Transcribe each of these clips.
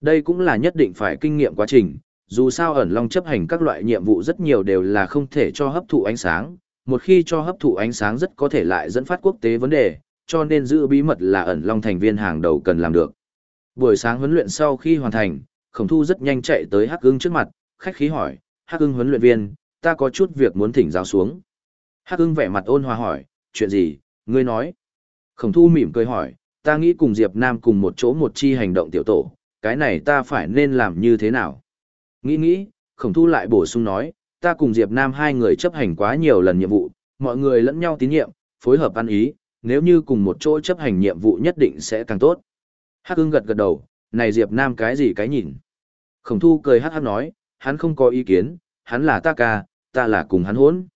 Đây cũng là nhất định phải kinh nghiệm quá trình, dù sao ẩn long chấp hành các loại nhiệm vụ rất nhiều đều là không thể cho hấp thụ ánh sáng, một khi cho hấp thụ ánh sáng rất có thể lại dẫn phát quốc tế vấn đề, cho nên giữ bí mật là ẩn long thành viên hàng đầu cần làm được. Buổi sáng huấn luyện sau khi hoàn thành, khổng thu rất nhanh chạy tới hắc ưng trước mặt, khách khí hỏi, hắc ưng huấn luyện viên, ta có chút việc muốn thỉnh giáo xuống. Hắc ưng vẻ mặt ôn hòa hỏi, chuyện gì, ngươi nói. Khổng thu mỉm cười hỏi, ta nghĩ cùng Diệp Nam cùng một chỗ một chi hành động tiểu tổ, cái này ta phải nên làm như thế nào? Nghĩ nghĩ, khổng thu lại bổ sung nói, ta cùng Diệp Nam hai người chấp hành quá nhiều lần nhiệm vụ, mọi người lẫn nhau tín nhiệm, phối hợp ăn ý, nếu như cùng một chỗ chấp hành nhiệm vụ nhất định sẽ càng tốt. Hắc ưng gật gật đầu, này Diệp Nam cái gì cái nhìn? Khổng thu cười hắc hắc nói, hắn không có ý kiến, hắn là ta ca, ta là cùng hắn hốn.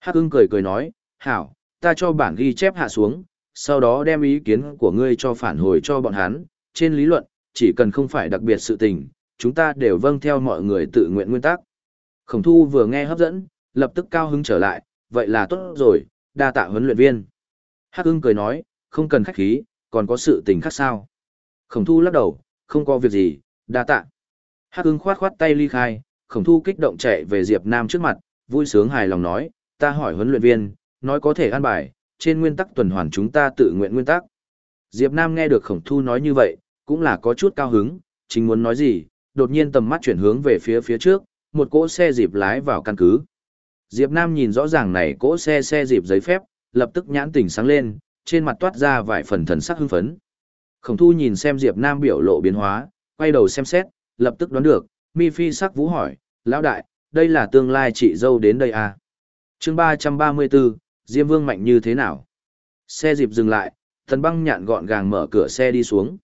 Hắc ưng cười cười nói, hảo, ta cho bản ghi chép hạ xuống, sau đó đem ý kiến của ngươi cho phản hồi cho bọn hắn, trên lý luận, chỉ cần không phải đặc biệt sự tình, chúng ta đều vâng theo mọi người tự nguyện nguyên tắc. Khổng thu vừa nghe hấp dẫn, lập tức cao hứng trở lại, vậy là tốt rồi, đa tạ huấn luyện viên. Hắc ưng cười nói, không cần khách khí, còn có sự tình khác sao. Khổng thu lắc đầu, không có việc gì, đa tạ. Hắc ưng khoát khoát tay ly khai, khổng thu kích động chạy về Diệp Nam trước mặt, vui sướng hài lòng nói, ta hỏi huấn luyện viên, nói có thể an bài, trên nguyên tắc tuần hoàn chúng ta tự nguyện nguyên tắc. Diệp Nam nghe được khổng thu nói như vậy, cũng là có chút cao hứng, chính muốn nói gì, đột nhiên tầm mắt chuyển hướng về phía phía trước, một cỗ xe dịp lái vào căn cứ. Diệp Nam nhìn rõ ràng này cỗ xe xe dịp giấy phép, lập tức nhãn tỉnh sáng lên, trên mặt toát ra vài phần thần sắc hưng phấn. Khổng thu nhìn xem Diệp Nam biểu lộ biến hóa, quay đầu xem xét, lập tức đoán được, mi phi sắc vũ hỏi, lão đại, đây là tương lai chị dâu đến đây à? Chương 334, Diêm Vương mạnh như thế nào? Xe dịp dừng lại, thần băng nhạn gọn gàng mở cửa xe đi xuống.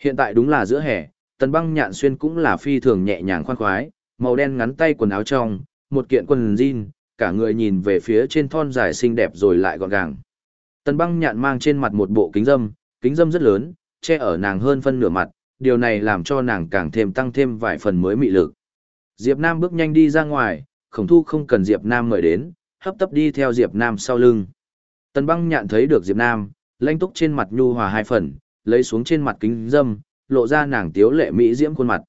Hiện tại đúng là giữa hè, tần băng nhạn xuyên cũng là phi thường nhẹ nhàng khoan khoái, màu đen ngắn tay quần áo trong, một kiện quần jean, cả người nhìn về phía trên thon dài xinh đẹp rồi lại gọn gàng. Tần băng nhạn mang trên mặt một bộ kính dâm, kính dâm rất lớn, che ở nàng hơn phân nửa mặt, điều này làm cho nàng càng thêm tăng thêm vài phần mới mị lực. Diệp Nam bước nhanh đi ra ngoài, khổng thu không cần Diệp Nam mời đến, hấp tấp đi theo Diệp Nam sau lưng. Tần băng nhạn thấy được Diệp Nam, lãnh túc trên mặt nhu hòa hai phần, lấy xuống trên mặt kính dâm, lộ ra nàng tiếu lệ mỹ diễm khuôn mặt.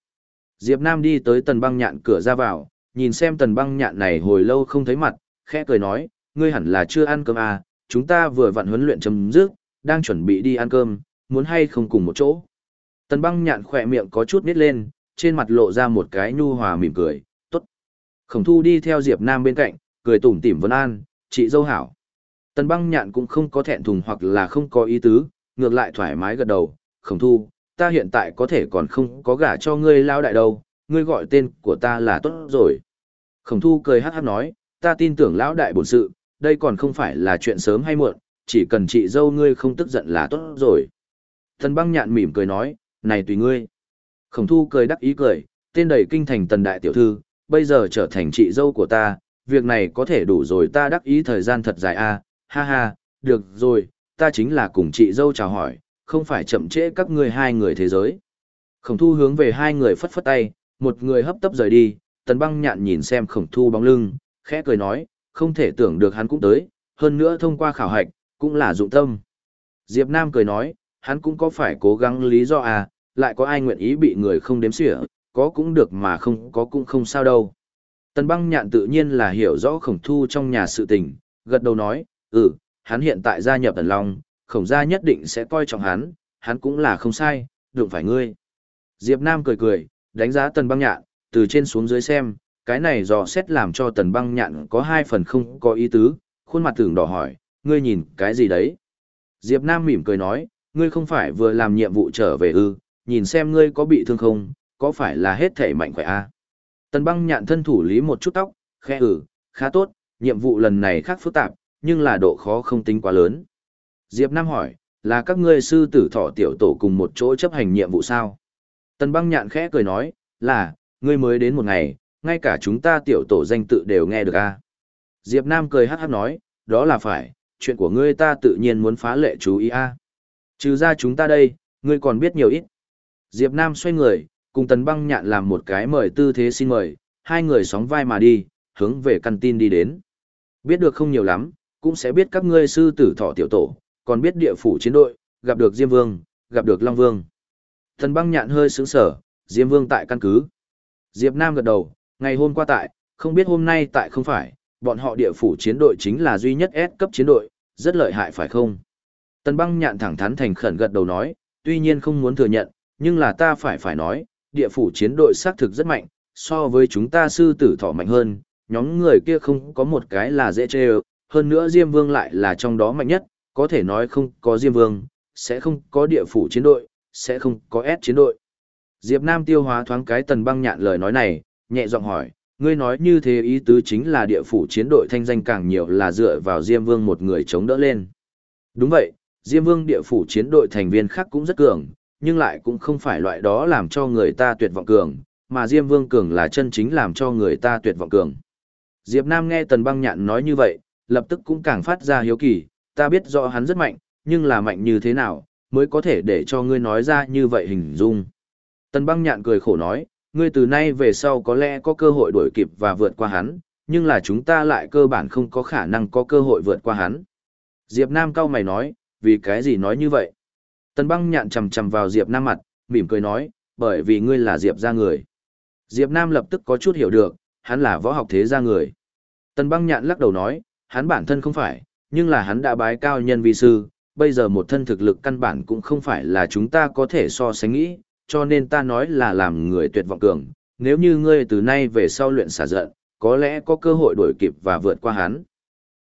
Diệp Nam đi tới tần băng nhạn cửa ra vào, nhìn xem tần băng nhạn này hồi lâu không thấy mặt, khẽ cười nói, ngươi hẳn là chưa ăn cơm à, chúng ta vừa vặn huấn luyện chấm dứt, đang chuẩn bị đi ăn cơm, muốn hay không cùng một chỗ. Tần băng nhạn khỏe miệng có chút nít lên, trên mặt lộ ra một cái nhu hòa mỉm cười, tốt. Khổng thu đi theo Diệp Nam bên cạnh, cười tủm tỉm vấn an, chị dâu hảo. Tần băng nhạn cũng không có thẹn thùng hoặc là không có ý tứ, ngược lại thoải mái gật đầu, khổng thu, ta hiện tại có thể còn không có gả cho ngươi lao đại đâu, ngươi gọi tên của ta là tốt rồi. Khổng thu cười hát hát nói, ta tin tưởng lão đại bổn sự, đây còn không phải là chuyện sớm hay muộn, chỉ cần chị dâu ngươi không tức giận là tốt rồi. Thần băng nhạn mỉm cười nói, này tùy ngươi. Khổng thu cười đắc ý cười, tên đầy kinh thành tần đại tiểu thư, bây giờ trở thành chị dâu của ta, việc này có thể đủ rồi ta đắc ý thời gian thật dài a à, ha ha, được rồi, ta chính là cùng chị dâu chào hỏi, không phải chậm trễ các ngươi hai người thế giới. Khổng thu hướng về hai người phất phất tay, một người hấp tấp rời đi, tần băng nhạn nhìn xem khổng thu bóng lưng, khẽ cười nói, không thể tưởng được hắn cũng tới, hơn nữa thông qua khảo hạch, cũng là dụng tâm. Diệp Nam cười nói, hắn cũng có phải cố gắng lý do à, lại có ai nguyện ý bị người không đếm xỉa, có cũng được mà không có cũng không sao đâu. Tần băng nhạn tự nhiên là hiểu rõ khổng thu trong nhà sự tình, gật đầu nói, ừ, hắn hiện tại gia nhập ẩn long, khổng gia nhất định sẽ coi trọng hắn, hắn cũng là không sai, đụng phải ngươi. Diệp Nam cười cười, đánh giá tần băng nhạn, từ trên xuống dưới xem, cái này dò xét làm cho tần băng nhạn có hai phần không có ý tứ, khuôn mặt tưởng đỏ hỏi, ngươi nhìn cái gì đấy? Diệp Nam mỉm cười nói, ngươi không phải vừa làm nhiệm vụ trở về ư, nhìn xem ngươi có bị thương không, có phải là hết thể mạnh khỏe a? À? Tần băng nhạn thân thủ lý một chút tóc, khẽ ử, khá tốt, nhiệm vụ lần này khác phức tạp, nhưng là độ khó không tính quá lớn. Diệp Nam hỏi, là các ngươi sư tử thọ tiểu tổ cùng một chỗ chấp hành nhiệm vụ sao? Tần băng nhạn khẽ cười nói, là, ngươi mới đến một ngày, ngay cả chúng ta tiểu tổ danh tự đều nghe được a. À? Diệp Nam cười hát hát nói, đó là phải, chuyện của ngươi ta tự nhiên muốn phá lệ chú ý a. À? Trừ ra chúng ta đây, ngươi còn biết nhiều ít. Diệp Nam xoay người, cùng tần băng nhạn làm một cái mời tư thế xin mời, hai người sóng vai mà đi, hướng về căn tin đi đến. Biết được không nhiều lắm, cũng sẽ biết các ngươi sư tử thọ tiểu tổ, còn biết địa phủ chiến đội, gặp được Diêm Vương, gặp được Long Vương. Thần băng nhạn hơi sướng sở, Diêm Vương tại căn cứ. Diệp Nam gật đầu, ngày hôm qua tại, không biết hôm nay tại không phải, bọn họ địa phủ chiến đội chính là duy nhất S cấp chiến đội, rất lợi hại phải không? Tần băng nhạn thẳng thắn thành khẩn gật đầu nói, tuy nhiên không muốn thừa nhận, nhưng là ta phải phải nói, địa phủ chiến đội xác thực rất mạnh, so với chúng ta sư tử thỏ mạnh hơn, nhóm người kia không có một cái là dễ chê hơn nữa Diêm Vương lại là trong đó mạnh nhất, có thể nói không có Diêm Vương, sẽ không có địa phủ chiến đội, sẽ không có S chiến đội. Diệp Nam tiêu hóa thoáng cái tần băng nhạn lời nói này, nhẹ giọng hỏi, ngươi nói như thế ý tứ chính là địa phủ chiến đội thanh danh càng nhiều là dựa vào Diêm Vương một người chống đỡ lên. Đúng vậy, Diêm Vương địa phủ chiến đội thành viên khác cũng rất cường, nhưng lại cũng không phải loại đó làm cho người ta tuyệt vọng cường, mà Diêm Vương cường là chân chính làm cho người ta tuyệt vọng cường. Diệp Nam nghe Tần Băng Nhạn nói như vậy, lập tức cũng càng phát ra hiếu kỳ, ta biết rõ hắn rất mạnh, nhưng là mạnh như thế nào, mới có thể để cho ngươi nói ra như vậy hình dung. Tần Băng Nhạn cười khổ nói, ngươi từ nay về sau có lẽ có cơ hội đuổi kịp và vượt qua hắn, nhưng là chúng ta lại cơ bản không có khả năng có cơ hội vượt qua hắn. Diệp Nam cao mày nói, vì cái gì nói như vậy? Tần băng nhạn chầm chầm vào Diệp Nam mặt, mỉm cười nói, bởi vì ngươi là Diệp gia người. Diệp Nam lập tức có chút hiểu được, hắn là võ học thế gia người. Tần băng nhạn lắc đầu nói, hắn bản thân không phải, nhưng là hắn đã bái cao nhân vi sư, bây giờ một thân thực lực căn bản cũng không phải là chúng ta có thể so sánh nghĩ, cho nên ta nói là làm người tuyệt vọng cường, nếu như ngươi từ nay về sau luyện xả giận, có lẽ có cơ hội đuổi kịp và vượt qua hắn.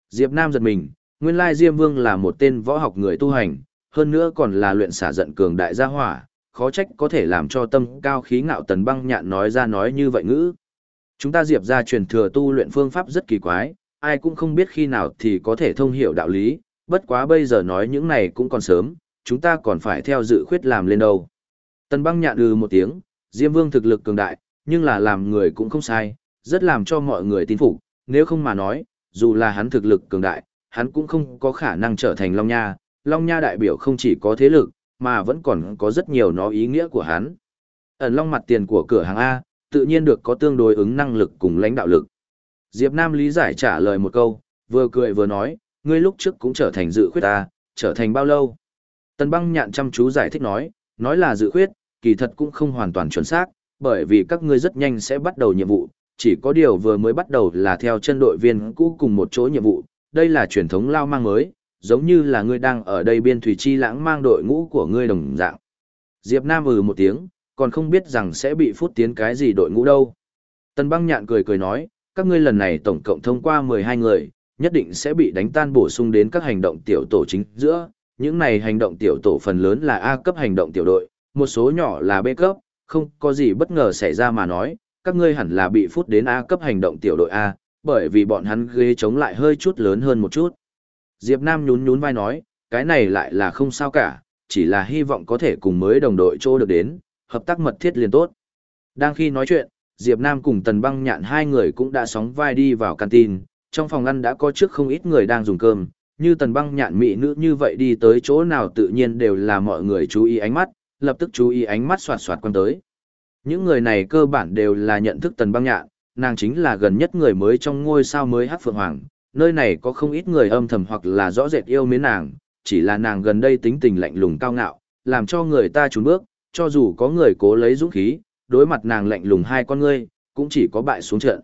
Diệp Nam giật mình, nguyên lai Diêm Vương là một tên võ học người tu hành, hơn nữa còn là luyện xả giận cường đại gia hỏa, khó trách có thể làm cho tâm cao khí ngạo tần băng nhạn nói ra nói như vậy ngữ. Chúng ta Diệp gia truyền thừa tu luyện phương pháp rất kỳ quái, ai cũng không biết khi nào thì có thể thông hiểu đạo lý, bất quá bây giờ nói những này cũng còn sớm, chúng ta còn phải theo dự khuyết làm lên đâu. Tần băng nhạn ừ một tiếng, Diêm Vương thực lực cường đại, nhưng là làm người cũng không sai, rất làm cho mọi người tin phục, nếu không mà nói, dù là hắn thực lực cường đại, hắn cũng không có khả năng trở thành Long Nha, Long Nha đại biểu không chỉ có thế lực, mà vẫn còn có rất nhiều nó ý nghĩa của hắn. Ẩn Long mặt tiền của cửa hàng A, tự nhiên được có tương đối ứng năng lực cùng lãnh đạo lực. Diệp Nam lý giải trả lời một câu, vừa cười vừa nói, ngươi lúc trước cũng trở thành dự khuyết ta, trở thành bao lâu? Tần băng nhạn chăm chú giải thích nói, nói là dự khuyết, kỳ thật cũng không hoàn toàn chuẩn xác, bởi vì các ngươi rất nhanh sẽ bắt đầu nhiệm vụ, chỉ có điều vừa mới bắt đầu là theo chân đội viên cũ cùng một chỗ nhiệm vụ, đây là truyền thống lao mang mới, giống như là ngươi đang ở đây biên thủy chi lãng mang đội ngũ của ngươi đồng dạng. Diệp Nam ừ một tiếng, còn không biết rằng sẽ bị phút tiến cái gì đội ngũ đâu. Tần băng nhạn cười cười nói, các ngươi lần này tổng cộng thông qua 12 người, nhất định sẽ bị đánh tan bổ sung đến các hành động tiểu tổ chính giữa. Những này hành động tiểu tổ phần lớn là A cấp hành động tiểu đội, một số nhỏ là B cấp, không có gì bất ngờ xảy ra mà nói, các ngươi hẳn là bị phút đến A cấp hành động tiểu đội A, bởi vì bọn hắn ghế chống lại hơi chút lớn hơn một chút. Diệp Nam nhún nhún vai nói, cái này lại là không sao cả, chỉ là hy vọng có thể cùng mới đồng đội trô được đến, hợp tác mật thiết liền tốt. Đang khi nói chuyện, Diệp Nam cùng Tần Băng Nhạn hai người cũng đã sóng vai đi vào canteen, trong phòng ăn đã có trước không ít người đang dùng cơm, như Tần Băng Nhạn mỹ nữ như vậy đi tới chỗ nào tự nhiên đều là mọi người chú ý ánh mắt, lập tức chú ý ánh mắt soạt soạt quan tới. Những người này cơ bản đều là nhận thức Tần Băng Nhạn, nàng chính là gần nhất người mới trong ngôi sao mới hát phượng hoàng, nơi này có không ít người âm thầm hoặc là rõ rệt yêu mến nàng, chỉ là nàng gần đây tính tình lạnh lùng cao ngạo, làm cho người ta trốn bước, cho dù có người cố lấy dũng khí, đối mặt nàng lạnh lùng hai con ngươi, cũng chỉ có bại xuống trận.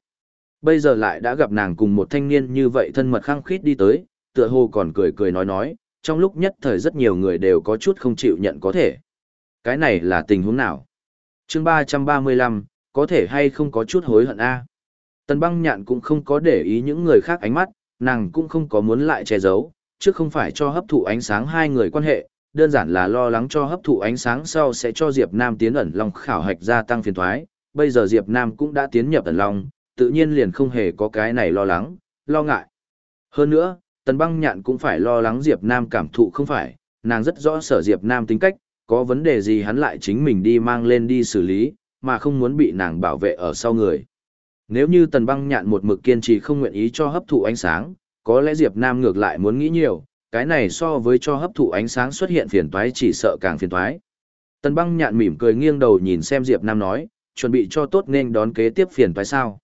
Bây giờ lại đã gặp nàng cùng một thanh niên như vậy thân mật khăng khít đi tới, tựa hồ còn cười cười nói nói, trong lúc nhất thời rất nhiều người đều có chút không chịu nhận có thể. Cái này là tình huống nào? chương 335, có thể hay không có chút hối hận a Tần băng nhạn cũng không có để ý những người khác ánh mắt, nàng cũng không có muốn lại che giấu, chứ không phải cho hấp thụ ánh sáng hai người quan hệ, đơn giản là lo lắng cho hấp thụ ánh sáng sau sẽ cho Diệp Nam tiến ẩn long khảo hạch gia tăng phiền toái. Bây giờ Diệp Nam cũng đã tiến nhập ẩn long, tự nhiên liền không hề có cái này lo lắng, lo ngại. Hơn nữa, Tần Băng Nhạn cũng phải lo lắng Diệp Nam cảm thụ không phải, nàng rất rõ sở Diệp Nam tính cách, có vấn đề gì hắn lại chính mình đi mang lên đi xử lý, mà không muốn bị nàng bảo vệ ở sau người. Nếu như tần băng nhạn một mực kiên trì không nguyện ý cho hấp thụ ánh sáng, có lẽ Diệp Nam ngược lại muốn nghĩ nhiều, cái này so với cho hấp thụ ánh sáng xuất hiện phiền toái chỉ sợ càng phiền toái. Tần băng nhạn mỉm cười nghiêng đầu nhìn xem Diệp Nam nói, chuẩn bị cho tốt nên đón kế tiếp phiền toái sao.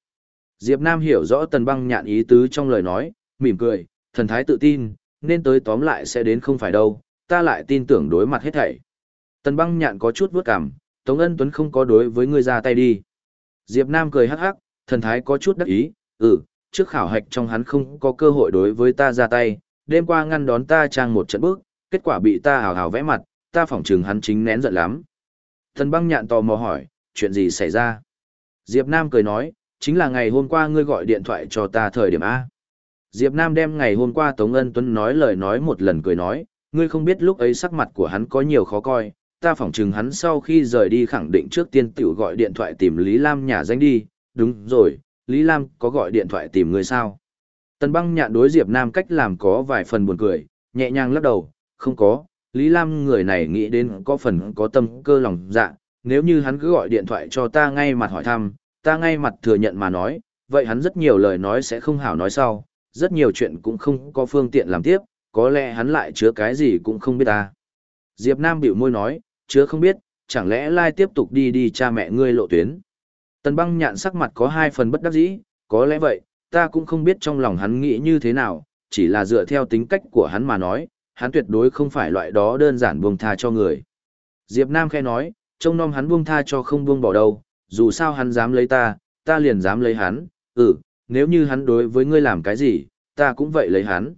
Diệp Nam hiểu rõ tần băng nhạn ý tứ trong lời nói, mỉm cười, thần thái tự tin, nên tới tóm lại sẽ đến không phải đâu, ta lại tin tưởng đối mặt hết thảy. Tần băng nhạn có chút vước cảm, Tống Ân Tuấn không có đối với ngươi ra tay đi. Diệp Nam cười hắc hắc, thần thái có chút đắc ý, ừ, trước khảo hạch trong hắn không có cơ hội đối với ta ra tay, đêm qua ngăn đón ta trang một trận bước, kết quả bị ta hào hào vẽ mặt, ta phỏng chừng hắn chính nén giận lắm. Thần băng nhạn tò mò hỏi, chuyện gì xảy ra? Diệp Nam cười nói, chính là ngày hôm qua ngươi gọi điện thoại cho ta thời điểm A. Diệp Nam đem ngày hôm qua Tống Ân Tuấn nói lời nói một lần cười nói, ngươi không biết lúc ấy sắc mặt của hắn có nhiều khó coi, ta phỏng chừng hắn sau khi rời đi khẳng định trước tiên tiểu gọi điện thoại tìm Lý Lam nhà danh đi, đúng rồi, Lý Lam có gọi điện thoại tìm ngươi sao? Tần băng nhạn đối Diệp Nam cách làm có vài phần buồn cười, nhẹ nhàng lắc đầu, không có, Lý Lam người này nghĩ đến có phần có tâm cơ lòng dạ, nếu như hắn cứ gọi điện thoại cho ta ngay mặt hỏi thăm, ta ngay mặt thừa nhận mà nói, vậy hắn rất nhiều lời nói sẽ không hảo nói sau, rất nhiều chuyện cũng không có phương tiện làm tiếp, có lẽ hắn lại chứa cái gì cũng không biết ta. Diệp Nam biểu môi nói, chứa không biết, chẳng lẽ lai tiếp tục đi đi cha mẹ ngươi lộ tuyến. Tần băng nhạn sắc mặt có hai phần bất đắc dĩ, có lẽ vậy, ta cũng không biết trong lòng hắn nghĩ như thế nào, chỉ là dựa theo tính cách của hắn mà nói, hắn tuyệt đối không phải loại đó đơn giản buông tha cho người. Diệp Nam khẽ nói, trông nom hắn buông tha cho không buông bỏ đâu, dù sao hắn dám lấy ta, ta liền dám lấy hắn, ừ, nếu như hắn đối với ngươi làm cái gì, ta cũng vậy lấy hắn.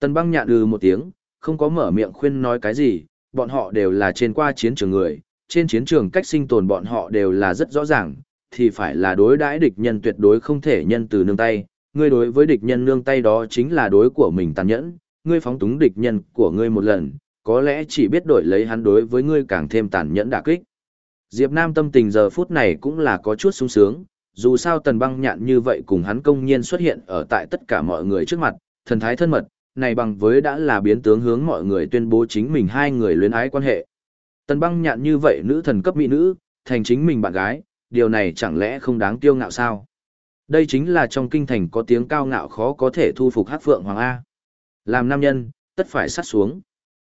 Tần băng nhạn ừ một tiếng, không có mở miệng khuyên nói cái gì, bọn họ đều là trên qua chiến trường người, trên chiến trường cách sinh tồn bọn họ đều là rất rõ ràng, thì phải là đối đãi địch nhân tuyệt đối không thể nhân từ nương tay, ngươi đối với địch nhân nương tay đó chính là đối của mình tàn nhẫn, ngươi phóng túng địch nhân của ngươi một lần, có lẽ chỉ biết đổi lấy hắn đối với ngươi càng thêm tàn nhẫn đả kích. Diệp Nam tâm tình giờ phút này cũng là có chút sung sướng, dù sao tần băng nhạn như vậy cùng hắn công nhiên xuất hiện ở tại tất cả mọi người trước mặt, thần thái thân mật, này bằng với đã là biến tướng hướng mọi người tuyên bố chính mình hai người luyến ái quan hệ. Tần băng nhạn như vậy nữ thần cấp mỹ nữ, thành chính mình bạn gái, điều này chẳng lẽ không đáng tiêu ngạo sao? Đây chính là trong kinh thành có tiếng cao ngạo khó có thể thu phục hát phượng hoàng A. Làm nam nhân, tất phải sát xuống.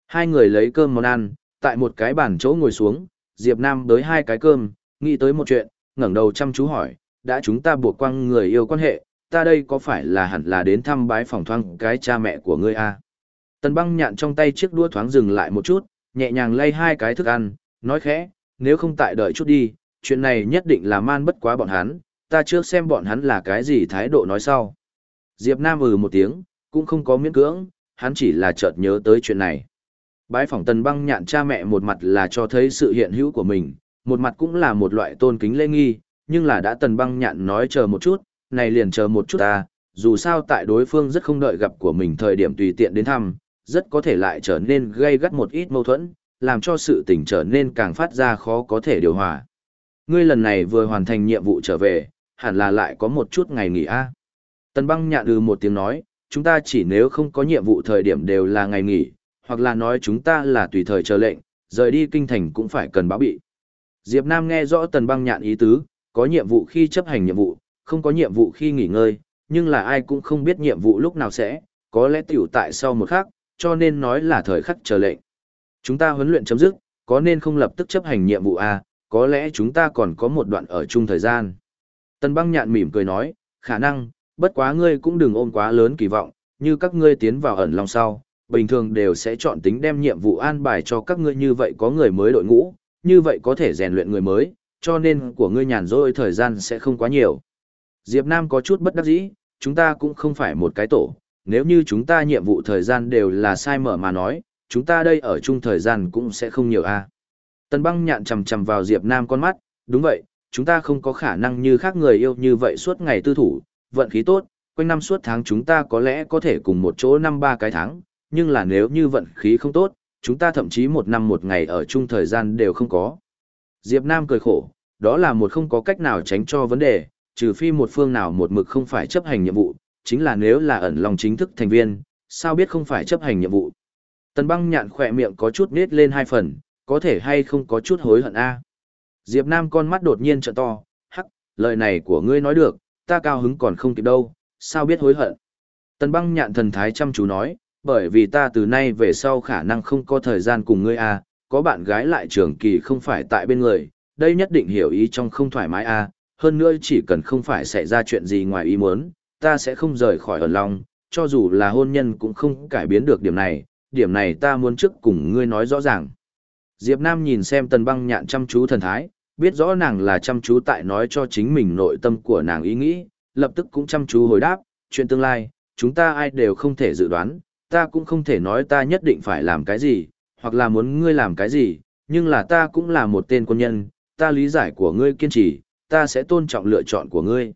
Hai người lấy cơm món ăn, tại một cái bàn chỗ ngồi xuống, Diệp Nam đới hai cái cơm, nghĩ tới một chuyện, ngẩng đầu chăm chú hỏi, đã chúng ta buộc quăng người yêu quan hệ, ta đây có phải là hẳn là đến thăm bái phòng thoang cái cha mẹ của ngươi a? Tần băng nhạn trong tay chiếc đũa thoáng dừng lại một chút, nhẹ nhàng lay hai cái thức ăn, nói khẽ, nếu không tại đợi chút đi, chuyện này nhất định là man bất quá bọn hắn, ta trước xem bọn hắn là cái gì thái độ nói sau. Diệp Nam ừ một tiếng, cũng không có miễn cưỡng, hắn chỉ là chợt nhớ tới chuyện này. Bái phỏng tần băng nhạn cha mẹ một mặt là cho thấy sự hiện hữu của mình, một mặt cũng là một loại tôn kính lễ nghi, nhưng là đã tần băng nhạn nói chờ một chút, này liền chờ một chút ta, dù sao tại đối phương rất không đợi gặp của mình thời điểm tùy tiện đến thăm, rất có thể lại trở nên gây gắt một ít mâu thuẫn, làm cho sự tình trở nên càng phát ra khó có thể điều hòa. Ngươi lần này vừa hoàn thành nhiệm vụ trở về, hẳn là lại có một chút ngày nghỉ a. Tần băng nhạn ừ một tiếng nói, chúng ta chỉ nếu không có nhiệm vụ thời điểm đều là ngày nghỉ, hoặc là nói chúng ta là tùy thời chờ lệnh, rời đi kinh thành cũng phải cần báo bị. Diệp Nam nghe rõ tần băng nhạn ý tứ, có nhiệm vụ khi chấp hành nhiệm vụ, không có nhiệm vụ khi nghỉ ngơi, nhưng là ai cũng không biết nhiệm vụ lúc nào sẽ, có lẽ tiểu tại sau một khắc, cho nên nói là thời khắc chờ lệnh. Chúng ta huấn luyện chấm dứt, có nên không lập tức chấp hành nhiệm vụ à, có lẽ chúng ta còn có một đoạn ở chung thời gian. Tần băng nhạn mỉm cười nói, khả năng, bất quá ngươi cũng đừng ôm quá lớn kỳ vọng, như các ngươi tiến vào ẩn lòng sau, bình thường đều sẽ chọn tính đem nhiệm vụ an bài cho các ngươi như vậy có người mới đội ngũ, như vậy có thể rèn luyện người mới, cho nên của ngươi nhàn rỗi thời gian sẽ không quá nhiều. Diệp Nam có chút bất đắc dĩ, chúng ta cũng không phải một cái tổ, nếu như chúng ta nhiệm vụ thời gian đều là sai mở mà nói, chúng ta đây ở chung thời gian cũng sẽ không nhiều a. Tần băng nhạn chầm chầm vào Diệp Nam con mắt, đúng vậy, chúng ta không có khả năng như khác người yêu như vậy suốt ngày tư thủ, vận khí tốt, quanh năm suốt tháng chúng ta có lẽ có thể cùng một chỗ năm ba cái tháng, nhưng là nếu như vận khí không tốt, chúng ta thậm chí một năm một ngày ở chung thời gian đều không có. Diệp Nam cười khổ, đó là một không có cách nào tránh cho vấn đề, trừ phi một phương nào một mực không phải chấp hành nhiệm vụ, chính là nếu là ẩn lòng chính thức thành viên, sao biết không phải chấp hành nhiệm vụ. Tần băng nhạn khỏe miệng có chút nết lên hai phần, có thể hay không có chút hối hận a Diệp Nam con mắt đột nhiên trợ to, hắc, lời này của ngươi nói được, ta cao hứng còn không kịp đâu, sao biết hối hận. Tần băng nhạn thần thái chăm chú nói, bởi vì ta từ nay về sau khả năng không có thời gian cùng ngươi a có bạn gái lại trường kỳ không phải tại bên người, đây nhất định hiểu ý trong không thoải mái a hơn nữa chỉ cần không phải xảy ra chuyện gì ngoài ý muốn, ta sẽ không rời khỏi ẩn lòng, cho dù là hôn nhân cũng không cải biến được điểm này, điểm này ta muốn trước cùng ngươi nói rõ ràng. Diệp Nam nhìn xem tần băng nhạn chăm chú thần thái, biết rõ nàng là chăm chú tại nói cho chính mình nội tâm của nàng ý nghĩ, lập tức cũng chăm chú hồi đáp, chuyện tương lai, chúng ta ai đều không thể dự đoán, ta cũng không thể nói ta nhất định phải làm cái gì, hoặc là muốn ngươi làm cái gì, nhưng là ta cũng là một tên quân nhân, ta lý giải của ngươi kiên trì, ta sẽ tôn trọng lựa chọn của ngươi.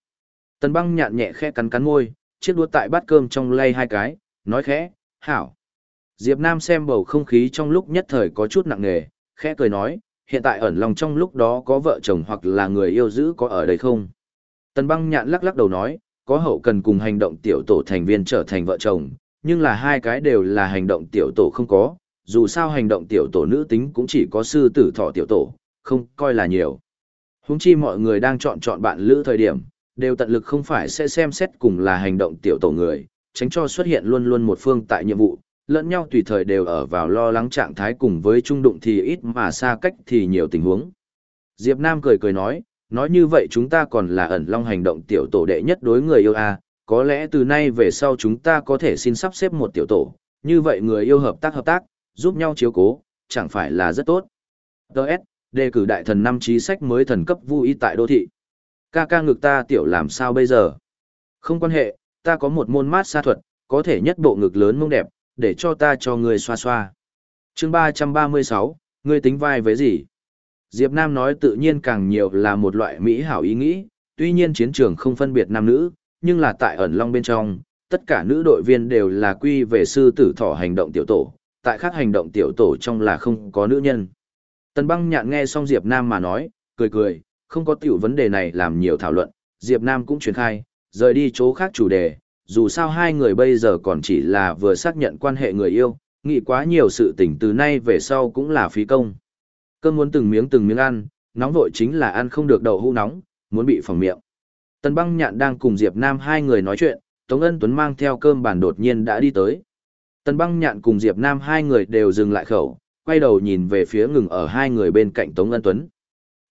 Tần băng nhạn nhẹ khẽ cắn cắn môi, chiếc đũa tại bát cơm trong lay hai cái, nói khẽ, hảo. Diệp Nam xem bầu không khí trong lúc nhất thời có chút nặng nề, khẽ cười nói, hiện tại ẩn lòng trong lúc đó có vợ chồng hoặc là người yêu giữ có ở đây không? Tần băng nhạn lắc lắc đầu nói, có hậu cần cùng hành động tiểu tổ thành viên trở thành vợ chồng, nhưng là hai cái đều là hành động tiểu tổ không có, dù sao hành động tiểu tổ nữ tính cũng chỉ có sư tử thọ tiểu tổ, không coi là nhiều. Húng chi mọi người đang chọn chọn bạn lữ thời điểm, đều tận lực không phải sẽ xem xét cùng là hành động tiểu tổ người, tránh cho xuất hiện luôn luôn một phương tại nhiệm vụ, lẫn nhau tùy thời đều ở vào lo lắng trạng thái cùng với trung đụng thì ít mà xa cách thì nhiều tình huống. Diệp Nam cười cười nói, nói như vậy chúng ta còn là ẩn long hành động tiểu tổ đệ nhất đối người yêu a, à, có lẽ từ nay về sau chúng ta có thể xin sắp xếp một tiểu tổ, như vậy người yêu hợp tác hợp tác, giúp nhau chiếu cố, chẳng phải là rất tốt. Đợt, đề cử đại thần năm trí sách mới thần cấp vui tại đô thị. Ca ca ngực ta tiểu làm sao bây giờ? Không quan hệ, ta có một môn mát xa thuật, có thể nhất bộ ngực lớn mông đẹp, để cho ta cho người xoa xoa. chương 336, ngươi tính vai với gì? Diệp Nam nói tự nhiên càng nhiều là một loại mỹ hảo ý nghĩ, tuy nhiên chiến trường không phân biệt nam nữ, nhưng là tại ẩn long bên trong, tất cả nữ đội viên đều là quy về sư tử thỏ hành động tiểu tổ, tại khác hành động tiểu tổ trong là không có nữ nhân. Tần băng nhạn nghe xong Diệp Nam mà nói, cười cười, không có tiểu vấn đề này làm nhiều thảo luận, Diệp Nam cũng truyền khai, rời đi chỗ khác chủ đề, dù sao hai người bây giờ còn chỉ là vừa xác nhận quan hệ người yêu, nghĩ quá nhiều sự tình từ nay về sau cũng là phí công. Cơn muốn từng miếng từng miếng ăn, nóng vội chính là ăn không được đậu hũ nóng, muốn bị phòng miệng. Tần băng nhạn đang cùng Diệp Nam hai người nói chuyện, Tống Ân Tuấn mang theo cơm bàn đột nhiên đã đi tới. Tần băng nhạn cùng Diệp Nam hai người đều dừng lại khẩu, quay đầu nhìn về phía ngừng ở hai người bên cạnh Tống Ân Tuấn.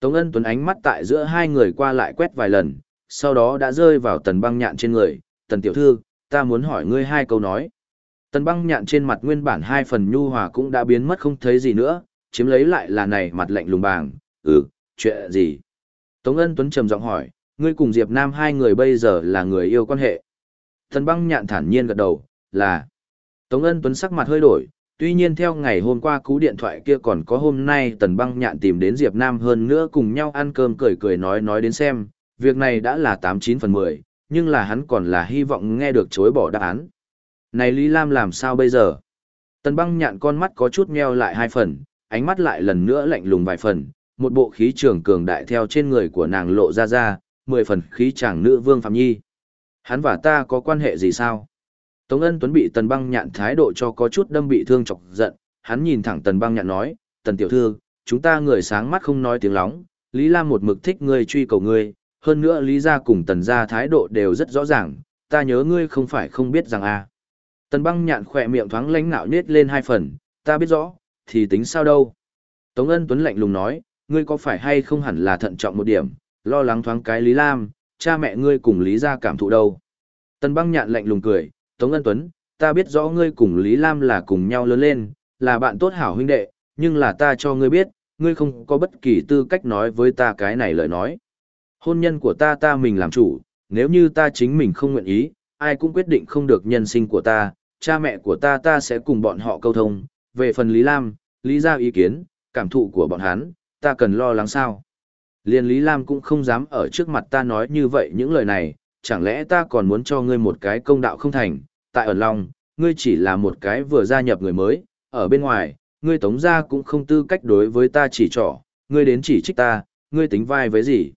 Tống Ân Tuấn ánh mắt tại giữa hai người qua lại quét vài lần, sau đó đã rơi vào tần băng nhạn trên người. Tần tiểu thư, ta muốn hỏi ngươi hai câu nói. Tần băng nhạn trên mặt nguyên bản hai phần nhu hòa cũng đã biến mất không thấy gì nữa, chiếm lấy lại là này mặt lạnh lùng bàng. Ừ, chuyện gì? Tống Ân Tuấn trầm giọng hỏi, ngươi cùng Diệp Nam hai người bây giờ là người yêu quan hệ. Tần băng nhạn thản nhiên gật đầu, là. Tống Ân Tuấn sắc mặt hơi đổi, tuy nhiên theo ngày hôm qua cú điện thoại kia còn có hôm nay tần băng nhạn tìm đến Diệp Nam hơn nữa cùng nhau ăn cơm cười cười nói nói đến xem, việc này đã là 89 phần 10, nhưng là hắn còn là hy vọng nghe được chối bỏ đáp án. Này Lý Lam làm sao bây giờ? Tần băng nhạn con mắt có chút nheo lại hai phần, ánh mắt lại lần nữa lạnh lùng vài phần, một bộ khí trường cường đại theo trên người của nàng lộ ra ra, mười phần khí chàng nữ vương Phạm Nhi. Hắn và ta có quan hệ gì sao? Tống ân tuấn bị tần băng nhạn thái độ cho có chút đâm bị thương chọc giận, hắn nhìn thẳng tần băng nhạn nói, tần tiểu thư, chúng ta người sáng mắt không nói tiếng lóng, Lý Lam một mực thích ngươi truy cầu ngươi, hơn nữa Lý gia cùng tần gia thái độ đều rất rõ ràng, ta nhớ ngươi không phải không biết rằng a. Tần băng nhạn khỏe miệng thoáng lãnh nạo nết lên hai phần, ta biết rõ, thì tính sao đâu. Tống ân tuấn lạnh lùng nói, ngươi có phải hay không hẳn là thận trọng một điểm, lo lắng thoáng cái Lý Lam, cha mẹ ngươi cùng Lý gia cảm thụ đâu. Tần băng nhạn lạnh lùng cười, Tống Ân Tuấn, ta biết rõ ngươi cùng Lý Lam là cùng nhau lớn lên, là bạn tốt hảo huynh đệ, nhưng là ta cho ngươi biết, ngươi không có bất kỳ tư cách nói với ta cái này lời nói. Hôn nhân của ta ta mình làm chủ, nếu như ta chính mình không nguyện ý, ai cũng quyết định không được nhân sinh của ta, cha mẹ của ta ta sẽ cùng bọn họ câu thông, về phần Lý Lam, Lý ra ý kiến, cảm thụ của bọn hắn, ta cần lo lắng sao. Liên Lý Lam cũng không dám ở trước mặt ta nói như vậy những lời này, chẳng lẽ ta còn muốn cho ngươi một cái công đạo không thành, tại ẩn lòng, ngươi chỉ là một cái vừa gia nhập người mới, ở bên ngoài, ngươi tống ra cũng không tư cách đối với ta chỉ trỏ, ngươi đến chỉ trích ta, ngươi tính vai với gì.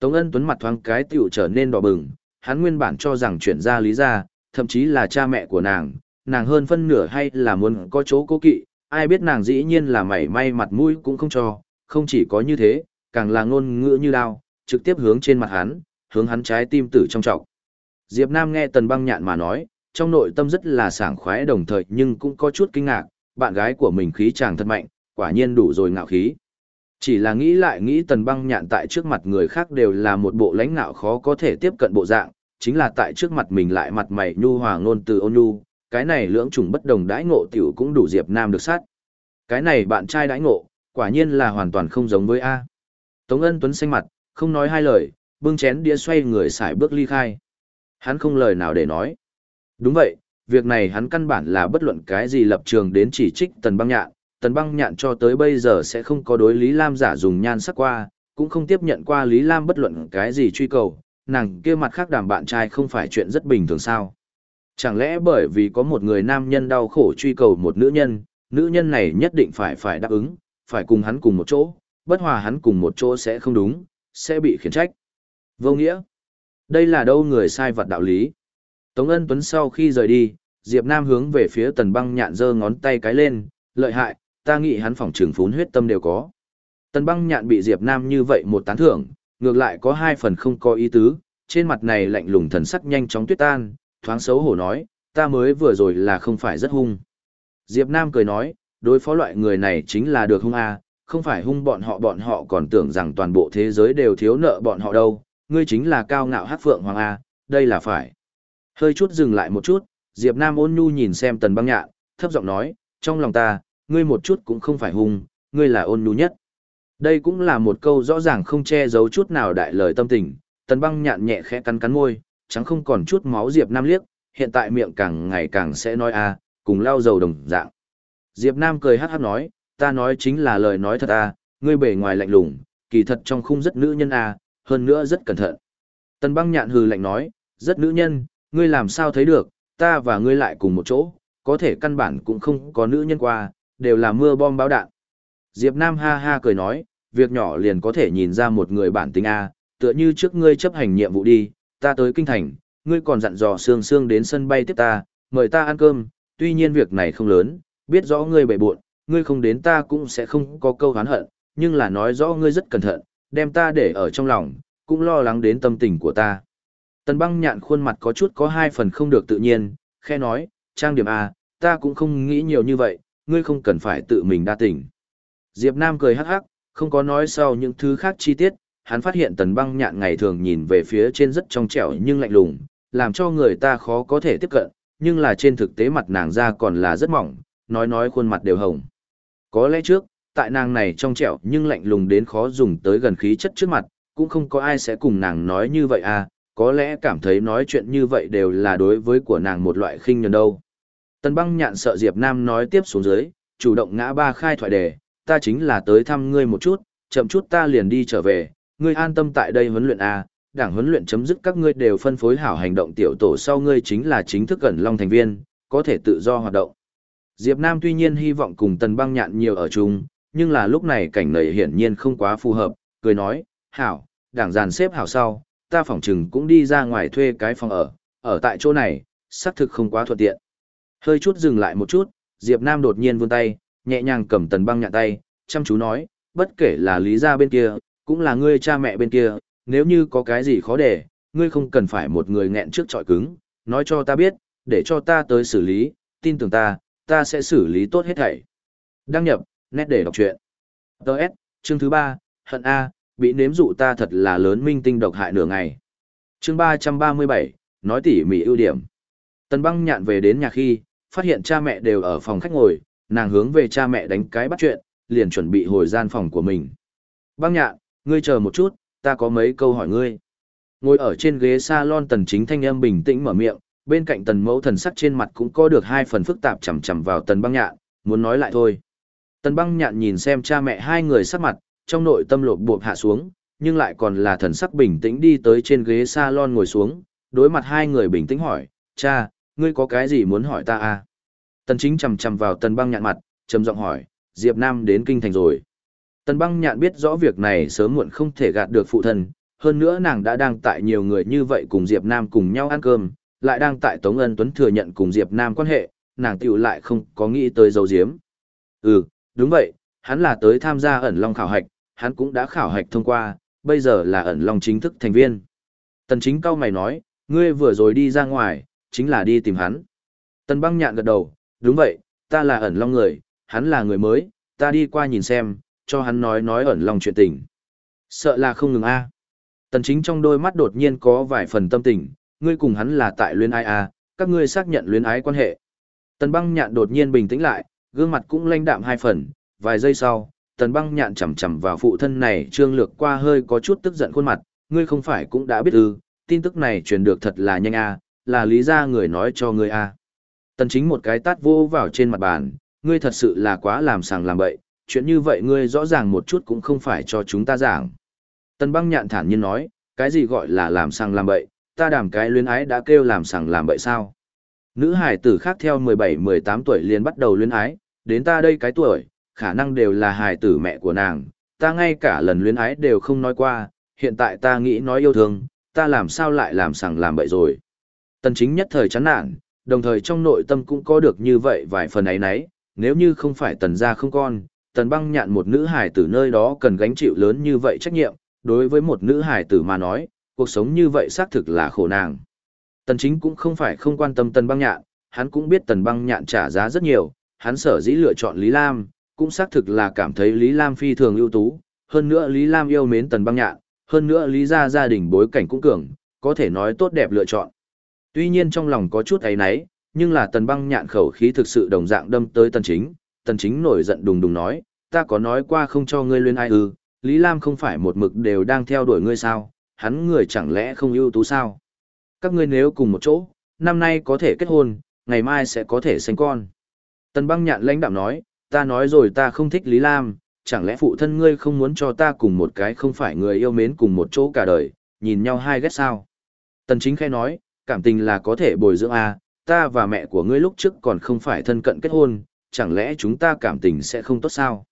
Tống ân tuấn mặt thoáng cái tiểu trở nên đỏ bừng, hắn nguyên bản cho rằng chuyển ra lý ra, thậm chí là cha mẹ của nàng, nàng hơn phân nửa hay là muốn có chỗ cố kỵ, ai biết nàng dĩ nhiên là mảy may mặt mũi cũng không cho, không chỉ có như thế, càng là ngôn ngữ như đao, trực tiếp hướng trên mặt hắn, hướng hắn trái tim tử trong trọng. Diệp Nam nghe Tần Băng Nhạn mà nói, trong nội tâm rất là sảng khoái đồng thời nhưng cũng có chút kinh ngạc, bạn gái của mình khí chàng thật mạnh, quả nhiên đủ rồi ngạo khí. Chỉ là nghĩ lại nghĩ Tần Băng Nhạn tại trước mặt người khác đều là một bộ lãnh ngạo khó có thể tiếp cận bộ dạng, chính là tại trước mặt mình lại mặt mày nhu hòa ngôn từ ôn nhu, cái này lưỡng trùng bất đồng đãi ngộ tiểu cũng đủ Diệp Nam được sát. Cái này bạn trai đãi ngộ, Quả nhiên là hoàn toàn không giống với A. Tống ân tuấn xanh mặt, không nói hai lời, bưng chén đĩa xoay người xài bước ly khai. Hắn không lời nào để nói. Đúng vậy, việc này hắn căn bản là bất luận cái gì lập trường đến chỉ trích tần băng nhạn. Tần băng nhạn cho tới bây giờ sẽ không có đối Lý Lam giả dùng nhan sắc qua, cũng không tiếp nhận qua Lý Lam bất luận cái gì truy cầu, nàng kia mặt khác đàm bạn trai không phải chuyện rất bình thường sao. Chẳng lẽ bởi vì có một người nam nhân đau khổ truy cầu một nữ nhân, nữ nhân này nhất định phải phải đáp ứng, phải cùng hắn cùng một chỗ, bất hòa hắn cùng một chỗ sẽ không đúng, sẽ bị khiển trách. Vô nghĩa. Đây là đâu người sai vật đạo lý. Tống ân tuấn sau khi rời đi, Diệp Nam hướng về phía tần băng nhạn giơ ngón tay cái lên, lợi hại, ta nghĩ hắn phỏng trường phún huyết tâm đều có. Tần băng nhạn bị Diệp Nam như vậy một tán thưởng, ngược lại có hai phần không có ý tứ, trên mặt này lạnh lùng thần sắc nhanh chóng tuyết tan, thoáng xấu hổ nói, ta mới vừa rồi là không phải rất hung. Diệp Nam cười nói, đối phó loại người này chính là được hung a, không phải hung bọn họ bọn họ còn tưởng rằng toàn bộ thế giới đều thiếu nợ bọn họ đâu, ngươi chính là cao ngạo hát phượng hoàng a, đây là phải. Hơi chút dừng lại một chút, Diệp Nam ôn nhu nhìn xem tần băng nhạn, thấp giọng nói, trong lòng ta, ngươi một chút cũng không phải hung, ngươi là ôn nhu nhất. Đây cũng là một câu rõ ràng không che giấu chút nào đại lời tâm tình, tần băng nhạn nhẹ khẽ cắn cắn môi, chẳng không còn chút máu Diệp Nam liếc, hiện tại miệng càng ngày càng sẽ nói a, cùng lao dầu đồng dạng. Diệp Nam cười hát hát nói, ta nói chính là lời nói thật a, ngươi bề ngoài lạnh lùng, kỳ thật trong khung rất nữ nhân a, hơn nữa rất cẩn thận. Tần băng nhạn hừ lạnh nói, rất nữ nhân, ngươi làm sao thấy được, ta và ngươi lại cùng một chỗ, có thể căn bản cũng không có nữ nhân qua, đều là mưa bom báo đạn. Diệp Nam ha ha cười nói, việc nhỏ liền có thể nhìn ra một người bản tính A, tựa như trước ngươi chấp hành nhiệm vụ đi, ta tới kinh thành, ngươi còn dặn dò sương sương đến sân bay tiếp ta, mời ta ăn cơm, tuy nhiên việc này không lớn, biết rõ ngươi bệ buộn, ngươi không đến ta cũng sẽ không có câu hán hận, nhưng là nói rõ ngươi rất cẩn thận, đem ta để ở trong lòng, cũng lo lắng đến tâm tình của ta. Tần băng nhạn khuôn mặt có chút có hai phần không được tự nhiên, khe nói, trang điểm A, ta cũng không nghĩ nhiều như vậy, ngươi không cần phải tự mình đa tình. Diệp Nam cười hắc hắc, không có nói sau những thứ khác chi tiết, hắn phát hiện tần băng nhạn ngày thường nhìn về phía trên rất trong trẻo nhưng lạnh lùng, làm cho người ta khó có thể tiếp cận, nhưng là trên thực tế mặt nàng ra còn là rất mỏng, nói nói khuôn mặt đều hồng. Có lẽ trước, tại nàng này trong trẻo nhưng lạnh lùng đến khó dùng tới gần khí chất trước mặt, cũng không có ai sẽ cùng nàng nói như vậy à, có lẽ cảm thấy nói chuyện như vậy đều là đối với của nàng một loại khinh nhường đâu. Tần băng nhạn sợ Diệp Nam nói tiếp xuống dưới, chủ động ngã ba khai thoại đề, ta chính là tới thăm ngươi một chút, chậm chút ta liền đi trở về, ngươi an tâm tại đây huấn luyện A, đảng huấn luyện chấm dứt các ngươi đều phân phối hảo hành động tiểu tổ sau ngươi chính là chính thức gần long thành viên, có thể tự do hoạt động. Diệp Nam tuy nhiên hy vọng cùng tần băng nhạn nhiều ở chung, nhưng là lúc này cảnh này hiển nhiên không quá phù hợp, cười nói, hảo, đảng giàn xếp hảo sau, ta phỏng chừng cũng đi ra ngoài thuê cái phòng ở, ở tại chỗ này, xác thực không quá thuận tiện. Hơi chút dừng lại một chút, Diệp Nam đột nhiên vươn tay, nhẹ nhàng cầm tần băng nhạn tay, chăm chú nói, bất kể là lý gia bên kia, cũng là ngươi cha mẹ bên kia, nếu như có cái gì khó để, ngươi không cần phải một người nghẹn trước trọi cứng, nói cho ta biết, để cho ta tới xử lý, tin tưởng ta, ta sẽ xử lý tốt hết thảy. Đăng nhập, nét để đọc truyện. Đợt, chương thứ 3, hận A, bị nếm dụ ta thật là lớn minh tinh độc hại nửa ngày. Chương 337, nói tỉ mỉ ưu điểm. Tần băng nhạn về đến nhà khi, phát hiện cha mẹ đều ở phòng khách ngồi, nàng hướng về cha mẹ đánh cái bắt chuyện, liền chuẩn bị hồi gian phòng của mình. Băng nhạn, ngươi chờ một chút, ta có mấy câu hỏi ngươi. Ngồi ở trên ghế salon tần chính thanh âm bình tĩnh mở miệng, bên cạnh tần mẫu thần sắc trên mặt cũng có được hai phần phức tạp chầm chầm vào tần băng nhạn, muốn nói lại thôi. Tần băng nhạn nhìn xem cha mẹ hai người sắc mặt, trong nội tâm lột buộc hạ xuống, nhưng lại còn là thần sắc bình tĩnh đi tới trên ghế salon ngồi xuống, đối mặt hai người bình tĩnh hỏi, cha, ngươi có cái gì muốn hỏi ta à? Tần chính chầm chầm vào tần băng nhạn mặt, trầm giọng hỏi, Diệp Nam đến kinh thành rồi. Tần băng nhạn biết rõ việc này sớm muộn không thể gạt được phụ thân, hơn nữa nàng đã đang tại nhiều người như vậy cùng Diệp Nam cùng nhau ăn cơm, lại đang tại Tống Ân Tuấn thừa nhận cùng Diệp Nam quan hệ, nàng tiểu lại không có nghĩ tới dấu diếm. Ừ, đúng vậy, hắn là tới tham gia ẩn long khảo hạch, hắn cũng đã khảo hạch thông qua, bây giờ là ẩn long chính thức thành viên. Tần chính cao mày nói, ngươi vừa rồi đi ra ngoài, chính là đi tìm hắn. Tần băng nhạn gật đầu, đúng vậy, ta là ẩn long người, hắn là người mới, ta đi qua nhìn xem, cho hắn nói nói ẩn long chuyện tình. Sợ là không ngừng a. Tần chính trong đôi mắt đột nhiên có vài phần tâm tình, ngươi cùng hắn là tại luyến ai a, các ngươi xác nhận luyến ái quan hệ. Tần băng nhạn đột nhiên bình tĩnh lại, gương mặt cũng lanh đạm hai phần, vài giây sau, tần băng nhạn chầm chầm vào phụ thân này trương lược qua hơi có chút tức giận khuôn mặt, ngươi không phải cũng đã biết ư, tin tức này truyền được thật là nhanh a, là lý ra người nói cho ngươi a. Tần chính một cái tát vô vào trên mặt bàn, ngươi thật sự là quá làm sàng làm bậy, chuyện như vậy ngươi rõ ràng một chút cũng không phải cho chúng ta giảng. Tần băng nhạn thản nhiên nói, cái gì gọi là làm sàng làm bậy, ta đảm cái luyến ái đã kêu làm sàng làm bậy sao. Nữ hải tử khác theo 17-18 tuổi liền bắt đầu luyến ái, đến ta đây cái tuổi, khả năng đều là hải tử mẹ của nàng, ta ngay cả lần luyến ái đều không nói qua, hiện tại ta nghĩ nói yêu thương, ta làm sao lại làm sàng làm bậy rồi. Tần chính nhất thời chán nản, đồng thời trong nội tâm cũng có được như vậy vài phần ấy nấy, nếu như không phải tần gia không con, tần băng nhạn một nữ hải tử nơi đó cần gánh chịu lớn như vậy trách nhiệm, đối với một nữ hải tử mà nói, cuộc sống như vậy xác thực là khổ nàng. Tần chính cũng không phải không quan tâm tần băng nhạn, hắn cũng biết tần băng nhạn trả giá rất nhiều, hắn sở dĩ lựa chọn Lý Lam, cũng xác thực là cảm thấy Lý Lam phi thường ưu tú, hơn nữa Lý Lam yêu mến tần băng nhạn, hơn nữa Lý gia gia đình bối cảnh cũng cường, có thể nói tốt đẹp lựa chọn. Tuy nhiên trong lòng có chút ấy nấy, nhưng là tần băng nhạn khẩu khí thực sự đồng dạng đâm tới tần chính, tần chính nổi giận đùng đùng nói, ta có nói qua không cho ngươi luyên ai ư, Lý Lam không phải một mực đều đang theo đuổi ngươi sao, hắn người chẳng lẽ không ưu tú sao? Các ngươi nếu cùng một chỗ, năm nay có thể kết hôn, ngày mai sẽ có thể sinh con. Tần băng nhạn lãnh đạm nói, ta nói rồi ta không thích Lý Lam, chẳng lẽ phụ thân ngươi không muốn cho ta cùng một cái không phải người yêu mến cùng một chỗ cả đời, nhìn nhau hai ghét sao? Tần chính khai nói, cảm tình là có thể bồi dưỡng à, ta và mẹ của ngươi lúc trước còn không phải thân cận kết hôn, chẳng lẽ chúng ta cảm tình sẽ không tốt sao?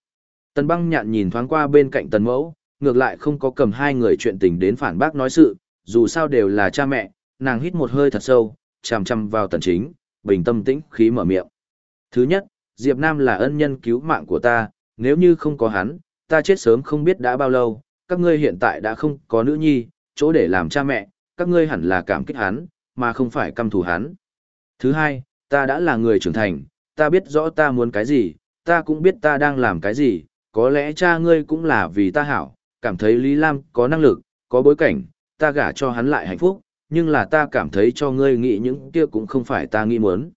Tần băng nhạn nhìn thoáng qua bên cạnh tần mẫu, ngược lại không có cầm hai người chuyện tình đến phản bác nói sự, dù sao đều là cha mẹ, nàng hít một hơi thật sâu, chằm chằm vào tần chính, bình tâm tĩnh khí mở miệng. Thứ nhất, Diệp Nam là ân nhân cứu mạng của ta, nếu như không có hắn, ta chết sớm không biết đã bao lâu, các ngươi hiện tại đã không có nữ nhi, chỗ để làm cha mẹ, các ngươi hẳn là cảm kích hắn, mà không phải căm thù hắn. Thứ hai, ta đã là người trưởng thành, ta biết rõ ta muốn cái gì, ta cũng biết ta đang làm cái gì, có lẽ cha ngươi cũng là vì ta hảo, cảm thấy Lý Lam có năng lực, có bối cảnh, ta gả cho hắn lại hạnh phúc, nhưng là ta cảm thấy cho ngươi nghĩ những kia cũng không phải ta nghĩ muốn.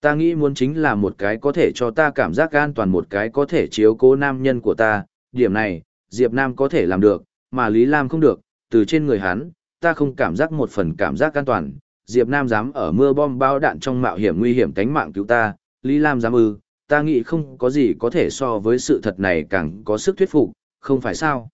Ta nghĩ muốn chính là một cái có thể cho ta cảm giác an toàn một cái có thể chiếu cố nam nhân của ta, điểm này, Diệp Nam có thể làm được, mà Lý Lam không được, từ trên người hắn, ta không cảm giác một phần cảm giác an toàn. Diệp Nam dám ở mưa bom bao đạn trong mạo hiểm nguy hiểm tánh mạng cứu ta, Lý Lam dám ư, ta nghĩ không có gì có thể so với sự thật này càng có sức thuyết phục, không phải sao.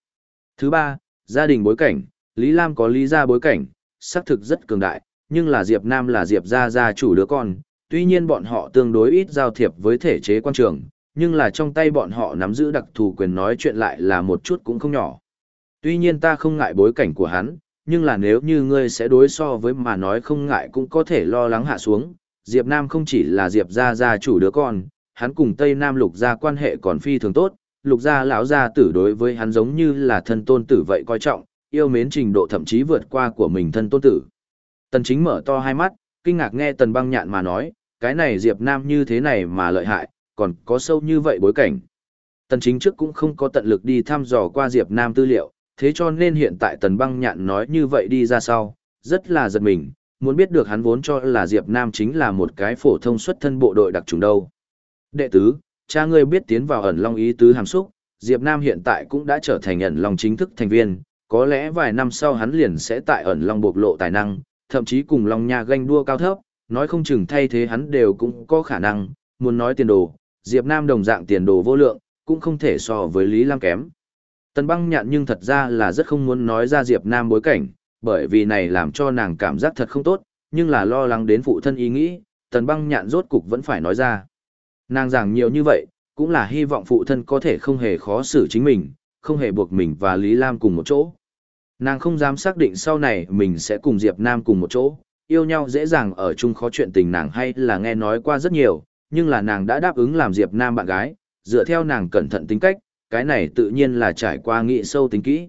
Thứ ba, gia đình bối cảnh, Lý Lam có lý gia bối cảnh, xác thực rất cường đại, nhưng là Diệp Nam là Diệp gia gia chủ đứa con, tuy nhiên bọn họ tương đối ít giao thiệp với thể chế quan trường, nhưng là trong tay bọn họ nắm giữ đặc thù quyền nói chuyện lại là một chút cũng không nhỏ. Tuy nhiên ta không ngại bối cảnh của hắn, nhưng là nếu như ngươi sẽ đối so với mà nói không ngại cũng có thể lo lắng hạ xuống. Diệp Nam không chỉ là Diệp gia gia chủ đứa con, hắn cùng Tây Nam Lục gia quan hệ còn phi thường tốt, Lục gia lão gia tử đối với hắn giống như là thân tôn tử vậy coi trọng, yêu mến trình độ thậm chí vượt qua của mình thân tôn tử. Tần Chính mở to hai mắt, kinh ngạc nghe Tần Băng Nhạn mà nói, cái này Diệp Nam như thế này mà lợi hại, còn có sâu như vậy bối cảnh. Tần chính trước cũng không có tận lực đi thăm dò qua Diệp Nam tư liệu, thế cho nên hiện tại Tần băng nhạn nói như vậy đi ra sau, rất là giật mình, muốn biết được hắn vốn cho là Diệp Nam chính là một cái phổ thông xuất thân bộ đội đặc trùng đâu. Đệ tứ, cha ngươi biết tiến vào ẩn long ý tứ hàm xúc, Diệp Nam hiện tại cũng đã trở thành ẩn long chính thức thành viên, có lẽ vài năm sau hắn liền sẽ tại ẩn long bộc lộ tài năng, thậm chí cùng long nha ganh đua cao thấp, nói không chừng thay thế hắn đều cũng có khả năng, muốn nói tiền đồ, Diệp Nam đồng dạng tiền đồ vô lượng, cũng không thể so với Lý Lam kém. Tần băng nhạn nhưng thật ra là rất không muốn nói ra Diệp Nam bối cảnh, bởi vì này làm cho nàng cảm giác thật không tốt, nhưng là lo lắng đến phụ thân ý nghĩ, tần băng nhạn rốt cục vẫn phải nói ra. Nàng giảng nhiều như vậy, cũng là hy vọng phụ thân có thể không hề khó xử chính mình, không hề buộc mình và Lý Lam cùng một chỗ. Nàng không dám xác định sau này mình sẽ cùng Diệp Nam cùng một chỗ, yêu nhau dễ dàng ở chung khó chuyện tình nàng hay là nghe nói qua rất nhiều, nhưng là nàng đã đáp ứng làm Diệp Nam bạn gái, dựa theo nàng cẩn thận tính cách, cái này tự nhiên là trải qua nghị sâu tính kỹ.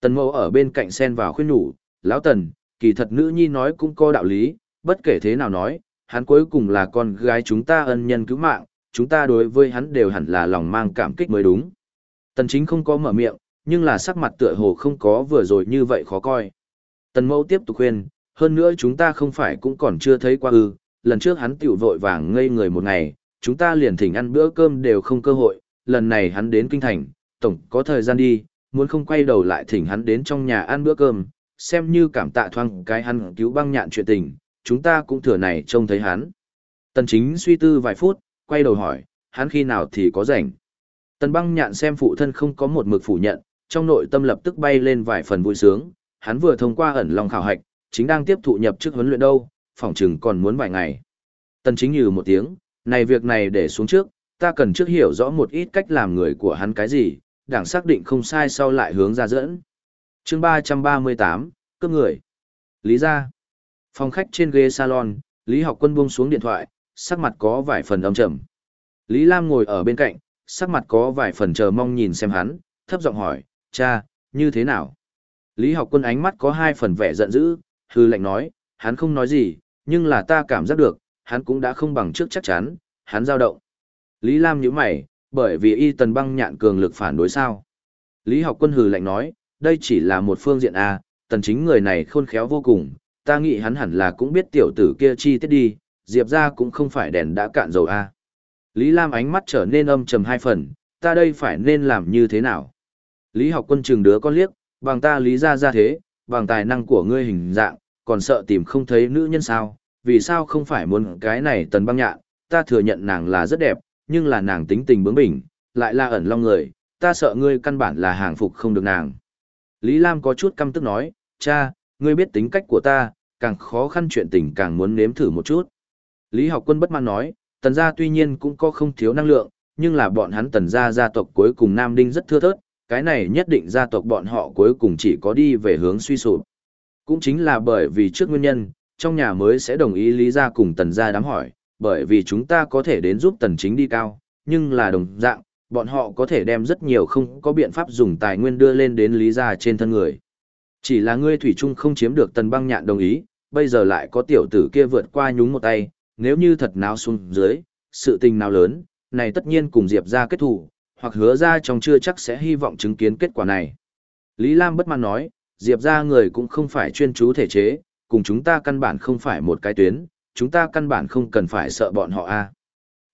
Tần mẫu ở bên cạnh sen vào khuyên nhủ, lão tần, kỳ thật nữ nhi nói cũng có đạo lý, bất kể thế nào nói, hắn cuối cùng là con gái chúng ta ân nhân cứu mạng, chúng ta đối với hắn đều hẳn là lòng mang cảm kích mới đúng. Tần chính không có mở miệng, nhưng là sắc mặt tựa hồ không có vừa rồi như vậy khó coi. Tần mẫu tiếp tục khuyên, hơn nữa chúng ta không phải cũng còn chưa thấy qua ư, lần trước hắn tiểu vội vàng ngây người một ngày, chúng ta liền thỉnh ăn bữa cơm đều không cơ hội, lần này hắn đến kinh thành, tổng có thời gian đi, muốn không quay đầu lại thỉnh hắn đến trong nhà ăn bữa cơm, xem như cảm tạ thoang cái hắn cứu băng nhạn chuyện tình, chúng ta cũng thừa này trông thấy hắn. Tần chính suy tư vài phút, quay đầu hỏi, hắn khi nào thì có rảnh. Tần băng nhạn xem phụ thân không có một mực phủ nhận, trong nội tâm lập tức bay lên vài phần vui sướng, hắn vừa thông qua ẩn lòng khảo hạch, chính đang tiếp thụ nhập chức huấn luyện đâu, phỏng chừng còn muốn vài ngày. Tần chính như một tiếng, này việc này để xuống trước, ta cần trước hiểu rõ một ít cách làm người của hắn cái gì, đảng xác định không sai sau lại hướng ra dẫn. chương 338, cướp người. Lý ra. Phòng khách trên ghế salon, Lý học quân buông xuống điện thoại, sắc mặt có vài phần âm trầm. Lý Lam ngồi ở bên cạnh, sắc mặt có vài phần chờ mong nhìn xem hắn, thấp giọng hỏi, cha, như thế nào? Lý học quân ánh mắt có hai phần vẻ giận dữ, hư lệnh nói, hắn không nói gì, nhưng là ta cảm giác được, hắn cũng đã không bằng trước chắc chắn, hắn dao động. Lý Lam nhíu mày, bởi vì y tần băng nhạn cường lực phản đối sao. Lý học quân hừ lạnh nói, đây chỉ là một phương diện A, tần chính người này khôn khéo vô cùng, ta nghĩ hắn hẳn là cũng biết tiểu tử kia chi tiết đi, diệp ra cũng không phải đèn đã cạn dầu A. Lý Lam ánh mắt trở nên âm trầm hai phần, ta đây phải nên làm như thế nào? Lý học quân trường đứa con liếc, bằng ta lý ra ra thế, bằng tài năng của ngươi hình dạng, còn sợ tìm không thấy nữ nhân sao, vì sao không phải muốn cái này tần băng nhạn, ta thừa nhận nàng là rất đẹp, nhưng là nàng tính tình bướng bỉnh, lại là ẩn long người, ta sợ ngươi căn bản là hàng phục không được nàng. Lý Lam có chút căm tức nói, cha, ngươi biết tính cách của ta, càng khó khăn chuyện tình càng muốn nếm thử một chút. Lý học quân bất mãn nói, tần gia tuy nhiên cũng có không thiếu năng lượng, nhưng là bọn hắn tần gia gia tộc cuối cùng Nam Đinh rất thưa thớt, cái này nhất định gia tộc bọn họ cuối cùng chỉ có đi về hướng suy sụp. Cũng chính là bởi vì trước nguyên nhân, trong nhà mới sẽ đồng ý lý gia cùng tần gia đám hỏi, bởi vì chúng ta có thể đến giúp tần chính đi cao, nhưng là đồng dạng, bọn họ có thể đem rất nhiều không có biện pháp dùng tài nguyên đưa lên đến lý gia trên thân người. Chỉ là ngươi thủy trung không chiếm được tần băng nhạn đồng ý, bây giờ lại có tiểu tử kia vượt qua nhúng một tay, nếu như thật nào xuống dưới, sự tình nào lớn, này tất nhiên cùng Diệp ra kết thủ, hoặc hứa ra trong chưa chắc sẽ hy vọng chứng kiến kết quả này. Lý Lam bất mãn nói, Diệp ra người cũng không phải chuyên chú thể chế, cùng chúng ta căn bản không phải một cái tuyến, chúng ta căn bản không cần phải sợ bọn họ a.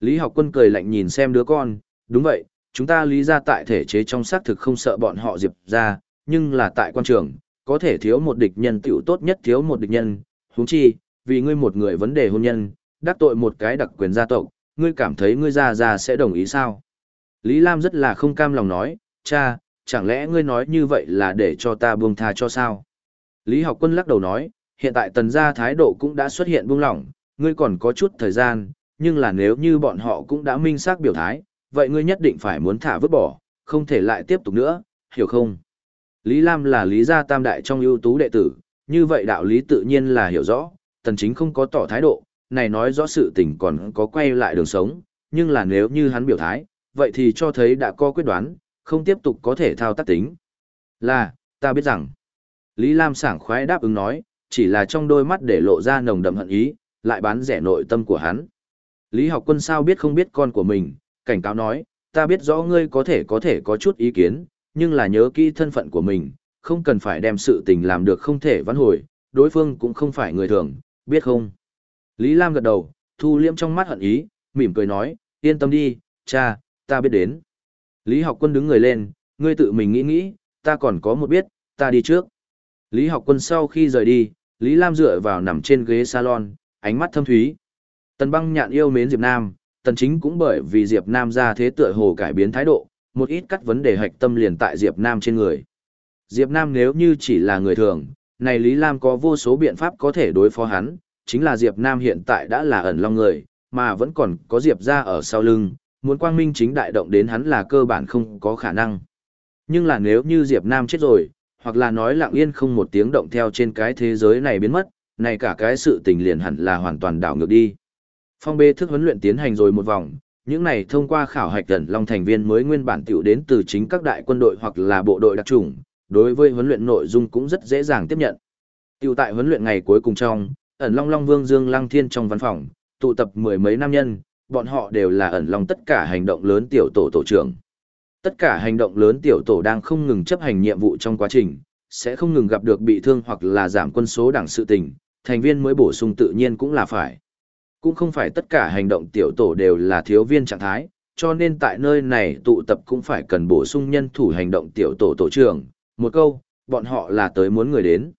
Lý học quân cười lạnh nhìn xem đứa con, đúng vậy, chúng ta lý ra tại thể chế trong xác thực không sợ bọn họ Diệp ra, nhưng là tại quan trường, có thể thiếu một địch nhân tiểu tốt nhất thiếu một địch nhân, huống chi, vì ngươi một người vấn đề hôn nhân, đắc tội một cái đặc quyền gia tộc, ngươi cảm thấy ngươi ra ra sẽ đồng ý sao? Lý Lam rất là không cam lòng nói, cha, chẳng lẽ ngươi nói như vậy là để cho ta buông tha cho sao? Lý học quân lắc đầu nói, hiện tại tần gia thái độ cũng đã xuất hiện buông lỏng, ngươi còn có chút thời gian, nhưng là nếu như bọn họ cũng đã minh xác biểu thái, vậy ngươi nhất định phải muốn thả vứt bỏ, không thể lại tiếp tục nữa, hiểu không? Lý Lam là lý gia tam đại trong ưu tú đệ tử, như vậy đạo lý tự nhiên là hiểu rõ, tần chính không có tỏ thái độ, này nói rõ sự tình còn có quay lại đường sống, nhưng là nếu như hắn biểu thái, vậy thì cho thấy đã có quyết đoán, không tiếp tục có thể thao tác tính. Là, ta biết rằng, Lý Lam sảng khoái đáp ứng nói, chỉ là trong đôi mắt để lộ ra nồng đậm hận ý, lại bán rẻ nội tâm của hắn. Lý học quân sao biết không biết con của mình, cảnh cáo nói, ta biết rõ ngươi có thể có thể có chút ý kiến, nhưng là nhớ kỹ thân phận của mình, không cần phải đem sự tình làm được không thể vãn hồi, đối phương cũng không phải người thường, biết không? Lý Lam gật đầu, thu liêm trong mắt hận ý, mỉm cười nói, yên tâm đi, cha, ta biết đến. Lý học quân đứng người lên, ngươi tự mình nghĩ nghĩ, ta còn có một biết, ta đi trước. Lý học quân sau khi rời đi, Lý Lam dựa vào nằm trên ghế salon, ánh mắt thâm thúy. Tần băng nhạn yêu mến Diệp Nam, tần chính cũng bởi vì Diệp Nam ra thế tựa hồ cải biến thái độ, một ít cắt vấn đề hạch tâm liền tại Diệp Nam trên người. Diệp Nam nếu như chỉ là người thường, này Lý Lam có vô số biện pháp có thể đối phó hắn, chính là Diệp Nam hiện tại đã là ẩn long người, mà vẫn còn có Diệp gia ở sau lưng, muốn quang minh chính đại động đến hắn là cơ bản không có khả năng. Nhưng là nếu như Diệp Nam chết rồi, hoặc là nói lặng yên không một tiếng động theo trên cái thế giới này biến mất, này cả cái sự tình liền hẳn là hoàn toàn đảo ngược đi. Phong bê thức huấn luyện tiến hành rồi một vòng, những này thông qua khảo hạch ẩn long thành viên mới nguyên bản tiểu đến từ chính các đại quân đội hoặc là bộ đội đặc chủng, đối với huấn luyện nội dung cũng rất dễ dàng tiếp nhận. Tiểu tại huấn luyện ngày cuối cùng trong, ẩn long long vương dương lăng thiên trong văn phòng, tụ tập mười mấy nam nhân, bọn họ đều là ẩn long tất cả hành động lớn tiểu tổ tổ trưởng. Tất cả hành động lớn tiểu tổ đang không ngừng chấp hành nhiệm vụ trong quá trình, sẽ không ngừng gặp được bị thương hoặc là giảm quân số đảng sự tình, thành viên mới bổ sung tự nhiên cũng là phải. Cũng không phải tất cả hành động tiểu tổ đều là thiếu viên trạng thái, cho nên tại nơi này tụ tập cũng phải cần bổ sung nhân thủ hành động tiểu tổ tổ trưởng. Một câu, bọn họ là tới muốn người đến.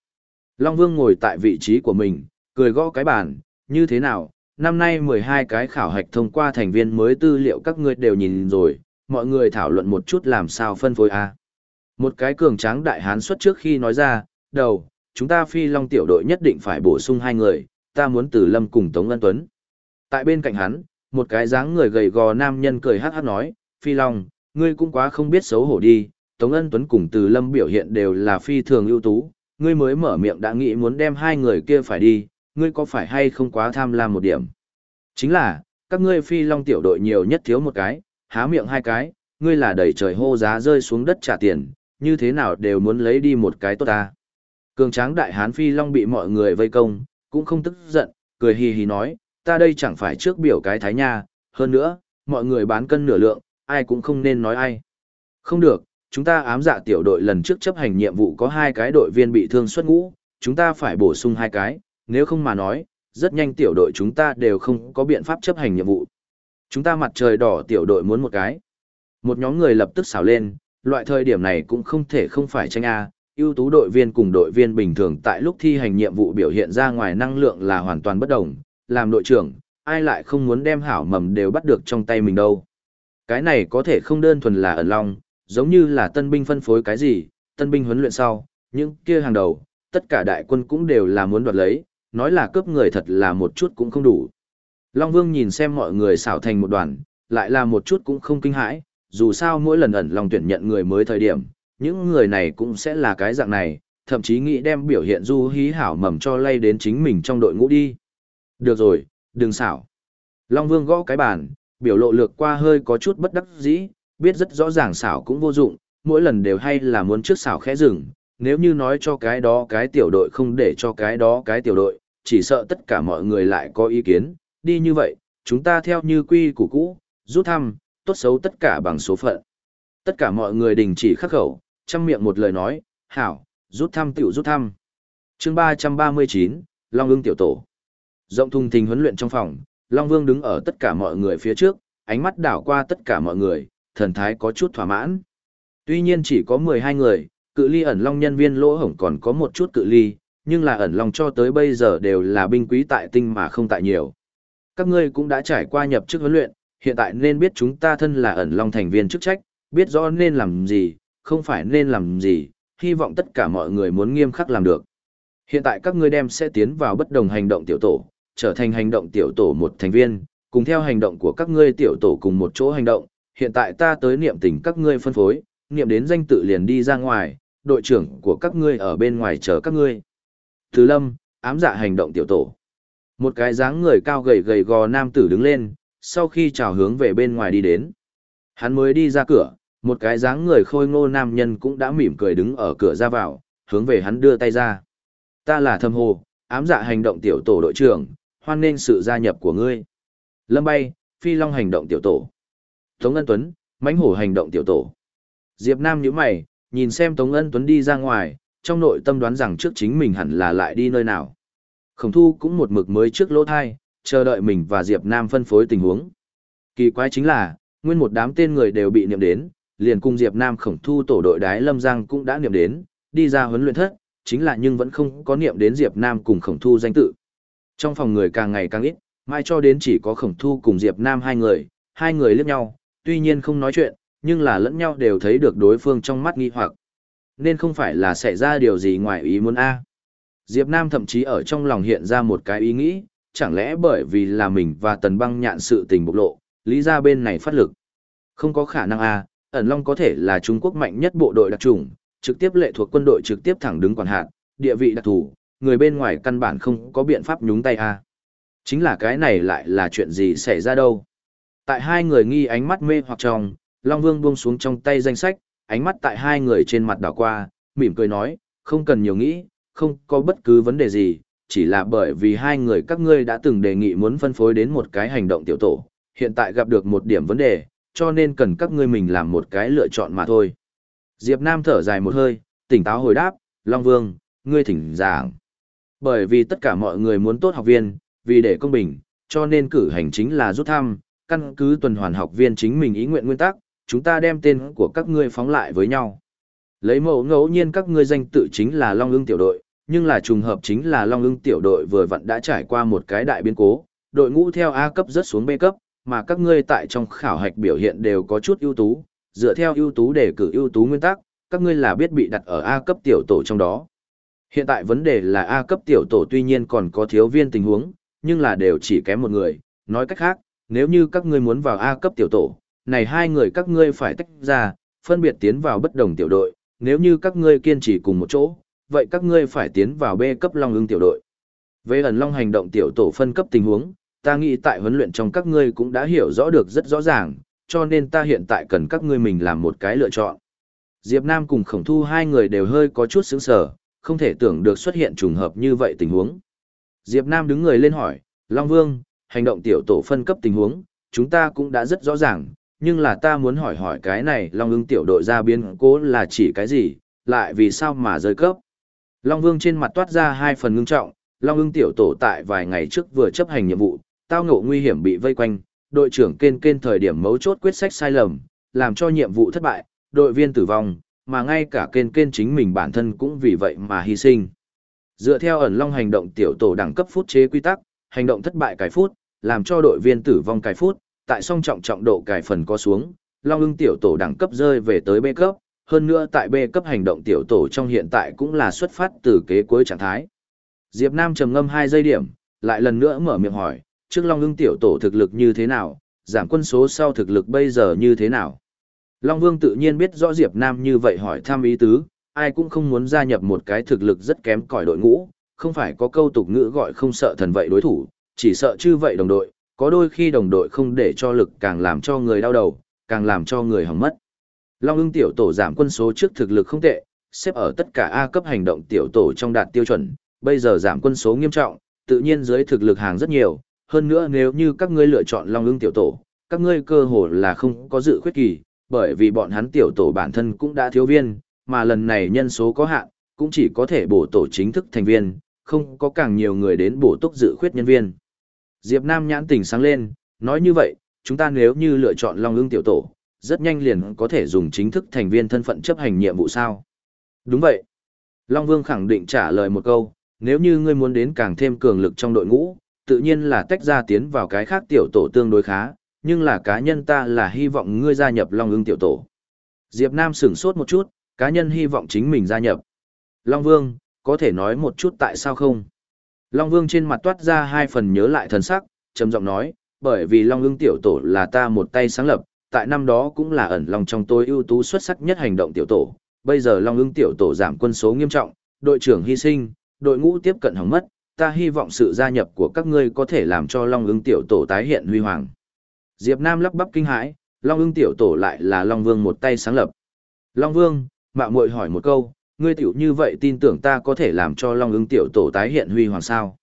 Long Vương ngồi tại vị trí của mình, cười gõ cái bàn, như thế nào, năm nay 12 cái khảo hạch thông qua thành viên mới tư liệu các ngươi đều nhìn rồi, mọi người thảo luận một chút làm sao phân phối a. Một cái cường tráng đại hán xuất trước khi nói ra, đầu, chúng ta phi long tiểu đội nhất định phải bổ sung hai người, ta muốn từ lâm cùng Tống Ân Tuấn. Tại bên cạnh hắn, một cái dáng người gầy gò nam nhân cười hát hát nói, phi long, ngươi cũng quá không biết xấu hổ đi, Tống Ân Tuấn cùng từ lâm biểu hiện đều là phi thường ưu tú, ngươi mới mở miệng đã nghĩ muốn đem hai người kia phải đi, ngươi có phải hay không quá tham lam một điểm. Chính là, các ngươi phi long tiểu đội nhiều nhất thiếu một cái, há miệng hai cái, ngươi là đẩy trời hô giá rơi xuống đất trả tiền, như thế nào đều muốn lấy đi một cái tốt ta. Cường tráng đại hán phi long bị mọi người vây công, cũng không tức giận, cười hì hì nói, ta đây chẳng phải trước biểu cái thái nha, hơn nữa, mọi người bán cân nửa lượng, ai cũng không nên nói ai. Không được, chúng ta ám dạ tiểu đội lần trước chấp hành nhiệm vụ có hai cái đội viên bị thương xuất ngũ, chúng ta phải bổ sung hai cái, nếu không mà nói, rất nhanh tiểu đội chúng ta đều không có biện pháp chấp hành nhiệm vụ. Chúng ta mặt trời đỏ tiểu đội muốn một cái. Một nhóm người lập tức xảo lên, loại thời điểm này cũng không thể không phải tranh A, ưu tú đội viên cùng đội viên bình thường tại lúc thi hành nhiệm vụ biểu hiện ra ngoài năng lượng là hoàn toàn bất đồng, làm đội trưởng, ai lại không muốn đem hảo mầm đều bắt được trong tay mình đâu. Cái này có thể không đơn thuần là ẩn long, giống như là tân binh phân phối cái gì, tân binh huấn luyện sau, những kia hàng đầu, tất cả đại quân cũng đều là muốn đoạt lấy, nói là cướp người thật là một chút cũng không đủ. Long Vương nhìn xem mọi người xảo thành một đoàn, lại là một chút cũng không kinh hãi, dù sao mỗi lần ẩn lòng tuyển nhận người mới thời điểm, những người này cũng sẽ là cái dạng này, thậm chí nghĩ đem biểu hiện du hí hảo mầm cho lay đến chính mình trong đội ngũ đi. Được rồi, đừng xảo. Long Vương gõ cái bàn, biểu lộ lược qua hơi có chút bất đắc dĩ, biết rất rõ ràng xảo cũng vô dụng, mỗi lần đều hay là muốn trước xảo khẽ rừng, nếu như nói cho cái đó cái tiểu đội không để cho cái đó cái tiểu đội, chỉ sợ tất cả mọi người lại có ý kiến, đi như vậy, chúng ta theo như quy củ cũ, rút thăm, tốt xấu tất cả bằng số phận. Tất cả mọi người đình chỉ khắc khẩu, chăm miệng một lời nói, hảo, rút thăm tiểu rút thăm. chương 339, Long ưng tiểu tổ. Rộng thùng thình huấn luyện trong phòng, Long Vương đứng ở tất cả mọi người phía trước, ánh mắt đảo qua tất cả mọi người, thần thái có chút thỏa mãn. Tuy nhiên chỉ có 12 người, cự ly ẩn Long nhân viên lỗ hổng còn có một chút cự ly, nhưng là ẩn Long cho tới bây giờ đều là binh quý tại tinh mà không tại nhiều. Các ngươi cũng đã trải qua nhập chức huấn luyện, hiện tại nên biết chúng ta thân là ẩn Long thành viên chức trách, biết rõ nên làm gì, không phải nên làm gì, hy vọng tất cả mọi người muốn nghiêm khắc làm được. Hiện tại các ngươi đem sẽ tiến vào bất đồng hành động tiểu tổ, trở thành hành động tiểu tổ một thành viên, cùng theo hành động của các ngươi tiểu tổ cùng một chỗ hành động. Hiện tại ta tới niệm tình các ngươi phân phối, niệm đến danh tự liền đi ra ngoài, đội trưởng của các ngươi ở bên ngoài chờ các ngươi. Thứ lâm, ám dạ hành động tiểu tổ. Một cái dáng người cao gầy gầy gò nam tử đứng lên, sau khi chào hướng về bên ngoài đi đến. Hắn mới đi ra cửa, một cái dáng người khôi ngô nam nhân cũng đã mỉm cười đứng ở cửa ra vào, hướng về hắn đưa tay ra. Ta là thâm hồ, ám dạ hành động tiểu tổ đội trưởng, hoan nghênh sự gia nhập của ngươi. Lâm bay, phi long hành động tiểu tổ. Tống Ân Tuấn, mãnh hổ hành động tiểu tổ. Diệp Nam nhíu mày, nhìn xem Tống Ân Tuấn đi ra ngoài, trong nội tâm đoán rằng trước chính mình hẳn là lại đi nơi nào. Khổng thu cũng một mực mới trước lỗ thai, chờ đợi mình và Diệp Nam phân phối tình huống. Kỳ quái chính là, nguyên một đám tên người đều bị niệm đến, liền cùng Diệp Nam khổng thu tổ đội đái Lâm Giang cũng đã niệm đến, đi ra huấn luyện thất, chính là nhưng vẫn không có niệm đến Diệp Nam cùng khổng thu danh tự. Trong phòng người càng ngày càng ít, mai cho đến chỉ có khổng thu cùng Diệp Nam hai người, hai người liếc nhau, tuy nhiên không nói chuyện, nhưng là lẫn nhau đều thấy được đối phương trong mắt nghi hoặc. Nên không phải là xảy ra điều gì ngoài ý muốn a. Diệp Nam thậm chí ở trong lòng hiện ra một cái ý nghĩ, chẳng lẽ bởi vì là mình và tần băng nhạn sự tình bộc lộ, lý ra bên này phát lực. Không có khả năng a, ẩn long có thể là Trung Quốc mạnh nhất bộ đội đặc trùng, trực tiếp lệ thuộc quân đội trực tiếp thẳng đứng quản hạt, địa vị đặc thù, người bên ngoài căn bản không có biện pháp nhúng tay a. Chính là cái này lại là chuyện gì xảy ra đâu. Tại hai người nghi ánh mắt mê hoặc trong, Long Vương buông xuống trong tay danh sách, ánh mắt tại hai người trên mặt đảo qua, mỉm cười nói, không cần nhiều nghĩ, không có bất cứ vấn đề gì, chỉ là bởi vì hai người các ngươi đã từng đề nghị muốn phân phối đến một cái hành động tiểu tổ, hiện tại gặp được một điểm vấn đề, cho nên cần các ngươi mình làm một cái lựa chọn mà thôi. Diệp Nam thở dài một hơi, tỉnh táo hồi đáp, Long Vương, ngươi thỉnh giảng. Bởi vì tất cả mọi người muốn tốt học viên, vì để công bình, cho nên cử hành chính là rút thăm, căn cứ tuần hoàn học viên chính mình ý nguyện nguyên tắc, chúng ta đem tên của các ngươi phóng lại với nhau. Lấy mẫu ngẫu nhiên các ngươi danh tự chính là Long ưng tiểu đội, nhưng là trùng hợp chính là Long ưng tiểu đội vừa vặn đã trải qua một cái đại biến cố, đội ngũ theo A cấp rất xuống B cấp, mà các ngươi tại trong khảo hạch biểu hiện đều có chút ưu tú, dựa theo ưu tú để cử ưu tú nguyên tắc, các ngươi là biết bị đặt ở A cấp tiểu tổ trong đó. Hiện tại vấn đề là A cấp tiểu tổ tuy nhiên còn có thiếu viên tình huống, nhưng là đều chỉ kém một người, nói cách khác, nếu như các ngươi muốn vào A cấp tiểu tổ, này hai người các ngươi phải tách ra, phân biệt tiến vào bất đồng tiểu đội, nếu như các ngươi kiên trì cùng một chỗ, vậy các ngươi phải tiến vào B cấp Long ưng tiểu đội. Về ẩn Long hành động tiểu tổ phân cấp tình huống, ta nghĩ tại huấn luyện trong các ngươi cũng đã hiểu rõ được rất rõ ràng, cho nên ta hiện tại cần các ngươi mình làm một cái lựa chọn. Diệp Nam cùng Khổng Thu hai người đều hơi có chút sững sờ, không thể tưởng được xuất hiện trùng hợp như vậy tình huống. Diệp Nam đứng người lên hỏi, Long Vương, hành động tiểu tổ phân cấp tình huống, chúng ta cũng đã rất rõ ràng, nhưng là ta muốn hỏi hỏi cái này Long ưng tiểu đội ra biến cố là chỉ cái gì, lại vì sao mà rơi cấp. Long Vương trên mặt toát ra hai phần ngưng trọng, Long ưng tiểu tổ tại vài ngày trước vừa chấp hành nhiệm vụ, tao ngộ nguy hiểm bị vây quanh, đội trưởng kên kên thời điểm mấu chốt quyết sách sai lầm, làm cho nhiệm vụ thất bại, đội viên tử vong, mà ngay cả kên kên chính mình bản thân cũng vì vậy mà hy sinh. Dựa theo ẩn long hành động tiểu tổ đẳng cấp phút chế quy tắc, hành động thất bại cái phút, làm cho đội viên tử vong cái phút, tại song trọng trọng độ cải phần có xuống, long ưng tiểu tổ đẳng cấp rơi về tới B cấp, hơn nữa tại B cấp hành động tiểu tổ trong hiện tại cũng là xuất phát từ kế cuối trạng thái. Diệp Nam trầm ngâm 2 giây điểm, lại lần nữa mở miệng hỏi, trước long ưng tiểu tổ thực lực như thế nào, giảm quân số sau thực lực bây giờ như thế nào? Long Vương tự nhiên biết rõ Diệp Nam như vậy hỏi thăm ý tứ, ai cũng không muốn gia nhập một cái thực lực rất kém cỏi đội ngũ, không phải có câu tục ngữ gọi không sợ thần vậy đối thủ, chỉ sợ chư vậy đồng đội, có đôi khi đồng đội không để cho lực càng làm cho người đau đầu, càng làm cho người hỏng mất. Long ưng tiểu tổ giảm quân số trước thực lực không tệ, xếp ở tất cả A cấp hành động tiểu tổ trong đạt tiêu chuẩn, bây giờ giảm quân số nghiêm trọng, tự nhiên dưới thực lực hàng rất nhiều, hơn nữa nếu như các ngươi lựa chọn Long ưng tiểu tổ, các ngươi cơ hồ là không có dự khuyết kỳ, bởi vì bọn hắn tiểu tổ bản thân cũng đã thiếu viên, mà lần này nhân số có hạn, cũng chỉ có thể bổ tổ chính thức thành viên, không có càng nhiều người đến bổ túc dự khuyết nhân viên. Diệp Nam nhãn tỉnh sáng lên, nói như vậy, chúng ta nếu như lựa chọn Long ưng tiểu tổ, rất nhanh liền có thể dùng chính thức thành viên thân phận chấp hành nhiệm vụ sao. Đúng vậy. Long Vương khẳng định trả lời một câu, nếu như ngươi muốn đến càng thêm cường lực trong đội ngũ, tự nhiên là tách ra tiến vào cái khác tiểu tổ tương đối khá, nhưng là cá nhân ta là hy vọng ngươi gia nhập Long ưng tiểu tổ. Diệp Nam sửng sốt một chút, cá nhân hy vọng chính mình gia nhập. Long Vương, có thể nói một chút tại sao không? Long Vương trên mặt toát ra hai phần nhớ lại thần sắc, trầm giọng nói, bởi vì Long ưng tiểu tổ là ta một tay sáng lập, tại năm đó cũng là ẩn lòng trong tôi ưu tú xuất sắc nhất hành động tiểu tổ. Bây giờ Long ưng tiểu tổ giảm quân số nghiêm trọng, đội trưởng hy sinh, đội ngũ tiếp cận hỏng mất, ta hy vọng sự gia nhập của các ngươi có thể làm cho Long ưng tiểu tổ tái hiện huy hoàng. Diệp Nam lắp bắp kinh hãi, Long ưng tiểu tổ lại là Long Vương một tay sáng lập. Long Vương, mạo muội hỏi một câu, ngươi tiểu như vậy tin tưởng ta có thể làm cho Long ưng tiểu tổ tái hiện huy hoàng sao?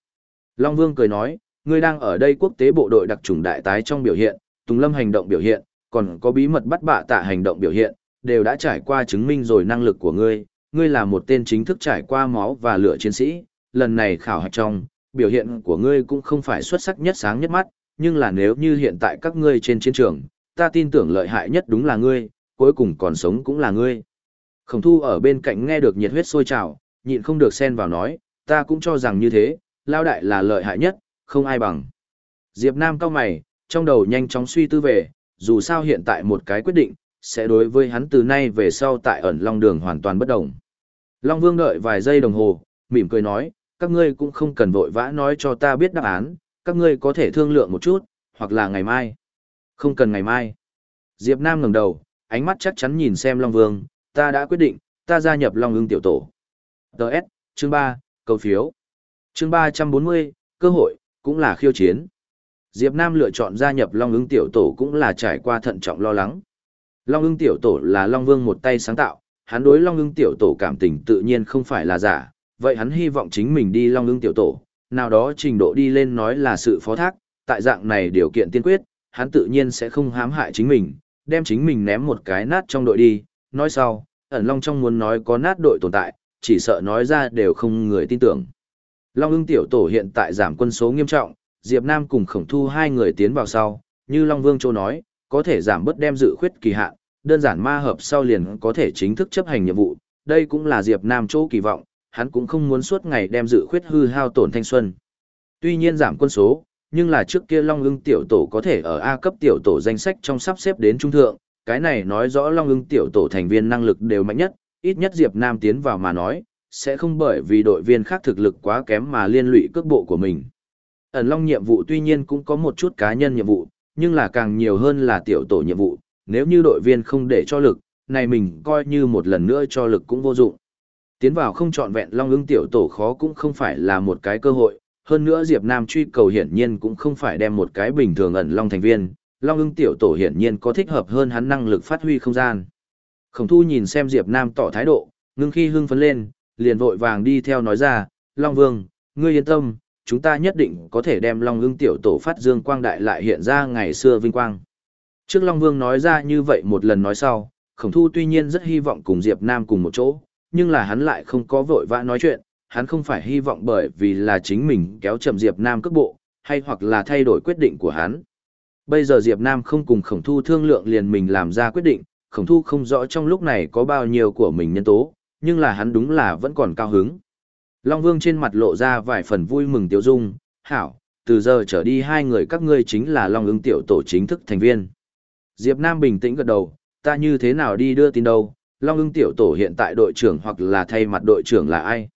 Long Vương cười nói, ngươi đang ở đây quốc tế bộ đội đặc trùng đại tái trong biểu hiện, Tùng Lâm hành động biểu hiện, còn có bí mật bắt bạ tạ hành động biểu hiện, đều đã trải qua chứng minh rồi năng lực của ngươi, ngươi là một tên chính thức trải qua máu và lửa chiến sĩ, lần này khảo hạch trong, biểu hiện của ngươi cũng không phải xuất sắc nhất sáng nhất mắt, nhưng là nếu như hiện tại các ngươi trên chiến trường, ta tin tưởng lợi hại nhất đúng là ngươi, cuối cùng còn sống cũng là ngươi. Khổng thu ở bên cạnh nghe được nhiệt huyết sôi trào, nhịn không được xen vào nói, ta cũng cho rằng như thế, lao đại là lợi hại nhất, không ai bằng. Diệp Nam cao mày, trong đầu nhanh chóng suy tư về, dù sao hiện tại một cái quyết định, sẽ đối với hắn từ nay về sau tại ẩn Long Đường hoàn toàn bất động. Long Vương đợi vài giây đồng hồ, mỉm cười nói, các ngươi cũng không cần vội vã nói cho ta biết đáp án, các ngươi có thể thương lượng một chút, hoặc là ngày mai. Không cần ngày mai. Diệp Nam ngẩng đầu, ánh mắt chắc chắn nhìn xem Long Vương, ta đã quyết định, ta gia nhập Long ưng tiểu tổ. Đợt, chương 3, cầu phiếu. Chương 340, cơ hội, cũng là khiêu chiến. Diệp Nam lựa chọn gia nhập Long ưng tiểu tổ cũng là trải qua thận trọng lo lắng. Long ưng tiểu tổ là Long Vương một tay sáng tạo, hắn đối Long ưng tiểu tổ cảm tình tự nhiên không phải là giả, vậy hắn hy vọng chính mình đi Long ưng tiểu tổ, nào đó trình độ đi lên nói là sự phó thác, tại dạng này điều kiện tiên quyết, hắn tự nhiên sẽ không hãm hại chính mình, đem chính mình ném một cái nát trong đội đi, nói sau, ẩn long trong muốn nói có nát đội tồn tại, chỉ sợ nói ra đều không người tin tưởng. Long ưng tiểu tổ hiện tại giảm quân số nghiêm trọng, Diệp Nam cùng khổng thu hai người tiến vào sau, như Long Vương Châu nói, có thể giảm bớt đem dự khuyết kỳ hạn, đơn giản ma hợp sau liền có thể chính thức chấp hành nhiệm vụ, đây cũng là Diệp Nam Châu kỳ vọng, hắn cũng không muốn suốt ngày đem dự khuyết hư hao tổn thanh xuân. Tuy nhiên giảm quân số, nhưng là trước kia Long ưng tiểu tổ có thể ở A cấp tiểu tổ danh sách trong sắp xếp đến trung thượng, cái này nói rõ Long ưng tiểu tổ thành viên năng lực đều mạnh nhất, ít nhất Diệp Nam tiến vào mà nói, sẽ không bởi vì đội viên khác thực lực quá kém mà liên lụy cước bộ của mình. Ẩn Long nhiệm vụ tuy nhiên cũng có một chút cá nhân nhiệm vụ, nhưng là càng nhiều hơn là tiểu tổ nhiệm vụ, nếu như đội viên không để cho lực, này mình coi như một lần nữa cho lực cũng vô dụng. Tiến vào không chọn vẹn Long ưng tiểu tổ khó cũng không phải là một cái cơ hội, hơn nữa Diệp Nam truy cầu hiển nhiên cũng không phải đem một cái bình thường ẩn Long thành viên, Long ưng tiểu tổ hiển nhiên có thích hợp hơn hắn năng lực phát huy không gian. Khổng thu nhìn xem Diệp Nam tỏ thái độ, ngưng khi hưng phấn lên, liền vội vàng đi theo nói ra, Long Vương, ngươi yên tâm, chúng ta nhất định có thể đem Long ưng tiểu tổ phát dương quang đại lại hiện ra ngày xưa vinh quang. Trước Long Vương nói ra như vậy một lần nói sau, khổng thu tuy nhiên rất hy vọng cùng Diệp Nam cùng một chỗ, nhưng là hắn lại không có vội vã nói chuyện, hắn không phải hy vọng bởi vì là chính mình kéo chậm Diệp Nam cước bộ, hay hoặc là thay đổi quyết định của hắn. Bây giờ Diệp Nam không cùng khổng thu thương lượng liền mình làm ra quyết định, khổng thu không rõ trong lúc này có bao nhiêu của mình nhân tố, nhưng là hắn đúng là vẫn còn cao hứng. Long Vương trên mặt lộ ra vài phần vui mừng tiêu dung, hảo, từ giờ trở đi hai người các ngươi chính là Long ứng tiểu tổ chính thức thành viên. Diệp Nam bình tĩnh gật đầu, ta như thế nào đi đưa tin đâu, Long ưng tiểu tổ hiện tại đội trưởng hoặc là thay mặt đội trưởng là ai?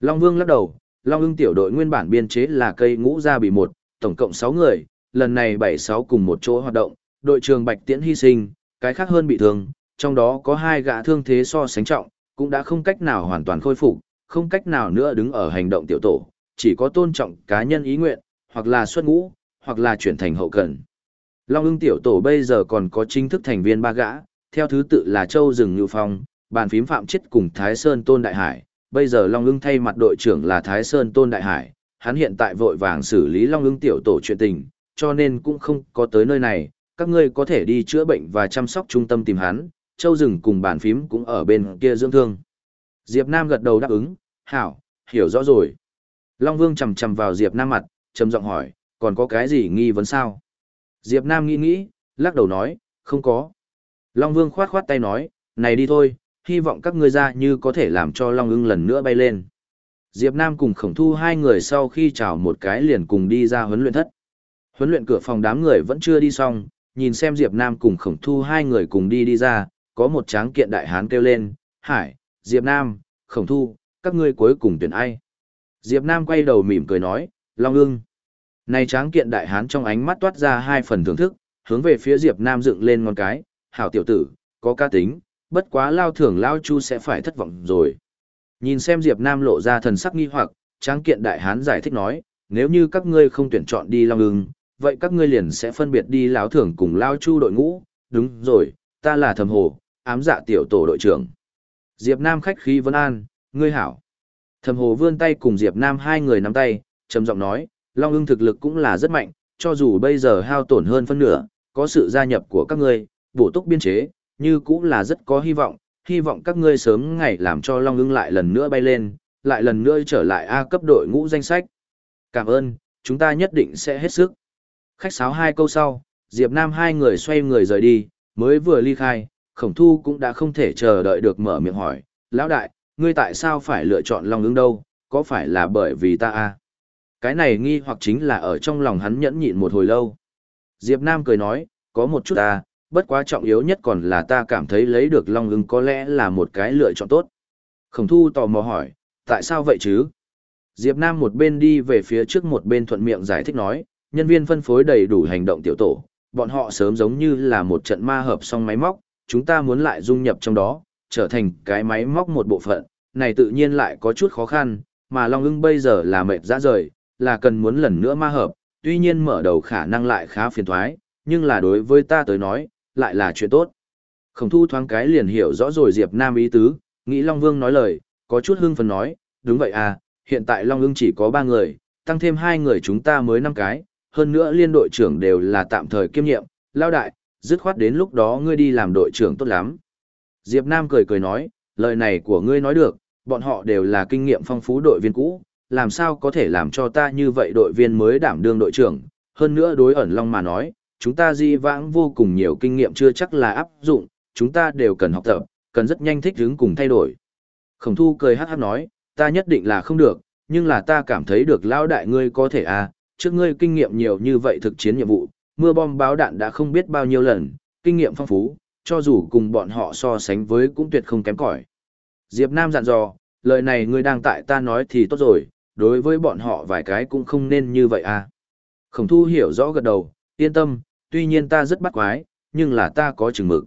Long Vương lắc đầu, Long ưng tiểu đội nguyên bản biên chế là cây ngũ gia bị một, tổng cộng 6 người, lần này 7-6 cùng một chỗ hoạt động, đội trưởng Bạch Tiễn hy sinh, cái khác hơn bị thương, trong đó có hai gã thương thế so sánh trọng, cũng đã không cách nào hoàn toàn khôi phục, không cách nào nữa đứng ở hành động tiểu tổ, chỉ có tôn trọng cá nhân ý nguyện, hoặc là xuất ngũ, hoặc là chuyển thành hậu cần. Long ưng tiểu tổ bây giờ còn có chính thức thành viên ba gã, theo thứ tự là Châu Rừng Như Phong, bàn phím Phạm Chết cùng Thái Sơn Tôn Đại Hải. Bây giờ Long ưng thay mặt đội trưởng là Thái Sơn Tôn Đại Hải, hắn hiện tại vội vàng xử lý Long ưng tiểu tổ chuyện tình, cho nên cũng không có tới nơi này, các ngươi có thể đi chữa bệnh và chăm sóc trung tâm tìm hắn, Châu Rừng cùng bàn phím cũng ở bên kia dưỡng thương. Diệp Nam gật đầu đáp ứng, hảo, hiểu rõ rồi. Long Vương chầm chầm vào Diệp Nam mặt, trầm giọng hỏi, còn có cái gì nghi vấn sao? Diệp Nam nghĩ nghĩ, lắc đầu nói, không có. Long Vương khoát khoát tay nói, này đi thôi, hy vọng các ngươi ra như có thể làm cho Long ưng lần nữa bay lên. Diệp Nam cùng khổng thu hai người sau khi chào một cái liền cùng đi ra huấn luyện thất. Huấn luyện cửa phòng đám người vẫn chưa đi xong, nhìn xem Diệp Nam cùng khổng thu hai người cùng đi đi ra, có một tráng kiện đại hán kêu lên, Hải, Diệp Nam, khổng thu, các ngươi cuối cùng tuyển ai. Diệp Nam quay đầu mỉm cười nói, Long ưng. Này tráng kiện đại hán trong ánh mắt toát ra hai phần thưởng thức, hướng về phía Diệp Nam dựng lên ngón cái, hảo tiểu tử, có ca tính, bất quá lao thưởng lao chu sẽ phải thất vọng rồi. Nhìn xem Diệp Nam lộ ra thần sắc nghi hoặc, tráng kiện đại hán giải thích nói, nếu như các ngươi không tuyển chọn đi Long ưng, vậy các ngươi liền sẽ phân biệt đi lão thưởng cùng lao chu đội ngũ, đúng rồi, ta là thầm hồ, ám dạ tiểu tổ đội trưởng. Diệp Nam khách khí vân an, ngươi hảo. Thẩm hồ vươn tay cùng Diệp Nam hai người nắm tay, trầm giọng nói, Long ưng thực lực cũng là rất mạnh, cho dù bây giờ hao tổn hơn phân nửa, có sự gia nhập của các ngươi, bổ túc biên chế, như cũng là rất có hy vọng, hy vọng các ngươi sớm ngày làm cho Long ưng lại lần nữa bay lên, lại lần nữa trở lại A cấp đội ngũ danh sách. Cảm ơn, chúng ta nhất định sẽ hết sức. Khách sáo hai câu sau, Diệp Nam hai người xoay người rời đi, mới vừa ly khai, khổng thu cũng đã không thể chờ đợi được mở miệng hỏi, lão đại, ngươi tại sao phải lựa chọn Long ứng đâu, có phải là bởi vì ta à? Cái này nghi hoặc chính là ở trong lòng hắn nhẫn nhịn một hồi lâu. Diệp Nam cười nói, có một chút ta, bất quá trọng yếu nhất còn là ta cảm thấy lấy được Long ứng có lẽ là một cái lựa chọn tốt. Khổng thu tò mò hỏi, tại sao vậy chứ? Diệp Nam một bên đi về phía trước một bên thuận miệng giải thích nói, nhân viên phân phối đầy đủ hành động tiểu tổ, bọn họ sớm giống như là một trận ma hợp song máy móc, chúng ta muốn lại dung nhập trong đó, trở thành cái máy móc một bộ phận, này tự nhiên lại có chút khó khăn, mà Long ưng bây giờ là mệt ra rời, là cần muốn lần nữa ma hợp, tuy nhiên mở đầu khả năng lại khá phiền thoái, nhưng là đối với ta tới nói, lại là chuyện tốt. Khổng thu thoáng cái liền hiểu rõ rồi Diệp Nam ý tứ, nghĩ Long Vương nói lời, có chút hưng phấn nói, đúng vậy à, hiện tại Long ưng chỉ có 3 người, tăng thêm 2 người chúng ta mới 5 cái, hơn nữa liên đội trưởng đều là tạm thời kiêm nhiệm, lao đại, dứt khoát đến lúc đó ngươi đi làm đội trưởng tốt lắm. Diệp Nam cười cười nói, lời này của ngươi nói được, bọn họ đều là kinh nghiệm phong phú đội viên cũ, làm sao có thể làm cho ta như vậy đội viên mới đảm đương đội trưởng, hơn nữa đối ẩn long mà nói, chúng ta di vãng vô cùng nhiều kinh nghiệm chưa chắc là áp dụng, chúng ta đều cần học tập, cần rất nhanh thích ứng cùng thay đổi. Khổng thu cười hát hát nói, ta nhất định là không được, nhưng là ta cảm thấy được lão đại ngươi có thể à, trước ngươi kinh nghiệm nhiều như vậy thực chiến nhiệm vụ, mưa bom báo đạn đã không biết bao nhiêu lần, kinh nghiệm phong phú, cho dù cùng bọn họ so sánh với cũng tuyệt không kém cỏi. Diệp Nam dặn dò, lời này ngươi đang tại ta nói thì tốt rồi, đối với bọn họ vài cái cũng không nên như vậy à. Khổng thu hiểu rõ gật đầu, yên tâm, tuy nhiên ta rất bắt quái, nhưng là ta có chừng mực.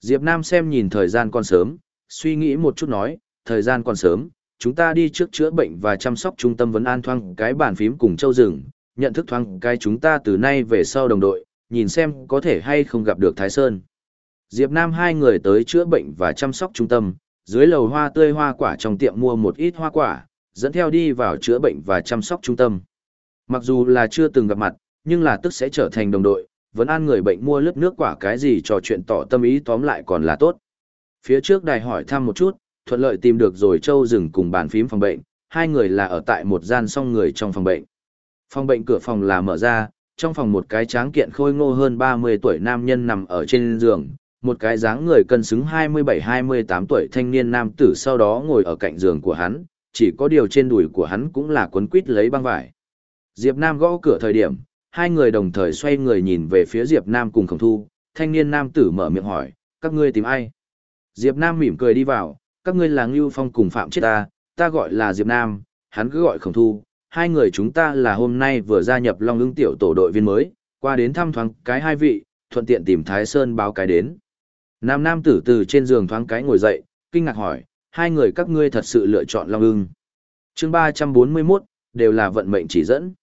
Diệp Nam xem nhìn thời gian còn sớm, suy nghĩ một chút nói, thời gian còn sớm, chúng ta đi trước chữa bệnh và chăm sóc trung tâm vấn an thoang cái bàn phím cùng châu rừng, nhận thức thoáng cái chúng ta từ nay về sau đồng đội, nhìn xem có thể hay không gặp được Thái Sơn. Diệp Nam hai người tới chữa bệnh và chăm sóc trung tâm, dưới lầu hoa tươi hoa quả trong tiệm mua một ít hoa quả, dẫn theo đi vào chữa bệnh và chăm sóc trung tâm. Mặc dù là chưa từng gặp mặt, nhưng là tức sẽ trở thành đồng đội, vẫn an người bệnh mua lớp nước quả cái gì trò chuyện tỏ tâm ý tóm lại còn là tốt. Phía trước đài hỏi thăm một chút, thuận lợi tìm được rồi châu rừng cùng bàn phím phòng bệnh, hai người là ở tại một gian song người trong phòng bệnh. Phòng bệnh cửa phòng là mở ra, trong phòng một cái tráng kiện khôi ngô hơn 30 tuổi nam nhân nằm ở trên giường, một cái dáng người cân xứng 27-28 tuổi thanh niên nam tử sau đó ngồi ở cạnh giường của hắn, chỉ có điều trên đùi của hắn cũng là quấn quít lấy băng vải. Diệp Nam gõ cửa thời điểm, hai người đồng thời xoay người nhìn về phía Diệp Nam cùng khổng thu, thanh niên nam tử mở miệng hỏi, các ngươi tìm ai? Diệp Nam mỉm cười đi vào, các ngươi là Ngưu Phong cùng Phạm Chết ta, ta gọi là Diệp Nam, hắn cứ gọi khổng thu, hai người chúng ta là hôm nay vừa gia nhập Long ưng tiểu tổ đội viên mới, qua đến thăm thoáng cái hai vị, thuận tiện tìm Thái Sơn báo cái đến. Nam nam tử từ trên giường thoáng cái ngồi dậy, kinh ngạc hỏi, hai người các ngươi thật sự lựa chọn Long ưng. Chương 341, đều là vận mệnh chỉ dẫn.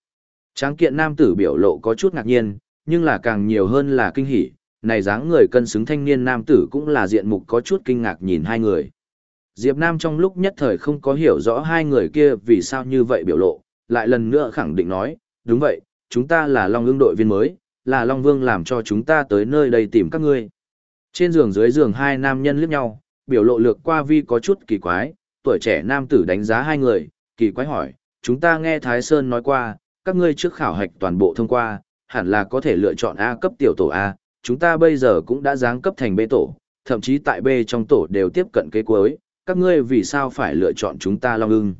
Tráng kiện nam tử biểu lộ có chút ngạc nhiên, nhưng là càng nhiều hơn là kinh hỉ, này dáng người cân xứng thanh niên nam tử cũng là diện mục có chút kinh ngạc nhìn hai người. Diệp Nam trong lúc nhất thời không có hiểu rõ hai người kia vì sao như vậy biểu lộ, lại lần nữa khẳng định nói, đúng vậy, chúng ta là Long ương đội viên mới, là Long Vương làm cho chúng ta tới nơi đây tìm các ngươi. Trên giường dưới giường hai nam nhân liếc nhau, biểu lộ lược qua vi có chút kỳ quái, tuổi trẻ nam tử đánh giá hai người, kỳ quái hỏi, chúng ta nghe Thái Sơn nói qua, các ngươi trước khảo hạch toàn bộ thông qua, hẳn là có thể lựa chọn A cấp tiểu tổ A, chúng ta bây giờ cũng đã giáng cấp thành B tổ, thậm chí tại B trong tổ đều tiếp cận kế cuối, các ngươi vì sao phải lựa chọn chúng ta Long ưng?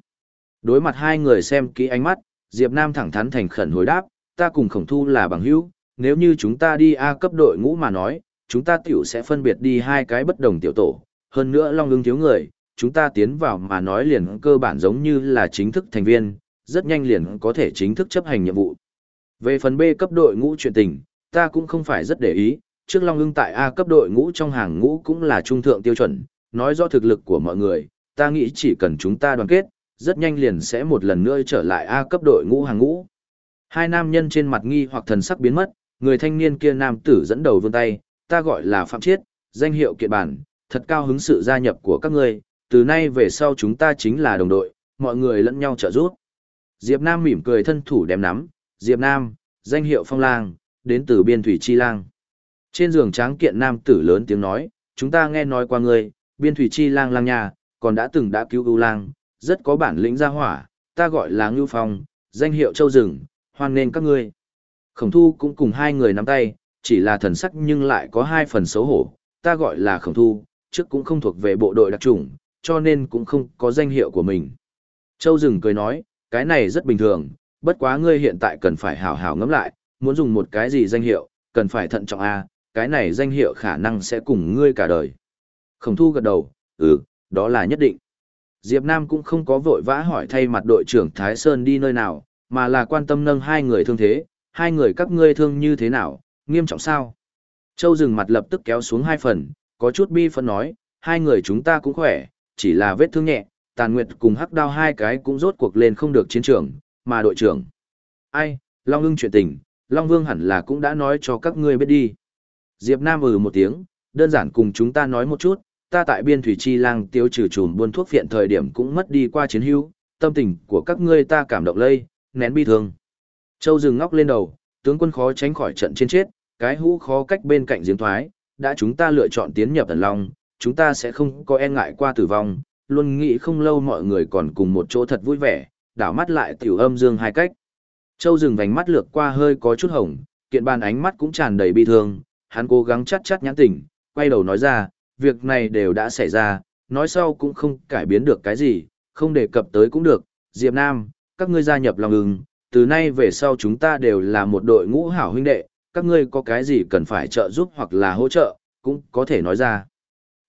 Đối mặt hai người xem kỹ ánh mắt, Diệp Nam thẳng thắn thành khẩn hồi đáp, ta cùng khổng thu là bằng hữu, nếu như chúng ta đi A cấp đội ngũ mà nói, chúng ta tiểu sẽ phân biệt đi hai cái bất đồng tiểu tổ, hơn nữa Long ưng thiếu người, chúng ta tiến vào mà nói liền cơ bản giống như là chính thức thành viên, rất nhanh liền có thể chính thức chấp hành nhiệm vụ. Về phần B cấp đội ngũ chuyện tình, ta cũng không phải rất để ý, trước Long ưng tại A cấp đội ngũ trong hàng ngũ cũng là trung thượng tiêu chuẩn, nói rõ thực lực của mọi người, ta nghĩ chỉ cần chúng ta đoàn kết, rất nhanh liền sẽ một lần nữa trở lại A cấp đội ngũ hàng ngũ. Hai nam nhân trên mặt nghi hoặc thần sắc biến mất, người thanh niên kia nam tử dẫn đầu vươn tay, ta gọi là Phạm Chiết, danh hiệu kiện bản, thật cao hứng sự gia nhập của các ngươi, từ nay về sau chúng ta chính là đồng đội, mọi người lẫn nhau trợ giúp. Diệp Nam mỉm cười thân thủ đem nắm, Diệp Nam, danh hiệu phong lang, đến từ biên thủy chi lang. Trên giường tráng kiện nam tử lớn tiếng nói, chúng ta nghe nói qua ngươi, biên thủy chi lang lang nhà, còn đã từng đã cứu ưu lang, rất có bản lĩnh gia hỏa, ta gọi là Ngưu Phong, danh hiệu châu rừng, hoan nên các ngươi. Khổng thu cũng cùng hai người nắm tay, chỉ là thần sắc nhưng lại có hai phần xấu hổ, ta gọi là khổng thu, trước cũng không thuộc về bộ đội đặc chủng, cho nên cũng không có danh hiệu của mình. Châu rừng cười nói, cái này rất bình thường, bất quá ngươi hiện tại cần phải hảo hảo ngẫm lại, muốn dùng một cái gì danh hiệu, cần phải thận trọng a, cái này danh hiệu khả năng sẽ cùng ngươi cả đời. Khổng thu gật đầu, ừ, đó là nhất định. Diệp Nam cũng không có vội vã hỏi thay mặt đội trưởng Thái Sơn đi nơi nào, mà là quan tâm nâng hai người thương thế, hai người các ngươi thương như thế nào, nghiêm trọng sao? Châu dừng mặt lập tức kéo xuống hai phần, có chút bi phân nói, hai người chúng ta cũng khỏe, chỉ là vết thương nhẹ, tàn nguyệt cùng hắc đao hai cái cũng rốt cuộc lên không được chiến trường, mà đội trưởng. Ai, Long ưng chuyện tình, Long Vương hẳn là cũng đã nói cho các ngươi biết đi. Diệp Nam ừ một tiếng, đơn giản cùng chúng ta nói một chút, ta tại biên thủy chi lang tiêu trừ chùm buôn thuốc viện thời điểm cũng mất đi qua chiến hữu, tâm tình của các ngươi ta cảm động lây, nén bi thương. Châu dừng ngóc lên đầu, tướng quân khó tránh khỏi trận trên chết, cái hũ khó cách bên cạnh giếng thoái, đã chúng ta lựa chọn tiến nhập thần long, chúng ta sẽ không có e ngại qua tử vong, luôn nghĩ không lâu mọi người còn cùng một chỗ thật vui vẻ, đảo mắt lại tiểu âm dương hai cách. Châu dừng vành mắt lược qua hơi có chút hồng, kiện bàn ánh mắt cũng tràn đầy bi thương, hắn cố gắng chắt chắt nhãn tỉnh, quay đầu nói ra, việc này đều đã xảy ra, nói sau cũng không cải biến được cái gì, không đề cập tới cũng được, Diệp Nam, các ngươi gia nhập lòng ưng, từ nay về sau chúng ta đều là một đội ngũ hảo huynh đệ, các ngươi có cái gì cần phải trợ giúp hoặc là hỗ trợ, cũng có thể nói ra.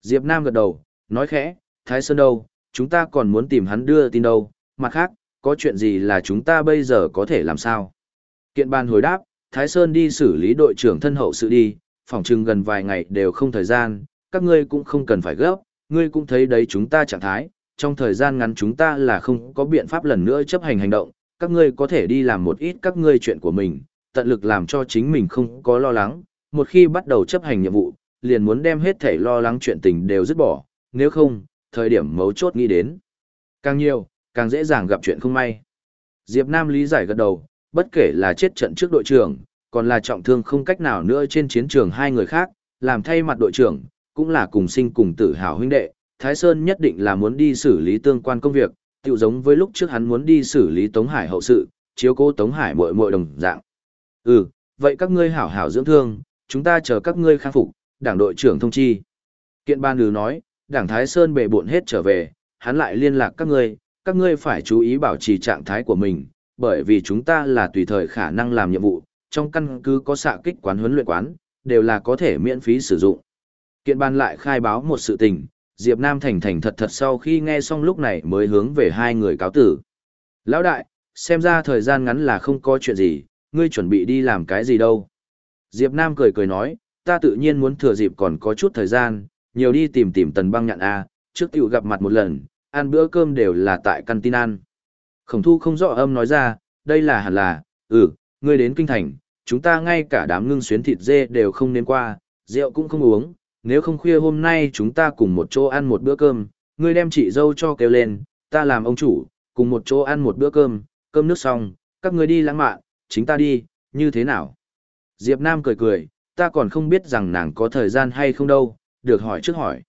Diệp Nam gật đầu, nói khẽ, Thái Sơn đâu, chúng ta còn muốn tìm hắn đưa tin đâu, mặt khác, có chuyện gì là chúng ta bây giờ có thể làm sao? Kiện ban hồi đáp, Thái Sơn đi xử lý đội trưởng thân hậu sự đi, phòng trừng gần vài ngày đều không thời gian, các ngươi cũng không cần phải gấp, ngươi cũng thấy đấy chúng ta trạng thái, trong thời gian ngắn chúng ta là không có biện pháp lần nữa chấp hành hành động, các ngươi có thể đi làm một ít các ngươi chuyện của mình, tận lực làm cho chính mình không có lo lắng, một khi bắt đầu chấp hành nhiệm vụ, liền muốn đem hết thể lo lắng chuyện tình đều dứt bỏ, nếu không, thời điểm mấu chốt nghĩ đến. Càng nhiều, càng dễ dàng gặp chuyện không may. Diệp Nam lý giải gật đầu, bất kể là chết trận trước đội trưởng, còn là trọng thương không cách nào nữa trên chiến trường hai người khác, làm thay mặt đội trưởng, cũng là cùng sinh cùng tử hào huynh đệ, Thái Sơn nhất định là muốn đi xử lý tương quan công việc, tự giống với lúc trước hắn muốn đi xử lý Tống Hải hậu sự, chiếu cố Tống Hải muội muội đồng dạng. Ừ, vậy các ngươi hảo hảo dưỡng thương, chúng ta chờ các ngươi khang phục, đảng đội trưởng thông chi. Kiện ban lừ nói, đảng Thái Sơn bệ bộn hết trở về, hắn lại liên lạc các ngươi, các ngươi phải chú ý bảo trì trạng thái của mình, bởi vì chúng ta là tùy thời khả năng làm nhiệm vụ, trong căn cứ có xạ kích quán huấn luyện quán, đều là có thể miễn phí sử dụng. Kiện ban lại khai báo một sự tình, Diệp Nam thành thành thật thật sau khi nghe xong lúc này mới hướng về hai người cáo tử. Lão đại, xem ra thời gian ngắn là không có chuyện gì, ngươi chuẩn bị đi làm cái gì đâu. Diệp Nam cười cười nói, ta tự nhiên muốn thừa dịp còn có chút thời gian, nhiều đi tìm tìm tần băng nhạn A, trước tiểu gặp mặt một lần, ăn bữa cơm đều là tại căn tin ăn. Khổng thu không rõ âm nói ra, đây là hẳn là, ừ, ngươi đến kinh thành, chúng ta ngay cả đám ngưng xuyến thịt dê đều không nên qua, rượu cũng không uống, nếu không khuya hôm nay chúng ta cùng một chỗ ăn một bữa cơm, ngươi đem chị dâu cho kêu lên, ta làm ông chủ, cùng một chỗ ăn một bữa cơm, cơm nước xong, các ngươi đi lãng mạn, chính ta đi, như thế nào? Diệp Nam cười cười, ta còn không biết rằng nàng có thời gian hay không đâu, được hỏi trước hỏi.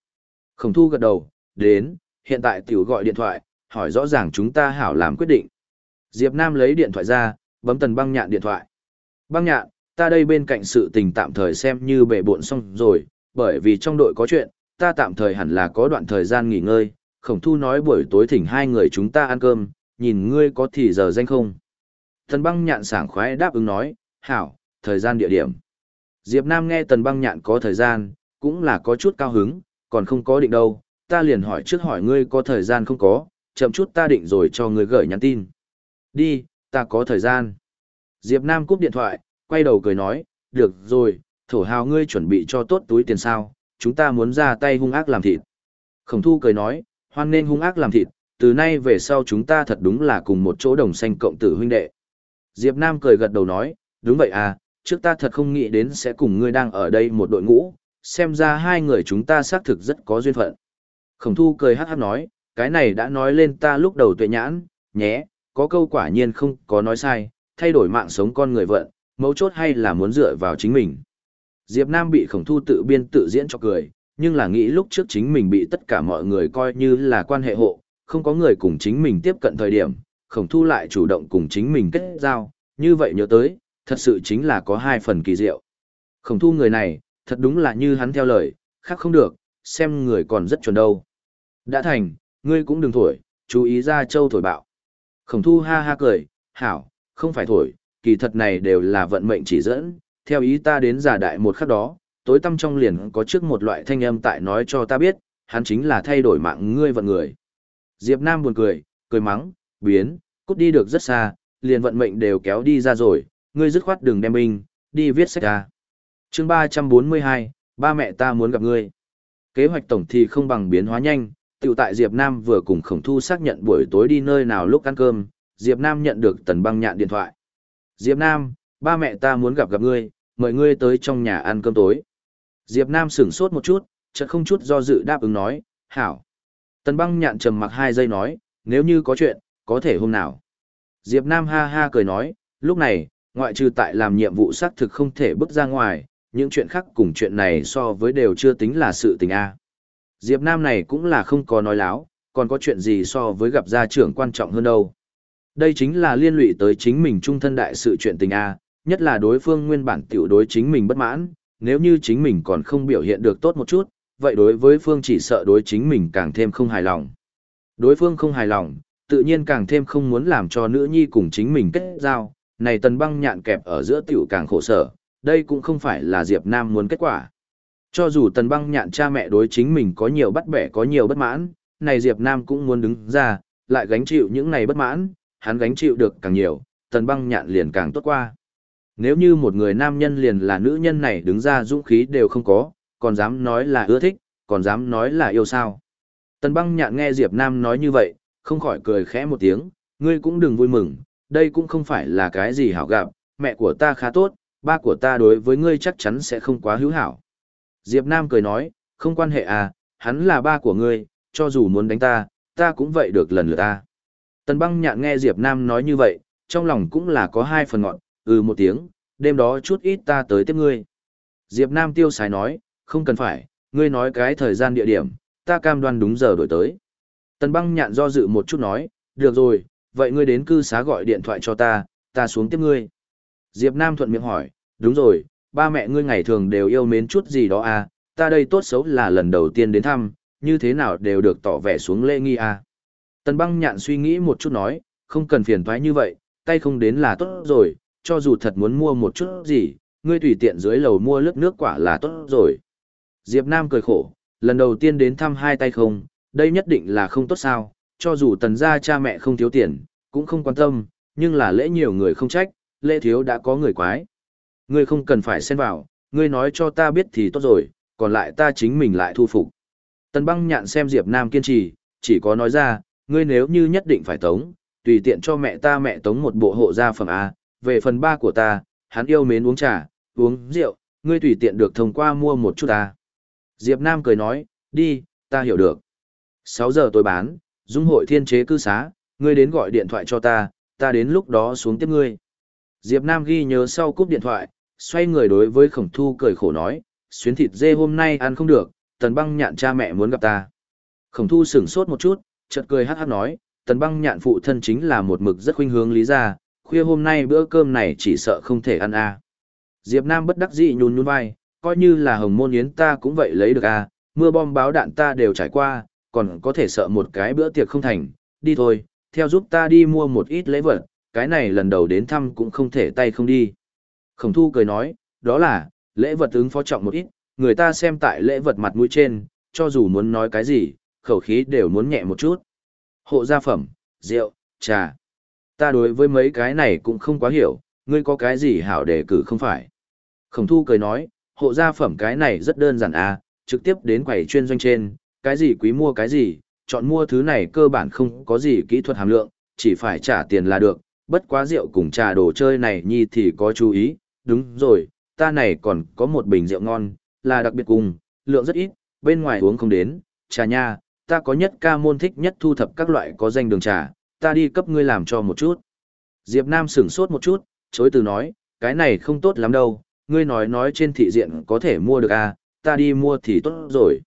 Khổng thu gật đầu, đến, hiện tại tiểu gọi điện thoại, hỏi rõ ràng chúng ta hảo làm quyết định. Diệp Nam lấy điện thoại ra, bấm tần băng nhạn điện thoại. Băng nhạn, ta đây bên cạnh sự tình tạm thời xem như bể bộn xong rồi, bởi vì trong đội có chuyện, ta tạm thời hẳn là có đoạn thời gian nghỉ ngơi. Khổng thu nói buổi tối thỉnh hai người chúng ta ăn cơm, nhìn ngươi có thì giờ danh không. Tần băng nhạn sảng khoái đáp ứng nói, hảo, thời gian địa điểm. Diệp Nam nghe tần băng nhạn có thời gian, cũng là có chút cao hứng, còn không có định đâu, ta liền hỏi trước hỏi ngươi có thời gian không có, chậm chút ta định rồi cho ngươi gửi nhắn tin. Đi, ta có thời gian. Diệp Nam cúp điện thoại, quay đầu cười nói, được rồi, thổ hào ngươi chuẩn bị cho tốt túi tiền sao, chúng ta muốn ra tay hung ác làm thịt. Khổng thu cười nói, hoan nên hung ác làm thịt, từ nay về sau chúng ta thật đúng là cùng một chỗ đồng xanh cộng tử huynh đệ. Diệp Nam cười gật đầu nói, đúng vậy à, trước ta thật không nghĩ đến sẽ cùng ngươi đang ở đây một đội ngũ, xem ra hai người chúng ta xác thực rất có duyên phận. Khổng thu cười hát hát nói, cái này đã nói lên ta lúc đầu tuệ nhãn, nhé, có câu quả nhiên không có nói sai, thay đổi mạng sống con người vận, mấu chốt hay là muốn dựa vào chính mình. Diệp Nam bị khổng thu tự biên tự diễn cho cười, nhưng là nghĩ lúc trước chính mình bị tất cả mọi người coi như là quan hệ hộ, không có người cùng chính mình tiếp cận thời điểm, khổng thu lại chủ động cùng chính mình kết giao, như vậy nhớ tới, thật sự chính là có hai phần kỳ diệu. Khổng thu người này, thật đúng là như hắn theo lời, khác không được, xem người còn rất chuẩn đâu. Đã thành, ngươi cũng đừng thổi, chú ý ra châu thổi bạo. Khổng thu ha ha cười, hảo, không phải thổi, kỳ thật này đều là vận mệnh chỉ dẫn, theo ý ta đến giả đại một khắc đó, tối tâm trong liền có trước một loại thanh âm tại nói cho ta biết, hắn chính là thay đổi mạng ngươi vận người. Diệp Nam buồn cười, cười mắng, biến, cút đi được rất xa, liền vận mệnh đều kéo đi ra rồi, ngươi dứt khoát đừng đem binh, đi viết sách ra. Chương 342, ba mẹ ta muốn gặp ngươi. Kế hoạch tổng thì không bằng biến hóa nhanh, tiểu tại Diệp Nam vừa cùng khổng thu xác nhận buổi tối đi nơi nào lúc ăn cơm, Diệp Nam nhận được tần băng nhạn điện thoại. Diệp Nam, ba mẹ ta muốn gặp gặp ngươi, mời ngươi tới trong nhà ăn cơm tối. Diệp Nam sửng sốt một chút, chợt không chút do dự đáp ứng nói, hảo. Tần băng nhạn trầm mặc hai giây nói, nếu như có chuyện, có thể hôm nào. Diệp Nam ha ha cười nói, lúc này, ngoại trừ tại làm nhiệm vụ xác thực không thể bước ra ngoài, những chuyện khác cùng chuyện này so với đều chưa tính là sự tình A. Diệp Nam này cũng là không có nói láo, còn có chuyện gì so với gặp gia trưởng quan trọng hơn đâu. Đây chính là liên lụy tới chính mình trung thân đại sự chuyện tình A, nhất là đối phương nguyên bản tiểu đối chính mình bất mãn, nếu như chính mình còn không biểu hiện được tốt một chút, vậy đối với phương chỉ sợ đối chính mình càng thêm không hài lòng. Đối phương không hài lòng, tự nhiên càng thêm không muốn làm cho nữ nhi cùng chính mình kết giao, này tần băng nhạn kẹp ở giữa tiểu càng khổ sở, đây cũng không phải là Diệp Nam muốn kết quả. Cho dù tần băng nhạn cha mẹ đối chính mình có nhiều bắt bẻ có nhiều bất mãn, này Diệp Nam cũng muốn đứng ra, lại gánh chịu những này bất mãn, hắn gánh chịu được càng nhiều, tần băng nhạn liền càng tốt qua. Nếu như một người nam nhân liền là nữ nhân này đứng ra dũng khí đều không có, còn dám nói là ưa thích, còn dám nói là yêu sao. Tần băng nhạn nghe Diệp Nam nói như vậy, không khỏi cười khẽ một tiếng, ngươi cũng đừng vui mừng, đây cũng không phải là cái gì hảo gặp, mẹ của ta khá tốt, ba của ta đối với ngươi chắc chắn sẽ không quá hữu hảo. Diệp Nam cười nói, không quan hệ à, hắn là ba của ngươi, cho dù muốn đánh ta, ta cũng vậy được lần lượt ta. Tần băng nhạn nghe Diệp Nam nói như vậy, trong lòng cũng là có hai phần ngọn, ừ một tiếng, đêm đó chút ít ta tới tiếp ngươi. Diệp Nam tiêu sái nói, không cần phải, ngươi nói cái thời gian địa điểm, ta cam đoan đúng giờ đổi tới. Tần băng nhạn do dự một chút nói, được rồi, vậy ngươi đến cư xá gọi điện thoại cho ta, ta xuống tiếp ngươi. Diệp Nam thuận miệng hỏi, đúng rồi, ba mẹ ngươi ngày thường đều yêu mến chút gì đó à, ta đây tốt xấu là lần đầu tiên đến thăm, như thế nào đều được tỏ vẻ xuống lễ nghi à. Tần băng nhạn suy nghĩ một chút nói, không cần phiền thoái như vậy, tay không đến là tốt rồi, cho dù thật muốn mua một chút gì, ngươi tùy tiện dưới lầu mua lớp nước quả là tốt rồi. Diệp Nam cười khổ, lần đầu tiên đến thăm hai tay không, đây nhất định là không tốt sao, cho dù tần gia cha mẹ không thiếu tiền, cũng không quan tâm, nhưng là lễ nhiều người không trách, lễ thiếu đã có người quái. Ngươi không cần phải xen vào, ngươi nói cho ta biết thì tốt rồi, còn lại ta chính mình lại thu phục. Tần băng nhạn xem Diệp Nam kiên trì, chỉ có nói ra, ngươi nếu như nhất định phải tống, tùy tiện cho mẹ ta mẹ tống một bộ hộ gia phẩm A, về phần ba của ta, hắn yêu mến uống trà, uống rượu, ngươi tùy tiện được thông qua mua một chút ta. Diệp Nam cười nói, đi, ta hiểu được. 6 giờ tôi bán, dung hội thiên chế cư xá, ngươi đến gọi điện thoại cho ta, ta đến lúc đó xuống tiếp ngươi. Diệp Nam ghi nhớ sau cúp điện thoại, xoay người đối với khổng thu cười khổ nói, xuyến thịt dê hôm nay ăn không được, tần băng nhạn cha mẹ muốn gặp ta. Khổng thu sửng sốt một chút, chợt cười hát hát nói, tần băng nhạn phụ thân chính là một mực rất khuynh hướng lý gia khuya hôm nay bữa cơm này chỉ sợ không thể ăn a. Diệp Nam bất đắc dĩ nhún nhún vai, coi như là hồng môn yến ta cũng vậy lấy được a, mưa bom báo đạn ta đều trải qua, còn có thể sợ một cái bữa tiệc không thành, đi thôi, theo giúp ta đi mua một ít lễ vật, cái này lần đầu đến thăm cũng không thể tay không đi. Khổng thu cười nói, đó là, lễ vật ứng phó trọng một ít, người ta xem tại lễ vật mặt mũi trên, cho dù muốn nói cái gì, khẩu khí đều muốn nhẹ một chút. Hộ gia phẩm, rượu, trà. Ta đối với mấy cái này cũng không quá hiểu, ngươi có cái gì hảo để cử không phải. Khổng thu cười nói, hộ gia phẩm cái này rất đơn giản à, trực tiếp đến quầy chuyên doanh trên, cái gì quý mua cái gì, chọn mua thứ này cơ bản không có gì kỹ thuật hàm lượng, chỉ phải trả tiền là được, bất quá rượu cùng trà đồ chơi này nhi thì có chú ý, đúng rồi, ta này còn có một bình rượu ngon, là đặc biệt cùng, lượng rất ít, bên ngoài uống không đến, trà nha, ta có nhất ca môn thích nhất thu thập các loại có danh đường trà, ta đi cấp ngươi làm cho một chút. Diệp Nam sửng sốt một chút, chối từ nói, cái này không tốt lắm đâu, ngươi nói nói trên thị diện có thể mua được à, ta đi mua thì tốt rồi.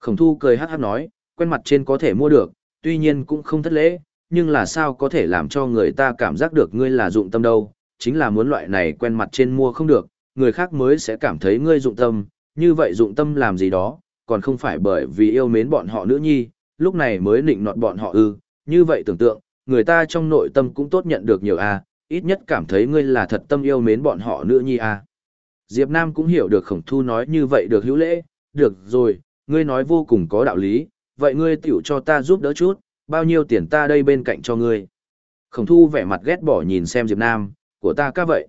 Khổng thu cười hát hát nói, quen mặt trên có thể mua được, tuy nhiên cũng không thất lễ, nhưng là sao có thể làm cho người ta cảm giác được ngươi là dụng tâm đâu, chính là muốn loại này quen mặt trên mua không được, người khác mới sẽ cảm thấy ngươi dụng tâm, như vậy dụng tâm làm gì đó, còn không phải bởi vì yêu mến bọn họ nữ nhi, lúc này mới định nọt bọn họ ư, như vậy tưởng tượng, người ta trong nội tâm cũng tốt nhận được nhiều a, ít nhất cảm thấy ngươi là thật tâm yêu mến bọn họ nữa nhi a. Diệp Nam cũng hiểu được khổng thu nói như vậy được hữu lễ, được rồi, ngươi nói vô cùng có đạo lý, vậy ngươi tiểu cho ta giúp đỡ chút, bao nhiêu tiền ta đây bên cạnh cho ngươi. Khổng thu vẻ mặt ghét bỏ nhìn xem Diệp Nam, của ta ca vậy.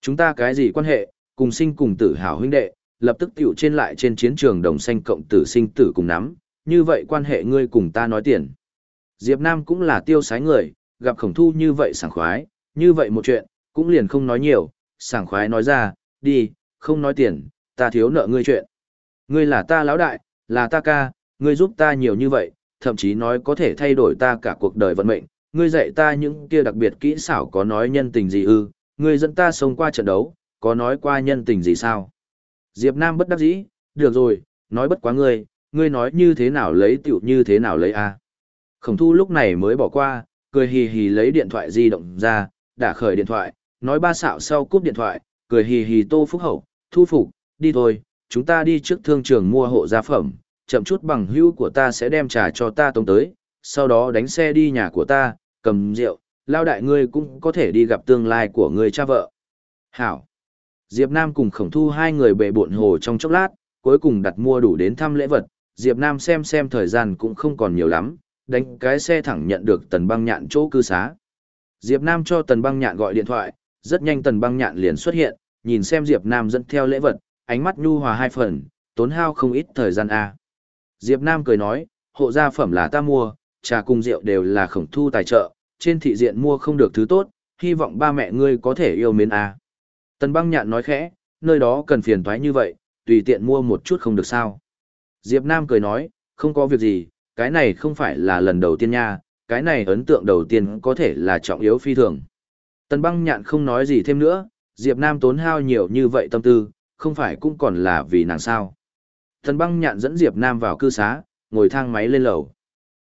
Chúng ta cái gì quan hệ, cùng sinh cùng tử hảo huynh đệ, lập tức tiểu trên lại trên chiến trường đồng xanh cộng tử sinh tử cùng nắm, như vậy quan hệ ngươi cùng ta nói tiền. Diệp Nam cũng là tiêu sái người, gặp khổng thu như vậy sảng khoái, như vậy một chuyện, cũng liền không nói nhiều, sảng khoái nói ra, đi, không nói tiền, ta thiếu nợ ngươi chuyện. Ngươi là ta lão đại, là ta ca, ngươi giúp ta nhiều như vậy, thậm chí nói có thể thay đổi ta cả cuộc đời vận mệnh, ngươi dạy ta những kia đặc biệt kỹ xảo có nói nhân tình gì ư, ngươi dẫn ta sống qua trận đấu, có nói qua nhân tình gì sao? Diệp Nam bất đắc dĩ, được rồi, nói bất quá ngươi, ngươi nói như thế nào lấy tiểu như thế nào lấy a. Khổng thu lúc này mới bỏ qua, cười hì hì lấy điện thoại di động ra, đã khởi điện thoại, Nói ba xạo sau cúp điện thoại, cười hì hì Tô Phúc Hậu, thu phục, đi thôi, chúng ta đi trước thương trường mua hộ gia phẩm, chậm chút bằng hữu của ta sẽ đem trà cho ta tống tới, sau đó đánh xe đi nhà của ta, cầm rượu, lao đại ngươi cũng có thể đi gặp tương lai của người cha vợ. Hảo. Diệp Nam cùng khổng thu hai người bệ bộn hồ trong chốc lát, cuối cùng đặt mua đủ đến thăm lễ vật, Diệp Nam xem xem thời gian cũng không còn nhiều lắm, đánh cái xe thẳng nhận được tần băng nhạn chỗ cư xá. Diệp Nam cho tần băng nhạn gọi điện thoại, rất nhanh tần băng nhạn liền xuất hiện, nhìn xem Diệp Nam dẫn theo lễ vật, ánh mắt nhu hòa hai phần, tốn hao không ít thời gian a. Diệp Nam cười nói, hộ gia phẩm là ta mua, trà cùng rượu đều là khổng thu tài trợ, trên thị diện mua không được thứ tốt, hy vọng ba mẹ ngươi có thể yêu mến a. Tần băng nhạn nói khẽ, nơi đó cần phiền toái như vậy, tùy tiện mua một chút không được sao. Diệp Nam cười nói, không có việc gì, cái này không phải là lần đầu tiên nha, cái này ấn tượng đầu tiên có thể là trọng yếu phi thường. Tần băng nhạn không nói gì thêm nữa, Diệp Nam tốn hao nhiều như vậy tâm tư, không phải cũng còn là vì nàng sao. Tần băng nhạn dẫn Diệp Nam vào cư xá, ngồi thang máy lên lầu.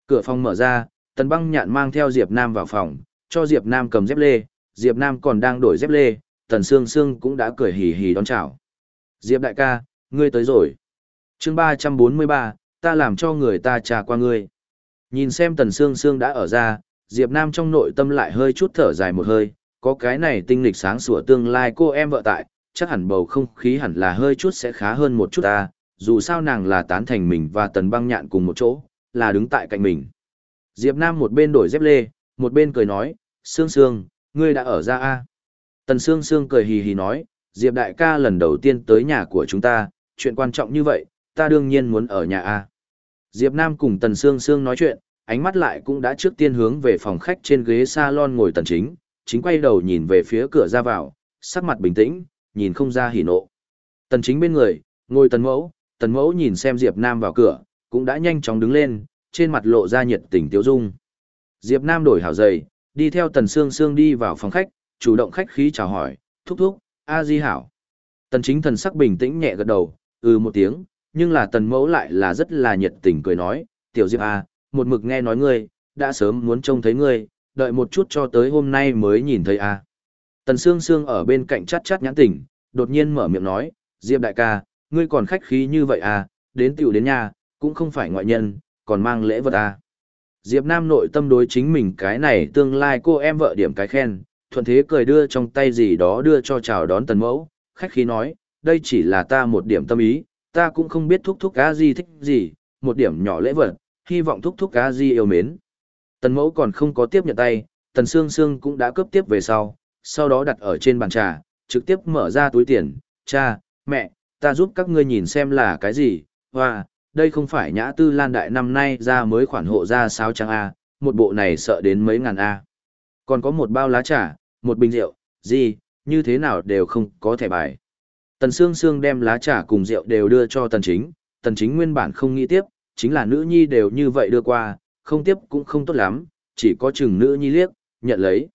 Cửa phòng mở ra, tần băng nhạn mang theo Diệp Nam vào phòng, cho Diệp Nam cầm dép lê, Diệp Nam còn đang đổi dép lê, tần sương sương cũng đã cười hì hì đón chào. Diệp đại ca, ngươi tới rồi. chương 343, ta làm cho người ta trà qua ngươi. Nhìn xem tần sương sương đã ở ra, Diệp Nam trong nội tâm lại hơi chút thở dài một hơi, có cái này tinh lịch sáng sủa tương lai cô em vợ tại, chắc hẳn bầu không khí hẳn là hơi chút sẽ khá hơn một chút ta, dù sao nàng là tán thành mình và tần băng nhạn cùng một chỗ, là đứng tại cạnh mình. Diệp Nam một bên đổi dép lê, một bên cười nói, Sương Sương, ngươi đã ở ra a Tần Sương Sương cười hì hì nói, Diệp đại ca lần đầu tiên tới nhà của chúng ta, chuyện quan trọng như vậy, ta đương nhiên muốn ở nhà a Diệp Nam cùng Tần Sương Sương nói chuyện, ánh mắt lại cũng đã trước tiên hướng về phòng khách trên ghế salon ngồi tần chính, chính quay đầu nhìn về phía cửa ra vào, sắc mặt bình tĩnh, nhìn không ra hỉ nộ. Tần chính bên người, ngồi tần mẫu, tần mẫu nhìn xem Diệp Nam vào cửa, cũng đã nhanh chóng đứng lên, trên mặt lộ ra nhiệt tình tiêu dung. Diệp Nam đổi hảo giày, đi theo tần sương sương đi vào phòng khách, chủ động khách khí chào hỏi, thúc thúc, a di hảo. Tần chính thần sắc bình tĩnh nhẹ gật đầu, ừ một tiếng, nhưng là tần mẫu lại là rất là nhiệt tình cười nói, tiểu Diệp à một mực nghe nói ngươi, đã sớm muốn trông thấy ngươi, đợi một chút cho tới hôm nay mới nhìn thấy à Tần Sương Sương ở bên cạnh chát chát nhãn tỉnh, đột nhiên mở miệng nói, Diệp đại ca, ngươi còn khách khí như vậy à, đến tiểu đến nhà, cũng không phải ngoại nhân, còn mang lễ vật à. Diệp Nam nội tâm đối chính mình cái này tương lai cô em vợ điểm cái khen, thuận thế cười đưa trong tay gì đó đưa cho chào đón tần mẫu, khách khí nói, đây chỉ là ta một điểm tâm ý, ta cũng không biết thúc thúc cá gì thích gì, một điểm nhỏ lễ vật, hy vọng thúc thúc cá gì yêu mến. Tần mẫu còn không có tiếp nhận tay, tần xương xương cũng đã cướp tiếp về sau, sau đó đặt ở trên bàn trà, trực tiếp mở ra túi tiền, cha, mẹ, ta giúp các ngươi nhìn xem là cái gì, hoa, đây không phải nhã tư lan đại năm nay ra mới khoản hộ ra sao trang A, một bộ này sợ đến mấy ngàn A. Còn có một bao lá trà, một bình rượu, gì, như thế nào đều không có thẻ bài. Tần Sương Sương đem lá trà cùng rượu đều đưa cho Tần Chính, Tần Chính nguyên bản không nghĩ tiếp, chính là nữ nhi đều như vậy đưa qua, không tiếp cũng không tốt lắm, chỉ có chừng nữ nhi liếc, nhận lấy.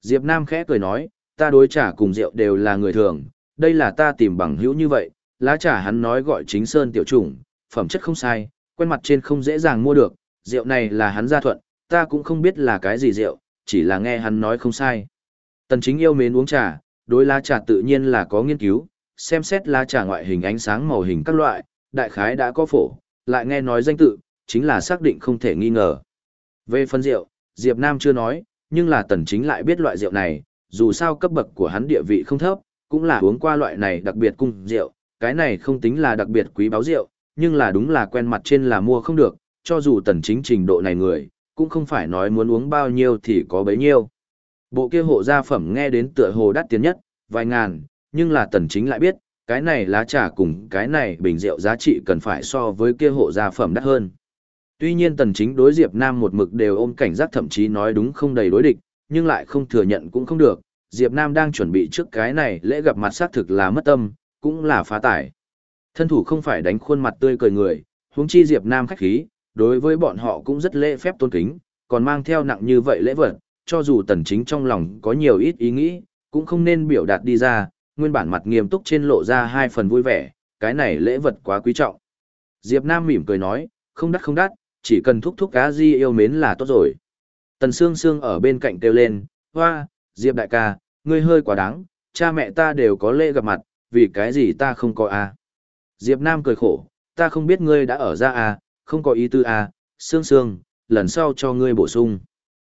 Diệp Nam khẽ cười nói, ta đối trà cùng rượu đều là người thường, đây là ta tìm bằng hữu như vậy, lá trà hắn nói gọi chính sơn tiểu chủng, phẩm chất không sai, quen mặt trên không dễ dàng mua được, rượu này là hắn gia thuận, ta cũng không biết là cái gì rượu, chỉ là nghe hắn nói không sai. Tần chính yêu mến uống trà, đối lá trà tự nhiên là có nghiên cứu, xem xét lá trà ngoại hình ánh sáng màu hình các loại, đại khái đã có phổ, lại nghe nói danh tự, chính là xác định không thể nghi ngờ. Về phân rượu, Diệp Nam chưa nói, nhưng là tần chính lại biết loại rượu này, dù sao cấp bậc của hắn địa vị không thấp, cũng là uống qua loại này đặc biệt cung rượu, cái này không tính là đặc biệt quý báu rượu, nhưng là đúng là quen mặt trên là mua không được, cho dù tần chính trình độ này người, cũng không phải nói muốn uống bao nhiêu thì có bấy nhiêu. Bộ kia hộ gia phẩm nghe đến tựa hồ đắt tiền nhất, vài ngàn, nhưng là tần chính lại biết, cái này lá trà cùng cái này bình rượu giá trị cần phải so với kia hộ gia phẩm đắt hơn. Tuy nhiên tần chính đối Diệp Nam một mực đều ôm cảnh giác thậm chí nói đúng không đầy đối địch, nhưng lại không thừa nhận cũng không được, Diệp Nam đang chuẩn bị trước cái này lễ gặp mặt xác thực là mất tâm, cũng là phá tải. Thân thủ không phải đánh khuôn mặt tươi cười người, huống chi Diệp Nam khách khí, đối với bọn họ cũng rất lễ phép tôn kính, còn mang theo nặng như vậy lễ vật, cho dù tần chính trong lòng có nhiều ít ý nghĩ, cũng không nên biểu đạt đi ra, nguyên bản mặt nghiêm túc trên lộ ra hai phần vui vẻ, cái này lễ vật quá quý trọng. Diệp Nam mỉm cười nói, không đắt không đắt, chỉ cần thúc thúc cá di yêu mến là tốt rồi. Tần Sương Sương ở bên cạnh kêu lên, hoa, Diệp đại ca, ngươi hơi quá đáng, cha mẹ ta đều có lễ gặp mặt, vì cái gì ta không có a? Diệp Nam cười khổ, ta không biết ngươi đã ở ra a, không có ý tư a, Sương Sương, lần sau cho ngươi bổ sung.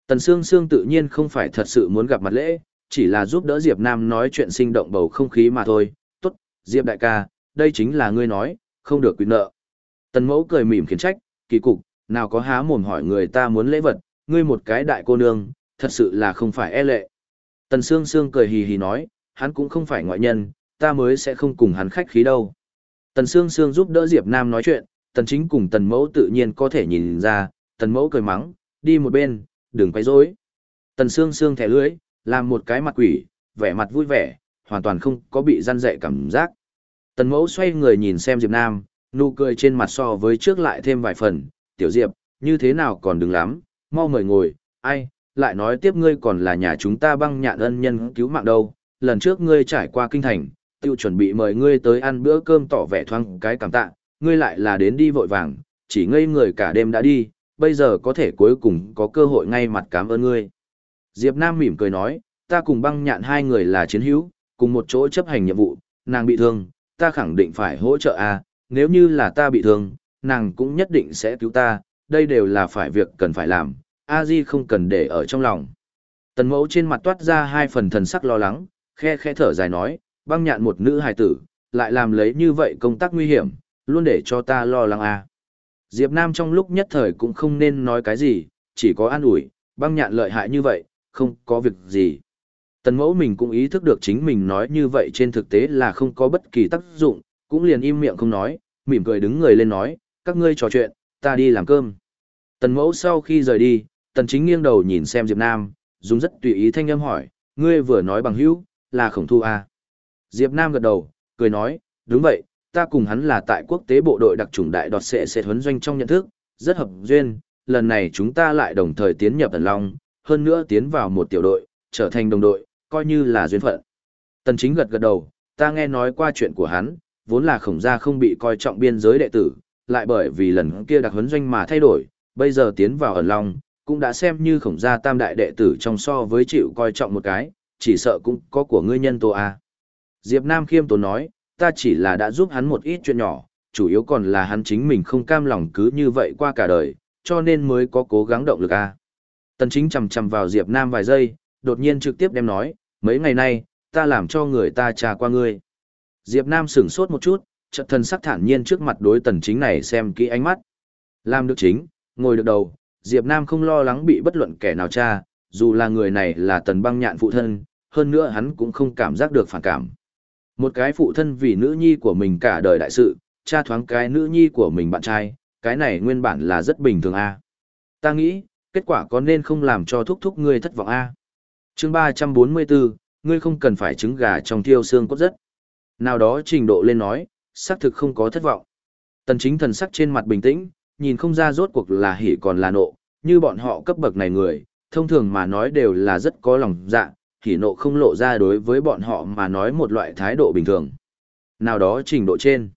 Tần Sương Sương tự nhiên không phải thật sự muốn gặp mặt lễ, chỉ là giúp đỡ Diệp Nam nói chuyện sinh động bầu không khí mà thôi. Tốt, Diệp đại ca, đây chính là ngươi nói, không được quy nợ. Tần mẫu cười mỉm khiển trách, kỳ cục, nào có há mồm hỏi người ta muốn lễ vật, ngươi một cái đại cô nương, thật sự là không phải e lệ. Tần Sương Sương cười hì hì nói, hắn cũng không phải ngoại nhân, ta mới sẽ không cùng hắn khách khí đâu. Tần Sương Sương giúp đỡ Diệp Nam nói chuyện, Tần Chính cùng Tần Mẫu tự nhiên có thể nhìn ra, Tần Mẫu cười mắng, đi một bên, đừng quấy rối. Tần Sương Sương thẻ lưỡi, làm một cái mặt quỷ, vẻ mặt vui vẻ, hoàn toàn không có bị gian dạy cảm giác. Tần Mẫu xoay người nhìn xem Diệp Nam, nụ cười trên mặt so với trước lại thêm vài phần, "Tiểu Diệp, như thế nào còn đứng lắm, mau mời ngồi, ai, lại nói tiếp ngươi còn là nhà chúng ta băng nhạn ân nhân cứu mạng đâu, lần trước ngươi trải qua kinh thành, tiêu chuẩn bị mời ngươi tới ăn bữa cơm tỏ vẻ thoáng cái cảm tạ, ngươi lại là đến đi vội vàng, chỉ ngây người cả đêm đã đi, bây giờ có thể cuối cùng có cơ hội ngay mặt cảm ơn ngươi. Diệp Nam mỉm cười nói, ta cùng băng nhạn hai người là chiến hữu, cùng một chỗ chấp hành nhiệm vụ, nàng bị thương, ta khẳng định phải hỗ trợ a. nếu như là ta bị thương, nàng cũng nhất định sẽ cứu ta, đây đều là phải việc cần phải làm, a di không cần để ở trong lòng. Tần mẫu trên mặt toát ra hai phần thần sắc lo lắng, khe khe thở dài nói, băng nhạn một nữ hài tử, lại làm lấy như vậy công tác nguy hiểm, luôn để cho ta lo lắng a. Diệp Nam trong lúc nhất thời cũng không nên nói cái gì, chỉ có an ủi, băng nhạn lợi hại như vậy, không có việc gì. Tần mẫu mình cũng ý thức được chính mình nói như vậy trên thực tế là không có bất kỳ tác dụng, cũng liền im miệng không nói, mỉm cười đứng người lên nói, các ngươi trò chuyện, ta đi làm cơm. Tần mẫu sau khi rời đi, tần chính nghiêng đầu nhìn xem Diệp Nam, dùng rất tùy ý thanh âm hỏi, ngươi vừa nói bằng hữu, là khổng thu à? Diệp Nam gật đầu, cười nói, đúng vậy, ta cùng hắn là tại quốc tế bộ đội đặc chủng đại đọt sẽ sẽ huấn doanh trong nhận thức, rất hợp duyên, lần này chúng ta lại đồng thời tiến nhập Tần Long, hơn nữa tiến vào một tiểu đội, trở thành đồng đội, coi như là duyên phận. Tần chính gật gật đầu, ta nghe nói qua chuyện của hắn, vốn là khổng gia không bị coi trọng biên giới đệ tử, lại bởi vì lần kia đặc huấn doanh mà thay đổi, bây giờ tiến vào ẩn long, cũng đã xem như khổng gia tam đại đệ tử trong so với chịu coi trọng một cái, chỉ sợ cũng có của ngươi nhân tố a. Diệp Nam khiêm tốn nói, ta chỉ là đã giúp hắn một ít chuyện nhỏ, chủ yếu còn là hắn chính mình không cam lòng cứ như vậy qua cả đời, cho nên mới có cố gắng động lực a. Tần chính chầm chầm vào Diệp Nam vài giây, đột nhiên trực tiếp đem nói, mấy ngày nay, ta làm cho người ta trà qua ngươi. Diệp Nam sửng sốt một chút, chợt thần sắc thản nhiên trước mặt đối tần chính này xem kỹ ánh mắt. Làm được chính, ngồi được đầu, Diệp Nam không lo lắng bị bất luận kẻ nào tra, dù là người này là tần băng nhạn phụ thân, hơn nữa hắn cũng không cảm giác được phản cảm. Một cái phụ thân vì nữ nhi của mình cả đời đại sự, cha thoáng cái nữ nhi của mình bạn trai, cái này nguyên bản là rất bình thường a. Ta nghĩ, kết quả có nên không làm cho thúc thúc ngươi thất vọng a. Chương 344, ngươi không cần phải trứng gà trong thiêu xương cốt rất. Nào đó trình độ lên nói, xác thực không có thất vọng. Tần chính thần sắc trên mặt bình tĩnh, nhìn không ra rốt cuộc là hỉ còn là nộ, như bọn họ cấp bậc này người, thông thường mà nói đều là rất có lòng dạ, hỉ nộ không lộ ra đối với bọn họ mà nói một loại thái độ bình thường. Nào đó trình độ trên.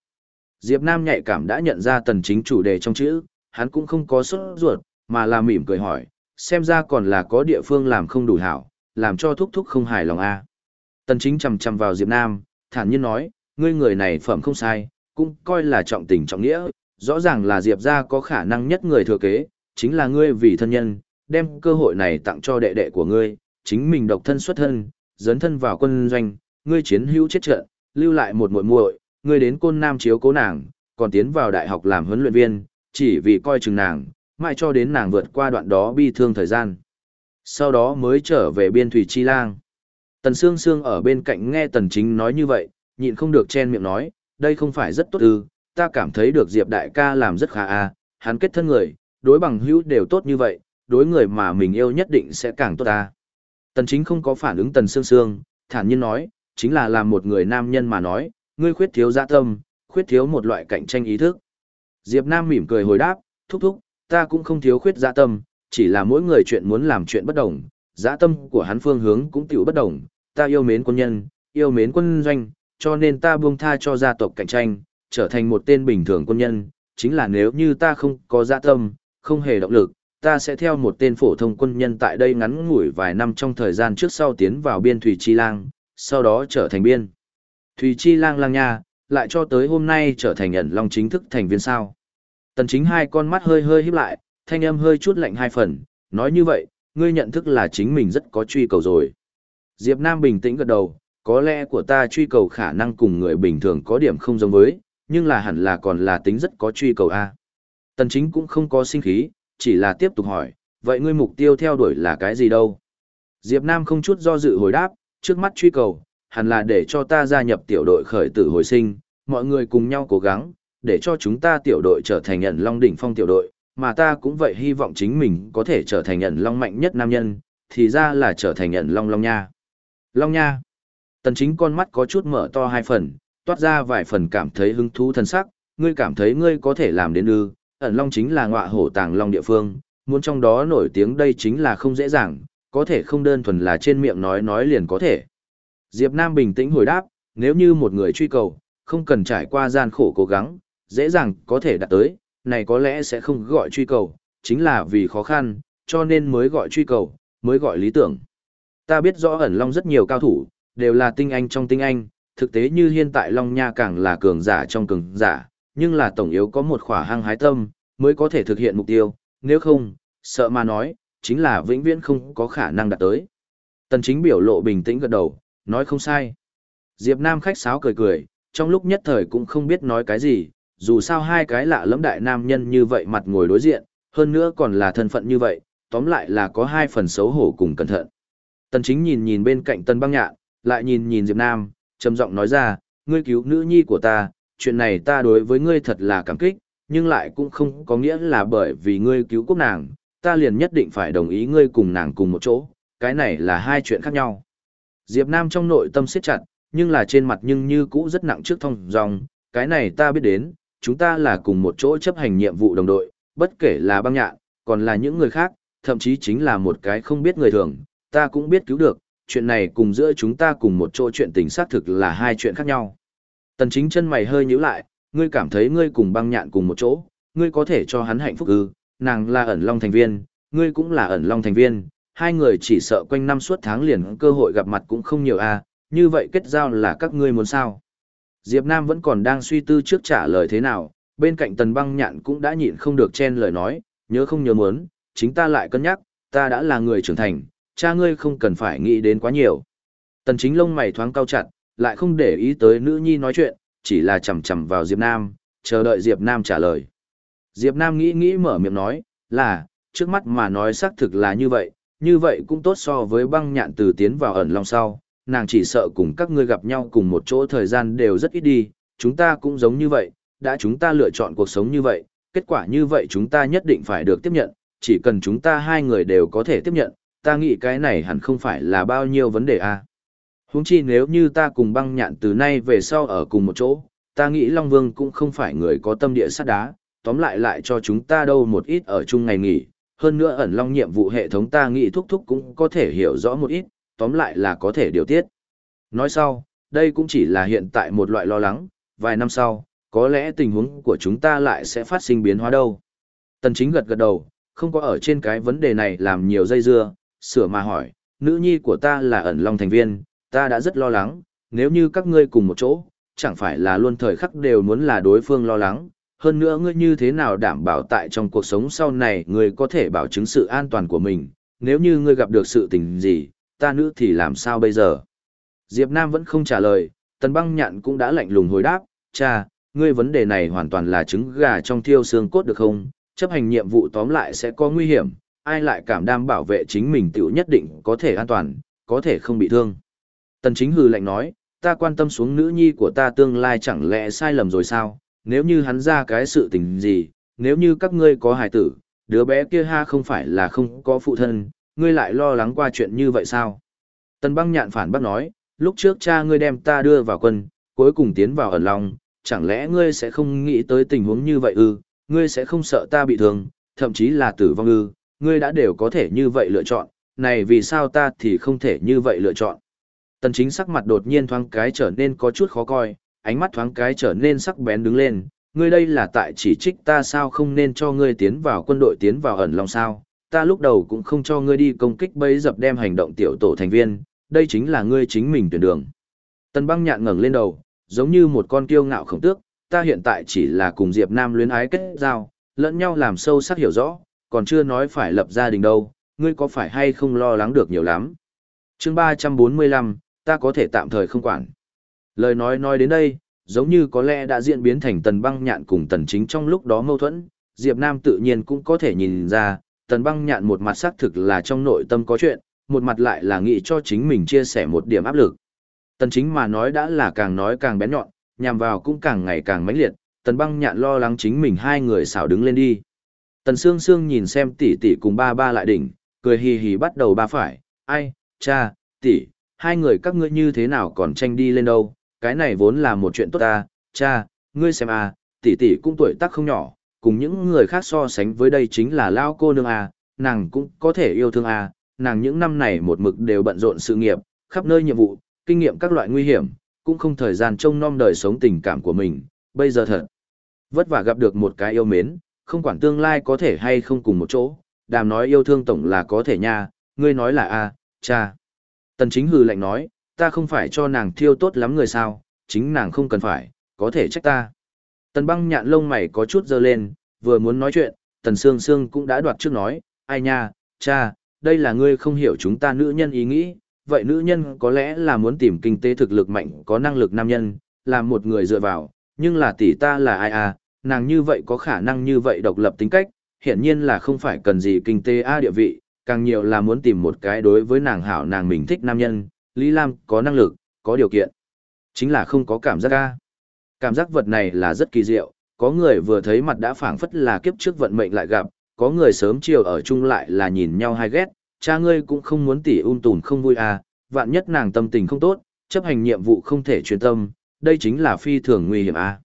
Diệp Nam nhạy cảm đã nhận ra tần chính chủ đề trong chữ, hắn cũng không có sốt ruột, mà là mỉm cười hỏi, xem ra còn là có địa phương làm không đủ hảo, làm cho thúc thúc không hài lòng a. À. Tần chính chầm chầm vào Diệp Nam, thản nhiên nói, ngươi người này phẩm không sai, cũng coi là trọng tình trọng nghĩa, rõ ràng là Diệp gia có khả năng nhất người thừa kế, chính là ngươi vì thân nhân, đem cơ hội này tặng cho đệ đệ của ngươi, chính mình độc thân xuất thân, dấn thân vào quân doanh, ngươi chiến hữu chết trận, lưu lại một muội muội, ngươi đến côn nam chiếu cố nàng, còn tiến vào đại học làm huấn luyện viên, chỉ vì coi chừng nàng, mãi cho đến nàng vượt qua đoạn đó bi thương thời gian. Sau đó mới trở về biên thủy chi lang. Tần Sương Sương ở bên cạnh nghe Tần Chính nói như vậy, nhịn không được chen miệng nói, đây không phải rất tốt ư, ta cảm thấy được Diệp đại ca làm rất khá a, hắn kết thân người, đối bằng hữu đều tốt như vậy, đối người mà mình yêu nhất định sẽ càng tốt ta. Tần chính không có phản ứng tần sương sương, thản nhiên nói, chính là làm một người nam nhân mà nói, ngươi khuyết thiếu dạ tâm, khuyết thiếu một loại cạnh tranh ý thức. Diệp Nam mỉm cười hồi đáp, thúc thúc, ta cũng không thiếu khuyết dạ tâm, chỉ là mỗi người chuyện muốn làm chuyện bất đồng, dạ tâm của hắn phương hướng cũng tiểu bất đồng, ta yêu mến quân nhân, yêu mến quân doanh, cho nên ta buông tha cho gia tộc cạnh tranh, trở thành một tên bình thường quân nhân, chính là nếu như ta không có dạ tâm, không hề động lực, ta sẽ theo một tên phổ thông quân nhân tại đây ngắn ngủi vài năm trong thời gian trước sau tiến vào biên Thủy Chi Lang, sau đó trở thành biên. Thủy Chi Lang lang nha, lại cho tới hôm nay trở thành ẩn long chính thức thành viên sao. Tần chính hai con mắt hơi hơi híp lại, thanh âm hơi chút lạnh hai phần, nói như vậy, ngươi nhận thức là chính mình rất có truy cầu rồi. Diệp Nam bình tĩnh gật đầu, có lẽ của ta truy cầu khả năng cùng người bình thường có điểm không giống với, nhưng là hẳn là còn là tính rất có truy cầu a. Tần chính cũng không có sinh khí, chỉ là tiếp tục hỏi, vậy ngươi mục tiêu theo đuổi là cái gì đâu? Diệp Nam không chút do dự hồi đáp, trước mắt truy cầu, hẳn là để cho ta gia nhập tiểu đội khởi tử hồi sinh, mọi người cùng nhau cố gắng, để cho chúng ta tiểu đội trở thành nhận long đỉnh phong tiểu đội, mà ta cũng vậy hy vọng chính mình có thể trở thành nhận long mạnh nhất nam nhân, thì ra là trở thành nhận long long nha. Long nha. Tần chính con mắt có chút mở to hai phần, toát ra vài phần cảm thấy hứng thú thần sắc, ngươi cảm thấy ngươi có thể làm đến ư, ẩn long chính là ngọa hổ tàng long địa phương, muốn trong đó nổi tiếng đây chính là không dễ dàng, có thể không đơn thuần là trên miệng nói nói liền có thể. Diệp Nam bình tĩnh hồi đáp, nếu như một người truy cầu, không cần trải qua gian khổ cố gắng, dễ dàng có thể đạt tới, này có lẽ sẽ không gọi truy cầu, chính là vì khó khăn, cho nên mới gọi truy cầu, mới gọi lý tưởng. Ta biết rõ ẩn long rất nhiều cao thủ, đều là tinh anh trong tinh anh, thực tế như hiện tại long nha càng là cường giả trong cường giả, nhưng là tổng yếu có một khỏa hăng hái tâm, mới có thể thực hiện mục tiêu, nếu không, sợ mà nói, chính là vĩnh viễn không có khả năng đạt tới. Tần chính biểu lộ bình tĩnh gật đầu, nói không sai. Diệp Nam khách sáo cười cười, trong lúc nhất thời cũng không biết nói cái gì, dù sao hai cái lạ lẫm đại nam nhân như vậy mặt ngồi đối diện, hơn nữa còn là thân phận như vậy, tóm lại là có hai phần xấu hổ cùng cẩn thận. Tần chính nhìn nhìn bên cạnh Tần băng nhạn, lại nhìn nhìn Diệp Nam, trầm giọng nói ra, ngươi cứu nữ nhi của ta, chuyện này ta đối với ngươi thật là cảm kích, nhưng lại cũng không có nghĩa là bởi vì ngươi cứu quốc nàng, ta liền nhất định phải đồng ý ngươi cùng nàng cùng một chỗ, cái này là hai chuyện khác nhau. Diệp Nam trong nội tâm siết chặt, nhưng là trên mặt nhưng như cũ rất nặng trước thông dòng, cái này ta biết đến, chúng ta là cùng một chỗ chấp hành nhiệm vụ đồng đội, bất kể là băng nhạn, còn là những người khác, thậm chí chính là một cái không biết người thường, ta cũng biết cứu được, chuyện này cùng giữa chúng ta cùng một chỗ chuyện tình xác thực là hai chuyện khác nhau. Tần chính chân mày hơi nhíu lại, ngươi cảm thấy ngươi cùng băng nhạn cùng một chỗ, ngươi có thể cho hắn hạnh phúc ư, nàng là ẩn long thành viên, ngươi cũng là ẩn long thành viên, hai người chỉ sợ quanh năm suốt tháng liền cơ hội gặp mặt cũng không nhiều a, à, như vậy kết giao là các ngươi muốn sao? Diệp Nam vẫn còn đang suy tư trước trả lời thế nào, bên cạnh tần băng nhạn cũng đã nhịn không được chen lời nói, nhớ không nhớ muốn, chính ta lại cân nhắc, ta đã là người trưởng thành, cha ngươi không cần phải nghĩ đến quá nhiều. Tần chính lông mày thoáng cao chặt, lại không để ý tới nữ nhi nói chuyện, chỉ là chầm chầm vào Diệp Nam, chờ đợi Diệp Nam trả lời. Diệp Nam nghĩ nghĩ mở miệng nói, là, trước mắt mà nói xác thực là như vậy, như vậy cũng tốt so với băng nhạn từ tiến vào ẩn long sau, nàng chỉ sợ cùng các ngươi gặp nhau cùng một chỗ thời gian đều rất ít đi, chúng ta cũng giống như vậy, đã chúng ta lựa chọn cuộc sống như vậy, kết quả như vậy chúng ta nhất định phải được tiếp nhận, chỉ cần chúng ta hai người đều có thể tiếp nhận, ta nghĩ cái này hẳn không phải là bao nhiêu vấn đề a. À. Huống chi nếu như ta cùng băng nhạn từ nay về sau ở cùng một chỗ, ta nghĩ Long Vương cũng không phải người có tâm địa sắt đá, tóm lại lại cho chúng ta đâu một ít ở chung ngày nghỉ, hơn nữa ẩn long nhiệm vụ hệ thống ta nghĩ thúc thúc cũng có thể hiểu rõ một ít, tóm lại là có thể điều tiết. Nói sau, đây cũng chỉ là hiện tại một loại lo lắng, vài năm sau, có lẽ tình huống của chúng ta lại sẽ phát sinh biến hóa đâu. Tần chính gật gật đầu, không có ở trên cái vấn đề này làm nhiều dây dưa, sửa mà hỏi, nữ nhi của ta là ẩn long thành viên, ta đã rất lo lắng, nếu như các ngươi cùng một chỗ, chẳng phải là luôn thời khắc đều muốn là đối phương lo lắng, hơn nữa ngươi như thế nào đảm bảo tại trong cuộc sống sau này ngươi có thể bảo chứng sự an toàn của mình, nếu như ngươi gặp được sự tình gì, ta nữ thì làm sao bây giờ? Diệp Nam vẫn không trả lời, tần băng nhạn cũng đã lạnh lùng hồi đáp, cha, ngươi vấn đề này hoàn toàn là trứng gà trong thiêu xương cốt được không? Chấp hành nhiệm vụ tóm lại sẽ có nguy hiểm, ai lại cảm đảm bảo vệ chính mình tiểu nhất định có thể an toàn, có thể không bị thương. Tần chính hừ lạnh nói, ta quan tâm xuống nữ nhi của ta tương lai chẳng lẽ sai lầm rồi sao, nếu như hắn ra cái sự tình gì, nếu như các ngươi có hài tử, đứa bé kia ha không phải là không có phụ thân, ngươi lại lo lắng qua chuyện như vậy sao? Tần băng nhạn phản bác nói, lúc trước cha ngươi đem ta đưa vào quân, cuối cùng tiến vào ẩn lòng, chẳng lẽ ngươi sẽ không nghĩ tới tình huống như vậy ư, ngươi sẽ không sợ ta bị thương, thậm chí là tử vong ư, ngươi đã đều có thể như vậy lựa chọn, này vì sao ta thì không thể như vậy lựa chọn. Tần chính sắc mặt đột nhiên thoáng cái trở nên có chút khó coi, ánh mắt thoáng cái trở nên sắc bén đứng lên, ngươi đây là tại chỉ trích ta sao không nên cho ngươi tiến vào quân đội tiến vào ẩn lòng sao, ta lúc đầu cũng không cho ngươi đi công kích bấy dập đem hành động tiểu tổ thành viên, đây chính là ngươi chính mình tuyển đường. Tần băng nhạn ngẩng lên đầu, giống như một con kiêu ngạo khổng tước, ta hiện tại chỉ là cùng Diệp Nam luyến ái kết giao, lẫn nhau làm sâu sắc hiểu rõ, còn chưa nói phải lập gia đình đâu, ngươi có phải hay không lo lắng được nhiều lắm. Chương 345, ta có thể tạm thời không quản. Lời nói nói đến đây, giống như có lẽ đã diễn biến thành tần băng nhạn cùng tần chính trong lúc đó mâu thuẫn, Diệp Nam tự nhiên cũng có thể nhìn ra, tần băng nhạn một mặt xác thực là trong nội tâm có chuyện, một mặt lại là nghĩ cho chính mình chia sẻ một điểm áp lực. Tần chính mà nói đã là càng nói càng bén nhọn, nhằm vào cũng càng ngày càng mãnh liệt, tần băng nhạn lo lắng chính mình hai người xảo đứng lên đi. Tần Sương Sương nhìn xem tỷ tỷ cùng ba ba lại đỉnh, cười hì hì bắt đầu ba phải, ai, cha, tỷ, hai người các ngươi như thế nào còn tranh đi lên đâu, cái này vốn là một chuyện tốt ta, cha, ngươi xem à, tỷ tỷ cũng tuổi tác không nhỏ, cùng những người khác so sánh với đây chính là lao cô nương à, nàng cũng có thể yêu thương à, nàng những năm này một mực đều bận rộn sự nghiệp, khắp nơi nhiệm vụ, kinh nghiệm các loại nguy hiểm, cũng không thời gian trông nom đời sống tình cảm của mình, bây giờ thật. Vất vả gặp được một cái yêu mến, không quản tương lai có thể hay không cùng một chỗ, đàm nói yêu thương tổng là có thể nha, ngươi nói là a, cha. Tần chính hừ lạnh nói, ta không phải cho nàng thiêu tốt lắm người sao, chính nàng không cần phải, có thể trách ta. Tần băng nhạn lông mày có chút dơ lên, vừa muốn nói chuyện, tần sương sương cũng đã đoạt trước nói, ai nha, cha, đây là ngươi không hiểu chúng ta nữ nhân ý nghĩ, vậy nữ nhân có lẽ là muốn tìm kinh tế thực lực mạnh có năng lực nam nhân, làm một người dựa vào, nhưng là tỷ ta là ai à, nàng như vậy có khả năng như vậy độc lập tính cách, hiển nhiên là không phải cần gì kinh tế a địa vị, càng nhiều là muốn tìm một cái đối với nàng hảo nàng mình thích nam nhân, Lý Lam có năng lực, có điều kiện, chính là không có cảm giác a. Cảm giác vật này là rất kỳ diệu, có người vừa thấy mặt đã phảng phất là kiếp trước vận mệnh lại gặp, có người sớm chiều ở chung lại là nhìn nhau hay ghét, cha ngươi cũng không muốn tỉ un tùn không vui à, vạn nhất nàng tâm tình không tốt, chấp hành nhiệm vụ không thể chuyên tâm, đây chính là phi thường nguy hiểm à.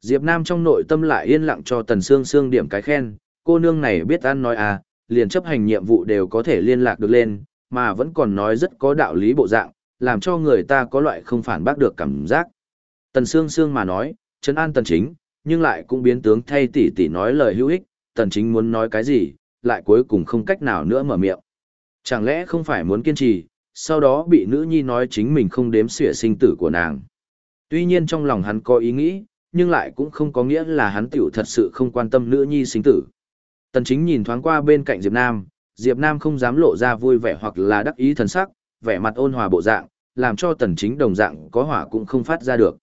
Diệp Nam trong nội tâm lại yên lặng cho Tần Sương Sương điểm cái khen, cô nương này biết ăn nói à, liền chấp hành nhiệm vụ đều có thể liên lạc được lên, mà vẫn còn nói rất có đạo lý bộ dạng, làm cho người ta có loại không phản bác được cảm giác. Tần Sương Sương mà nói, chấn an Tần Chính, nhưng lại cũng biến tướng thay tỷ tỷ nói lời hữu ích, Tần Chính muốn nói cái gì, lại cuối cùng không cách nào nữa mở miệng. Chẳng lẽ không phải muốn kiên trì, sau đó bị nữ nhi nói chính mình không đếm xỉa sinh tử của nàng. Tuy nhiên trong lòng hắn có ý nghĩ, nhưng lại cũng không có nghĩa là hắn tiểu thật sự không quan tâm nữ nhi sinh tử. Tần chính nhìn thoáng qua bên cạnh Diệp Nam, Diệp Nam không dám lộ ra vui vẻ hoặc là đắc ý thần sắc, vẻ mặt ôn hòa bộ dạng, làm cho tần chính đồng dạng có hỏa cũng không phát ra được.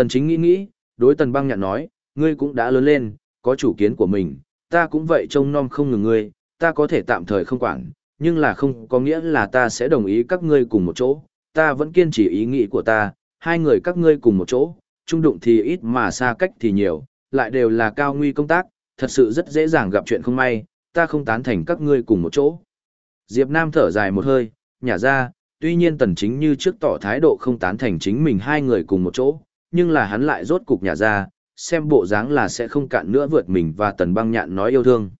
Tần chính nghĩ nghĩ, đối tần băng nhạn nói, ngươi cũng đã lớn lên, có chủ kiến của mình, ta cũng vậy trông nom không ngừng ngươi, ta có thể tạm thời không quản, nhưng là không có nghĩa là ta sẽ đồng ý các ngươi cùng một chỗ, ta vẫn kiên trì ý nghĩ của ta, hai người các ngươi cùng một chỗ, trung đụng thì ít mà xa cách thì nhiều, lại đều là cao nguy công tác, thật sự rất dễ dàng gặp chuyện không may, ta không tán thành các ngươi cùng một chỗ. Diệp Nam thở dài một hơi, nhả ra, tuy nhiên tần chính như trước tỏ thái độ không tán thành chính mình hai người cùng một chỗ, nhưng là hắn lại rốt cục nhả ra, xem bộ dáng là sẽ không cạn nữa vượt mình và tần băng nhạn nói yêu thương.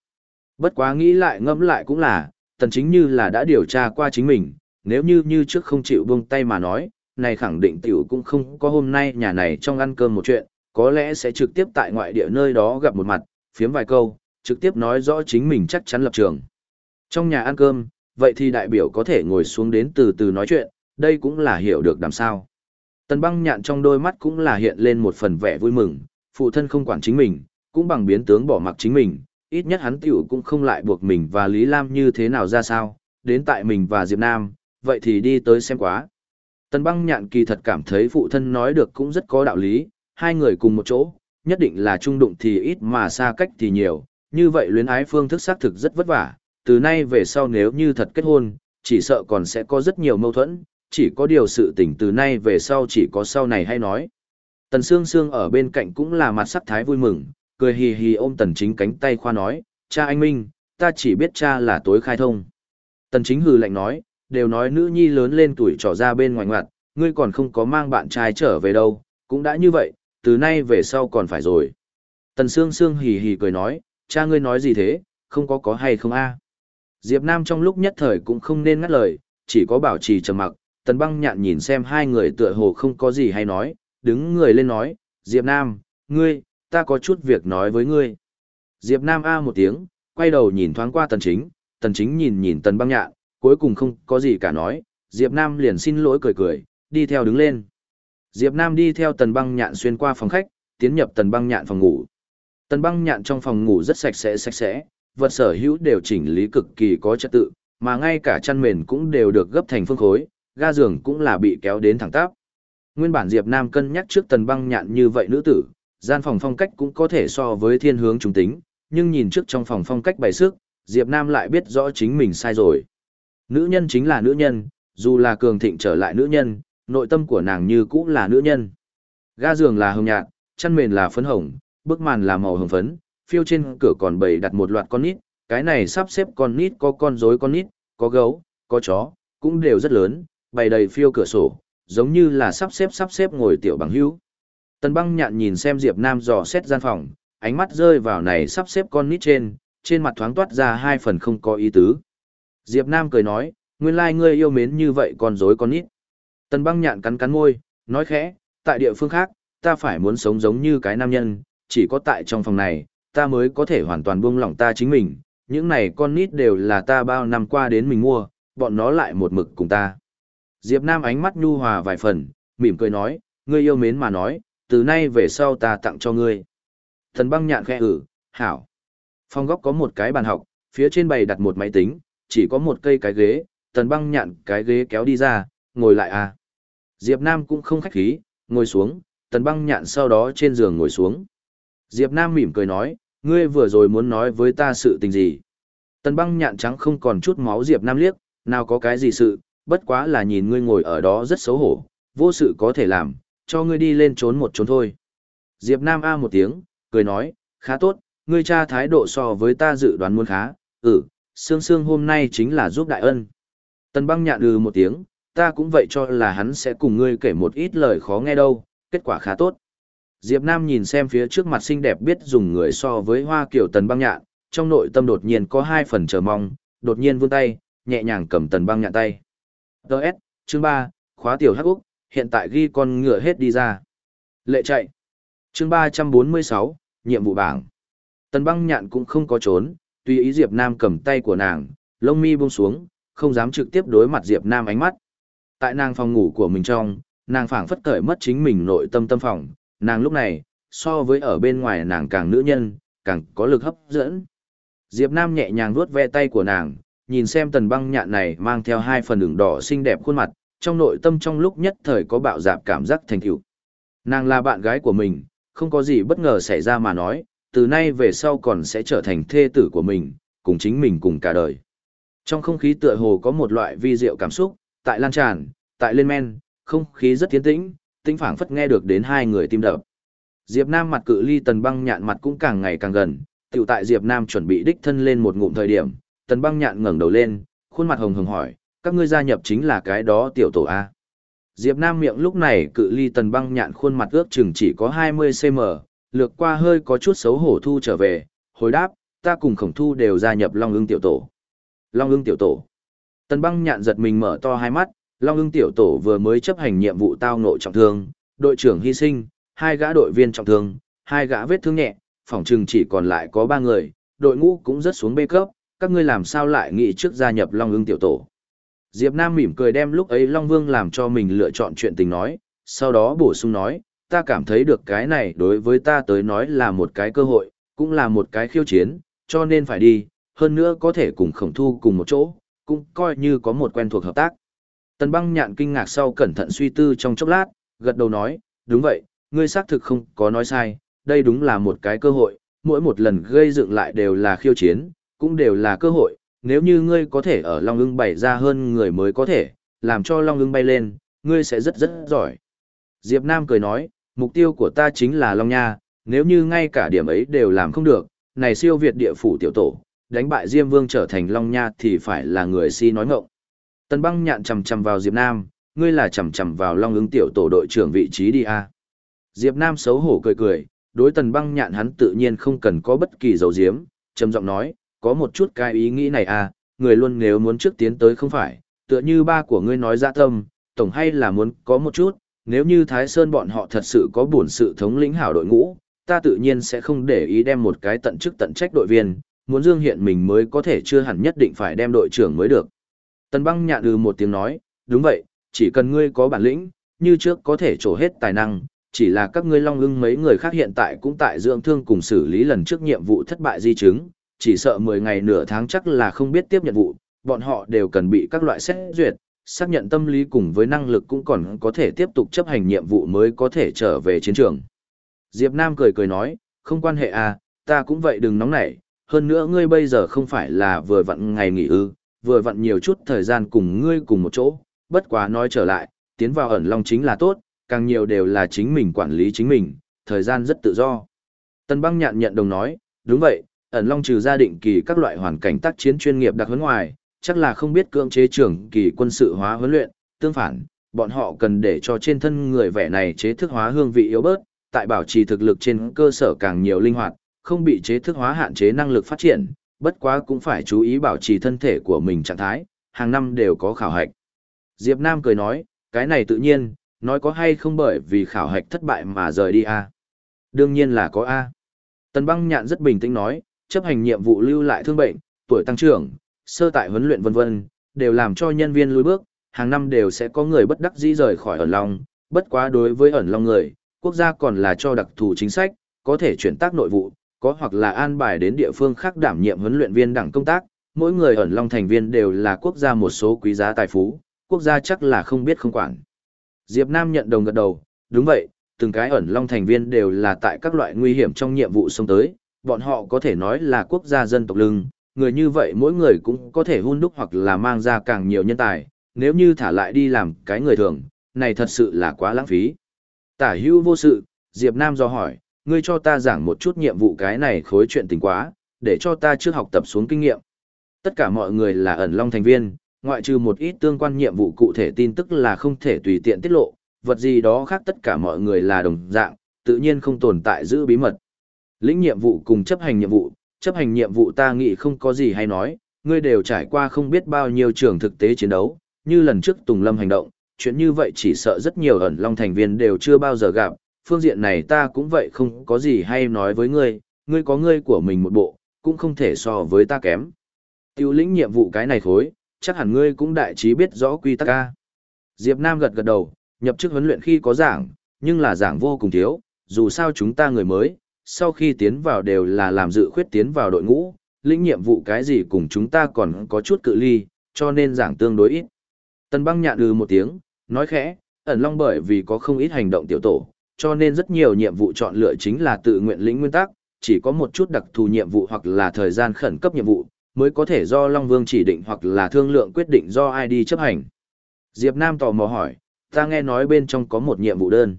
Bất quá nghĩ lại ngẫm lại cũng là, tần chính như là đã điều tra qua chính mình, nếu như như trước không chịu buông tay mà nói, này khẳng định tiểu cũng không có hôm nay nhà này trong ăn cơm một chuyện, có lẽ sẽ trực tiếp tại ngoại địa nơi đó gặp một mặt, phiếm vài câu, trực tiếp nói rõ chính mình chắc chắn lập trường. Trong nhà ăn cơm, vậy thì đại biểu có thể ngồi xuống đến từ từ nói chuyện, đây cũng là hiểu được làm sao. Tần băng nhạn trong đôi mắt cũng là hiện lên một phần vẻ vui mừng, phụ thân không quản chính mình, cũng bằng biến tướng bỏ mặc chính mình, ít nhất hắn tiểu cũng không lại buộc mình và Lý Lam như thế nào ra sao, đến tại mình và Diệp Nam, vậy thì đi tới xem quá. Tần băng nhạn kỳ thật cảm thấy phụ thân nói được cũng rất có đạo lý, hai người cùng một chỗ, nhất định là trung đụng thì ít mà xa cách thì nhiều, như vậy luyến ái phương thức xác thực rất vất vả, từ nay về sau nếu như thật kết hôn, chỉ sợ còn sẽ có rất nhiều mâu thuẫn, chỉ có điều sự tình từ nay về sau chỉ có sau này hay nói. Tần Sương Sương ở bên cạnh cũng là mặt sắc thái vui mừng, cười hì hì ôm Tần Chính cánh tay khoa nói, cha anh Minh, ta chỉ biết cha là tối khai thông. Tần Chính hừ lạnh nói, đều nói nữ nhi lớn lên tuổi trỏ ra bên ngoài ngoặt, ngươi còn không có mang bạn trai trở về đâu, cũng đã như vậy, từ nay về sau còn phải rồi. Tần Sương Sương hì hì cười nói, cha ngươi nói gì thế, không có có hay không a? Diệp Nam trong lúc nhất thời cũng không nên ngắt lời, chỉ có bảo trì trầm mặc, Tần Băng nhạn nhìn xem hai người tựa hồ không có gì hay nói, đứng người lên nói, Diệp Nam, ngươi, ta có chút việc nói với ngươi. Diệp Nam A một tiếng, quay đầu nhìn thoáng qua Tần Chính, tần chính nhìn nhìn tần băng nhạn, cuối cùng không có gì cả nói, Diệp Nam liền xin lỗi cười cười, đi theo đứng lên. Diệp Nam đi theo tần băng nhạn xuyên qua phòng khách, tiến nhập tần băng nhạn phòng ngủ. Tần băng nhạn trong phòng ngủ rất sạch sẽ sạch sẽ, vật sở hữu đều chỉnh lý cực kỳ có trật tự, mà ngay cả chăn mền cũng đều được gấp thành phương khối, ga giường cũng là bị kéo đến thẳng tắp. Nguyên bản Diệp Nam cân nhắc trước tần băng nhạn như vậy nữ tử, gian phòng phong cách cũng có thể so với thiên hướng trung tính, nhưng nhìn trước trong phòng phong cách bày sức, Diệp Nam lại biết rõ chính mình sai rồi. Nữ nhân chính là nữ nhân, dù là cường thịnh trở lại nữ nhân, nội tâm của nàng như cũng là nữ nhân. Ga giường là hồng nhạt, chăn mền là phấn hồng, bức màn là màu hồng phấn, phiêu trên cửa còn bày đặt một loạt con nít, cái này sắp xếp con nít có con rối con nít, có gấu, có chó, cũng đều rất lớn, bày đầy phiêu cửa sổ, giống như là sắp xếp sắp xếp ngồi tiểu bằng hữu. Tần băng nhạn nhìn xem Diệp Nam dò xét gian phòng, ánh mắt rơi vào này sắp xếp con nít trên, trên mặt thoáng toát ra hai phần không có ý tứ. Diệp Nam cười nói, nguyên lai like ngươi yêu mến như vậy con rối con nít. Tần băng nhạn cắn cắn môi, nói khẽ, tại địa phương khác, ta phải muốn sống giống như cái nam nhân, chỉ có tại trong phòng này, ta mới có thể hoàn toàn buông lỏng ta chính mình. Những này con nít đều là ta bao năm qua đến mình mua, bọn nó lại một mực cùng ta. Diệp Nam ánh mắt nhu hòa vài phần, mỉm cười nói, ngươi yêu mến mà nói, từ nay về sau ta tặng cho ngươi. Thần băng nhạn khẽ ử, hảo. Phòng góc có một cái bàn học, phía trên bày đặt một máy tính, chỉ có một cây cái ghế, tần băng nhạn cái ghế kéo đi ra, ngồi lại à. Diệp Nam cũng không khách khí, ngồi xuống, tần băng nhạn sau đó trên giường ngồi xuống. Diệp Nam mỉm cười nói, ngươi vừa rồi muốn nói với ta sự tình gì. Tần băng nhạn trắng không còn chút máu Diệp Nam liếc, nào có cái gì sự, bất quá là nhìn ngươi ngồi ở đó rất xấu hổ, vô sự có thể làm, cho ngươi đi lên trốn một trốn thôi. Diệp Nam A một tiếng, cười nói, khá tốt, ngươi cha thái độ so với ta dự đoán muốn khá, ừ, Sương Sương hôm nay chính là giúp đại ân. Tần băng nhạn ừ một tiếng, ta cũng vậy cho là hắn sẽ cùng ngươi kể một ít lời khó nghe đâu, kết quả khá tốt. Diệp Nam nhìn xem phía trước mặt xinh đẹp biết dùng người so với hoa kiểu tần băng nhạn, trong nội tâm đột nhiên có hai phần chờ mong, đột nhiên vươn tay, nhẹ nhàng cầm tần băng nhạn tay. ĐS, chương 3, khóa tiểu hắc úc, hiện tại ghi con ngựa hết đi ra. Lệ chạy. Chương 346, nhiệm vụ bảng. Tần băng nhạn cũng không có trốn, tùy ý Diệp Nam cầm tay của nàng, lông mi buông xuống, không dám trực tiếp đối mặt Diệp Nam ánh mắt. Tại nàng phòng ngủ của mình trong, nàng phảng phất cởi mất chính mình nội tâm tâm phòng, nàng lúc này, so với ở bên ngoài nàng càng nữ nhân, càng có lực hấp dẫn. Diệp Nam nhẹ nhàng vuốt ve tay của nàng, nhìn xem tần băng nhạn này mang theo hai phần đường đỏ xinh đẹp khuôn mặt, trong nội tâm trong lúc nhất thời có bạo dạp cảm giác thành tựu. Nàng là bạn gái của mình, không có gì bất ngờ xảy ra mà nói, từ nay về sau còn sẽ trở thành thê tử của mình, cùng chính mình cùng cả đời. Trong không khí tựa hồ có một loại vi diệu cảm xúc, tại lan tràn, tại lên men, không khí rất tiến tĩnh, tĩnh phảng phất nghe được đến hai người tim đập. Diệp Nam mặt cự ly tần băng nhạn mặt cũng càng ngày càng gần, tiểu tại Diệp Nam chuẩn bị đích thân lên một ngụm thời điểm, tần băng nhạn ngẩng đầu lên, khuôn mặt hồng hồng hỏi, các ngươi gia nhập chính là cái đó tiểu tổ A. Diệp Nam miệng lúc này cự ly tần băng nhạn khuôn mặt ước chừng chỉ có 20cm, lược qua hơi có chút xấu hổ thu trở về, hồi đáp, ta cùng khổng thu đều gia nhập Long ưng tiểu tổ. Long ưng tiểu tổ. Tần băng nhạn giật mình mở to hai mắt, Long ưng tiểu tổ vừa mới chấp hành nhiệm vụ tao nội trọng thương, đội trưởng hy sinh, hai gã đội viên trọng thương, hai gã vết thương nhẹ, phòng trừng chỉ còn lại có ba người, đội ngũ cũng rất xuống bê cấp, các ngươi làm sao lại nghĩ trước gia nhập Long ưng tiểu tổ. Diệp Nam mỉm cười đem lúc ấy Long Vương làm cho mình lựa chọn chuyện tình nói, sau đó bổ sung nói, ta cảm thấy được cái này đối với ta tới nói là một cái cơ hội, cũng là một cái khiêu chiến, cho nên phải đi, hơn nữa có thể cùng khổng thu cùng một chỗ, cũng coi như có một quen thuộc hợp tác. Tần băng nhạn kinh ngạc sau cẩn thận suy tư trong chốc lát, gật đầu nói, đúng vậy, ngươi xác thực không có nói sai, đây đúng là một cái cơ hội, mỗi một lần gây dựng lại đều là khiêu chiến, cũng đều là cơ hội, nếu như ngươi có thể ở Long ưng bày ra hơn người mới có thể, làm cho Long ưng bay lên, ngươi sẽ rất rất giỏi. Diệp Nam cười nói, mục tiêu của ta chính là Long Nha, nếu như ngay cả điểm ấy đều làm không được, này siêu việt địa phủ tiểu tổ, đánh bại Diêm Vương trở thành Long Nha thì phải là người si nói ngọng. Tần băng nhạn chầm chầm vào Diệp Nam, ngươi là chầm chầm vào Long ứng tiểu tổ đội trưởng vị trí đi a. Diệp Nam xấu hổ cười cười, đối tần băng nhạn hắn tự nhiên không cần có bất kỳ dấu diếm, trầm giọng nói, có một chút cái ý nghĩ này à, người luôn nếu muốn trước tiến tới không phải, tựa như ba của ngươi nói dạ tâm, tổng hay là muốn có một chút, nếu như Thái Sơn bọn họ thật sự có buồn sự thống lĩnh hảo đội ngũ, ta tự nhiên sẽ không để ý đem một cái tận chức tận trách đội viên, muốn dương hiện mình mới có thể chưa hẳn nhất định phải đem đội trưởng mới được. Tần băng nhạn ừ một tiếng nói, đúng vậy, chỉ cần ngươi có bản lĩnh, như trước có thể trổ hết tài năng, chỉ là các ngươi long ưng mấy người khác hiện tại cũng tại dưỡng thương cùng xử lý lần trước nhiệm vụ thất bại di chứng, chỉ sợ 10 ngày nửa tháng chắc là không biết tiếp nhận vụ, bọn họ đều cần bị các loại xét duyệt, xác nhận tâm lý cùng với năng lực cũng còn có thể tiếp tục chấp hành nhiệm vụ mới có thể trở về chiến trường. Diệp Nam cười cười nói, không quan hệ à, ta cũng vậy đừng nóng nảy, hơn nữa ngươi bây giờ không phải là vừa vặn ngày nghỉ ư, vừa vặn nhiều chút thời gian cùng ngươi cùng một chỗ, bất quá nói trở lại, tiến vào ẩn long chính là tốt, càng nhiều đều là chính mình quản lý chính mình, thời gian rất tự do. Tân băng nhạn nhận đồng nói, đúng vậy, ẩn long trừ gia định kỳ các loại hoàn cảnh tác chiến chuyên nghiệp đặc huấn ngoài, chắc là không biết cưỡng chế trưởng kỳ quân sự hóa huấn luyện, tương phản, bọn họ cần để cho trên thân người vẻ này chế thức hóa hương vị yếu bớt, tại bảo trì thực lực trên cơ sở càng nhiều linh hoạt, không bị chế thức hóa hạn chế năng lực phát triển, bất quá cũng phải chú ý bảo trì thân thể của mình trạng thái, hàng năm đều có khảo hạch. Diệp Nam cười nói, cái này tự nhiên, nói có hay không bởi vì khảo hạch thất bại mà rời đi a à? Đương nhiên là có a. Tần băng nhạn rất bình tĩnh nói, chấp hành nhiệm vụ lưu lại thương bệnh, tuổi tăng trưởng, sơ tại huấn luyện vân vân, đều làm cho nhân viên lùi bước, hàng năm đều sẽ có người bất đắc dĩ rời khỏi ẩn long, bất quá đối với ẩn long người, quốc gia còn là cho đặc thù chính sách, có thể chuyển tác nội vụ, có hoặc là an bài đến địa phương khác đảm nhiệm huấn luyện viên đẳng công tác, mỗi người ẩn long thành viên đều là quốc gia một số quý giá tài phú, quốc gia chắc là không biết không quản. Diệp Nam nhận đồng gật đầu, đúng vậy, từng cái ẩn long thành viên đều là tại các loại nguy hiểm trong nhiệm vụ xông tới, bọn họ có thể nói là quốc gia dân tộc lưng, người như vậy mỗi người cũng có thể hun đúc hoặc là mang ra càng nhiều nhân tài, nếu như thả lại đi làm cái người thường, này thật sự là quá lãng phí. Tả hưu vô sự, Diệp Nam do hỏi, ngươi cho ta giảng một chút nhiệm vụ cái này khối chuyện tình quá, để cho ta trước học tập xuống kinh nghiệm. Tất cả mọi người là ẩn long thành viên, ngoại trừ một ít tương quan nhiệm vụ cụ thể tin tức là không thể tùy tiện tiết lộ, vật gì đó khác tất cả mọi người là đồng dạng, tự nhiên không tồn tại giữ bí mật. Lĩnh nhiệm vụ cùng chấp hành nhiệm vụ, chấp hành nhiệm vụ ta nghĩ không có gì hay nói, ngươi đều trải qua không biết bao nhiêu trường thực tế chiến đấu, như lần trước Tùng Lâm hành động, chuyện như vậy chỉ sợ rất nhiều ẩn long thành viên đều chưa bao giờ gặp, phương diện này ta cũng vậy không có gì hay nói với ngươi, ngươi có ngươi của mình một bộ, cũng không thể so với ta kém. Tiêu lĩnh nhiệm vụ cái này thối, chắc hẳn ngươi cũng đại trí biết rõ quy tắc ca. Diệp Nam gật gật đầu, nhập chức huấn luyện khi có giảng, nhưng là giảng vô cùng thiếu, dù sao chúng ta người mới, sau khi tiến vào đều là làm dự khuyết tiến vào đội ngũ, lĩnh nhiệm vụ cái gì cùng chúng ta còn có chút cự ly, cho nên giảng tương đối ít. Tần băng nhạn ừ một tiếng, nói khẽ, ẩn long bởi vì có không ít hành động tiểu tổ, cho nên rất nhiều nhiệm vụ chọn lựa chính là tự nguyện lĩnh nguyên tắc, chỉ có một chút đặc thù nhiệm vụ hoặc là thời gian khẩn cấp nhiệm vụ, mới có thể do Long Vương chỉ định hoặc là thương lượng quyết định do ai đi chấp hành. Diệp Nam tò mò hỏi, ta nghe nói bên trong có một nhiệm vụ đơn.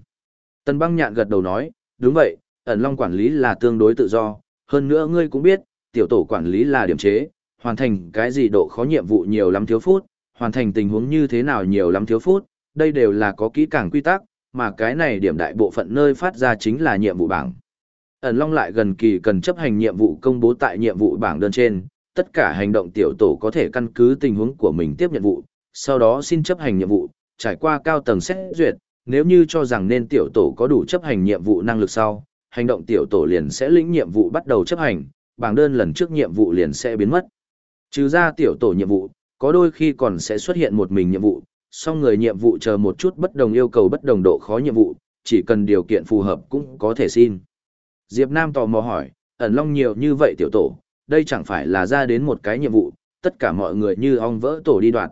Tần băng nhạn gật đầu nói, đúng vậy, ẩn long quản lý là tương đối tự do, hơn nữa ngươi cũng biết, tiểu tổ quản lý là điểm chế, hoàn thành cái gì độ khó nhiệm vụ nhiều lắm thiếu phút, hoàn thành tình huống như thế nào nhiều lắm thiếu phút, đây đều là có kỹ càng quy tắc, mà cái này điểm đại bộ phận nơi phát ra chính là nhiệm vụ bảng. Ẩn long lại gần kỳ cần chấp hành nhiệm vụ công bố tại nhiệm vụ bảng đơn trên, tất cả hành động tiểu tổ có thể căn cứ tình huống của mình tiếp nhận vụ, sau đó xin chấp hành nhiệm vụ, trải qua cao tầng xét duyệt, nếu như cho rằng nên tiểu tổ có đủ chấp hành nhiệm vụ năng lực sau, hành động tiểu tổ liền sẽ lĩnh nhiệm vụ bắt đầu chấp hành, bảng đơn lần trước nhiệm vụ liền sẽ biến mất. Trừ ra tiểu tổ nhiệm vụ, có đôi khi còn sẽ xuất hiện một mình nhiệm vụ, song người nhiệm vụ chờ một chút bất đồng yêu cầu bất đồng độ khó nhiệm vụ, chỉ cần điều kiện phù hợp cũng có thể xin. Diệp Nam tò mò hỏi, ẩn long nhiều như vậy tiểu tổ, đây chẳng phải là ra đến một cái nhiệm vụ, tất cả mọi người như ong vỡ tổ đi đoạn.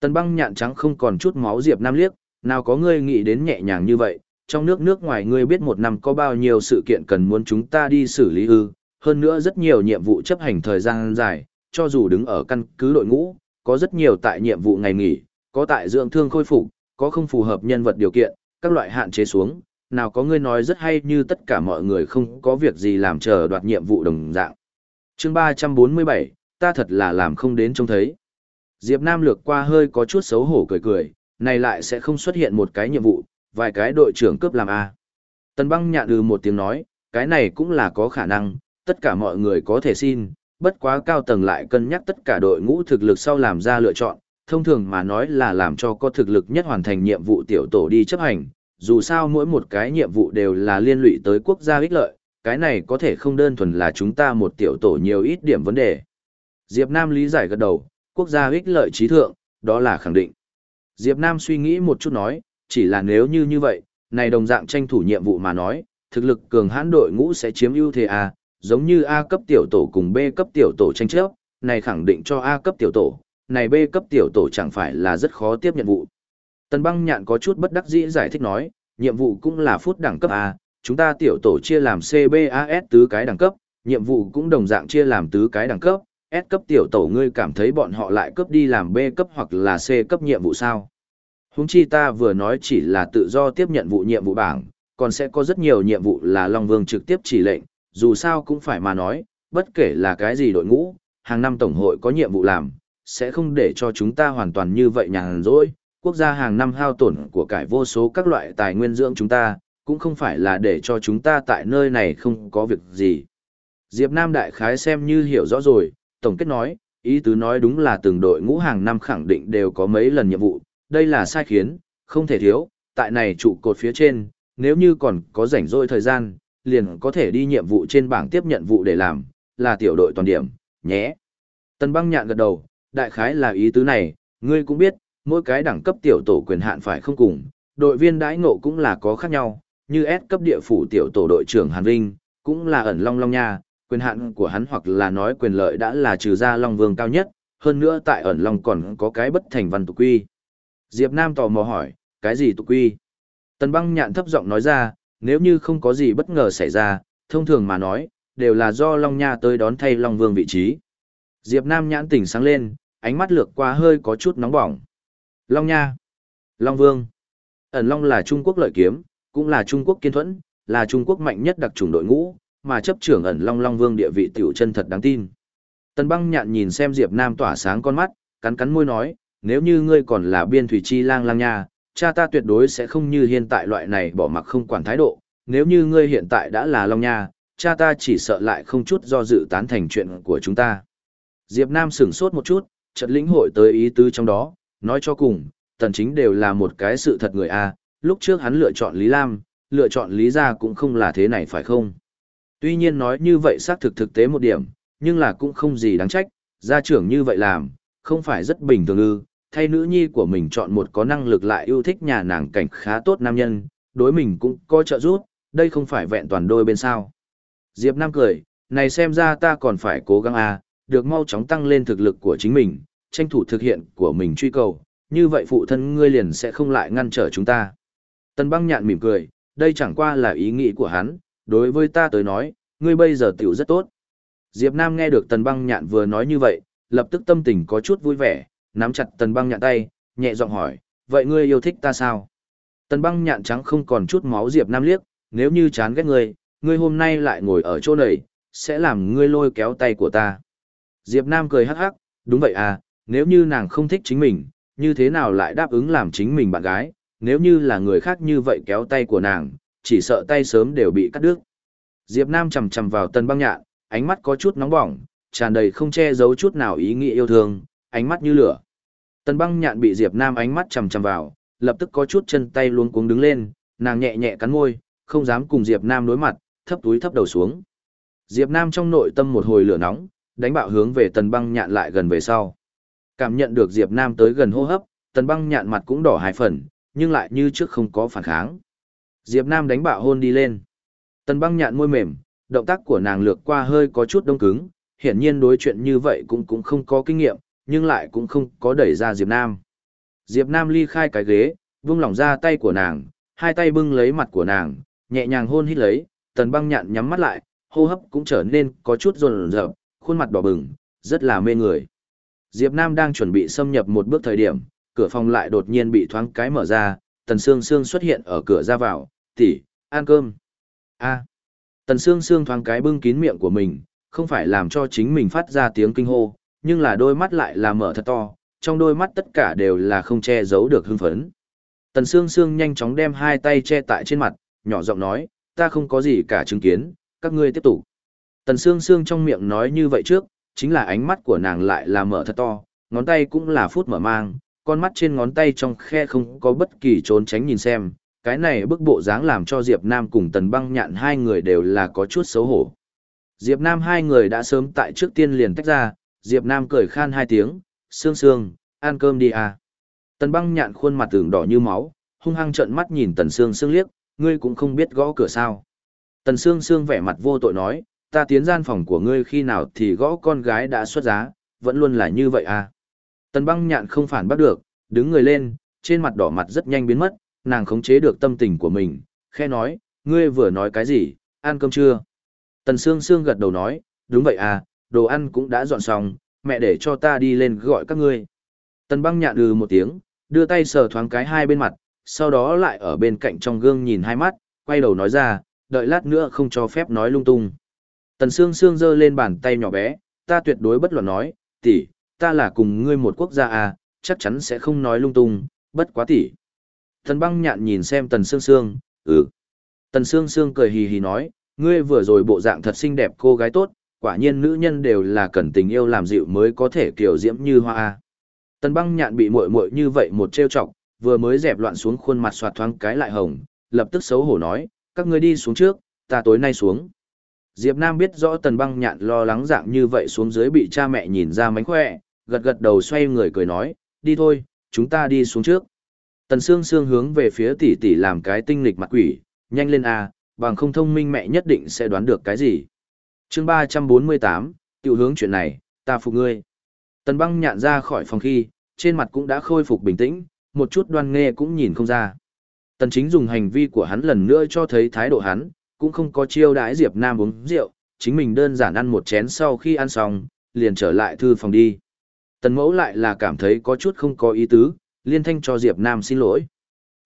Tần băng nhạn trắng không còn chút máu Diệp Nam liếc, nào có ngươi nghĩ đến nhẹ nhàng như vậy, trong nước nước ngoài ngươi biết một năm có bao nhiêu sự kiện cần muốn chúng ta đi xử lý ư, hơn nữa rất nhiều nhiệm vụ chấp hành thời gian dài, cho dù đứng ở căn cứ đội ngũ, có rất nhiều tại nhiệm vụ ngày nghỉ, có tại dưỡng thương khôi phục, có không phù hợp nhân vật điều kiện, các loại hạn chế xuống, nào có ngươi nói rất hay như tất cả mọi người không có việc gì làm chờ đoạt nhiệm vụ đồng dạng. chương 347, ta thật là làm không đến trông thấy. Diệp Nam lược qua hơi có chút xấu hổ cười cười, này lại sẽ không xuất hiện một cái nhiệm vụ, vài cái đội trưởng cướp làm A. Tần băng nhạn ừ một tiếng nói, cái này cũng là có khả năng, tất cả mọi người có thể xin, bất quá cao tầng lại cân nhắc tất cả đội ngũ thực lực sau làm ra lựa chọn, thông thường mà nói là làm cho có thực lực nhất hoàn thành nhiệm vụ tiểu tổ đi chấp hành, dù sao mỗi một cái nhiệm vụ đều là liên lụy tới quốc gia ích lợi, cái này có thể không đơn thuần là chúng ta một tiểu tổ nhiều ít điểm vấn đề. Diệp Nam lý giải gật đầu, quốc gia ích lợi trí thượng, đó là khẳng định. Diệp Nam suy nghĩ một chút nói, chỉ là nếu như như vậy, này đồng dạng tranh thủ nhiệm vụ mà nói, thực lực cường hãn đội ngũ sẽ chiếm ưu thế A, giống như A cấp tiểu tổ cùng B cấp tiểu tổ tranh chấp, này khẳng định cho A cấp tiểu tổ, này B cấp tiểu tổ chẳng phải là rất khó tiếp nhiệm vụ. Tần băng nhạn có chút bất đắc dĩ giải thích nói, nhiệm vụ cũng là phút đẳng cấp A, chúng ta tiểu tổ chia làm CBAS tứ cái đẳng cấp, nhiệm vụ cũng đồng dạng chia làm tứ cái đẳng cấp, S cấp tiểu tổ ngươi cảm thấy bọn họ lại cấp đi làm B cấp hoặc là C cấp nhiệm vụ sao? Huống chi ta vừa nói chỉ là tự do tiếp nhận vụ nhiệm vụ bảng, còn sẽ có rất nhiều nhiệm vụ là Long Vương trực tiếp chỉ lệnh, dù sao cũng phải mà nói, bất kể là cái gì đội ngũ, hàng năm tổng hội có nhiệm vụ làm, sẽ không để cho chúng ta hoàn toàn như vậy nhàn rỗi. Quốc gia hàng năm hao tổn của cải vô số các loại tài nguyên dưỡng chúng ta, cũng không phải là để cho chúng ta tại nơi này không có việc gì. Diệp Nam Đại Khái xem như hiểu rõ rồi, tổng kết nói, ý tứ nói đúng là từng đội ngũ hàng năm khẳng định đều có mấy lần nhiệm vụ, đây là sai khiến, không thể thiếu, tại này trụ cột phía trên, nếu như còn có rảnh rỗi thời gian, liền có thể đi nhiệm vụ trên bảng tiếp nhận vụ để làm, là tiểu đội toàn điểm, nhé. Tần băng nhạn gật đầu, đại khái là ý tứ này, ngươi cũng biết, mỗi cái đẳng cấp tiểu tổ quyền hạn phải không cùng, đội viên đãi ngộ cũng là có khác nhau, như S cấp địa phủ tiểu tổ đội trưởng Hàn Vinh, cũng là ẩn long long nha, quyền hạn của hắn hoặc là nói quyền lợi đã là trừ ra long vương cao nhất, hơn nữa tại ẩn long còn có cái bất thành văn tục quy. Diệp Nam tò mò hỏi, cái gì tục quy? Tần băng nhạn thấp giọng nói ra, nếu như không có gì bất ngờ xảy ra, thông thường mà nói, đều là do Long Nha tới đón thay Long Vương vị trí. Diệp Nam nhãn tỉnh sáng lên, ánh mắt lược qua hơi có chút nóng bỏng. Long Nha, Long Vương. Ẩn Long là Trung Quốc lợi kiếm, cũng là Trung Quốc kiên thuẫn, là Trung Quốc mạnh nhất đặc trùng đội ngũ, mà chấp trưởng ẩn Long Long Vương địa vị tiểu chân thật đáng tin. Tần băng nhạn nhìn xem Diệp Nam tỏa sáng con mắt, cắn cắn môi nói, nếu như ngươi còn là biên thủy chi lang lang nha, cha ta tuyệt đối sẽ không như hiện tại loại này bỏ mặc không quản thái độ, nếu như ngươi hiện tại đã là long nha, cha ta chỉ sợ lại không chút do dự tán thành chuyện của chúng ta. Diệp Nam sửng sốt một chút, chợt lĩnh hội tới ý tứ trong đó, nói cho cùng, tần chính đều là một cái sự thật người a, lúc trước hắn lựa chọn Lý Lam, lựa chọn Lý gia cũng không là thế này phải không? Tuy nhiên nói như vậy xác thực thực tế một điểm, nhưng là cũng không gì đáng trách, gia trưởng như vậy làm, không phải rất bình thường ư, thay nữ nhi của mình chọn một có năng lực lại yêu thích nhà nàng cảnh khá tốt nam nhân, đối mình cũng có trợ giúp, đây không phải vẹn toàn đôi bên sao. Diệp Nam cười, này xem ra ta còn phải cố gắng à, được mau chóng tăng lên thực lực của chính mình, tranh thủ thực hiện của mình truy cầu, như vậy phụ thân ngươi liền sẽ không lại ngăn trở chúng ta. Tần băng nhạn mỉm cười, đây chẳng qua là ý nghĩ của hắn, đối với ta tới nói, ngươi bây giờ tiểu rất tốt. Diệp Nam nghe được tần băng nhạn vừa nói như vậy, lập tức tâm tình có chút vui vẻ, nắm chặt tần băng nhạn tay, nhẹ giọng hỏi, vậy ngươi yêu thích ta sao? Tần băng nhạn trắng không còn chút máu Diệp Nam liếc, nếu như chán ghét ngươi, ngươi hôm nay lại ngồi ở chỗ này, sẽ làm ngươi lôi kéo tay của ta. Diệp Nam cười hắc hắc, đúng vậy à, nếu như nàng không thích chính mình, như thế nào lại đáp ứng làm chính mình bạn gái, nếu như là người khác như vậy kéo tay của nàng, chỉ sợ tay sớm đều bị cắt đứt. Diệp Nam chầm chầm vào tần băng nhạn, ánh mắt có chút nóng bỏng, tràn đầy không che giấu chút nào ý nghĩa yêu thương, ánh mắt như lửa. Tần băng nhạn bị Diệp Nam ánh mắt chầm chầm vào, lập tức có chút chân tay luống cuống đứng lên, nàng nhẹ nhẹ cắn môi, không dám cùng Diệp Nam đối mặt, thấp túi thấp đầu xuống. Diệp Nam trong nội tâm một hồi lửa nóng, đánh bạo hướng về tần băng nhạn lại gần về sau. Cảm nhận được Diệp Nam tới gần hô hấp, tần băng nhạn mặt cũng đỏ hai phần, nhưng lại như trước không có phản kháng. Diệp Nam đánh bạo hôn đi lên. Tần băng nhạn môi mềm, động tác của nàng lược qua hơi có chút đông cứng, hiển nhiên đối chuyện như vậy cũng cũng không có kinh nghiệm, nhưng lại cũng không có đẩy ra Diệp Nam. Diệp Nam ly khai cái ghế, vung lỏng ra tay của nàng, hai tay bưng lấy mặt của nàng, nhẹ nhàng hôn hít lấy, tần băng nhạn nhắm mắt lại, hô hấp cũng trở nên có chút rồn rợp, khuôn mặt đỏ bừng, rất là mê người. Diệp Nam đang chuẩn bị xâm nhập một bước thời điểm, cửa phòng lại đột nhiên bị thoáng cái mở ra, tần sương sương xuất hiện ở cửa ra vào, tỷ, ăn cơm. A. Tần sương sương thoáng cái bưng kín miệng của mình, không phải làm cho chính mình phát ra tiếng kinh hô, nhưng là đôi mắt lại là mở thật to, trong đôi mắt tất cả đều là không che giấu được hưng phấn. Tần Sương Sương nhanh chóng đem hai tay che tại trên mặt, nhỏ giọng nói, ta không có gì cả chứng kiến, các ngươi tiếp tục. Tần Sương Sương trong miệng nói như vậy trước, chính là ánh mắt của nàng lại là mở thật to, ngón tay cũng là phút mở mang, con mắt trên ngón tay trong khe không có bất kỳ trốn tránh nhìn xem, cái này bức bộ dáng làm cho Diệp Nam cùng Tần Băng Nhạn hai người đều là có chút xấu hổ. Diệp Nam hai người đã sớm tại trước tiên liền tách ra, Diệp Nam cười khan hai tiếng, sương sương, ăn cơm đi à. Tần Băng Nhạn khuôn mặt tưởng đỏ như máu, hung hăng trợn mắt nhìn Tần Sương Sương liếc, ngươi cũng không biết gõ cửa sao. Tần Sương Sương vẻ mặt vô tội nói, ta tiến gian phòng của ngươi khi nào thì gõ con gái đã xuất giá, vẫn luôn là như vậy à. Tần băng nhạn không phản bắt được, đứng người lên, trên mặt đỏ mặt rất nhanh biến mất, nàng khống chế được tâm tình của mình, khe nói, ngươi vừa nói cái gì, ăn cơm chưa? Tần Sương Sương gật đầu nói, đúng vậy à, đồ ăn cũng đã dọn xong, mẹ để cho ta đi lên gọi các ngươi. Tần băng nhạn ừ một tiếng, đưa tay sờ thoáng cái hai bên mặt, sau đó lại ở bên cạnh trong gương nhìn hai mắt, quay đầu nói ra, đợi lát nữa không cho phép nói lung tung. Tần Sương Sương giơ lên bàn tay nhỏ bé, ta tuyệt đối bất luận nói, tỷ, ta là cùng ngươi một quốc gia à, chắc chắn sẽ không nói lung tung, bất quá tỷ. Tần băng nhạn nhìn xem Tần Sương Sương, ừ. Tần Sương Sương cười hì hì nói, ngươi vừa rồi bộ dạng thật xinh đẹp cô gái tốt, quả nhiên nữ nhân đều là cần tình yêu làm dịu mới có thể kiểu diễm như hoa. Tần băng nhạn bị muội muội như vậy một trêu chọc, vừa mới dẹp loạn xuống khuôn mặt soạt thoáng cái lại hồng, lập tức xấu hổ nói, các ngươi đi xuống trước, ta tối nay xuống. Diệp Nam biết rõ tần băng nhạn lo lắng dạng như vậy xuống dưới bị cha mẹ nhìn ra mánh khỏe, gật gật đầu xoay người cười nói, đi thôi, chúng ta đi xuống trước. Tần Sương Sương hướng về phía tỷ tỷ làm cái tinh lịch mặt quỷ, nhanh lên a, bằng không thông minh mẹ nhất định sẽ đoán được cái gì. Chương 348, tiểu hướng chuyện này, ta phục ngươi. Tần băng nhạn ra khỏi phòng khi, trên mặt cũng đã khôi phục bình tĩnh, một chút đoan nghe cũng nhìn không ra. Tần chính dùng hành vi của hắn lần nữa cho thấy thái độ hắn, cũng không có chiêu đãi Diệp Nam uống rượu, chính mình đơn giản ăn một chén sau khi ăn xong, liền trở lại thư phòng đi. Tần mẫu lại là cảm thấy có chút không có ý tứ, liên thanh cho Diệp Nam xin lỗi.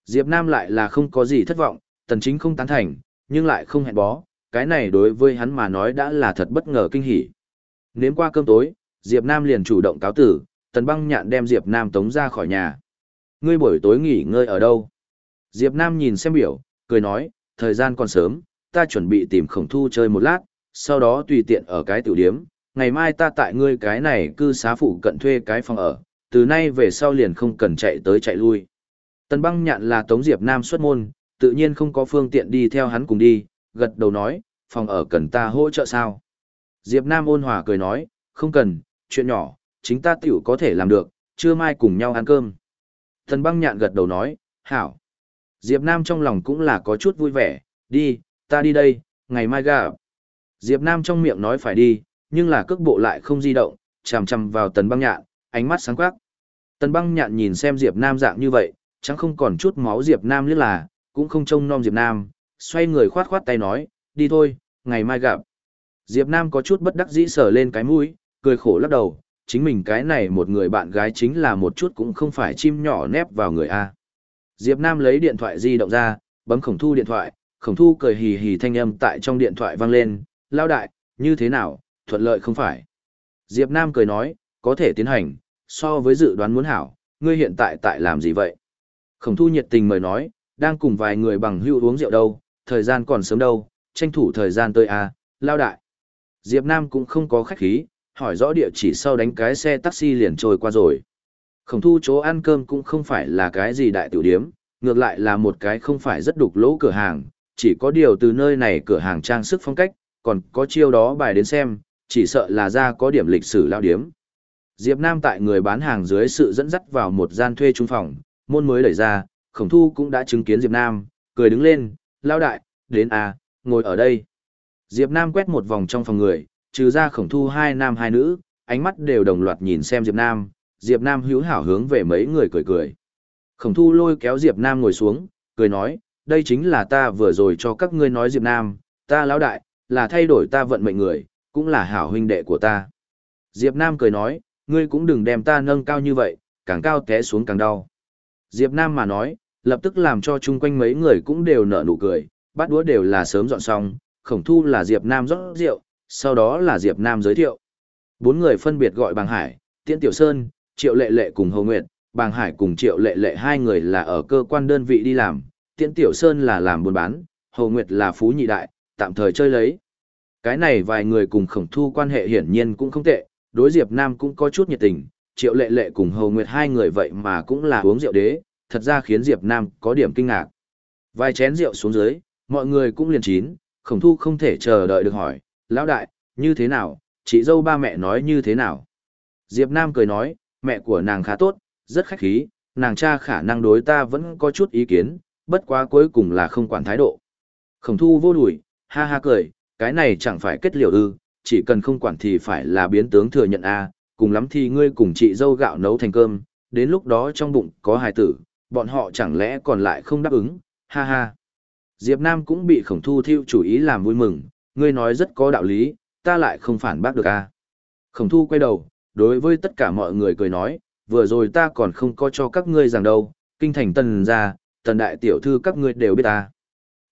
Diệp Nam lại là không có gì thất vọng, tần chính không tán thành, nhưng lại không hẹn bó, cái này đối với hắn mà nói đã là thật bất ngờ kinh hỉ. Nếm qua cơm tối, Diệp Nam liền chủ động cáo tử, tần băng nhạn đem Diệp Nam tống ra khỏi nhà. Ngươi buổi tối nghỉ ngơi ở đâu? Diệp Nam nhìn xem biểu, cười nói, thời gian còn sớm, ta chuẩn bị tìm khổng thu chơi một lát, sau đó tùy tiện ở cái tiểu điếm, ngày mai ta tại ngươi cái này cư xá phụ cận thuê cái phòng ở, từ nay về sau liền không cần chạy tới chạy lui. Tần băng nhạn là Tống Diệp Nam xuất môn, tự nhiên không có phương tiện đi theo hắn cùng đi, gật đầu nói, phòng ở cần ta hỗ trợ sao? Diệp Nam ôn hòa cười nói, không cần, chuyện nhỏ, chính ta tiểu có thể làm được, trưa mai cùng nhau ăn cơm. Tần băng nhạn gật đầu nói, hảo. Diệp Nam trong lòng cũng là có chút vui vẻ, đi, ta đi đây, ngày mai gặp. Diệp Nam trong miệng nói phải đi, nhưng là cước bộ lại không di động, chằm chằm vào tần băng nhạn, ánh mắt sáng quắc. Tần băng nhạn nhìn xem Diệp Nam dạng như vậy, chẳng không còn chút máu Diệp Nam liếc là, cũng không trông nom Diệp Nam, xoay người khoát khoát tay nói, đi thôi, ngày mai gặp. Diệp Nam có chút bất đắc dĩ sờ lên cái mũi, cười khổ lắc đầu, chính mình cái này một người bạn gái chính là một chút cũng không phải chim nhỏ nép vào người A. Diệp Nam lấy điện thoại di động ra, bấm khổng thu điện thoại, khổng thu cười hì hì thanh âm tại trong điện thoại vang lên, lao đại, như thế nào, thuận lợi không phải. Diệp Nam cười nói, có thể tiến hành, so với dự đoán muốn hảo, ngươi hiện tại tại làm gì vậy? Khổng thu nhiệt tình mời nói, đang cùng vài người bằng hữu uống rượu đâu, thời gian còn sớm đâu, tranh thủ thời gian tới à, lao đại. Diệp Nam cũng không có khách khí, hỏi rõ địa chỉ sau đánh cái xe taxi liền trôi qua rồi. Khổng thu chỗ ăn cơm cũng không phải là cái gì đại tiểu điếm, ngược lại là một cái không phải rất đục lỗ cửa hàng, chỉ có điều từ nơi này cửa hàng trang sức phong cách, còn có chiêu đó bài đến xem, chỉ sợ là ra có điểm lịch sử lao điếm. Diệp Nam tại người bán hàng dưới sự dẫn dắt vào một gian thuê trung phòng, môn mới đẩy ra, khổng thu cũng đã chứng kiến Diệp Nam, cười đứng lên, lao đại, đến à, ngồi ở đây. Diệp Nam quét một vòng trong phòng người, trừ ra khổng thu hai nam hai nữ, ánh mắt đều đồng loạt nhìn xem Diệp Nam, Diệp Nam hữu hảo hướng về mấy người cười cười. Khổng thu lôi kéo Diệp Nam ngồi xuống, cười nói, đây chính là ta vừa rồi cho các ngươi nói Diệp Nam, ta lão đại, là thay đổi ta vận mệnh người, cũng là hảo huynh đệ của ta. Diệp Nam cười nói, ngươi cũng đừng đem ta nâng cao như vậy, càng cao té xuống càng đau. Diệp Nam mà nói, lập tức làm cho chung quanh mấy người cũng đều nở nụ cười, bát đũa đều là sớm dọn xong, khổng thu là Diệp Nam rót rượu, sau đó là Diệp Nam giới thiệu. Bốn người phân biệt gọi bằng hải, tiễn tiểu sơn, triệu lệ lệ cùng Hồ Nguyệt, Bàng Hải cùng Triệu Lệ Lệ hai người là ở cơ quan đơn vị đi làm, Tiễn Tiểu Sơn là làm buôn bán, Hồ Nguyệt là phú nhị đại, tạm thời chơi lấy. Cái này vài người cùng khổng thu quan hệ hiển nhiên cũng không tệ, đối Diệp Nam cũng có chút nhiệt tình, Triệu Lệ Lệ cùng Hồ Nguyệt hai người vậy mà cũng là uống rượu đế, thật ra khiến Diệp Nam có điểm kinh ngạc. Vài chén rượu xuống dưới, mọi người cũng liền chín, khổng thu không thể chờ đợi được hỏi, lão đại, như thế nào, chị dâu ba mẹ nói như thế nào. Diệp Nam cười nói, mẹ của nàng khá tốt, rất khách khí, nàng cha khả năng đối ta vẫn có chút ý kiến, bất quá cuối cùng là không quản thái độ. Khổng thu vô đuổi, ha ha cười, cái này chẳng phải kết liều ư, chỉ cần không quản thì phải là biến tướng thừa nhận a, cùng lắm thì ngươi cùng chị dâu gạo nấu thành cơm, đến lúc đó trong bụng có hài tử, bọn họ chẳng lẽ còn lại không đáp ứng, ha ha. Diệp Nam cũng bị khổng thu thiêu chủ ý làm vui mừng, ngươi nói rất có đạo lý, ta lại không phản bác được a. Khổng thu quay đầu, đối với tất cả mọi người cười nói, vừa rồi ta còn không có cho các ngươi rằng đâu, kinh thành tần gia, tần đại tiểu thư các ngươi đều biết ta.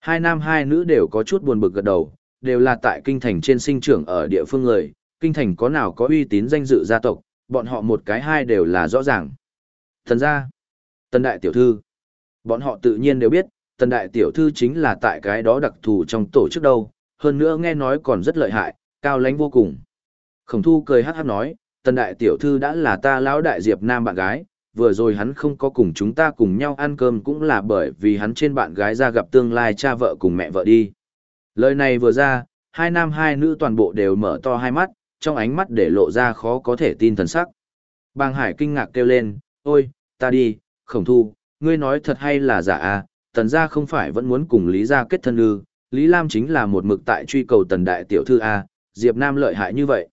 Hai nam hai nữ đều có chút buồn bực gật đầu, đều là tại kinh thành trên sinh trưởng ở địa phương người, kinh thành có nào có uy tín danh dự gia tộc, bọn họ một cái hai đều là rõ ràng. Thần gia. Tân đại tiểu thư, bọn họ tự nhiên đều biết, Tân đại tiểu thư chính là tại cái đó đặc thù trong tổ chức đâu, hơn nữa nghe nói còn rất lợi hại, cao lãnh vô cùng. Khổng thu cười hát hát nói, Tân đại tiểu thư đã là ta lão đại diệp nam bạn gái, vừa rồi hắn không có cùng chúng ta cùng nhau ăn cơm cũng là bởi vì hắn trên bạn gái ra gặp tương lai cha vợ cùng mẹ vợ đi. Lời này vừa ra, hai nam hai nữ toàn bộ đều mở to hai mắt, trong ánh mắt để lộ ra khó có thể tin thần sắc. Bang Hải kinh ngạc kêu lên, ôi, ta đi, khổng thu, ngươi nói thật hay là giả à, tần gia không phải vẫn muốn cùng Lý gia kết thân ư, Lý Lam chính là một mực tại truy cầu tần đại tiểu thư à, Diệp Nam lợi hại như vậy.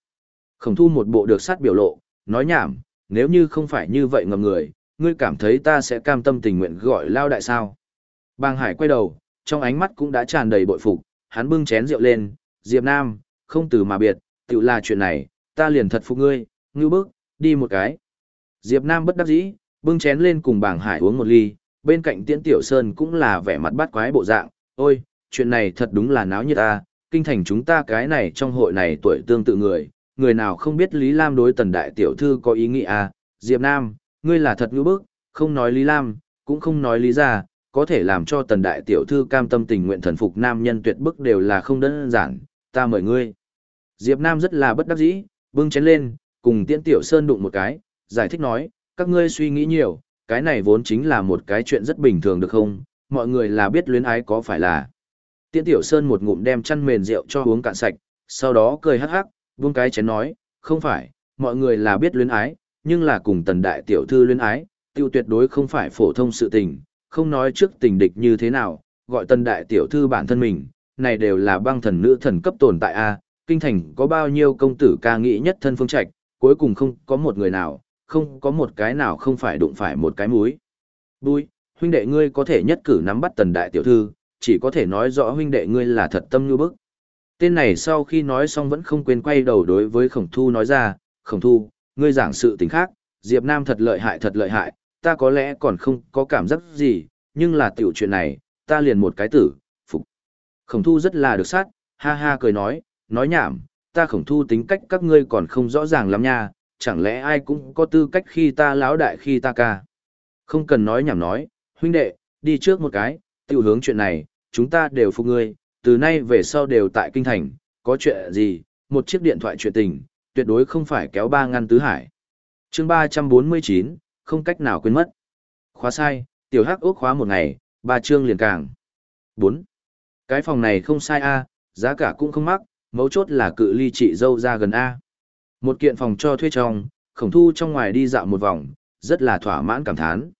Khổng thu một bộ được sát biểu lộ, nói nhảm, nếu như không phải như vậy ngầm người, ngươi cảm thấy ta sẽ cam tâm tình nguyện gọi lao đại sao. Bang Hải quay đầu, trong ánh mắt cũng đã tràn đầy bội phục, hắn bưng chén rượu lên, Diệp Nam, không từ mà biệt, tự là chuyện này, ta liền thật phục ngươi, ngưu bức, đi một cái. Diệp Nam bất đắc dĩ, bưng chén lên cùng bảng hải uống một ly, bên cạnh tiễn tiểu sơn cũng là vẻ mặt bắt quái bộ dạng, ôi, chuyện này thật đúng là náo nhiệt ta, kinh thành chúng ta cái này trong hội này tuổi tương tự người, người nào không biết Lý Lam đối tần đại tiểu thư có ý nghĩa à, Diệp Nam, ngươi là thật ngữ bức, không nói Lý Lam, cũng không nói Lý gia, có thể làm cho tần đại tiểu thư cam tâm tình nguyện thần phục nam nhân tuyệt bức đều là không đơn giản, ta mời ngươi. Diệp Nam rất là bất đắc dĩ, bưng chén lên, cùng tiễn tiểu sơn đụng một cái, giải thích nói, các ngươi suy nghĩ nhiều, cái này vốn chính là một cái chuyện rất bình thường được không, mọi người là biết luyến ái có phải là. Tiễn tiểu sơn một ngụm đem chăn mền rượu cho uống cạn sạch, sau đó cười hắc hắc, buông cái chén nói, không phải, mọi người là biết luyến ái, nhưng là cùng tần đại tiểu thư luyến ái, tiêu tuyệt đối không phải phổ thông sự tình, không nói trước tình địch như thế nào, gọi tần đại tiểu thư bản thân mình, này đều là băng thần nữ thần cấp tồn tại a kinh thành có bao nhiêu công tử ca nghĩ nhất thân phương trạch, cuối cùng không có một người nào, không có một cái nào không phải đụng phải một cái múi. Bùi, huynh đệ ngươi có thể nhất cử nắm bắt tần đại tiểu thư, chỉ có thể nói rõ huynh đệ ngươi là thật tâm như bức. Tên này sau khi nói xong vẫn không quên quay đầu đối với khổng thu nói ra, khổng thu, ngươi giảng sự tình khác, Diệp Nam thật lợi hại thật lợi hại, ta có lẽ còn không có cảm giác gì, nhưng là tiểu chuyện này, ta liền một cái tử, phục. Khổng thu rất là được sát, ha ha cười nói, nói nhảm, ta khổng thu tính cách các ngươi còn không rõ ràng lắm nha, chẳng lẽ ai cũng có tư cách khi ta lão đại khi ta ca. Không cần nói nhảm nói, huynh đệ, đi trước một cái, tiểu hướng chuyện này, chúng ta đều phục ngươi, từ nay về sau đều tại kinh thành, có chuyện gì, một chiếc điện thoại chuyện tình, tuyệt đối không phải kéo ba ngăn tứ hải. chương 349, không cách nào quên mất. Khóa sai, tiểu hắc ước khóa một ngày, ba chương liền càng. 4. Cái phòng này không sai a giá cả cũng không mắc, mấu chốt là cự ly chị dâu ra gần A. Một kiện phòng cho thuê trong, khổng thu trong ngoài đi dạo một vòng, rất là thỏa mãn cảm thán.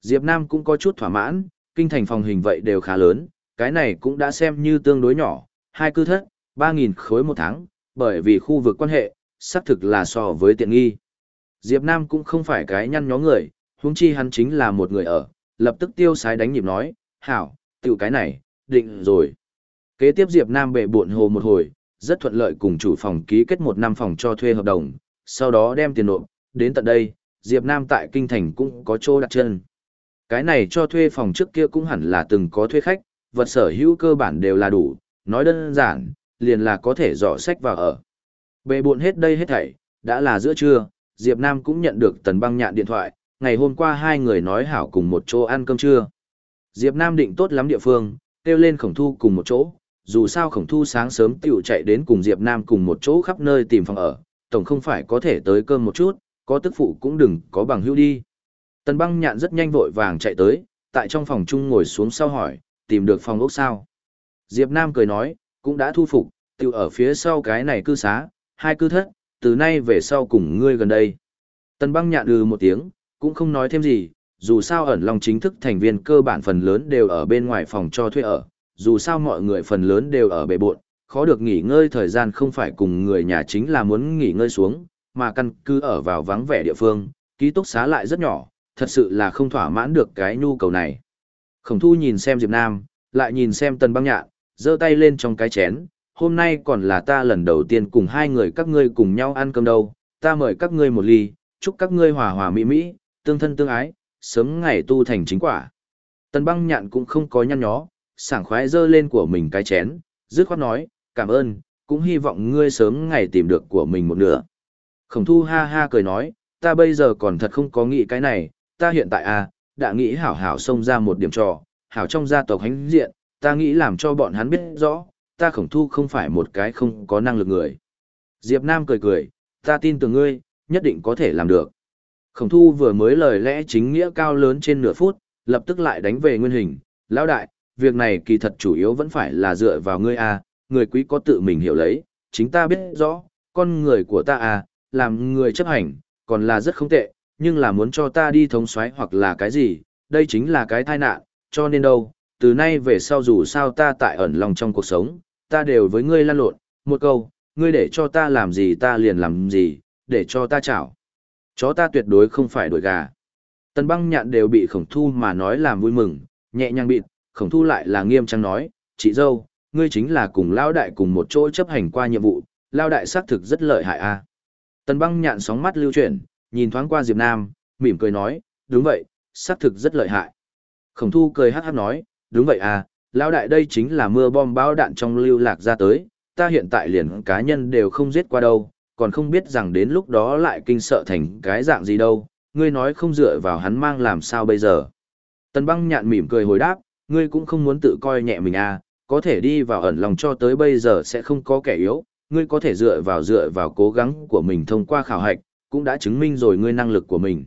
Diệp Nam cũng có chút thỏa mãn, kinh thành phòng hình vậy đều khá lớn, cái này cũng đã xem như tương đối nhỏ, hai cư thất, 3.000 khối một tháng, bởi vì khu vực quan hệ, xác thực là so với tiện nghi. Diệp Nam cũng không phải cái nhăn nhó người, huống chi hắn chính là một người ở, lập tức tiêu sái đánh nhịp nói, hảo, tiểu cái này, định rồi. Kế tiếp Diệp Nam bệ buộn hồ một hồi, rất thuận lợi cùng chủ phòng ký kết một năm phòng cho thuê hợp đồng, sau đó đem tiền nộp, đến tận đây, Diệp Nam tại Kinh Thành cũng có chỗ đặt chân. Cái này cho thuê phòng trước kia cũng hẳn là từng có thuê khách, vật sở hữu cơ bản đều là đủ, nói đơn giản, liền là có thể dọ sách vào ở. Bề buộn hết đây hết thảy, đã là giữa trưa, Diệp Nam cũng nhận được tần băng nhạn điện thoại, ngày hôm qua hai người nói hảo cùng một chỗ ăn cơm trưa. Diệp Nam định tốt lắm địa phương, kêu lên khổng thu cùng một chỗ, dù sao khổng thu sáng sớm tiểu chạy đến cùng Diệp Nam cùng một chỗ khắp nơi tìm phòng ở, tổng không phải có thể tới cơm một chút, có tức phụ cũng đừng có bằng hữu đi. Tần băng nhạn rất nhanh vội vàng chạy tới, tại trong phòng chung ngồi xuống sau hỏi, tìm được phòng ốc sao? Diệp Nam cười nói, cũng đã thu phục, Tiểu ở phía sau cái này cư xá, hai cư thất, từ nay về sau cùng ngươi gần đây. Tần băng nhạn ừ một tiếng, cũng không nói thêm gì, dù sao ẩn lòng chính thức thành viên cơ bản phần lớn đều ở bên ngoài phòng cho thuê ở, dù sao mọi người phần lớn đều ở bề bộn, khó được nghỉ ngơi thời gian không phải cùng người nhà chính là muốn nghỉ ngơi xuống, mà căn cứ ở vào vắng vẻ địa phương, ký túc xá lại rất nhỏ, thật sự là không thỏa mãn được cái nhu cầu này. Khổng thu nhìn xem Diệp Nam, lại nhìn xem tần băng nhạn, giơ tay lên trong cái chén, hôm nay còn là ta lần đầu tiên cùng hai người các ngươi cùng nhau ăn cơm đâu, ta mời các ngươi một ly, chúc các ngươi hòa hòa mỹ mỹ, tương thân tương ái, sớm ngày tu thành chính quả. Tần băng nhạn cũng không có nhăn nhó, sảng khoái dơ lên của mình cái chén, dứt khoát nói, cảm ơn, cũng hy vọng ngươi sớm ngày tìm được của mình một nửa. Khổng thu ha ha cười nói, ta bây giờ còn thật không có nghĩ cái này, ta hiện tại à, đã nghĩ hảo hảo xông ra một điểm trò, hảo trong gia tộc hánh diện, ta nghĩ làm cho bọn hắn biết rõ, ta khổng thu không phải một cái không có năng lực người. Diệp Nam cười cười, ta tin tưởng ngươi, nhất định có thể làm được. Khổng thu vừa mới lời lẽ chính nghĩa cao lớn trên nửa phút, lập tức lại đánh về nguyên hình. Lão đại, việc này kỳ thật chủ yếu vẫn phải là dựa vào ngươi a, à, người quý có tự mình hiểu lấy, chính ta biết rõ, con người của ta à, làm người chấp hành, còn là rất không tệ, nhưng là muốn cho ta đi thống soái hoặc là cái gì, đây chính là cái tai nạn, cho nên đâu, từ nay về sau dù sao ta tại ẩn lòng trong cuộc sống, ta đều với ngươi lan lộn, một câu, ngươi để cho ta làm gì ta liền làm gì, để cho ta chảo. Chó ta tuyệt đối không phải đuổi gà. Tần băng nhạn đều bị khổng thu mà nói làm vui mừng, nhẹ nhàng bịt, khổng thu lại là nghiêm trang nói, chị dâu, ngươi chính là cùng lao đại cùng một chỗ chấp hành qua nhiệm vụ, lao đại xác thực rất lợi hại a. Tần băng nhạn sóng mắt lưu chuyển, nhìn thoáng qua Diệp Nam, mỉm cười nói, đúng vậy, xác thực rất lợi hại. Khổng thu cười hát hát nói, đúng vậy à, lao đại đây chính là mưa bom bão đạn trong lưu lạc ra tới, ta hiện tại liền cá nhân đều không giết qua đâu, còn không biết rằng đến lúc đó lại kinh sợ thành cái dạng gì đâu, ngươi nói không dựa vào hắn mang làm sao bây giờ. Tần băng nhạn mỉm cười hồi đáp, ngươi cũng không muốn tự coi nhẹ mình à, có thể đi vào ẩn lòng cho tới bây giờ sẽ không có kẻ yếu, ngươi có thể dựa vào dựa vào cố gắng của mình thông qua khảo hạch, cũng đã chứng minh rồi ngươi năng lực của mình.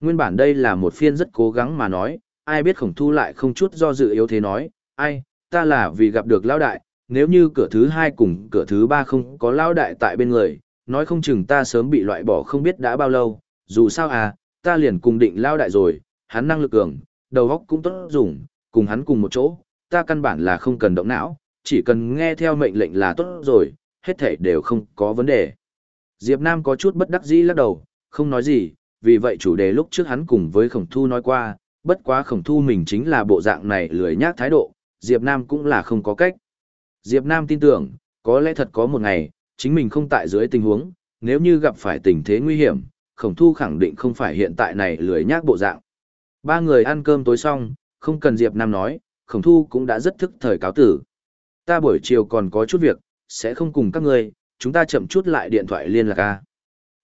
Nguyên bản đây là một phiên rất cố gắng mà nói, ai biết khổng thu lại không chút do dự yếu thế nói, ai, ta là vì gặp được lão đại, nếu như cửa thứ hai cùng cửa thứ ba không có lão đại tại bên người, nói không chừng ta sớm bị loại bỏ không biết đã bao lâu, dù sao à, ta liền cùng định lão đại rồi, hắn năng lực cường, đầu óc cũng tốt dùng, cùng hắn cùng một chỗ, ta căn bản là không cần động não, chỉ cần nghe theo mệnh lệnh là tốt rồi, hết thảy đều không có vấn đề. Diệp Nam có chút bất đắc dĩ lắc đầu, không nói gì, vì vậy chủ đề lúc trước hắn cùng với khổng thu nói qua, bất quá khổng thu mình chính là bộ dạng này lười nhác thái độ, Diệp Nam cũng là không có cách. Diệp Nam tin tưởng, có lẽ thật có một ngày, chính mình không tại dưới tình huống, nếu như gặp phải tình thế nguy hiểm, khổng thu khẳng định không phải hiện tại này lười nhác bộ dạng. Ba người ăn cơm tối xong, không cần Diệp Nam nói, khổng thu cũng đã rất thức thời cáo tử. Ta buổi chiều còn có chút việc, sẽ không cùng các ngươi, chúng ta chậm chút lại điện thoại liên lạc a.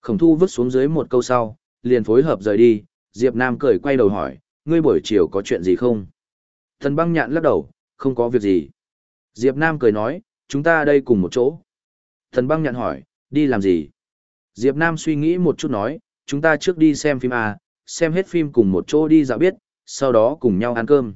Khổng thu vứt xuống dưới một câu sau, liền phối hợp rời đi, Diệp Nam cười quay đầu hỏi, ngươi buổi chiều có chuyện gì không? Thần băng nhạn lắc đầu, không có việc gì. Diệp Nam cười nói, chúng ta đây cùng một chỗ. Thần băng nhạn hỏi, đi làm gì? Diệp Nam suy nghĩ một chút nói, chúng ta trước đi xem phim A, xem hết phim cùng một chỗ đi dạo biết, sau đó cùng nhau ăn cơm.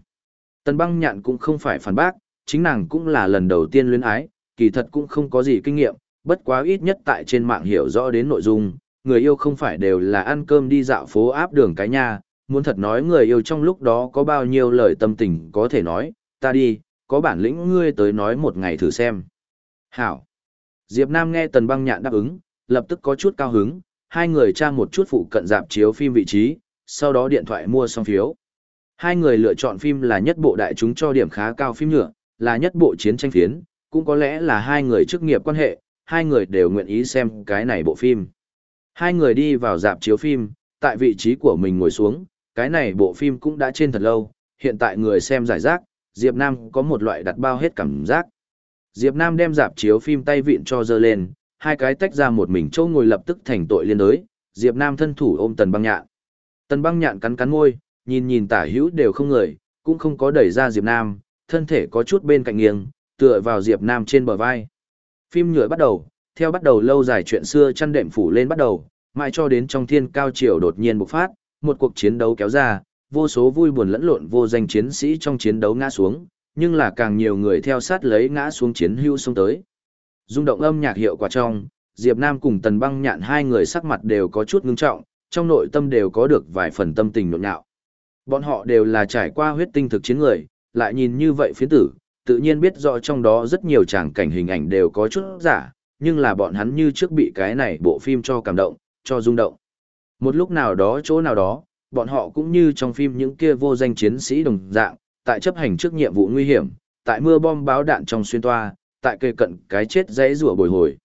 Tần băng nhạn cũng không phải phản bác, chính nàng cũng là lần đầu tiên luyến ái, kỳ thật cũng không có gì kinh nghiệm, bất quá ít nhất tại trên mạng hiểu rõ đến nội dung, người yêu không phải đều là ăn cơm đi dạo phố áp đường cái nha, muốn thật nói người yêu trong lúc đó có bao nhiêu lời tâm tình có thể nói, ta đi, có bản lĩnh ngươi tới nói một ngày thử xem. Hảo. Diệp Nam nghe tần băng nhạn đáp ứng, lập tức có chút cao hứng, hai người tra một chút phụ cận dạp chiếu phim vị trí, sau đó điện thoại mua xong phiếu. Hai người lựa chọn phim là nhất bộ đại chúng cho điểm khá cao phim nhựa, là nhất bộ chiến tranh phiến, cũng có lẽ là hai người chức nghiệp quan hệ, hai người đều nguyện ý xem cái này bộ phim. Hai người đi vào dạp chiếu phim, tại vị trí của mình ngồi xuống, cái này bộ phim cũng đã trên thật lâu, hiện tại người xem giải rác, Diệp Nam có một loại đặt bao hết cảm giác. Diệp Nam đem dạp chiếu phim tay vịn cho dơ lên, hai cái tách ra một mình châu ngồi lập tức thành tội liên đối, Diệp Nam thân thủ ôm Tần Băng Nhạn. Tần Băng Nhạn cắn cắn môi, nhìn nhìn tả hữu đều không người, cũng không có đẩy ra Diệp Nam, thân thể có chút bên cạnh nghiêng, tựa vào Diệp Nam trên bờ vai. Phim nhựa bắt đầu, theo bắt đầu lâu dài chuyện xưa chăn đệm phủ lên bắt đầu, mãi cho đến trong thiên cao triều đột nhiên bộc phát, một cuộc chiến đấu kéo ra, vô số vui buồn lẫn lộn vô danh chiến sĩ trong chiến đấu ngã xuống, nhưng là càng nhiều người theo sát lấy ngã xuống chiến hưu xông tới. Dung động âm nhạc hiệu quả trong, Diệp Nam cùng Tần Băng Nhạn hai người sắc mặt đều có chút ngưng trọng, trong nội tâm đều có được vài phần tâm tình nhộn nhạo. Bọn họ đều là trải qua huyết tinh thực chiến người, lại nhìn như vậy phiến tử, tự nhiên biết rõ trong đó rất nhiều tràng cảnh hình ảnh đều có chút giả, nhưng là bọn hắn như trước bị cái này bộ phim cho cảm động, cho rung động. Một lúc nào đó chỗ nào đó, bọn họ cũng như trong phim những kia vô danh chiến sĩ đồng dạng, tại chấp hành trước nhiệm vụ nguy hiểm, tại mưa bom báo đạn trong xuyên toa, tại kề cận cái chết dãy rủa bồi hồi.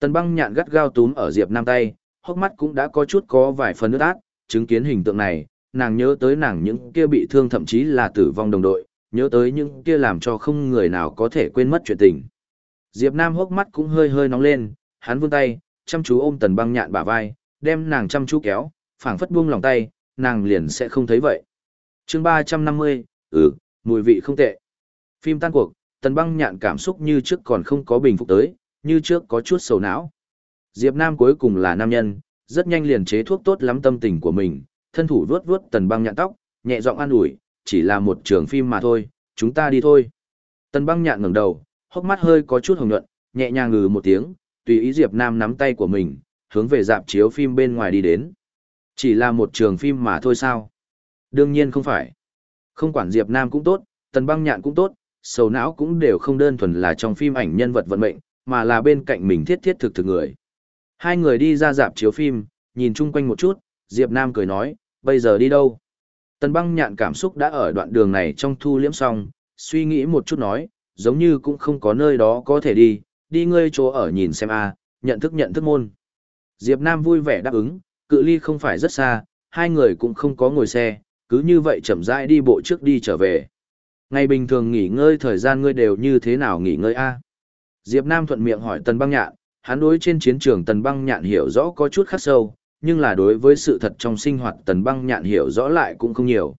Tần băng nhạn gắt gao túm ở Diệp Nam tay, hốc mắt cũng đã có chút có vài phần nước át, chứng kiến hình tượng này, nàng nhớ tới nàng những kia bị thương thậm chí là tử vong đồng đội, nhớ tới những kia làm cho không người nào có thể quên mất chuyện tình. Diệp Nam hốc mắt cũng hơi hơi nóng lên, hắn vươn tay, chăm chú ôm tần băng nhạn bả vai, đem nàng chăm chú kéo, phảng phất buông lòng tay, nàng liền sẽ không thấy vậy. Chương 350, ừ, mùi vị không tệ. Phim tan cuộc, tần băng nhạn cảm xúc như trước còn không có bình phục tới, như trước có chút sầu não. Diệp Nam cuối cùng là nam nhân, rất nhanh liền chế thuốc tốt lắm tâm tình của mình, thân thủ vuốt vuốt tần băng nhạn tóc, nhẹ giọng an ủi, chỉ là một trường phim mà thôi, chúng ta đi thôi. Tần băng nhạn ngẩng đầu, hốc mắt hơi có chút hồng nhuận, nhẹ nhàng ngừ một tiếng, tùy ý Diệp Nam nắm tay của mình, hướng về dạp chiếu phim bên ngoài đi đến. Chỉ là một trường phim mà thôi sao? Đương nhiên không phải. Không quản Diệp Nam cũng tốt, Tần băng nhạn cũng tốt, sầu não cũng đều không đơn thuần là trong phim ảnh nhân vật vận mệnh, mà là bên cạnh mình thiết thiết thực thực người. Hai người đi ra dạp chiếu phim, nhìn chung quanh một chút, Diệp Nam cười nói, bây giờ đi đâu? Tần băng nhạn cảm xúc đã ở đoạn đường này trong thu liễm xong, suy nghĩ một chút nói, giống như cũng không có nơi đó có thể đi, đi ngươi chỗ ở nhìn xem a, nhận thức nhận thức môn. Diệp Nam vui vẻ đáp ứng, cự ly không phải rất xa, hai người cũng không có ngồi xe, cứ như vậy chậm rãi đi bộ trước đi trở về. Ngày bình thường nghỉ ngơi thời gian ngươi đều như thế nào nghỉ ngơi a? Diệp Nam thuận miệng hỏi Tần Băng Nhạn, hắn đối trên chiến trường Tần Băng Nhạn hiểu rõ có chút khắc sâu, nhưng là đối với sự thật trong sinh hoạt Tần Băng Nhạn hiểu rõ lại cũng không nhiều.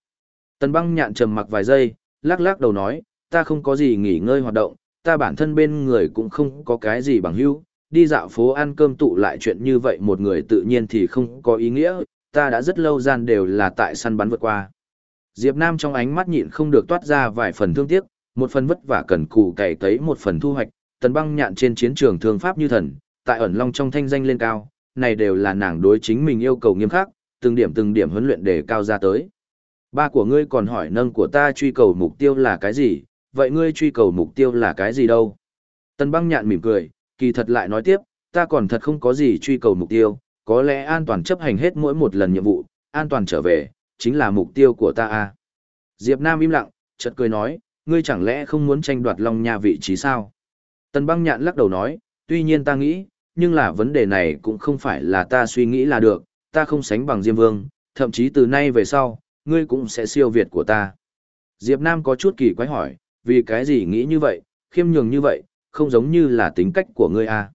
Tần Băng Nhạn trầm mặc vài giây, lắc lắc đầu nói, ta không có gì nghỉ ngơi hoạt động, ta bản thân bên người cũng không có cái gì bằng hữu, đi dạo phố ăn cơm tụ lại chuyện như vậy một người tự nhiên thì không có ý nghĩa, ta đã rất lâu gian đều là tại săn bắn vượt qua. Diệp Nam trong ánh mắt nhịn không được toát ra vài phần thương tiếc, một phần vất vả cần cù cày cấy một phần thu hoạch, tần băng nhạn trên chiến trường thương pháp như thần, tại ẩn long trong thanh danh lên cao, này đều là nàng đối chính mình yêu cầu nghiêm khắc, từng điểm từng điểm huấn luyện để cao ra tới. Ba của ngươi còn hỏi nâng của ta truy cầu mục tiêu là cái gì, vậy ngươi truy cầu mục tiêu là cái gì đâu? Tân băng nhạn mỉm cười, kỳ thật lại nói tiếp, ta còn thật không có gì truy cầu mục tiêu, có lẽ an toàn chấp hành hết mỗi một lần nhiệm vụ, an toàn trở về, chính là mục tiêu của ta a. Diệp Nam im lặng, chợt cười nói, ngươi chẳng lẽ không muốn tranh đoạt Long Nha vị trí sao? Tần băng nhạn lắc đầu nói, tuy nhiên ta nghĩ, nhưng là vấn đề này cũng không phải là ta suy nghĩ là được, ta không sánh bằng Diêm Vương, thậm chí từ nay về sau, ngươi cũng sẽ siêu việt của ta. Diệp Nam có chút kỳ quái hỏi, vì cái gì nghĩ như vậy, khiêm nhường như vậy, không giống như là tính cách của ngươi à.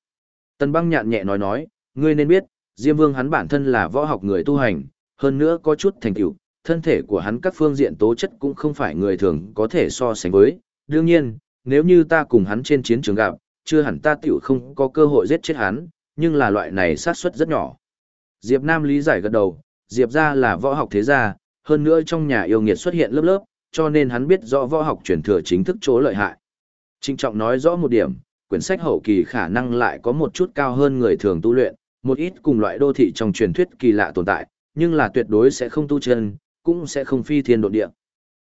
Tần băng nhạn nhẹ nói nói, ngươi nên biết, Diêm Vương hắn bản thân là võ học người tu hành, hơn nữa có chút thành tựu, thân thể của hắn các phương diện tố chất cũng không phải người thường có thể so sánh với. Đương nhiên, nếu như ta cùng hắn trên chiến trường gặp, chưa hẳn ta tiểu không có cơ hội giết chết hắn, nhưng là loại này sát suất rất nhỏ. Diệp Nam lý giải gật đầu, Diệp gia là võ học thế gia, hơn nữa trong nhà yêu nghiệt xuất hiện lớp lớp, cho nên hắn biết rõ võ học truyền thừa chính thức chỗ lợi hại. Trinh trọng nói rõ một điểm, quyển sách hậu kỳ khả năng lại có một chút cao hơn người thường tu luyện, một ít cùng loại đô thị trong truyền thuyết kỳ lạ tồn tại, nhưng là tuyệt đối sẽ không tu chân, cũng sẽ không phi thiên độ địa.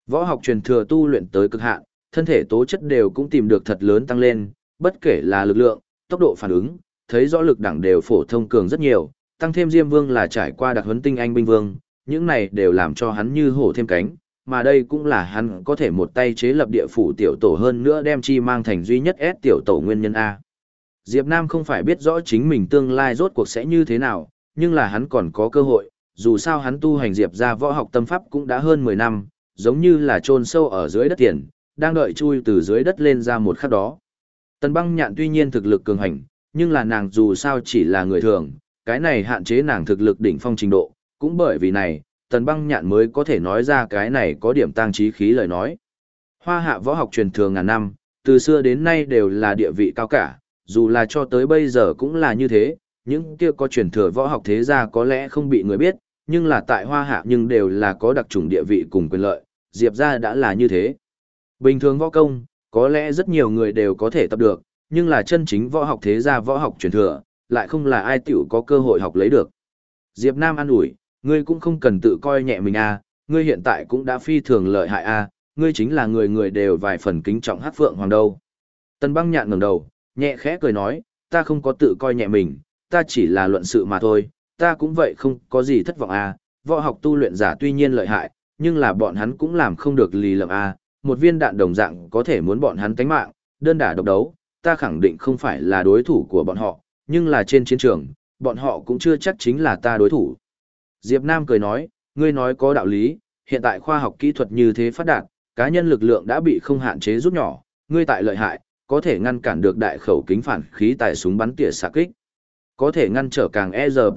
Võ học truyền thừa tu luyện tới cực hạn, thân thể tố chất đều cũng tìm được thật lớn tăng lên, bất kể là lực lượng, tốc độ phản ứng, thấy rõ lực đẳng đều phổ thông cường rất nhiều, tăng thêm Diêm Vương là trải qua đặc huấn tinh anh binh vương, những này đều làm cho hắn như hổ thêm cánh, mà đây cũng là hắn có thể một tay chế lập địa phủ tiểu tổ hơn nữa đem chi mang thành duy nhất S tiểu tổ nguyên nhân A. Diệp Nam không phải biết rõ chính mình tương lai rốt cuộc sẽ như thế nào, nhưng là hắn còn có cơ hội, dù sao hắn tu hành Diệp ra võ học tâm pháp cũng đã hơn 10 năm, giống như là trôn sâu ở dưới đất tiền, đang đợi chui từ dưới đất lên ra một khắc đó. Tần băng nhạn tuy nhiên thực lực cường hành, nhưng là nàng dù sao chỉ là người thường, cái này hạn chế nàng thực lực đỉnh phong trình độ, cũng bởi vì này, tần băng nhạn mới có thể nói ra cái này có điểm tăng trí khí lời nói. Hoa hạ võ học truyền thường ngàn năm, từ xưa đến nay đều là địa vị cao cả, dù là cho tới bây giờ cũng là như thế, những kia có truyền thừa võ học thế gia có lẽ không bị người biết, nhưng là tại hoa hạ nhưng đều là có đặc trùng địa vị cùng quyền lợi, diệp gia đã là như thế. Bình thường võ công, có lẽ rất nhiều người đều có thể tập được, nhưng là chân chính võ học thế gia võ học truyền thừa, lại không là ai tiểu có cơ hội học lấy được. Diệp Nam an ủi, ngươi cũng không cần tự coi nhẹ mình a, ngươi hiện tại cũng đã phi thường lợi hại a, ngươi chính là người người đều vài phần kính trọng Hắc phượng hoàng đâu. Tần băng nhạn ngẩng đầu, nhẹ khẽ cười nói, ta không có tự coi nhẹ mình, ta chỉ là luận sự mà thôi, ta cũng vậy không có gì thất vọng a, võ học tu luyện giả tuy nhiên lợi hại, nhưng là bọn hắn cũng làm không được lì lợm a, một viên đạn đồng dạng có thể muốn bọn hắn tánh mạng, đơn đả độc đấu, ta khẳng định không phải là đối thủ của bọn họ, nhưng là trên chiến trường, bọn họ cũng chưa chắc chính là ta đối thủ. Diệp Nam cười nói, ngươi nói có đạo lý, hiện tại khoa học kỹ thuật như thế phát đạt, cá nhân lực lượng đã bị không hạn chế rút nhỏ, ngươi tại lợi hại, có thể ngăn cản được đại khẩu kính phản khí tại súng bắn tỉa xạ kích. Có thể ngăn trở càng e giờ.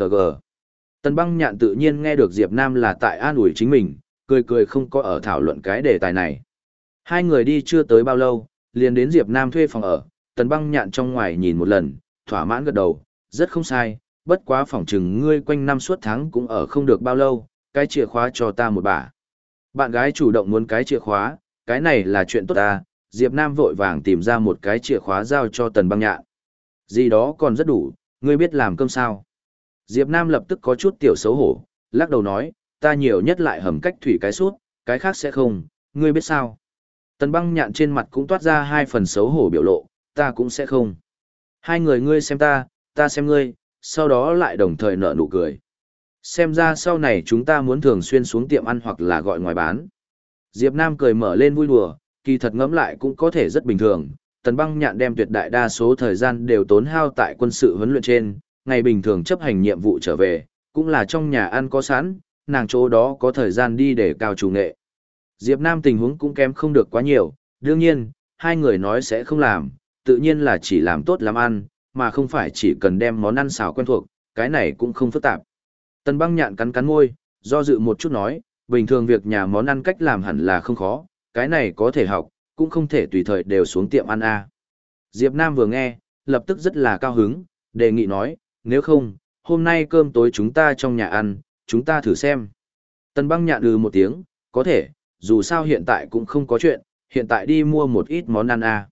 Tần băng nhạn tự nhiên nghe được Diệp Nam là tại an ủi chính mình, cười cười không có ở thảo luận cái đề tài này. Hai người đi chưa tới bao lâu, liền đến Diệp Nam thuê phòng ở, tần băng nhạn trong ngoài nhìn một lần, thỏa mãn gật đầu, rất không sai, bất quá phòng trừng ngươi quanh năm suốt tháng cũng ở không được bao lâu, cái chìa khóa cho ta một bả. Bạn gái chủ động muốn cái chìa khóa, cái này là chuyện tốt ta, Diệp Nam vội vàng tìm ra một cái chìa khóa giao cho tần băng nhạn. Gì đó còn rất đủ, ngươi biết làm cơm sao? Diệp Nam lập tức có chút tiểu xấu hổ, lắc đầu nói, ta nhiều nhất lại hầm cách thủy cái suốt, cái khác sẽ không, ngươi biết sao? Tần băng nhạn trên mặt cũng toát ra hai phần xấu hổ biểu lộ, ta cũng sẽ không. Hai người ngươi xem ta, ta xem ngươi, sau đó lại đồng thời nở nụ cười. Xem ra sau này chúng ta muốn thường xuyên xuống tiệm ăn hoặc là gọi ngoài bán. Diệp Nam cười mở lên vui đùa, kỳ thật ngẫm lại cũng có thể rất bình thường. Tần băng nhạn đem tuyệt đại đa số thời gian đều tốn hao tại quân sự huấn luyện trên, ngày bình thường chấp hành nhiệm vụ trở về, cũng là trong nhà ăn có sẵn, nàng chỗ đó có thời gian đi để cao chủ nghệ. Diệp Nam tình huống cũng kém không được quá nhiều, đương nhiên, hai người nói sẽ không làm, tự nhiên là chỉ làm tốt làm ăn, mà không phải chỉ cần đem món ăn xào quen thuộc, cái này cũng không phức tạp. Tần băng nhạn cắn cắn môi, do dự một chút nói, bình thường việc nhà món ăn cách làm hẳn là không khó, cái này có thể học, cũng không thể tùy thời đều xuống tiệm ăn a. Diệp Nam vừa nghe, lập tức rất là cao hứng, đề nghị nói, nếu không, hôm nay cơm tối chúng ta trong nhà ăn, chúng ta thử xem. Tần băng nhạn ừ một tiếng, có thể, dù sao hiện tại cũng không có chuyện, hiện tại đi mua một ít món ăn à?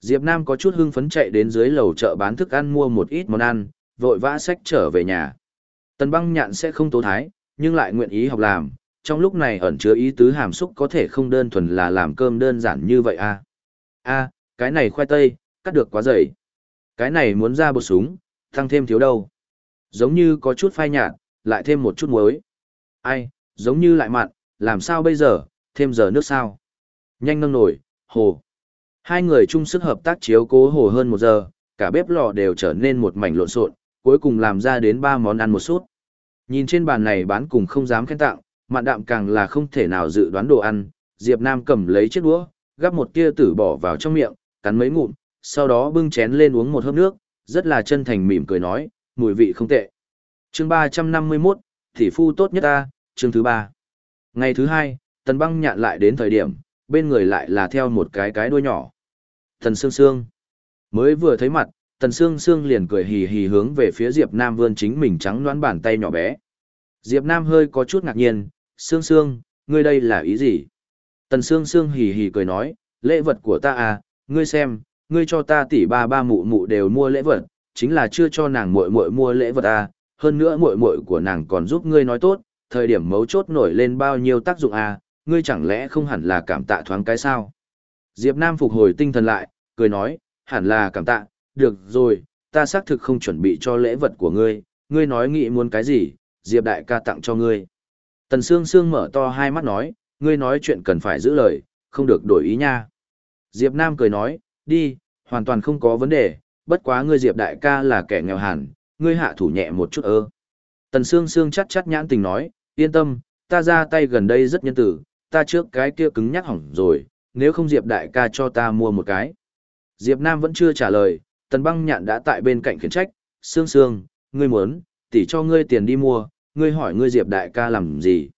Diệp Nam có chút hưng phấn chạy đến dưới lầu chợ bán thức ăn mua một ít món ăn, vội vã xách trở về nhà. Tần băng nhạn sẽ không tố thái, nhưng lại nguyện ý học làm, trong lúc này ẩn chứa ý tứ hàm xúc có thể không đơn thuần là làm cơm đơn giản như vậy a. A, cái này khoai tây, cắt được quá dày. Cái này muốn ra bột súng, tăng thêm thiếu đâu. Giống như có chút phai nhạt, lại thêm một chút muối. Ai, giống như lại mặn, làm sao bây giờ, thêm giờ nước sao. Nhanh nâng nổi, hồ. Hai người chung sức hợp tác chiếu cố hồ hơn một giờ, cả bếp lò đều trở nên một mảnh lộn xộn, cuối cùng làm ra đến ba món ăn một suốt. Nhìn trên bàn này bán cùng không dám khen tặng, mạn đạm càng là không thể nào dự đoán đồ ăn, Diệp Nam cầm lấy chiếc đũa, gắp một tia tử bỏ vào trong miệng, cắn mấy ngụm, sau đó bưng chén lên uống một hớp nước, rất là chân thành mỉm cười nói, mùi vị không tệ. Chương 351, tỷ phu tốt nhất ta, chương thứ ba. Ngày thứ hai, Tần Băng nhạn lại đến thời điểm, bên người lại là theo một cái cái đuôi nhỏ. Tần Sương Sương. Mới vừa thấy mặt, Tần Sương Sương liền cười hì hì hướng về phía Diệp Nam vươn chính mình trắng đoán bàn tay nhỏ bé. Diệp Nam hơi có chút ngạc nhiên, Sương Sương, ngươi đây là ý gì? Tần Sương Sương hì hì cười nói, lễ vật của ta à, ngươi xem, ngươi cho ta tỷ ba ba mụ mụ đều mua lễ vật, chính là chưa cho nàng muội muội mua lễ vật à, hơn nữa muội muội của nàng còn giúp ngươi nói tốt, thời điểm mấu chốt nổi lên bao nhiêu tác dụng à, ngươi chẳng lẽ không hẳn là cảm tạ thoáng cái sao? Diệp Nam phục hồi tinh thần lại, cười nói, hẳn là cảm tạ, được rồi, ta xác thực không chuẩn bị cho lễ vật của ngươi, ngươi nói nghĩ muốn cái gì, Diệp đại ca tặng cho ngươi. Tần Sương Sương mở to hai mắt nói, ngươi nói chuyện cần phải giữ lời, không được đổi ý nha. Diệp Nam cười nói, đi, hoàn toàn không có vấn đề, bất quá ngươi Diệp đại ca là kẻ nghèo hẳn, ngươi hạ thủ nhẹ một chút ơ. Tần Sương Sương chắc chắc nhãn tình nói, yên tâm, ta ra tay gần đây rất nhân tử, ta trước cái kia cứng nhắc hỏng rồi, nếu không Diệp đại ca cho ta mua một cái. Diệp Nam vẫn chưa trả lời, tần băng nhạn đã tại bên cạnh khiển trách, Sương Sương, ngươi muốn, tỷ cho ngươi tiền đi mua, ngươi hỏi ngươi Diệp đại ca làm gì.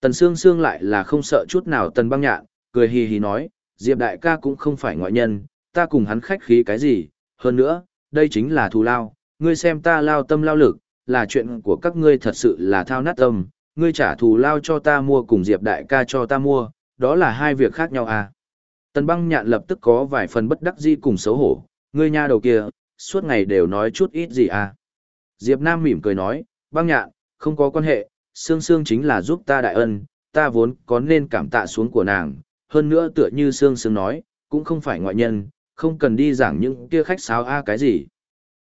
Tần Sương Sương lại là không sợ chút nào tần băng nhạn, cười hì hì nói, Diệp đại ca cũng không phải ngoại nhân, ta cùng hắn khách khí cái gì, hơn nữa, đây chính là thù lao, ngươi xem ta lao tâm lao lực, là chuyện của các ngươi thật sự là thao nát tâm, ngươi trả thù lao cho ta mua cùng Diệp đại ca cho ta mua, đó là hai việc khác nhau à. Tần băng nhạn lập tức có vài phần bất đắc dĩ cùng xấu hổ, ngươi nha đầu kia, suốt ngày đều nói chút ít gì à. Diệp Nam mỉm cười nói, băng nhạn, không có quan hệ, Sương Sương chính là giúp ta đại ân, ta vốn có nên cảm tạ xuống của nàng, hơn nữa tựa như Sương Sương nói, cũng không phải ngoại nhân, không cần đi giảng những kia khách sáo a cái gì.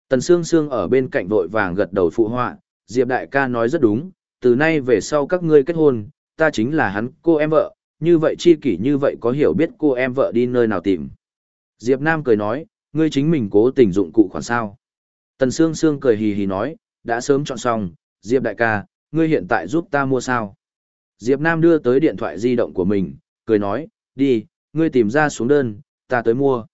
Tần Sương Sương ở bên cạnh vội vàng gật đầu phụ họa, Diệp đại ca nói rất đúng, từ nay về sau các ngươi kết hôn, ta chính là hắn cô em vợ, như vậy chi kỷ như vậy có hiểu biết cô em vợ đi nơi nào tìm. Diệp Nam cười nói, ngươi chính mình cố tình dụng cụ khoản sao. Tần Sương Sương cười hì hì nói, đã sớm chọn xong, Diệp đại ca, ngươi hiện tại giúp ta mua sao. Diệp Nam đưa tới điện thoại di động của mình, cười nói, đi, ngươi tìm ra xuống đơn, ta tới mua.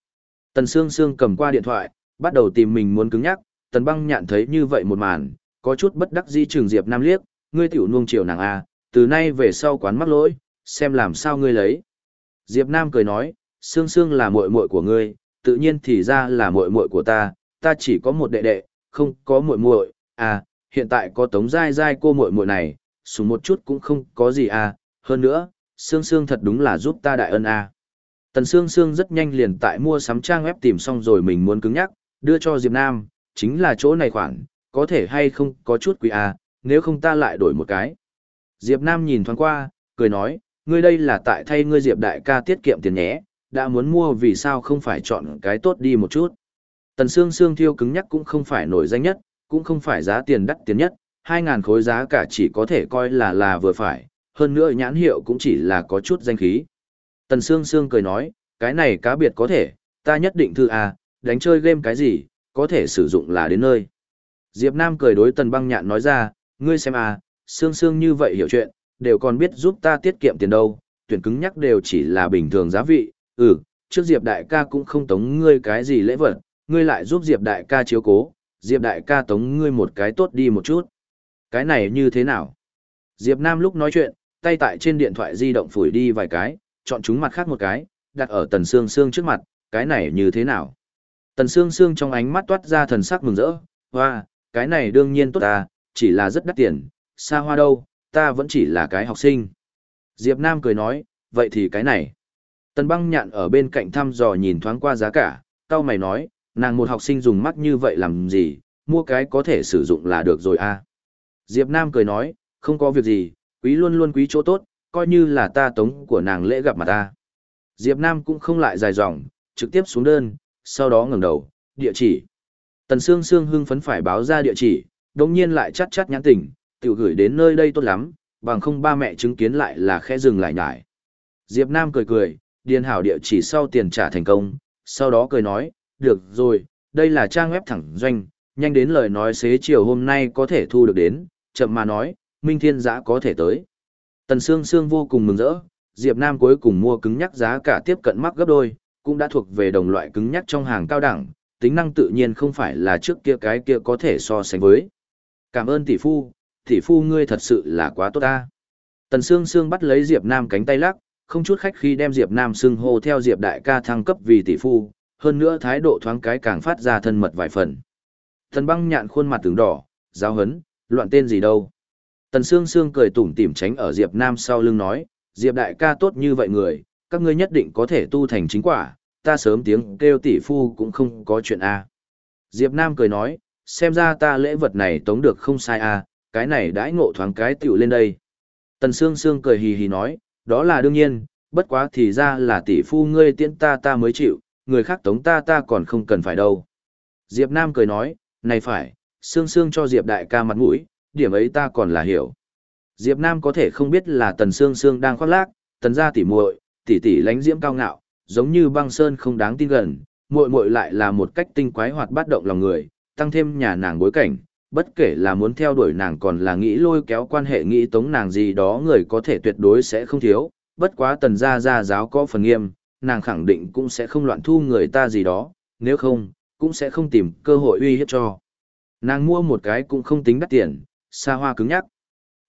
Tần Sương Sương cầm qua điện thoại, bắt đầu tìm mình muốn cứng nhắc, Tần Băng nhạn thấy như vậy một màn, có chút bất đắc dĩ trường Diệp Nam liếc, ngươi tiểu nuông chiều nàng a, từ nay về sau quán mắc lỗi, xem làm sao ngươi lấy. Diệp Nam cười nói, Sương Sương là muội muội của ngươi, tự nhiên thì ra là muội muội của ta, ta chỉ có một đệ đệ, không có muội muội, à, hiện tại có Tống Giai Giai cô muội muội này, xuống một chút cũng không có gì à, hơn nữa, Sương Sương thật đúng là giúp ta đại ân à. Tần Sương Sương rất nhanh liền tại mua sắm trang web tìm xong rồi mình muốn cứng nhắc, đưa cho Diệp Nam, chính là chỗ này khoản, có thể hay không có chút quý à, nếu không ta lại đổi một cái. Diệp Nam nhìn thoáng qua, cười nói, ngươi đây là tại thay ngươi Diệp đại ca tiết kiệm tiền nhé, đã muốn mua vì sao không phải chọn cái tốt đi một chút. Tần xương xương thiêu cứng nhắc cũng không phải nổi danh nhất, cũng không phải giá tiền đắt tiền nhất, 2.000 khối giá cả chỉ có thể coi là là vừa phải, hơn nữa nhãn hiệu cũng chỉ là có chút danh khí. Tần Sương Sương cười nói, cái này cá biệt có thể, ta nhất định thư à, đánh chơi game cái gì, có thể sử dụng là đến nơi. Diệp Nam cười đối Tần Băng Nhạn nói ra, ngươi xem à, xương xương như vậy hiểu chuyện, đều còn biết giúp ta tiết kiệm tiền đâu, tuyển cứng nhắc đều chỉ là bình thường giá vị, ừ, trước Diệp đại ca cũng không tống ngươi cái gì lễ vật, ngươi lại giúp Diệp đại ca chiếu cố, Diệp đại ca tống ngươi một cái tốt đi một chút. Cái này như thế nào? Diệp Nam lúc nói chuyện, tay tại trên điện thoại di động phủi đi vài cái, chọn chúng mặt khác một cái, đặt ở Tần xương xương trước mặt, cái này như thế nào? Tần xương xương trong ánh mắt toát ra thần sắc mừng rỡ, hoa, cái này đương nhiên tốt à? Chỉ là rất đắt tiền, xa hoa đâu, ta vẫn chỉ là cái học sinh. Diệp Nam cười nói, vậy thì cái này. Tần băng nhạn ở bên cạnh thăm dò nhìn thoáng qua giá cả, tao mày nói, nàng một học sinh dùng mắt như vậy làm gì, mua cái có thể sử dụng là được rồi à. Diệp Nam cười nói, không có việc gì, quý luôn luôn quý chỗ tốt, coi như là ta tống của nàng lễ gặp mặt ta. Diệp Nam cũng không lại dài dòng, trực tiếp xuống đơn, sau đó ngẩng đầu, địa chỉ. Tần Sương Sương hưng phấn phải báo ra địa chỉ, đồng nhiên lại chắt chắt nhãn tỉnh, tiểu gửi đến nơi đây tốt lắm, bằng không ba mẹ chứng kiến lại là khẽ dừng lại nhải. Diệp Nam cười cười, điền hảo địa chỉ sau tiền trả thành công, sau đó cười nói, được rồi, đây là trang web thẳng doanh, nhanh đến lời nói xế chiều hôm nay có thể thu được đến, chậm mà nói, Minh Thiên Giã có thể tới. Tần Sương Sương vô cùng mừng rỡ, Diệp Nam cuối cùng mua cứng nhắc giá cả tiếp cận mắc gấp đôi, cũng đã thuộc về đồng loại cứng nhắc trong hàng cao đẳng, tính năng tự nhiên không phải là trước kia cái kia có thể so sánh với. Cảm ơn tỷ phu, tỷ phu ngươi thật sự là quá tốt ta. Tần Sương Sương bắt lấy Diệp Nam cánh tay lắc, không chút khách khi đem Diệp Nam xưng hô theo Diệp đại ca thăng cấp vì tỷ phu, hơn nữa thái độ thoáng cái càng phát ra thân mật vài phần. Tần băng nhạn khuôn mặt tướng đỏ, giáo hấn, loạn tên gì đâu. Tần Sương Sương cười tủm tỉm tránh ở Diệp Nam sau lưng nói, Diệp đại ca tốt như vậy người, các ngươi nhất định có thể tu thành chính quả, ta sớm tiếng kêu tỷ phu cũng không có chuyện a. Diệp Nam cười nói, xem ra ta lễ vật này tống được không sai à cái này đãi ngộ thoáng cái tiểu lên đây. Tần Sương Sương cười hì hì nói, đó là đương nhiên, bất quá thì ra là tỷ phu ngươi tiễn ta ta mới chịu, người khác tống ta ta còn không cần phải đâu. Diệp Nam cười nói, này phải, Sương Sương cho Diệp đại ca mặt mũi, điểm ấy ta còn là hiểu. Diệp Nam có thể không biết là Tần Sương Sương đang khoác lác, tần gia tỷ muội, tỷ tỷ lánh diễm cao ngạo, giống như băng sơn không đáng tin gần, muội muội lại là một cách tinh quái hoạt bát động lòng người, tăng thêm nhà nàng bối cảnh, bất kể là muốn theo đuổi nàng còn là nghĩ lôi kéo quan hệ nghĩ tống nàng gì đó người có thể tuyệt đối sẽ không thiếu, bất quá tần gia gia giáo có phần nghiêm, nàng khẳng định cũng sẽ không loạn thu người ta gì đó, nếu không, cũng sẽ không tìm cơ hội uy hiếp cho. Nàng mua một cái cũng không tính đắt tiền, xa hoa cứng nhắc.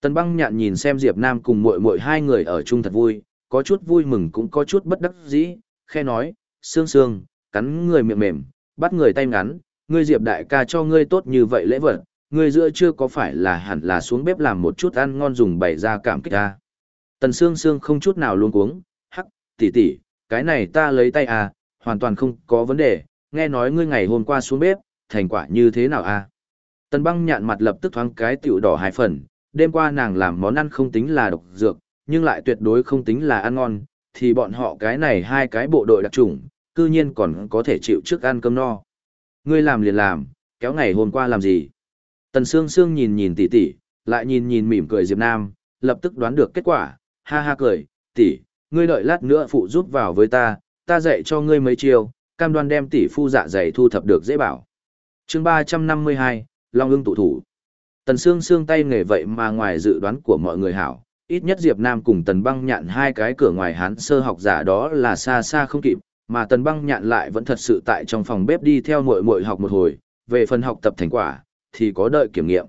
Tần băng nhạn nhìn xem Diệp Nam cùng muội muội hai người ở chung thật vui, có chút vui mừng cũng có chút bất đắc dĩ, khe nói, sương sương, cắn người miệng mềm, bắt người tay ngắn, ngươi Diệp đại ca cho ngươi tốt như vậy lễ vật, ngươi giữa chưa có phải là hẳn là xuống bếp làm một chút ăn ngon dùng bày ra cảm kích ta. Tần sương sương không chút nào luôn cuống, hắc, tỷ tỷ, cái này ta lấy tay à, hoàn toàn không có vấn đề, nghe nói ngươi ngày hôm qua xuống bếp, thành quả như thế nào à? Tần băng nhạn mặt lập tức thoáng cái tiểu đỏ hai phần, đêm qua nàng làm món ăn không tính là độc dược, nhưng lại tuyệt đối không tính là ăn ngon, thì bọn họ cái này hai cái bộ đội đặc trùng, cư nhiên còn có thể chịu trước ăn cơm no. Ngươi làm liền làm, kéo ngày hôm qua làm gì? Tần Sương Sương nhìn nhìn tỷ tỷ, lại nhìn nhìn mỉm cười Diệp Nam, lập tức đoán được kết quả, ha ha cười, tỷ, ngươi đợi lát nữa phụ giúp vào với ta, ta dạy cho ngươi mấy chiêu, cam đoan đem tỷ phu dạ dày thu thập được dễ bảo. Chương 352, Long ưng tụ thủ. Tần Sương Sương tay nghề vậy mà ngoài dự đoán của mọi người hảo, ít nhất Diệp Nam cùng Tần Băng Nhạn hai cái cửa ngoài hán sơ học giả đó là xa xa không kịp, mà Tần Băng Nhạn lại vẫn thật sự tại trong phòng bếp đi theo muội muội học một hồi, về phần học tập thành quả thì có đợi kiểm nghiệm.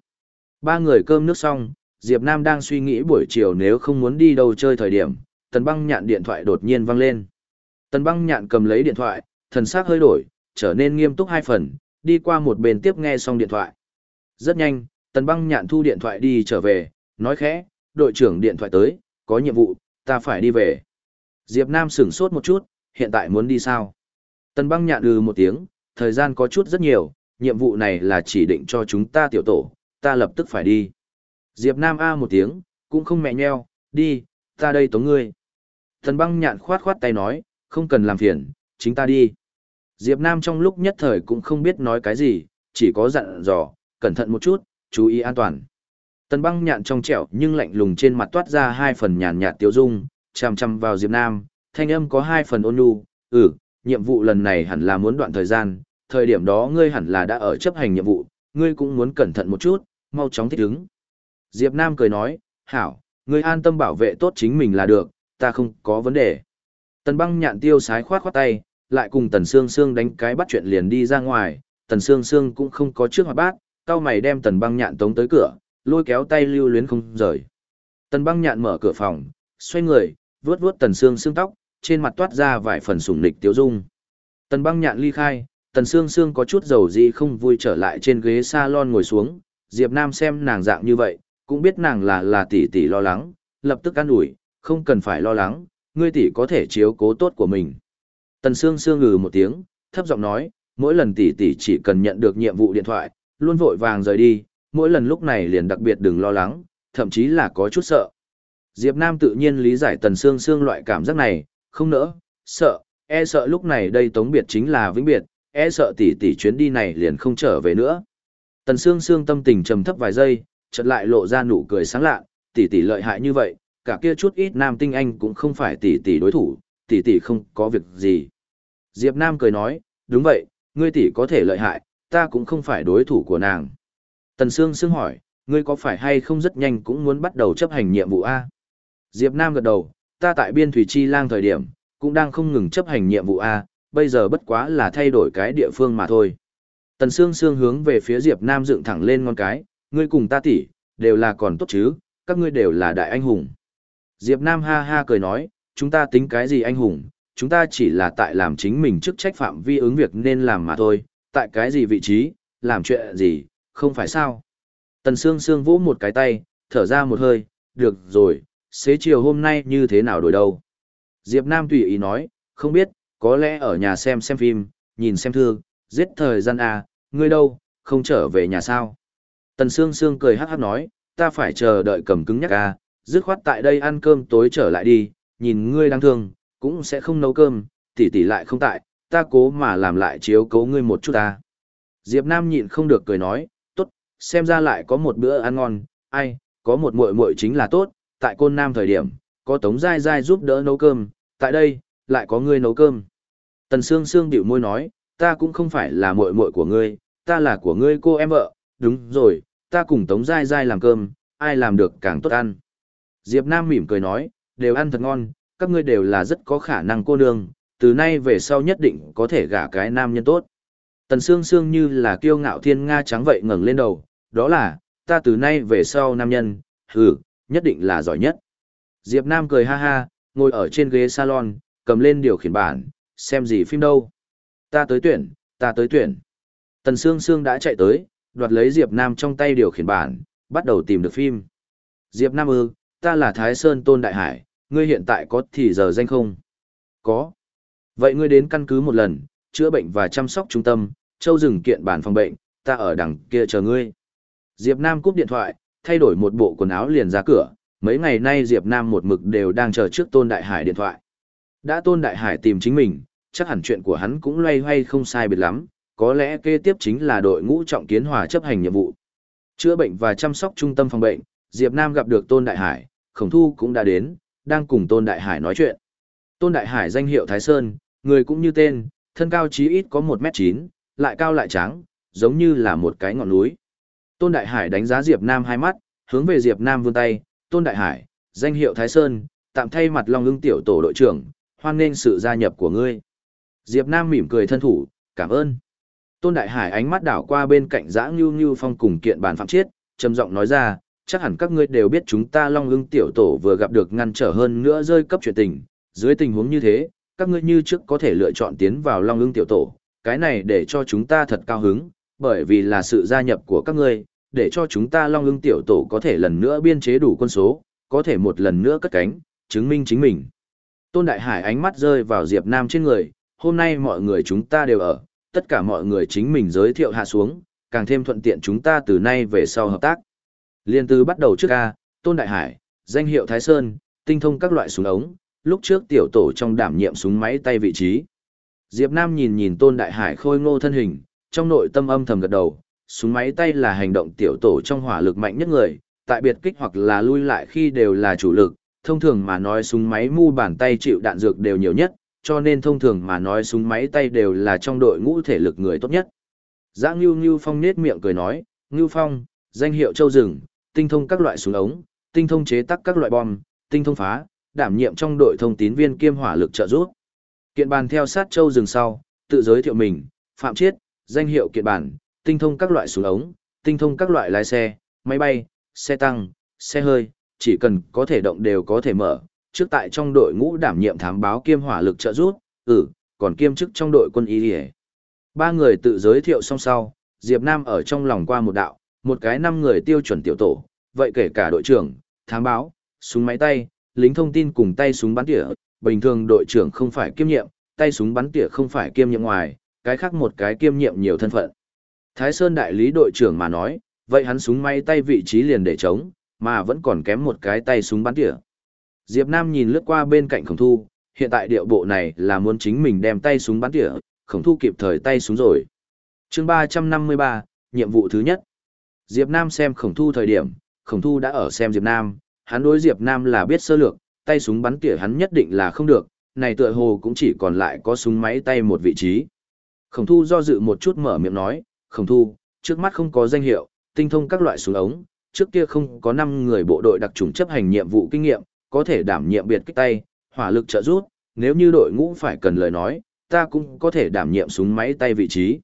Ba người cơm nước xong, Diệp Nam đang suy nghĩ buổi chiều nếu không muốn đi đâu chơi thời điểm, Tần Băng Nhạn điện thoại đột nhiên vang lên. Tần Băng Nhạn cầm lấy điện thoại, thần sắc hơi đổi, trở nên nghiêm túc hai phần, đi qua một bên tiếp nghe xong điện thoại. Rất nhanh, Tần Băng Nhạn thu điện thoại đi trở về, nói khẽ, đội trưởng điện thoại tới, có nhiệm vụ, ta phải đi về. Diệp Nam sửng sốt một chút, hiện tại muốn đi sao? Tần Băng Nhạn ừ một tiếng, thời gian có chút rất nhiều, nhiệm vụ này là chỉ định cho chúng ta tiểu tổ, ta lập tức phải đi. Diệp Nam A một tiếng, cũng không mẹ nheo, đi, ta đây tống ngươi. Tần Băng Nhạn khoát khoát tay nói, không cần làm phiền, chính ta đi. Diệp Nam trong lúc nhất thời cũng không biết nói cái gì, chỉ có dặn dò, cẩn thận một chút, chú ý an toàn. Tần băng nhạn trong trẻo nhưng lạnh lùng trên mặt toát ra hai phần nhàn nhạt tiêu dung, chằm chằm vào Diệp Nam, thanh âm có hai phần ôn nhu, ừ, nhiệm vụ lần này hẳn là muốn đoạn thời gian, thời điểm đó ngươi hẳn là đã ở chấp hành nhiệm vụ, ngươi cũng muốn cẩn thận một chút, mau chóng thích ứng. Diệp Nam cười nói, hảo, ngươi an tâm bảo vệ tốt chính mình là được, ta không có vấn đề. Tần băng nhạn tiêu sái khoát khoát tay, lại cùng Tần Sương Sương đánh cái bắt chuyện liền đi ra ngoài, Tần Sương Sương cũng không có trước hoạt bát, cao mày đem Tần băng nhạn tống tới cửa, lôi kéo tay lưu luyến không rời. Tần băng nhạn mở cửa phòng, xoay người, vuốt vuốt Tần Sương Sương tóc, trên mặt toát ra vài phần sủng nịch tiếu dung. Tần băng nhạn ly khai, Tần Sương Sương có chút dầu gì không vui trở lại trên ghế salon ngồi xuống, Diệp Nam xem nàng dạng như vậy, cũng biết nàng là là tỷ tỷ lo lắng, lập tức an ủi, không cần phải lo lắng, ngươi tỷ có thể chiếu cố tốt của mình. Tần Sương Sương ngừ một tiếng, thấp giọng nói, mỗi lần tỷ tỷ chỉ cần nhận được nhiệm vụ điện thoại, luôn vội vàng rời đi, mỗi lần lúc này liền đặc biệt đừng lo lắng, thậm chí là có chút sợ. Diệp Nam tự nhiên lý giải Tần Sương Sương loại cảm giác này, không nỡ, sợ, e sợ lúc này đây tống biệt chính là vĩnh biệt, e sợ tỷ tỷ chuyến đi này liền không trở về nữa. Tần Sương Sương tâm tình trầm thấp vài giây, chợt lại lộ ra nụ cười sáng lạ, tỷ tỷ lợi hại như vậy, cả kia chút ít nam tinh anh cũng không phải tỷ tỷ đối thủ, tỷ tỷ không có việc gì. Diệp Nam cười nói, đúng vậy, ngươi tỷ có thể lợi hại, ta cũng không phải đối thủ của nàng. Tần Sương Sương hỏi, ngươi có phải hay không rất nhanh cũng muốn bắt đầu chấp hành nhiệm vụ A? Diệp Nam gật đầu, ta tại biên thủy chi lang thời điểm, cũng đang không ngừng chấp hành nhiệm vụ A, bây giờ bất quá là thay đổi cái địa phương mà thôi. Tần Sương Sương hướng về phía Diệp Nam dựng thẳng lên ngón cái, ngươi cùng ta tỷ, đều là còn tốt chứ, các ngươi đều là đại anh hùng. Diệp Nam ha ha cười nói, chúng ta tính cái gì anh hùng, chúng ta chỉ là tại làm chính mình chức trách phạm vi ứng việc nên làm mà thôi, tại cái gì vị trí, làm chuyện gì, không phải sao. Tần Sương Sương vỗ một cái tay, thở ra một hơi, được rồi, xế chiều hôm nay như thế nào đổi đâu. Diệp Nam tùy ý nói, không biết, có lẽ ở nhà xem xem phim, nhìn xem thư, giết thời gian à, ngươi đâu, không trở về nhà sao. Tần Sương Sương cười hát hát nói, ta phải chờ đợi cầm cứng nhắc à, dứt khoát tại đây ăn cơm tối trở lại đi, nhìn ngươi đang thương, cũng sẽ không nấu cơm, tỷ tỷ lại không tại, ta cố mà làm lại chiếu cố ngươi một chút à? Diệp Nam nhịn không được cười nói, tốt, xem ra lại có một bữa ăn ngon, ai, có một muội muội chính là tốt, tại côn nam thời điểm, có tống dai dai giúp đỡ nấu cơm, tại đây, lại có ngươi nấu cơm. Tần Sương Sương điệu môi nói, ta cũng không phải là muội muội của ngươi, ta là của ngươi cô em vợ, đúng rồi, ta cùng tống dai dai làm cơm, ai làm được càng tốt ăn. Diệp Nam mỉm cười nói, đều ăn thật ngon, các ngươi đều là rất có khả năng cô nương, từ nay về sau nhất định có thể gả cái nam nhân tốt. Tần Sương Sương như là kiêu ngạo thiên nga trắng vậy ngẩng lên đầu, đó là, ta từ nay về sau nam nhân, hừ, nhất định là giỏi nhất. Diệp Nam cười ha ha, ngồi ở trên ghế salon, cầm lên điều khiển bản, xem gì phim đâu. Ta tới tuyển, ta tới tuyển. Tần Sương Sương đã chạy tới, đoạt lấy Diệp Nam trong tay điều khiển bản, bắt đầu tìm được phim. Diệp Nam ư, ta là Thái Sơn Tôn Đại Hải, ngươi hiện tại có thì giờ danh không? Có. Vậy ngươi đến căn cứ một lần, chữa bệnh và chăm sóc trung tâm, châu rừng kiện bản phòng bệnh, ta ở đằng kia chờ ngươi. Diệp Nam cúp điện thoại, thay đổi một bộ quần áo liền ra cửa, mấy ngày nay Diệp Nam một mực đều đang chờ trước Tôn Đại Hải điện thoại. Đã Tôn Đại Hải tìm chính mình, chắc hẳn chuyện của hắn cũng loay hoay không sai biệt lắm, có lẽ kế tiếp chính là đội ngũ trọng kiến hòa chấp hành nhiệm vụ. Chữa bệnh và chăm sóc trung tâm phòng bệnh, Diệp Nam gặp được Tôn Đại Hải, Khổng Thu cũng đã đến, đang cùng Tôn Đại Hải nói chuyện. Tôn Đại Hải danh hiệu Thái Sơn, người cũng như tên, thân cao chí ít có 1m9, lại cao lại trắng, giống như là một cái ngọn núi. Tôn Đại Hải đánh giá Diệp Nam hai mắt, hướng về Diệp Nam vươn tay, Tôn Đại Hải, danh hiệu Thái Sơn, tạm thay mặt Long ưng tiểu tổ đội trưởng, hoan nghênh sự gia nhập của ngươi. Diệp Nam mỉm cười thân thủ, cảm ơn. Tôn Đại Hải ánh mắt đảo qua bên cạnh Dã Nưu Nưu Phong cùng kiện bàn phạm chiết, trầm giọng nói ra, chắc hẳn các ngươi đều biết chúng ta Long ưng tiểu tổ vừa gặp được ngăn trở hơn nữa rơi cấp chuyện tình, dưới tình huống như thế, các ngươi như trước có thể lựa chọn tiến vào Long ưng tiểu tổ, cái này để cho chúng ta thật cao hứng, bởi vì là sự gia nhập của các ngươi, để cho chúng ta Long ưng tiểu tổ có thể lần nữa biên chế đủ quân số, có thể một lần nữa cất cánh, chứng minh chính mình. Tôn Đại Hải ánh mắt rơi vào Diệp Nam trên người, hôm nay mọi người chúng ta đều ở, tất cả mọi người chính mình giới thiệu hạ xuống, càng thêm thuận tiện chúng ta từ nay về sau hợp tác. Liên từ bắt đầu trước ca, Tôn Đại Hải, danh hiệu Thái Sơn, tinh thông các loại súng ống, lúc trước tiểu tổ trong đảm nhiệm súng máy tay vị trí. Diệp Nam nhìn nhìn Tôn Đại Hải khôi ngô thân hình, trong nội tâm âm thầm gật đầu, súng máy tay là hành động tiểu tổ trong hỏa lực mạnh nhất người, tại biệt kích hoặc là lui lại khi đều là chủ lực, thông thường mà nói súng máy mu bàn tay chịu đạn dược đều nhiều nhất, cho nên thông thường mà nói súng máy tay đều là trong đội ngũ thể lực người tốt nhất. Giã Ngưu Ngưu Phong nết miệng cười nói, Ngưu Phong, danh hiệu châu rừng, tinh thông các loại súng ống, tinh thông chế tác các loại bom, tinh thông phá, đảm nhiệm trong đội thông tín viên kiêm hỏa lực trợ giúp. Kiện bàn theo sát châu rừng sau, tự giới thiệu mình, Phạm Chiết, danh hiệu kiện bản, tinh thông các loại súng ống, tinh thông các loại lái xe, máy bay, xe tăng, xe hơi, chỉ cần có thể động đều có thể mở. Trước tại trong đội ngũ đảm nhiệm thám báo kiêm hỏa lực trợ giúp, ừ, còn kiêm chức trong đội quân y hề. Ba người tự giới thiệu xong sau, Diệp Nam ở trong lòng qua một đạo, một cái năm người tiêu chuẩn tiểu tổ, vậy kể cả đội trưởng, thám báo, súng máy tay, lính thông tin cùng tay súng bắn tỉa, bình thường đội trưởng không phải kiêm nhiệm, tay súng bắn tỉa không phải kiêm nhiệm ngoài, cái khác một cái kiêm nhiệm nhiều thân phận. Thái Sơn đại lý đội trưởng mà nói, vậy hắn súng may tay vị trí liền để chống, mà vẫn còn kém một cái tay súng bắn tỉa. Diệp Nam nhìn lướt qua bên cạnh khổng thu, hiện tại điệu bộ này là muốn chính mình đem tay súng bắn tỉa, khổng thu kịp thời tay súng rồi. Chương 353, nhiệm vụ thứ nhất. Diệp Nam xem khổng thu thời điểm, khổng thu đã ở xem Diệp Nam, hắn đối Diệp Nam là biết sơ lược, tay súng bắn tỉa hắn nhất định là không được, này tựa hồ cũng chỉ còn lại có súng máy tay một vị trí. Khổng thu do dự một chút mở miệng nói, khổng thu, trước mắt không có danh hiệu, tinh thông các loại súng ống, trước kia không có 5 người bộ đội đặc trùng chấp hành nhiệm vụ kinh nghiệm, có thể đảm nhiệm biệt kích tay, hỏa lực trợ giúp, nếu như đội ngũ phải cần lời nói, ta cũng có thể đảm nhiệm súng máy tay vị trí.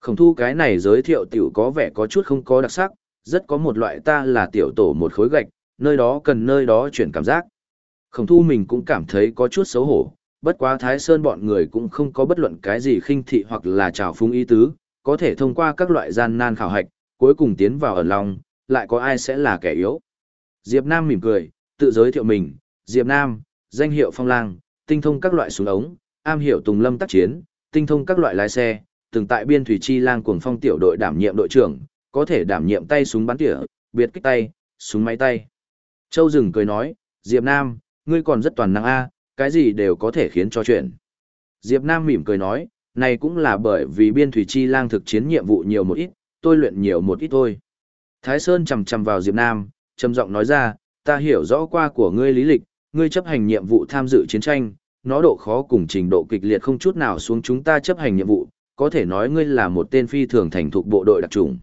Khổng thu cái này giới thiệu tiểu có vẻ có chút không có đặc sắc, rất có một loại ta là tiểu tổ một khối gạch, nơi đó cần nơi đó chuyển cảm giác. Khổng thu mình cũng cảm thấy có chút xấu hổ, bất quá Thái Sơn bọn người cũng không có bất luận cái gì khinh thị hoặc là trào phúng ý tứ, có thể thông qua các loại gian nan khảo hạch, cuối cùng tiến vào ở lòng, lại có ai sẽ là kẻ yếu. Diệp Nam mỉm cười, tự giới thiệu mình, Diệp Nam, danh hiệu phong lang, tinh thông các loại súng ống, am hiểu tùng lâm tác chiến, tinh thông các loại lái xe, từng tại biên thủy chi lang cuồng phong tiểu đội đảm nhiệm đội trưởng, có thể đảm nhiệm tay súng bắn tỉa, biệt kích tay, súng máy tay. Châu Dừng cười nói, Diệp Nam, ngươi còn rất toàn năng a, cái gì đều có thể khiến cho chuyện. Diệp Nam mỉm cười nói, này cũng là bởi vì biên thủy chi lang thực chiến nhiệm vụ nhiều một ít, tôi luyện nhiều một ít thôi. Thái Sơn chầm chầm vào Diệp Nam, trầm giọng nói ra, ta hiểu rõ qua của ngươi lý lịch, ngươi chấp hành nhiệm vụ tham dự chiến tranh, nó độ khó cùng trình độ kịch liệt không chút nào xuống chúng ta chấp hành nhiệm vụ, có thể nói ngươi là một tên phi thường thành thục bộ đội đặc trùng.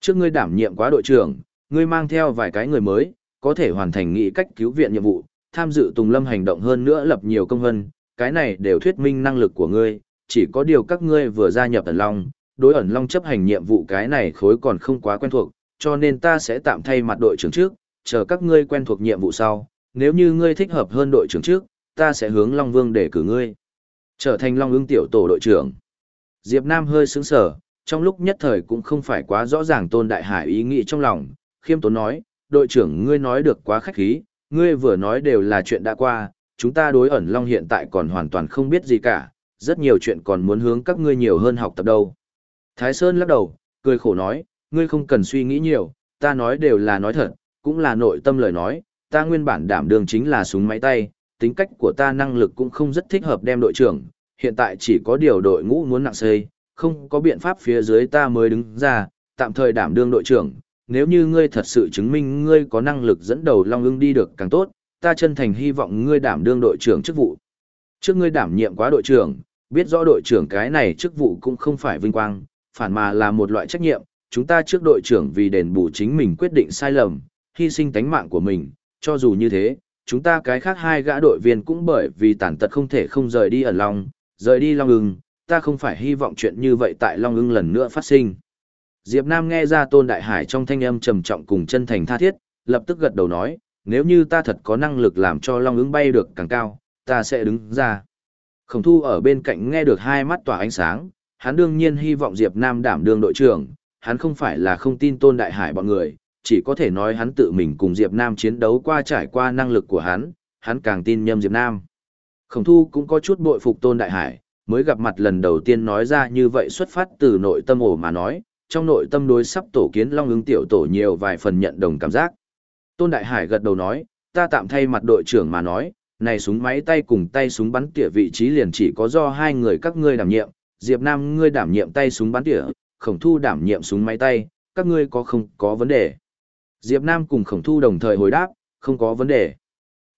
Trước ngươi đảm nhiệm quá đội trưởng, ngươi mang theo vài cái người mới, có thể hoàn thành nghị cách cứu viện nhiệm vụ, tham dự Tùng Lâm hành động hơn nữa lập nhiều công hơn, cái này đều thuyết minh năng lực của ngươi, chỉ có điều các ngươi vừa gia nhập ẩn long, đối ẩn long chấp hành nhiệm vụ cái này khối còn không quá quen thuộc, cho nên ta sẽ tạm thay mặt đội trưởng trước, chờ các ngươi quen thuộc nhiệm vụ sau, nếu như ngươi thích hợp hơn đội trưởng trước, ta sẽ hướng Long Vương để cử ngươi. Trở thành Long ưng tiểu tổ đội trưởng. Diệp Nam hơi sững sờ, trong lúc nhất thời cũng không phải quá rõ ràng Tôn Đại Hải ý nghĩ trong lòng, khiêm tốn nói, đội trưởng ngươi nói được quá khách khí, ngươi vừa nói đều là chuyện đã qua, chúng ta đối ẩn long hiện tại còn hoàn toàn không biết gì cả, rất nhiều chuyện còn muốn hướng các ngươi nhiều hơn học tập đâu. Thái Sơn lắc đầu, cười khổ nói, ngươi không cần suy nghĩ nhiều, ta nói đều là nói thật, cũng là nội tâm lời nói, ta nguyên bản đảm đường chính là súng máy tay, tính cách của ta năng lực cũng không rất thích hợp đem đội trưởng, hiện tại chỉ có điều đội ngũ muốn nặng xây, không có biện pháp phía dưới ta mới đứng ra, tạm thời đảm đương đội trưởng, nếu như ngươi thật sự chứng minh ngươi có năng lực dẫn đầu Long ưng đi được càng tốt, ta chân thành hy vọng ngươi đảm đương đội trưởng chức vụ. Trước ngươi đảm nhiệm quá đội trưởng, biết rõ đội trưởng cái này chức vụ cũng không phải vinh quang, phản mà là một loại trách nhiệm, chúng ta trước đội trưởng vì đền bù chính mình quyết định sai lầm, hy sinh tánh mạng của mình, cho dù như thế, chúng ta cái khác hai gã đội viên cũng bởi vì tàn tật không thể không rời đi ẩn Long, rời đi Long ưng, ta không phải hy vọng chuyện như vậy tại Long ưng lần nữa phát sinh. Diệp Nam nghe ra Tôn Đại Hải trong thanh âm trầm trọng cùng chân thành tha thiết, lập tức gật đầu nói, nếu như ta thật có năng lực làm cho Long ưng bay được càng cao, ta sẽ đứng ra. Khổng thu ở bên cạnh nghe được hai mắt tỏa ánh sáng, hắn đương nhiên hy vọng Diệp Nam đảm đương đội trưởng, hắn không phải là không tin Tôn Đại Hải bọn người, chỉ có thể nói hắn tự mình cùng Diệp Nam chiến đấu qua trải qua năng lực của hắn, hắn càng tin nhâm Diệp Nam. Khổng thu cũng có chút bội phục Tôn Đại Hải, mới gặp mặt lần đầu tiên nói ra như vậy xuất phát từ nội tâm ổ mà nói, trong nội tâm đối sắp tổ kiến long ứng tiểu tổ nhiều vài phần nhận đồng cảm giác. Tôn Đại Hải gật đầu nói, ta tạm thay mặt đội trưởng mà nói, này súng máy tay cùng tay súng bắn tỉa vị trí liền chỉ có do hai người các ngươi đảm nhiệm, Diệp Nam ngươi đảm nhiệm tay súng bắn tỉa, Khổng Thu đảm nhiệm súng máy tay, các ngươi có không có vấn đề. Diệp Nam cùng Khổng Thu đồng thời hồi đáp, không có vấn đề.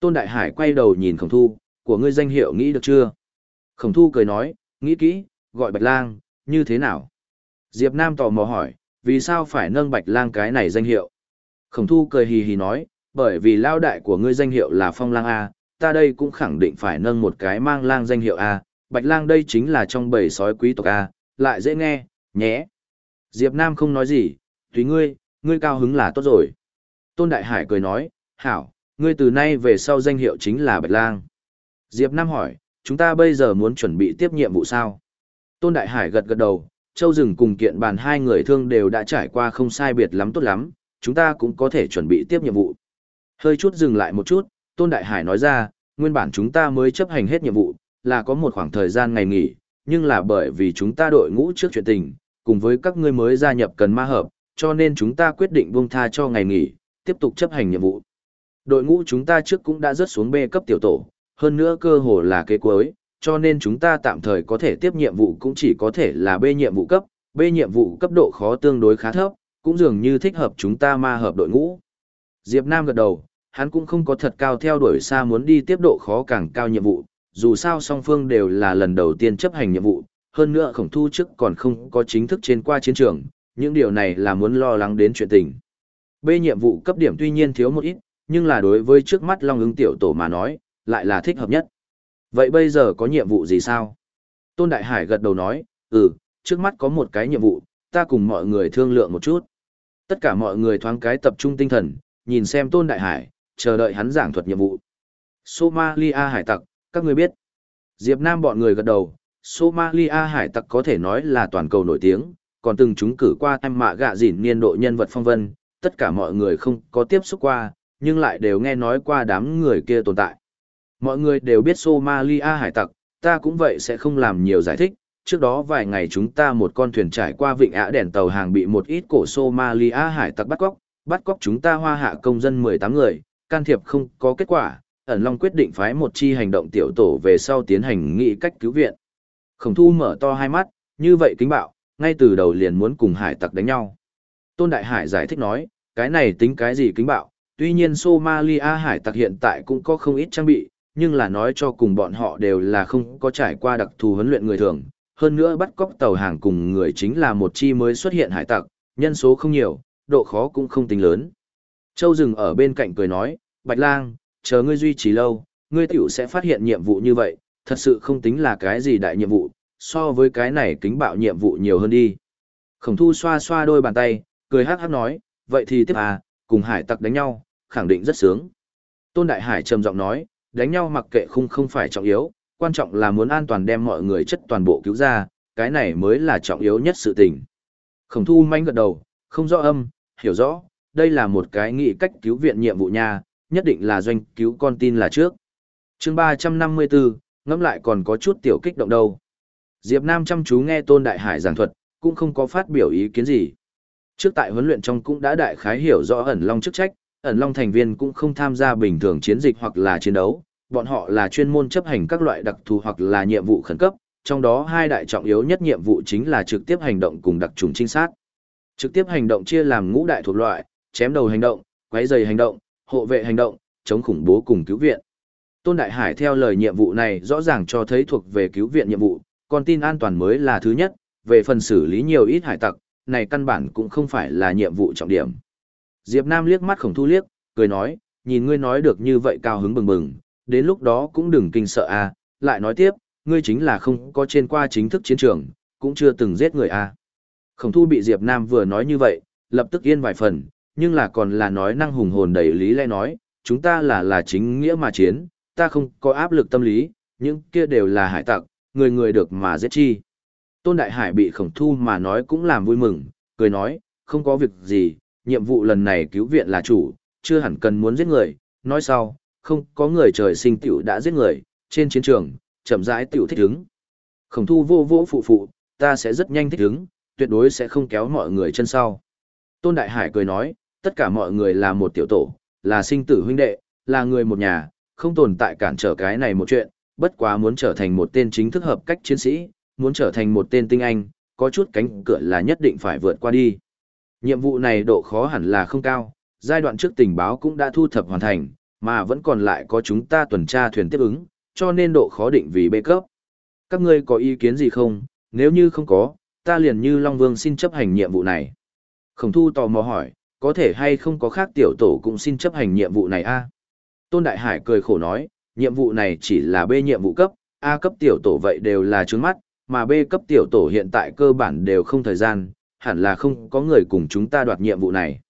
Tôn Đại Hải quay đầu nhìn Khổng Thu, của ngươi danh hiệu nghĩ được chưa? Khổng Thu cười nói, nghĩ kỹ, gọi Bạch Lang, như thế nào? Diệp Nam tò mò hỏi, vì sao phải nâng Bạch Lang cái này danh hiệu? Khổng Thu cười hì hì nói, bởi vì lao đại của ngươi danh hiệu là Phong Lang A, ta đây cũng khẳng định phải nâng một cái mang lang danh hiệu A, Bạch Lang đây chính là trong bầy sói quý tộc A, lại dễ nghe, nhé. Diệp Nam không nói gì, tùy ngươi, ngươi cao hứng là tốt rồi. Tôn Đại Hải cười nói, hảo, ngươi từ nay về sau danh hiệu chính là Bạch Lang. Diệp Nam hỏi, chúng ta bây giờ muốn chuẩn bị tiếp nhiệm vụ sao? Tôn Đại Hải gật gật đầu, Châu Rừng cùng kiện bàn hai người thương đều đã trải qua không sai biệt lắm tốt lắm, chúng ta cũng có thể chuẩn bị tiếp nhiệm vụ. Hơi chút dừng lại một chút, Tôn Đại Hải nói ra, nguyên bản chúng ta mới chấp hành hết nhiệm vụ, là có một khoảng thời gian ngày nghỉ, nhưng là bởi vì chúng ta đội ngũ trước chuyện tình, cùng với các ngươi mới gia nhập cần ma hợp, cho nên chúng ta quyết định buông tha cho ngày nghỉ, tiếp tục chấp hành nhiệm vụ. Đội ngũ chúng ta trước cũng đã rớt xuống B cấp tiểu tổ, hơn nữa cơ hồ là kế cuối, cho nên chúng ta tạm thời có thể tiếp nhiệm vụ cũng chỉ có thể là B nhiệm vụ cấp, B nhiệm vụ cấp độ khó tương đối khá thấp, cũng dường như thích hợp chúng ta ma hợp đội ngũ. Diệp Nam gật đầu, hắn cũng không có thật cao theo đuổi xa muốn đi tiếp độ khó càng cao nhiệm vụ, dù sao song phương đều là lần đầu tiên chấp hành nhiệm vụ, hơn nữa khổng thu trước còn không có chính thức trên qua chiến trường, những điều này là muốn lo lắng đến chuyện tình. B nhiệm vụ cấp điểm tuy nhiên thiếu một ít, nhưng là đối với trước mắt Long ứng tiểu tổ mà nói, lại là thích hợp nhất. Vậy bây giờ có nhiệm vụ gì sao? Tôn Đại Hải gật đầu nói, ừ, trước mắt có một cái nhiệm vụ, ta cùng mọi người thương lượng một chút. Tất cả mọi người thoáng cái tập trung tinh thần, nhìn xem Tôn Đại Hải, chờ đợi hắn giảng thuật nhiệm vụ. Somalia hải tặc, các người biết. Diệp Nam bọn người gật đầu, Somalia hải tặc có thể nói là toàn cầu nổi tiếng, còn từng chúng cử qua em mạ gạ dỉn niên độ nhân vật phong vân, tất cả mọi người không có tiếp xúc qua, nhưng lại đều nghe nói qua đám người kia tồn tại. Mọi người đều biết Somalia hải tặc, ta cũng vậy sẽ không làm nhiều giải thích. Trước đó vài ngày chúng ta một con thuyền trải qua vịnh ả đèn tàu hàng bị một ít cổ Somalia hải tặc bắt cóc, bắt cóc chúng ta hoa hạ công dân 18 người, can thiệp không có kết quả, ẩn long quyết định phái một chi hành động tiểu tổ về sau tiến hành nghị cách cứu viện. Khổng thu mở to hai mắt, như vậy kính bạo, ngay từ đầu liền muốn cùng hải tặc đánh nhau. Tôn Đại Hải giải thích nói, cái này tính cái gì kính bạo, tuy nhiên Somalia hải tặc hiện tại cũng có không ít trang bị, nhưng là nói cho cùng bọn họ đều là không có trải qua đặc thù huấn luyện người thường. Hơn nữa bắt cóc tàu hàng cùng người chính là một chi mới xuất hiện hải tặc, nhân số không nhiều, độ khó cũng không tính lớn. Châu dừng ở bên cạnh cười nói, Bạch Lang, chờ ngươi duy trì lâu, ngươi tiểu sẽ phát hiện nhiệm vụ như vậy, thật sự không tính là cái gì đại nhiệm vụ, so với cái này kính bạo nhiệm vụ nhiều hơn đi. Khổng thu xoa xoa đôi bàn tay, cười hát hát nói, vậy thì tiếp à, cùng hải tặc đánh nhau, khẳng định rất sướng. Tôn Đại Hải trầm giọng nói, đánh nhau mặc kệ khung không phải trọng yếu, quan trọng là muốn an toàn đem mọi người chất toàn bộ cứu ra, cái này mới là trọng yếu nhất sự tình. Khổng thu manh gật đầu, không rõ âm, hiểu rõ, đây là một cái nghị cách cứu viện nhiệm vụ nha, nhất định là doanh cứu con tin là trước. chương 354, ngẫm lại còn có chút tiểu kích động đâu. Diệp Nam chăm chú nghe Tôn Đại Hải giảng thuật, cũng không có phát biểu ý kiến gì. Trước tại huấn luyện trong cũng đã đại khái hiểu rõ ẩn long chức trách, ẩn long thành viên cũng không tham gia bình thường chiến dịch hoặc là chiến đấu, bọn họ là chuyên môn chấp hành các loại đặc thù hoặc là nhiệm vụ khẩn cấp, trong đó hai đại trọng yếu nhất nhiệm vụ chính là trực tiếp hành động cùng đặc trùng trinh sát. Trực tiếp hành động chia làm ngũ đại thuộc loại, chém đầu hành động, quấy giày hành động, hộ vệ hành động, chống khủng bố cùng cứu viện. Tôn Đại Hải theo lời nhiệm vụ này rõ ràng cho thấy thuộc về cứu viện nhiệm vụ, còn tin an toàn mới là thứ nhất, về phần xử lý nhiều ít hải tặc, này căn bản cũng không phải là nhiệm vụ trọng điểm. Diệp Nam liếc mắt khổng thu liếc, cười nói, nhìn ngươi nói được như vậy cao hứng bừng bừng, đến lúc đó cũng đừng kinh sợ a. lại nói tiếp, ngươi chính là không có trên qua chính thức chiến trường, cũng chưa từng giết người a. Khổng thu bị Diệp Nam vừa nói như vậy, lập tức yên vài phần, nhưng là còn là nói năng hùng hồn đầy lý lẽ nói, chúng ta là là chính nghĩa mà chiến, ta không có áp lực tâm lý, những kia đều là hải tặc, người người được mà giết chi. Tôn Đại Hải bị khổng thu mà nói cũng làm vui mừng, cười nói, không có việc gì, nhiệm vụ lần này cứu viện là chủ, chưa hẳn cần muốn giết người, nói sau, không có người trời sinh tiểu đã giết người, trên chiến trường, chậm rãi tiểu thích hứng. Khổng thu vô vô phụ phụ, ta sẽ rất nhanh thích hứng, tuyệt đối sẽ không kéo mọi người chân sau. Tôn Đại Hải cười nói, tất cả mọi người là một tiểu tổ, là sinh tử huynh đệ, là người một nhà, không tồn tại cản trở cái này một chuyện, bất quá muốn trở thành một tên chính thức hợp cách chiến sĩ, muốn trở thành một tên tinh anh, có chút cánh cửa là nhất định phải vượt qua đi. Nhiệm vụ này độ khó hẳn là không cao, giai đoạn trước tình báo cũng đã thu thập hoàn thành, mà vẫn còn lại có chúng ta tuần tra thuyền tiếp ứng, cho nên độ khó định vì bê cấp. Các ngươi có ý kiến gì không? Nếu như không có, ta liền như Long Vương xin chấp hành nhiệm vụ này. Khổng thu tò mò hỏi, có thể hay không có khác tiểu tổ cũng xin chấp hành nhiệm vụ này a Tôn Đại Hải cười khổ nói, nhiệm vụ này chỉ là B nhiệm vụ cấp, A cấp tiểu tổ vậy đều là trướng mắt, mà B cấp tiểu tổ hiện tại cơ bản đều không thời gian, hẳn là không có người cùng chúng ta đoạt nhiệm vụ này.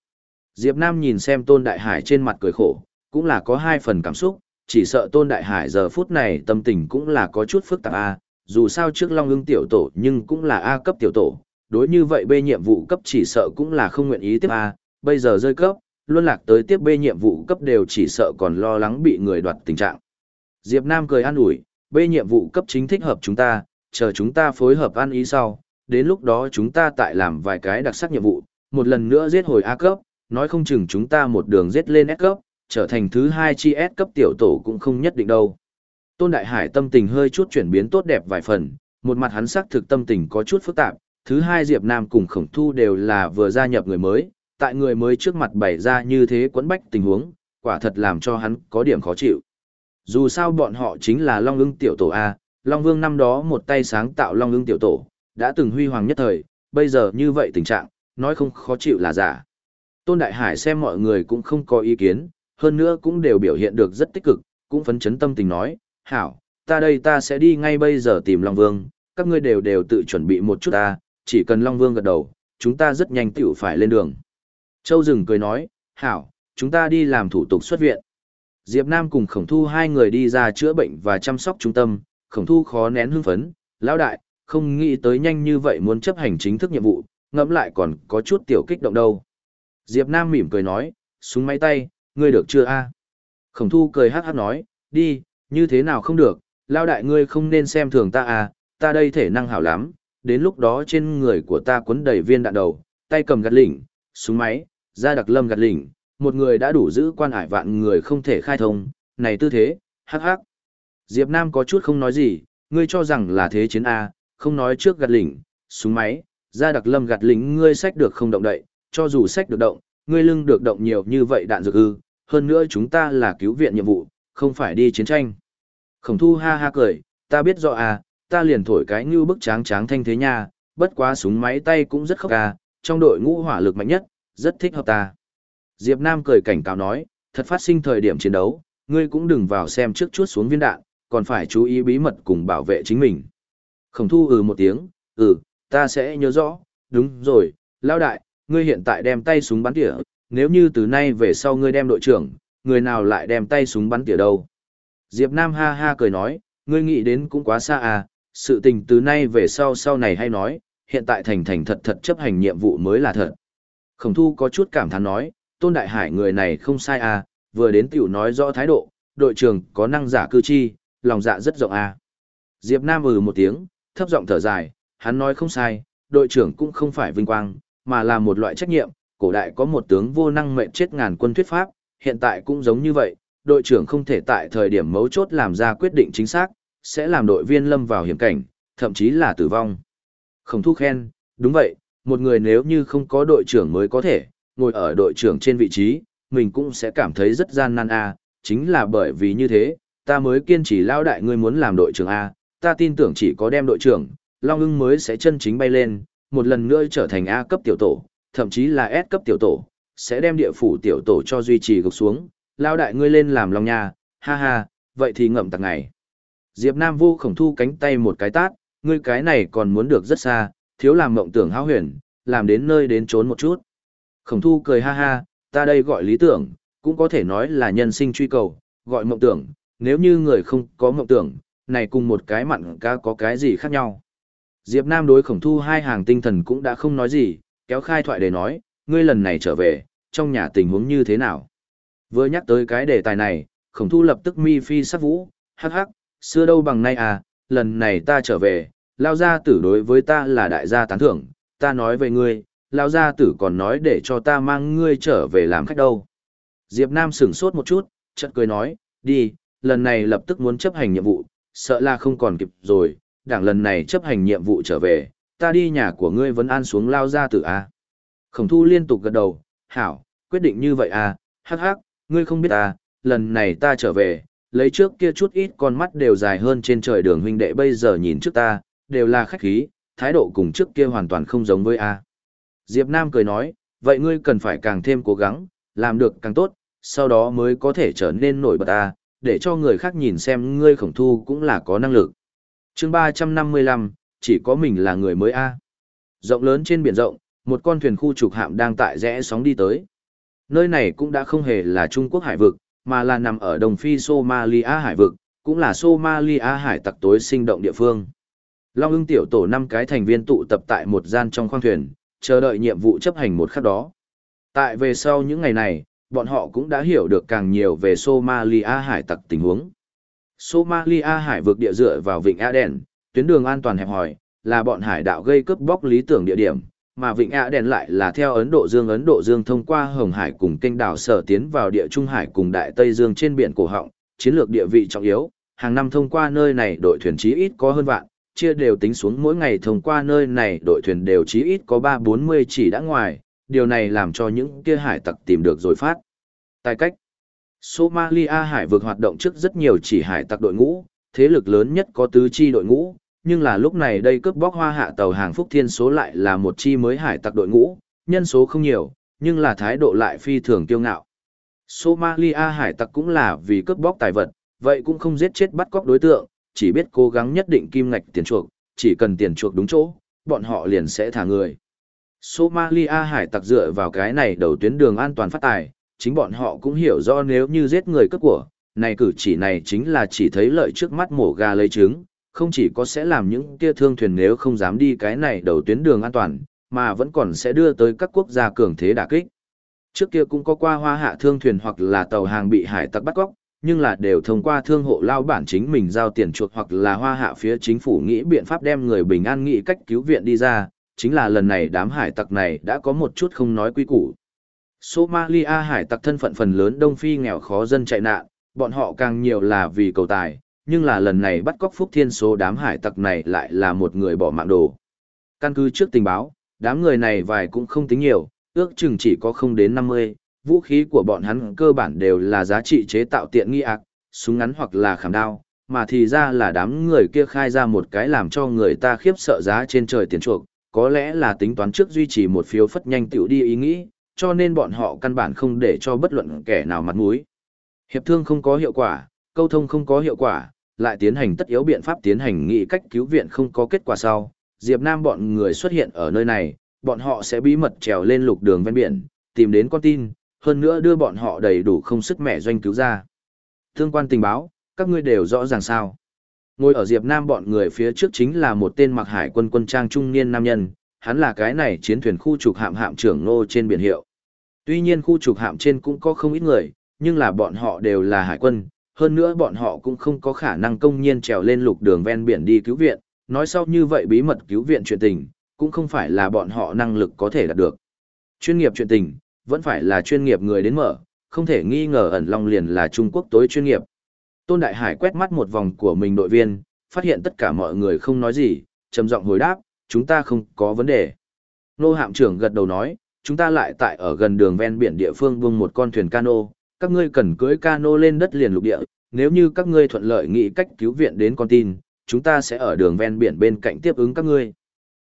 Diệp Nam nhìn xem Tôn Đại Hải trên mặt cười khổ, cũng là có hai phần cảm xúc, chỉ sợ Tôn Đại Hải giờ phút này tâm tình cũng là có chút phức tạp A, dù sao trước Long ưng tiểu tổ nhưng cũng là A cấp tiểu tổ, đối như vậy B nhiệm vụ cấp chỉ sợ cũng là không nguyện ý tiếp A, bây giờ rơi cấp, luôn lạc tới tiếp bê nhiệm vụ cấp đều chỉ sợ còn lo lắng bị người đoạt tình trạng. Diệp Nam cười an ủi, bê nhiệm vụ cấp chính thích hợp chúng ta, chờ chúng ta phối hợp ăn ý sau, đến lúc đó chúng ta tại làm vài cái đặc sắc nhiệm vụ, một lần nữa giết hồi A cấp, nói không chừng chúng ta một đường giết lên S cấp, trở thành thứ hai chi S cấp tiểu tổ cũng không nhất định đâu. Tôn Đại Hải tâm tình hơi chút chuyển biến tốt đẹp vài phần, một mặt hắn sắc thực tâm tình có chút phức tạp, thứ hai Diệp Nam cùng Khổng Thu đều là vừa gia nhập người mới, tại người mới trước mặt bày ra như thế quấn bách tình huống, quả thật làm cho hắn có điểm khó chịu. Dù sao bọn họ chính là Long ưng tiểu tổ A, Long Vương năm đó một tay sáng tạo Long ưng tiểu tổ, đã từng huy hoàng nhất thời, bây giờ như vậy tình trạng, nói không khó chịu là giả. Tôn Đại Hải xem mọi người cũng không có ý kiến, hơn nữa cũng đều biểu hiện được rất tích cực, cũng phấn chấn tâm tình nói, hảo, ta đây ta sẽ đi ngay bây giờ tìm Long Vương, các ngươi đều đều tự chuẩn bị một chút ta, chỉ cần Long Vương gật đầu, chúng ta rất nhanh tiểu phải lên đường. Châu Dừng cười nói, hảo, chúng ta đi làm thủ tục xuất viện. Diệp Nam cùng Khổng Thu hai người đi ra chữa bệnh và chăm sóc trung tâm, Khổng Thu khó nén hưng phấn, lão đại, không nghĩ tới nhanh như vậy muốn chấp hành chính thức nhiệm vụ, ngẫm lại còn có chút tiểu kích động đâu. Diệp Nam mỉm cười nói, súng máy tay, ngươi được chưa a? Khổng Thu cười hát hát nói, đi, như thế nào không được, lão đại ngươi không nên xem thường ta à, ta đây thể năng hảo lắm, đến lúc đó trên người của ta quấn đầy viên đạn đầu, tay cầm gạt lỉnh, súng máy, ra đặc lâm gạt lỉnh, một người đã đủ giữ quan hải vạn người không thể khai thông, này tư thế, hắc hắc. Diệp Nam có chút không nói gì, ngươi cho rằng là thế chiến A, không nói trước gạt lỉnh, súng máy, ra đặc lâm gạt lỉnh ngươi sách được không động đậy, cho dù sách được động, ngươi lưng được động nhiều như vậy đạn dược ư, hơn nữa chúng ta là cứu viện nhiệm vụ, không phải đi chiến tranh. Khổng thu ha ha cười, ta biết rõ à, ta liền thổi cái như bức tráng tráng thanh thế nha, bất quá súng máy tay cũng rất khốc à, trong đội ngũ hỏa lực mạnh nhất, rất thích hợp ta. Diệp Nam cười cảnh cáo nói, thật phát sinh thời điểm chiến đấu, ngươi cũng đừng vào xem trước chút xuống viên đạn, còn phải chú ý bí mật cùng bảo vệ chính mình. Khổng thu ừ một tiếng, ừ, ta sẽ nhớ rõ, đúng rồi, lao đại, ngươi hiện tại đem tay súng bắn tỉa, nếu như từ nay về sau ngươi đem đội trưởng, người nào lại đem tay súng bắn tỉa đâu. Diệp Nam ha ha cười nói, ngươi nghĩ đến cũng quá xa à, sự tình từ nay về sau sau này hay nói, hiện tại thành thành thật thật chấp hành nhiệm vụ mới là thật. Khổng thu có chút cảm thán nói, Tôn Đại Hải người này không sai à, vừa đến tiểu nói rõ thái độ, đội trưởng có năng giả cư chi, lòng dạ rất rộng à. Diệp Nam ừ một tiếng, thấp giọng thở dài, hắn nói không sai, đội trưởng cũng không phải vinh quang, mà là một loại trách nhiệm, cổ đại có một tướng vô năng mệnh chết ngàn quân thuyết pháp, hiện tại cũng giống như vậy, đội trưởng không thể tại thời điểm mấu chốt làm ra quyết định chính xác, sẽ làm đội viên lâm vào hiểm cảnh, thậm chí là tử vong. Khổng thu khen, đúng vậy, một người nếu như không có đội trưởng mới có thể, ngồi ở đội trưởng trên vị trí, mình cũng sẽ cảm thấy rất gian nan a, chính là bởi vì như thế, ta mới kiên trì lao đại ngươi muốn làm đội trưởng a, ta tin tưởng chỉ có đem đội trưởng, Long ưng mới sẽ chân chính bay lên, một lần nữa trở thành A cấp tiểu tổ, thậm chí là S cấp tiểu tổ, sẽ đem địa phủ tiểu tổ cho duy trì gục xuống, lao đại ngươi lên làm Long Nha, ha ha, vậy thì ngậm tặc ngày. Diệp Nam vô khổng thu cánh tay một cái tát, ngươi cái này còn muốn được rất xa, thiếu làm mộng tưởng hao huyền, làm đến nơi đến trốn một chút. Khổng thu cười ha ha, ta đây gọi lý tưởng, cũng có thể nói là nhân sinh truy cầu, gọi mộng tưởng, nếu như người không có mộng tưởng, này cùng một cái mặn ca có cái gì khác nhau. Diệp Nam đối khổng thu hai hàng tinh thần cũng đã không nói gì, kéo khai thoại để nói, ngươi lần này trở về, trong nhà tình huống như thế nào. Vừa nhắc tới cái đề tài này, khổng thu lập tức mi phi sắc vũ, hắc hắc, xưa đâu bằng nay à, lần này ta trở về, lao gia tử đối với ta là đại gia tán thưởng, ta nói về ngươi, lao gia tử còn nói để cho ta mang ngươi trở về làm khách đâu. Diệp Nam sửng sốt một chút, chợt cười nói, đi, lần này lập tức muốn chấp hành nhiệm vụ, sợ là không còn kịp rồi, đảng lần này chấp hành nhiệm vụ trở về, ta đi nhà của ngươi vẫn an xuống lao gia tử à? Khổng thu liên tục gật đầu, hảo, quyết định như vậy à, hắc hắc, ngươi không biết à, lần này ta trở về, lấy trước kia chút ít con mắt đều dài hơn trên trời đường huynh đệ bây giờ nhìn trước ta, đều là khách khí, thái độ cùng trước kia hoàn toàn không giống với A. Diệp Nam cười nói, vậy ngươi cần phải càng thêm cố gắng, làm được càng tốt, sau đó mới có thể trở nên nổi bật A, để cho người khác nhìn xem ngươi khổng thu cũng là có năng lực. chương 355, chỉ có mình là người mới A. Rộng lớn trên biển rộng, một con thuyền khu trục hạm đang tại rẽ sóng đi tới. Nơi này cũng đã không hề là Trung Quốc hải vực, mà là nằm ở đồng phi Somalia hải vực, cũng là Somalia hải tặc tối sinh động địa phương. Long ưng tiểu tổ năm cái thành viên tụ tập tại một gian trong khoang thuyền, chờ đợi nhiệm vụ chấp hành một khắc đó. Tại về sau những ngày này, bọn họ cũng đã hiểu được càng nhiều về Somalia hải tặc tình huống. Somalia hải vực địa dựa vào vịnh Aden, tuyến đường an toàn hẹp hòi, là bọn hải đạo gây cướp bóc lý tưởng địa điểm, mà vịnh Aden lại là theo Ấn Độ Dương Ấn Độ Dương thông qua Hồng Hải cùng kênh đảo sở tiến vào địa Trung Hải cùng Đại Tây Dương trên biển cổ họng, chiến lược địa vị trọng yếu, hàng năm thông qua nơi này đội thuyền chí ít có hơn vạn, chia đều tính xuống mỗi ngày thông qua nơi này đội thuyền đều chí ít có ba bốn mươi chỉ đã ngoài, điều này làm cho những kia hải tặc tìm được rồi phát. Tài cách Somalia hải vực hoạt động trước rất nhiều chỉ hải tặc đội ngũ, thế lực lớn nhất có tứ chi đội ngũ, nhưng là lúc này đây cướp bóc hoa hạ tàu hàng Phúc Thiên số lại là một chi mới hải tặc đội ngũ, nhân số không nhiều, nhưng là thái độ lại phi thường kiêu ngạo. Somalia hải tặc cũng là vì cướp bóc tài vật, vậy cũng không giết chết bắt cóc đối tượng, chỉ biết cố gắng nhất định kim ngạch tiền chuộc, chỉ cần tiền chuộc đúng chỗ, bọn họ liền sẽ thả người. Somalia hải tặc dựa vào cái này đầu tuyến đường an toàn phát tài, chính bọn họ cũng hiểu rõ nếu như giết người cướp của, này cử chỉ này chính là chỉ thấy lợi trước mắt mổ gà lấy trứng, không chỉ có sẽ làm những kia thương thuyền nếu không dám đi cái này đầu tuyến đường an toàn, mà vẫn còn sẽ đưa tới các quốc gia cường thế đả kích. Trước kia cũng có qua hoa hạ thương thuyền hoặc là tàu hàng bị hải tặc bắt cóc, nhưng là đều thông qua thương hộ lao bản chính mình giao tiền chuộc hoặc là hoa hạ phía chính phủ nghĩ biện pháp đem người bình an nghĩ cách cứu viện đi ra, chính là lần này đám hải tặc này đã có một chút không nói quy củ. Somalia hải tặc thân phận phần lớn Đông Phi nghèo khó dân chạy nạn, bọn họ càng nhiều là vì cầu tài, nhưng là lần này bắt cóc Phúc Thiên số đám hải tặc này lại là một người bỏ mạng đồ. Căn cứ trước tình báo, đám người này vài cũng không tính nhiều, ước chừng chỉ có không đến 50, vũ khí của bọn hắn cơ bản đều là giá trị chế tạo tiện nghi ạc, súng ngắn hoặc là khảm đao, mà thì ra là đám người kia khai ra một cái làm cho người ta khiếp sợ giá trên trời tiền chuộc, có lẽ là tính toán trước duy trì một phiếu phất nhanh tiểu đi ý nghĩ, cho nên bọn họ căn bản không để cho bất luận kẻ nào mặt mũi. Hiệp thương không có hiệu quả, câu thông không có hiệu quả, lại tiến hành tất yếu biện pháp tiến hành nghị cách cứu viện không có kết quả sau. Diệp Nam bọn người xuất hiện ở nơi này, bọn họ sẽ bí mật trèo lên lục đường ven biển, tìm đến con tin, hơn nữa đưa bọn họ đầy đủ không sức mẹ doanh cứu ra. Thương quan tình báo, các ngươi đều rõ ràng sao. Ngồi ở Diệp Nam bọn người phía trước chính là một tên mặc hải quân quân trang trung niên nam nhân, hắn là cái này chiến thuyền khu trục hạm hạm trưởng nô trên biển hiệu. Tuy nhiên khu trục hạm trên cũng có không ít người, nhưng là bọn họ đều là hải quân, hơn nữa bọn họ cũng không có khả năng công nhiên trèo lên lục đường ven biển đi cứu viện, nói sau như vậy bí mật cứu viện chuyện tình, cũng không phải là bọn họ năng lực có thể đạt được. Chuyên nghiệp chuyện tình, vẫn phải là chuyên nghiệp người đến mở, không thể nghi ngờ ẩn long liền là Trung Quốc tối chuyên nghiệp. Tôn Đại Hải quét mắt một vòng của mình đội viên, phát hiện tất cả mọi người không nói gì, trầm giọng hồi đáp, chúng ta không có vấn đề. Nô hạm trưởng gật đầu nói, chúng ta lại tại ở gần đường ven biển địa phương buông một con thuyền cano, các ngươi cần cưới cano lên đất liền lục địa, nếu như các ngươi thuận lợi nghĩ cách cứu viện đến con tin, chúng ta sẽ ở đường ven biển bên cạnh tiếp ứng các ngươi.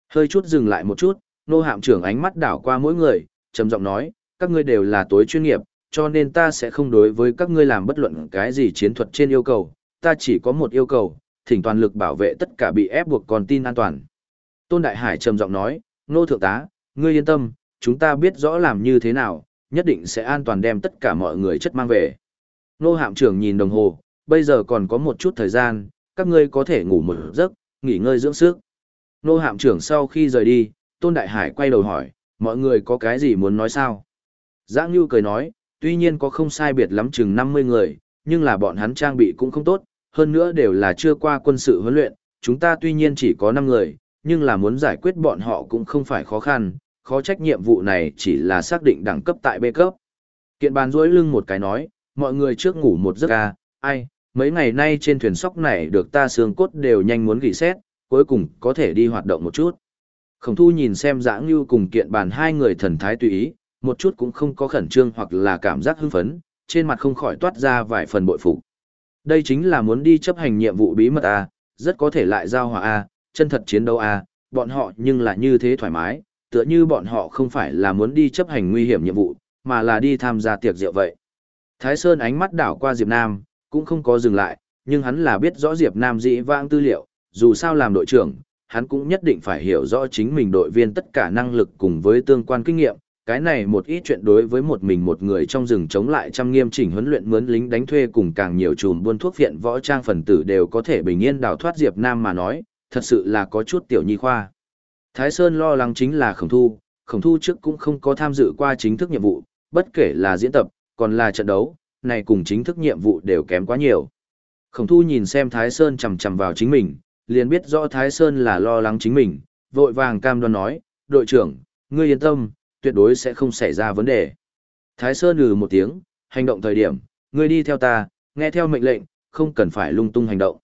Hơi chút dừng lại một chút, nô hạm trưởng ánh mắt đảo qua mỗi người, trầm giọng nói, các ngươi đều là tối chuyên nghiệp, cho nên ta sẽ không đối với các ngươi làm bất luận cái gì chiến thuật trên yêu cầu, ta chỉ có một yêu cầu, thỉnh toàn lực bảo vệ tất cả bị ép buộc con tin an toàn. Tôn Đại Hải trầm giọng nói, nô thượng tá, ngươi yên tâm, chúng ta biết rõ làm như thế nào, nhất định sẽ an toàn đem tất cả mọi người chất mang về. Nô hạm trưởng nhìn đồng hồ, bây giờ còn có một chút thời gian, các ngươi có thể ngủ một giấc, nghỉ ngơi dưỡng sức. Nô hạm trưởng sau khi rời đi, Tôn Đại Hải quay đầu hỏi, mọi người có cái gì muốn nói sao? Giã Ngưu cười nói, tuy nhiên có không sai biệt lắm chừng 50 người, nhưng là bọn hắn trang bị cũng không tốt, hơn nữa đều là chưa qua quân sự huấn luyện, chúng ta tuy nhiên chỉ có 5 người, nhưng là muốn giải quyết bọn họ cũng không phải khó khăn, khó trách nhiệm vụ này chỉ là xác định đẳng cấp tại B cấp. Kiện bàn duỗi lưng một cái nói, mọi người trước ngủ một giấc ca, ai, mấy ngày nay trên thuyền sóc này được ta xương cốt đều nhanh muốn gỉ xét, cuối cùng có thể đi hoạt động một chút. Khổng thu nhìn xem dã ngưu cùng kiện bàn hai người thần thái tùy ý, một chút cũng không có khẩn trương hoặc là cảm giác hưng phấn, trên mặt không khỏi toát ra vài phần bội phục. Đây chính là muốn đi chấp hành nhiệm vụ bí mật A, rất có thể lại giao hòa A, chân thật chiến đấu A, bọn họ nhưng là như thế thoải mái, tựa như bọn họ không phải là muốn đi chấp hành nguy hiểm nhiệm vụ, mà là đi tham gia tiệc rượu vậy. Thái Sơn ánh mắt đảo qua Diệp Nam, cũng không có dừng lại, nhưng hắn là biết rõ Diệp Nam dĩ vãng tư liệu, dù sao làm đội trưởng, hắn cũng nhất định phải hiểu rõ chính mình đội viên tất cả năng lực cùng với tương quan kinh nghiệm, cái này một ít chuyện đối với một mình một người trong rừng chống lại trăm nghiêm chỉnh huấn luyện mướn lính đánh thuê cùng càng nhiều chùm buôn thuốc viện võ trang phần tử đều có thể bình yên đào thoát Diệp Nam mà nói, thật sự là có chút tiểu nhi khoa. Thái Sơn lo lắng chính là khổng thu, khổng thu trước cũng không có tham dự qua chính thức nhiệm vụ, bất kể là diễn tập, còn là trận đấu, này cùng chính thức nhiệm vụ đều kém quá nhiều. Khổng thu nhìn xem Thái Sơn chầm chầm vào chính mình, liền biết rõ Thái Sơn là lo lắng chính mình, vội vàng cam đoan nói, đội trưởng, ngươi yên tâm, tuyệt đối sẽ không xảy ra vấn đề. Thái Sơn ngừ một tiếng, hành động thời điểm, ngươi đi theo ta, nghe theo mệnh lệnh, không cần phải lung tung hành động.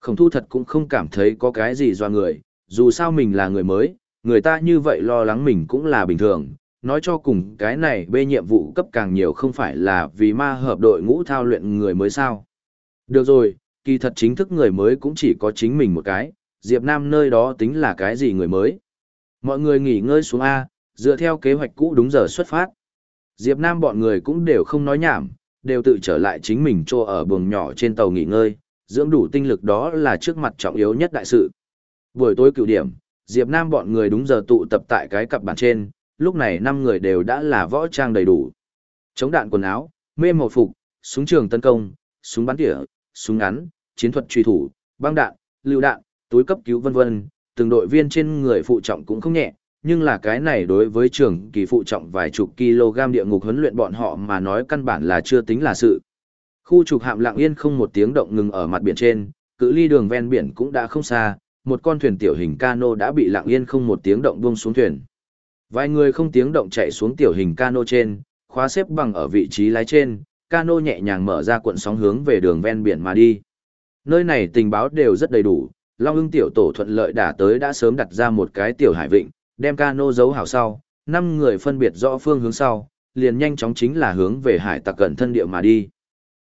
Khổng thu thật cũng không cảm thấy có cái gì do người, dù sao mình là người mới, người ta như vậy lo lắng mình cũng là bình thường, nói cho cùng cái này bê nhiệm vụ cấp càng nhiều không phải là vì ma hợp đội ngũ thao luyện người mới sao. Được rồi, kỳ thật chính thức người mới cũng chỉ có chính mình một cái, Diệp Nam nơi đó tính là cái gì người mới. Mọi người nghỉ ngơi xuống A, dựa theo kế hoạch cũ đúng giờ xuất phát. Diệp Nam bọn người cũng đều không nói nhảm, đều tự trở lại chính mình trô ở buồng nhỏ trên tàu nghỉ ngơi, dưỡng đủ tinh lực đó là trước mặt trọng yếu nhất đại sự. Buổi tối cửu điểm, Diệp Nam bọn người đúng giờ tụ tập tại cái cặp bàn trên, lúc này năm người đều đã là võ trang đầy đủ. Chống đạn quần áo, mê màu phục, súng trường tấn công, súng bắn tỉa, súng ngắn, chiến thuật truy thủ, băng đạn, lưu đạn, túi cấp cứu vân vân, từng đội viên trên người phụ trọng cũng không nhẹ, nhưng là cái này đối với trường kỳ phụ trọng vài chục kg địa ngục huấn luyện bọn họ mà nói căn bản là chưa tính là sự. Khu trục hạm lặng yên không một tiếng động ngừng ở mặt biển trên, cự ly đường ven biển cũng đã không xa, một con thuyền tiểu hình cano đã bị lặng yên không một tiếng động buông xuống thuyền. Vài người không tiếng động chạy xuống tiểu hình cano trên, khóa xếp bằng ở vị trí lái trên, cano nhẹ nhàng mở ra cuộn sóng hướng về đường ven biển mà đi. Nơi này tình báo đều rất đầy đủ, Long ưng tiểu tổ thuận lợi đã tới đã sớm đặt ra một cái tiểu hải vịnh, đem cano giấu hảo sau, năm người phân biệt rõ phương hướng sau, liền nhanh chóng chính là hướng về hải tặc cận thân địa mà đi.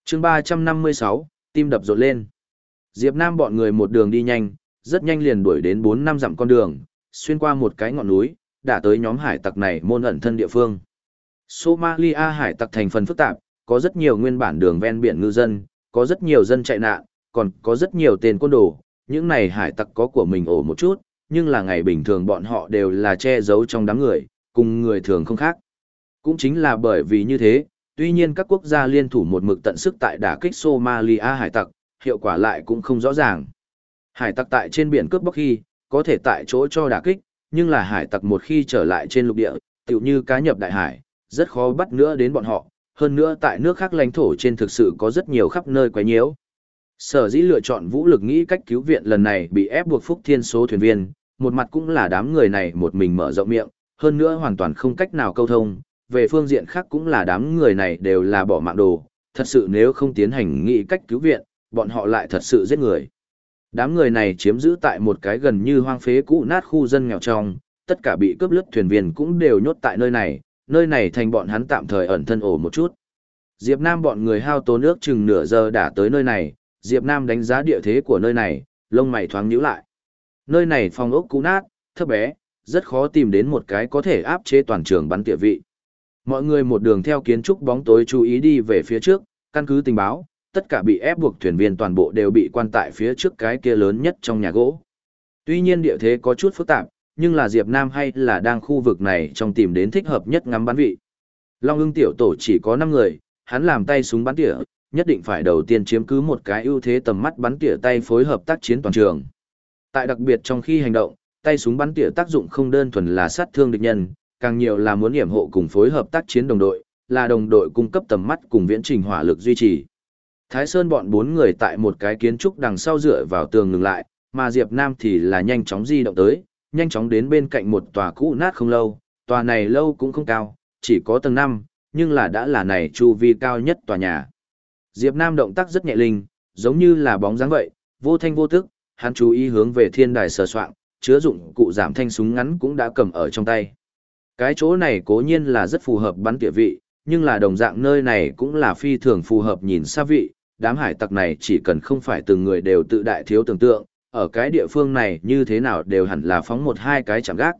chương 356, tim đập rộn lên. Diệp Nam bọn người một đường đi nhanh, rất nhanh liền đuổi đến 4 năm dặm con đường, xuyên qua một cái ngọn núi, đã tới nhóm hải tặc này môn ẩn thân địa phương. Somalia hải tặc thành phần phức tạp, có rất nhiều nguyên bản đường ven biển ngư dân, có rất nhiều dân chạy nạn, còn có rất nhiều tên côn đồ, những này hải tặc có của mình ổ một chút, nhưng là ngày bình thường bọn họ đều là che giấu trong đám người, cùng người thường không khác. Cũng chính là bởi vì như thế, tuy nhiên các quốc gia liên thủ một mực tận sức tại đả kích Somalia hải tặc, hiệu quả lại cũng không rõ ràng. Hải tặc tại trên biển cướp bóc khi, có thể tại chỗ cho đả kích, nhưng là hải tặc một khi trở lại trên lục địa, tựu như cá nhập đại hải, rất khó bắt nữa đến bọn họ, hơn nữa tại nước khác lãnh thổ trên thực sự có rất nhiều khắp nơi quấy nhiễu. Sở dĩ lựa chọn vũ lực nghĩ cách cứu viện lần này bị ép buộc phúc thiên số thuyền viên, một mặt cũng là đám người này một mình mở rộng miệng, hơn nữa hoàn toàn không cách nào câu thông, về phương diện khác cũng là đám người này đều là bỏ mạng đồ, thật sự nếu không tiến hành nghị cách cứu viện, bọn họ lại thật sự giết người. Đám người này chiếm giữ tại một cái gần như hoang phế cũ nát khu dân nghèo trong, tất cả bị cướp lướt thuyền viên cũng đều nhốt tại nơi này, nơi này thành bọn hắn tạm thời ẩn thân ổ một chút. Diệp Nam bọn người hao tốn nước chừng nửa giờ đã tới nơi này, Diệp Nam đánh giá địa thế của nơi này, lông mày thoáng nhíu lại. Nơi này phòng ốc cũ nát, thấp bé, rất khó tìm đến một cái có thể áp chế toàn trường bắn tỉa vị. Mọi người một đường theo kiến trúc bóng tối chú ý đi về phía trước, căn cứ tình báo, tất cả bị ép buộc thuyền viên toàn bộ đều bị quan tại phía trước cái kia lớn nhất trong nhà gỗ. Tuy nhiên địa thế có chút phức tạp, nhưng là Diệp Nam hay là đang khu vực này trong tìm đến thích hợp nhất ngắm bắn vị. Long ưng tiểu tổ chỉ có 5 người, hắn làm tay súng bắn tỉa, nhất định phải đầu tiên chiếm cứ một cái ưu thế tầm mắt bắn tỉa tay phối hợp tác chiến toàn trường. Tại đặc biệt trong khi hành động, tay súng bắn tỉa tác dụng không đơn thuần là sát thương địch nhân, càng nhiều là muốn hiểm hộ cùng phối hợp tác chiến đồng đội, là đồng đội cung cấp tầm mắt cùng viễn trình hỏa lực duy trì. Thái Sơn bọn bốn người tại một cái kiến trúc đằng sau dựa vào tường ngừng lại, mà Diệp Nam thì là nhanh chóng di động tới, nhanh chóng đến bên cạnh một tòa cũ nát không lâu, tòa này lâu cũng không cao, chỉ có tầng 5, nhưng là đã là này chu vi cao nhất tòa nhà. Diệp Nam động tác rất nhẹ linh, giống như là bóng dáng vậy, vô thanh vô tức, hắn chú ý hướng về thiên đài sờ soạn, chứa dụng cụ giảm thanh súng ngắn cũng đã cầm ở trong tay. Cái chỗ này cố nhiên là rất phù hợp bắn tỉa vị, nhưng là đồng dạng nơi này cũng là phi thường phù hợp nhìn xa vị, đám hải tặc này chỉ cần không phải từng người đều tự đại thiếu tưởng tượng, ở cái địa phương này như thế nào đều hẳn là phóng một hai cái chạm gác.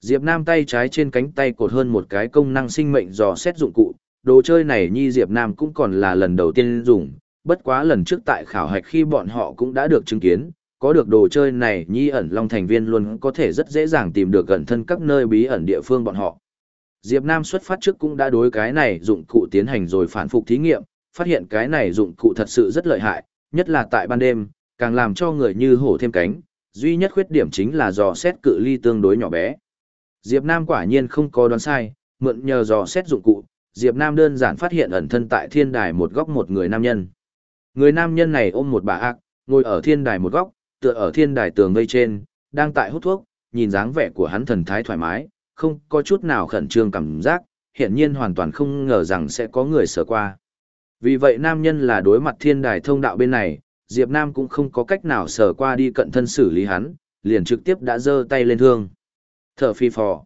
Diệp Nam tay trái trên cánh tay cột hơn một cái công năng sinh mệnh dò xét dụng cụ, đồ chơi này nhi Diệp Nam cũng còn là lần đầu tiên dùng, bất quá lần trước tại khảo hạch khi bọn họ cũng đã được chứng kiến, có được đồ chơi này nhi ẩn long thành viên luôn có thể rất dễ dàng tìm được gần thân các nơi bí ẩn địa phương bọn họ. Diệp Nam xuất phát trước cũng đã đối cái này dụng cụ tiến hành rồi phản phục thí nghiệm, phát hiện cái này dụng cụ thật sự rất lợi hại, nhất là tại ban đêm, càng làm cho người như hổ thêm cánh, duy nhất khuyết điểm chính là dò xét cự ly tương đối nhỏ bé. Diệp Nam quả nhiên không có đoán sai, mượn nhờ dò xét dụng cụ, Diệp Nam đơn giản phát hiện ẩn thân tại thiên đài một góc một người nam nhân. Người nam nhân này ôm một bà ác, ngồi ở thiên đài một góc, tựa ở thiên đài tường vây trên, đang tại hút thuốc, nhìn dáng vẻ của hắn thần thái thoải mái, không có chút nào khẩn trương cảm giác, hiện nhiên hoàn toàn không ngờ rằng sẽ có người sở qua. Vì vậy nam nhân là đối mặt thiên đài thông đạo bên này, Diệp Nam cũng không có cách nào sở qua đi cận thân xử lý hắn, liền trực tiếp đã giơ tay lên thương. Thở phi phò.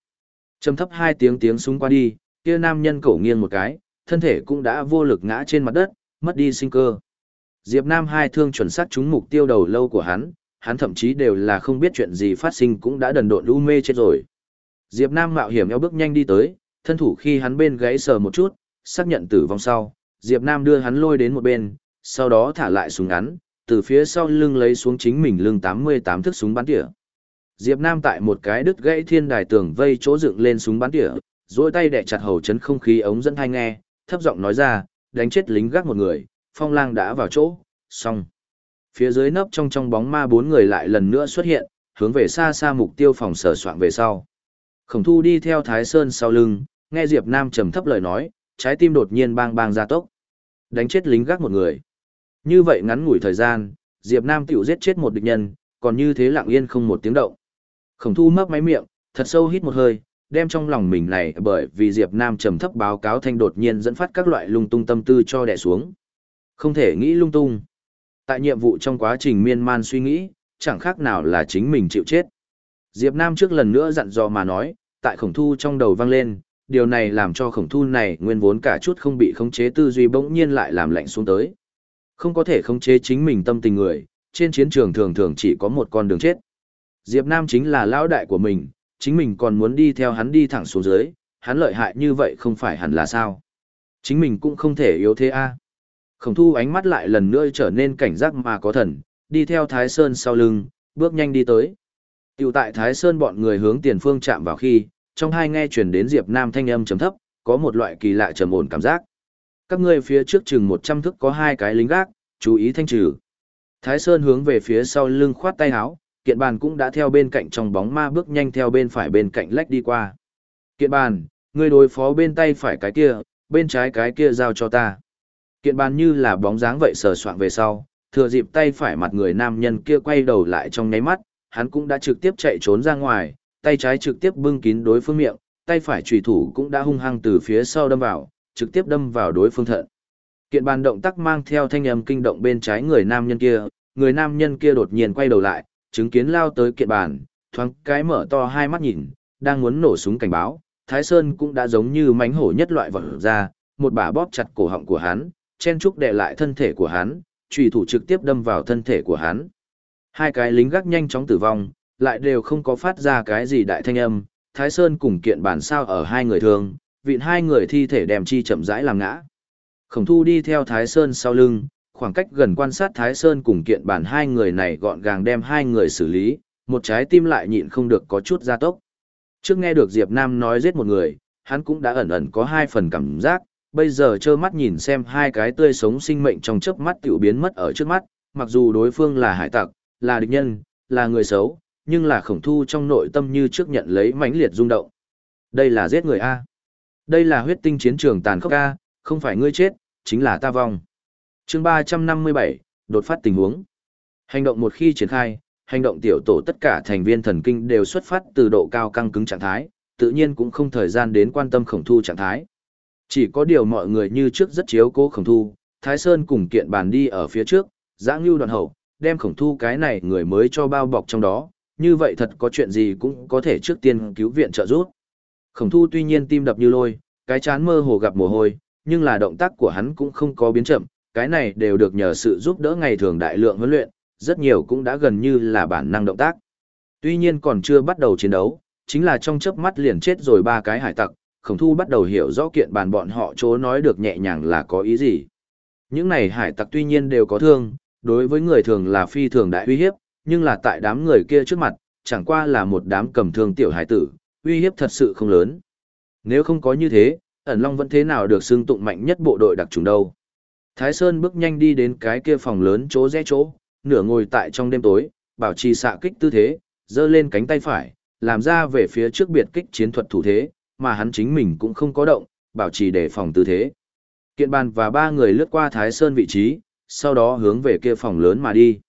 Trầm thấp hai tiếng tiếng súng qua đi, kia nam nhân cổ nghiêng một cái, thân thể cũng đã vô lực ngã trên mặt đất, mất đi sinh cơ. Diệp Nam hai thương chuẩn xác trúng mục tiêu đầu lâu của hắn, hắn thậm chí đều là không biết chuyện gì phát sinh cũng đã đần độn u mê chết rồi. Diệp Nam mạo hiểm eo bước nhanh đi tới, thân thủ khi hắn bên gáy sờ một chút, xác nhận tử vong sau, Diệp Nam đưa hắn lôi đến một bên, sau đó thả lại súng ngắn, từ phía sau lưng lấy xuống chính mình lưng 88 thước súng bắn tỉa. Diệp Nam tại một cái đứt gãy thiên đài tường vây chỗ dựng lên súng bắn tỉa, duỗi tay đè chặt hầu chấn không khí ống dẫn hai nghe, thấp giọng nói ra, đánh chết lính gác một người, phong lang đã vào chỗ, xong. Phía dưới nấp trong trong bóng ma bốn người lại lần nữa xuất hiện, hướng về xa xa mục tiêu phòng sở soạn về sau. Khổng thu đi theo Thái Sơn sau lưng, nghe Diệp Nam trầm thấp lời nói, trái tim đột nhiên bang bang ra tốc. Đánh chết lính gác một người. Như vậy ngắn ngủi thời gian, Diệp Nam tiểu giết chết một địch nhân, còn như thế lặng yên không một tiếng động. Khổng thu mấp máy miệng, thật sâu hít một hơi, đem trong lòng mình này bởi vì Diệp Nam trầm thấp báo cáo thanh đột nhiên dẫn phát các loại lung tung tâm tư cho đè xuống. Không thể nghĩ lung tung. Tại nhiệm vụ trong quá trình miên man suy nghĩ, chẳng khác nào là chính mình chịu chết. Diệp Nam trước lần nữa dặn dò mà nói, tại khổng thu trong đầu vang lên, điều này làm cho khổng thu này nguyên vốn cả chút không bị khống chế tư duy bỗng nhiên lại làm lạnh xuống tới. Không có thể khống chế chính mình tâm tình người, trên chiến trường thường thường chỉ có một con đường chết. Diệp Nam chính là lão đại của mình, chính mình còn muốn đi theo hắn đi thẳng xuống dưới, hắn lợi hại như vậy không phải hẳn là sao. Chính mình cũng không thể yếu thế a. Khổng thu ánh mắt lại lần nữa trở nên cảnh giác mà có thần, đi theo Thái Sơn sau lưng, bước nhanh đi tới. Tiểu tại Thái Sơn bọn người hướng tiền phương chạm vào khi, trong hai nghe truyền đến Diệp Nam thanh âm trầm thấp, có một loại kỳ lạ trầm ổn cảm giác. Các ngươi phía trước chừng 100 thước có hai cái lính gác, chú ý thanh trừ. Thái Sơn hướng về phía sau lưng khoát tay áo, kiện bàn cũng đã theo bên cạnh trong bóng ma bước nhanh theo bên phải bên cạnh lách đi qua. Kiện bàn, ngươi đối phó bên tay phải cái kia, bên trái cái kia giao cho ta. Kiện bàn như là bóng dáng vậy sờ soạng về sau, Thừa dịp tay phải mặt người nam nhân kia quay đầu lại trong nháy mắt, hắn cũng đã trực tiếp chạy trốn ra ngoài, tay trái trực tiếp bưng kín đối phương miệng, tay phải chùy thủ cũng đã hung hăng từ phía sau đâm vào, trực tiếp đâm vào đối phương thận. Kiện bàn động tác mang theo thanh âm kinh động bên trái người nam nhân kia, người nam nhân kia đột nhiên quay đầu lại, chứng kiến lao tới kiện bàn, thoáng cái mở to hai mắt nhìn, đang muốn nổ súng cảnh báo, Thái Sơn cũng đã giống như mánh hổ nhất loại vật ra, một bà bóp chặt cổ họng của hắn, chen trúc đè lại thân thể của hắn, trùy thủ trực tiếp đâm vào thân thể của hắn. Hai cái lính gác nhanh chóng tử vong, lại đều không có phát ra cái gì đại thanh âm, Thái Sơn cùng kiện bản sao ở hai người thường, vịn hai người thi thể đem chi chậm rãi làm ngã. Khổng thu đi theo Thái Sơn sau lưng, khoảng cách gần quan sát Thái Sơn cùng kiện bản hai người này gọn gàng đem hai người xử lý, một trái tim lại nhịn không được có chút gia tốc. Trước nghe được Diệp Nam nói giết một người, hắn cũng đã ẩn ẩn có hai phần cảm giác, bây giờ trơ mắt nhìn xem hai cái tươi sống sinh mệnh trong chớp mắt tiểu biến mất ở trước mắt, mặc dù đối phương là hải tặc, là địch nhân, là người xấu, nhưng là khổng thu trong nội tâm như trước nhận lấy mãnh liệt rung động. Đây là giết người A. Đây là huyết tinh chiến trường tàn khốc A, không phải ngươi chết, chính là ta vong. chương 357, đột phát tình huống. Hành động một khi triển khai, hành động tiểu tổ tất cả thành viên thần kinh đều xuất phát từ độ cao căng cứng trạng thái, tự nhiên cũng không thời gian đến quan tâm khổng thu trạng thái. Chỉ có điều mọi người như trước rất chiếu cố khổng thu, Thái Sơn cùng kiện bàn đi ở phía trước, giã ngưu đoàn hậu, đem khổng thu cái này người mới cho bao bọc trong đó, như vậy thật có chuyện gì cũng có thể trước tiên cứu viện trợ giúp. Khổng thu tuy nhiên tim đập như lôi, cái chán mơ hồ gặp mồ hôi, nhưng là động tác của hắn cũng không có biến chậm, cái này đều được nhờ sự giúp đỡ ngày thường đại lượng huấn luyện, rất nhiều cũng đã gần như là bản năng động tác. Tuy nhiên còn chưa bắt đầu chiến đấu, chính là trong chớp mắt liền chết rồi ba cái hải tặc, khổng thu bắt đầu hiểu rõ kiện bàn bọn họ chỗ nói được nhẹ nhàng là có ý gì. Những này hải tặc tuy nhiên đều có thương, đối với người thường là phi thường đại uy hiếp, nhưng là tại đám người kia trước mặt, chẳng qua là một đám cầm thương tiểu hải tử, uy hiếp thật sự không lớn. Nếu không có như thế, ẩn long vẫn thế nào được xưng tụng mạnh nhất bộ đội đặc trùng đâu. Thái Sơn bước nhanh đi đến cái kia phòng lớn chỗ rẽ chỗ, nửa ngồi tại trong đêm tối, bảo trì xạ kích tư thế, giơ lên cánh tay phải, làm ra về phía trước biệt kích chiến thuật thủ thế, mà hắn chính mình cũng không có động, bảo trì đề phòng tư thế. Kiện bàn và ba người lướt qua Thái Sơn vị trí, sau đó hướng về kia phòng lớn mà đi.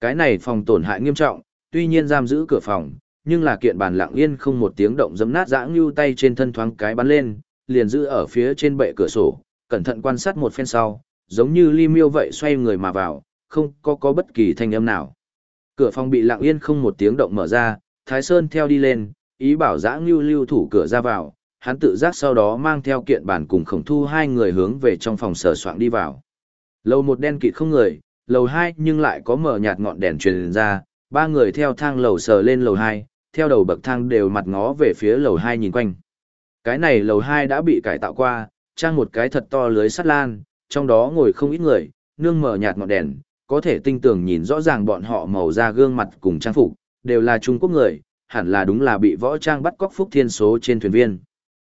Cái này phòng tổn hại nghiêm trọng, tuy nhiên giam giữ cửa phòng, nhưng là kiện bàn lặng yên không một tiếng động giấm nát dã ngưu tay trên thân thoáng cái bắn lên, liền giữ ở phía trên bệ cửa sổ, cẩn thận quan sát một phen sau, giống như ly miêu vậy xoay người mà vào, không có có bất kỳ thanh âm nào. Cửa phòng bị lặng yên không một tiếng động mở ra, Thái Sơn theo đi lên, ý bảo Giã ngưu lưu thủ cửa ra vào, hắn tự giác sau đó mang theo kiện bản cùng khổng thu hai người hướng về trong phòng sở soạn đi vào. Lầu một đen kịt không người, lầu hai nhưng lại có mở nhạt ngọn đèn truyền ra, ba người theo thang lầu sờ lên lầu hai, theo đầu bậc thang đều mặt ngó về phía lầu hai nhìn quanh. Cái này lầu hai đã bị cải tạo qua, trang một cái thật to lưới sắt lan, trong đó ngồi không ít người, nương mở nhạt ngọn đèn, có thể tinh tường nhìn rõ ràng bọn họ màu da gương mặt cùng trang phục, đều là Trung Quốc người, hẳn là đúng là bị võ trang bắt cóc phúc thiên số trên thuyền viên.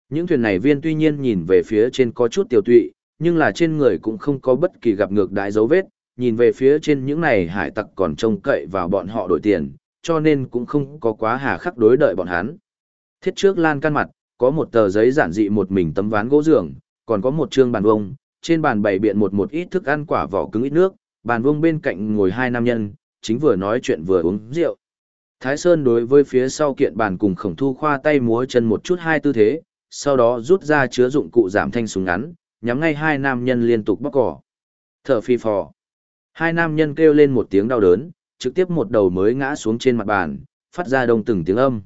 Những thuyền này viên tuy nhiên nhìn về phía trên có chút tiểu tụy, nhưng là trên người cũng không có bất kỳ gặp ngược đại dấu vết, nhìn về phía trên những này hải tặc còn trông cậy vào bọn họ đổi tiền, cho nên cũng không có quá hà khắc đối đợi bọn hắn. Thiết trước lan căn mặt, có một tờ giấy giản dị một mình tấm ván gỗ giường, còn có một trương bàn vông, trên bàn bày biện một một ít thức ăn quả vỏ cứng ít nước, bàn vông bên cạnh ngồi hai nam nhân, chính vừa nói chuyện vừa uống rượu. Thái Sơn đối với phía sau kiện bàn cùng khổng thu khoa tay múa chân một chút hai tư thế, sau đó rút ra chứa dụng cụ giảm thanh súng ngắn, nhắm ngay hai nam nhân liên tục bóc cỏ. Thở phi phò. Hai nam nhân kêu lên một tiếng đau đớn, trực tiếp một đầu mới ngã xuống trên mặt bàn, phát ra đông từng tiếng âm.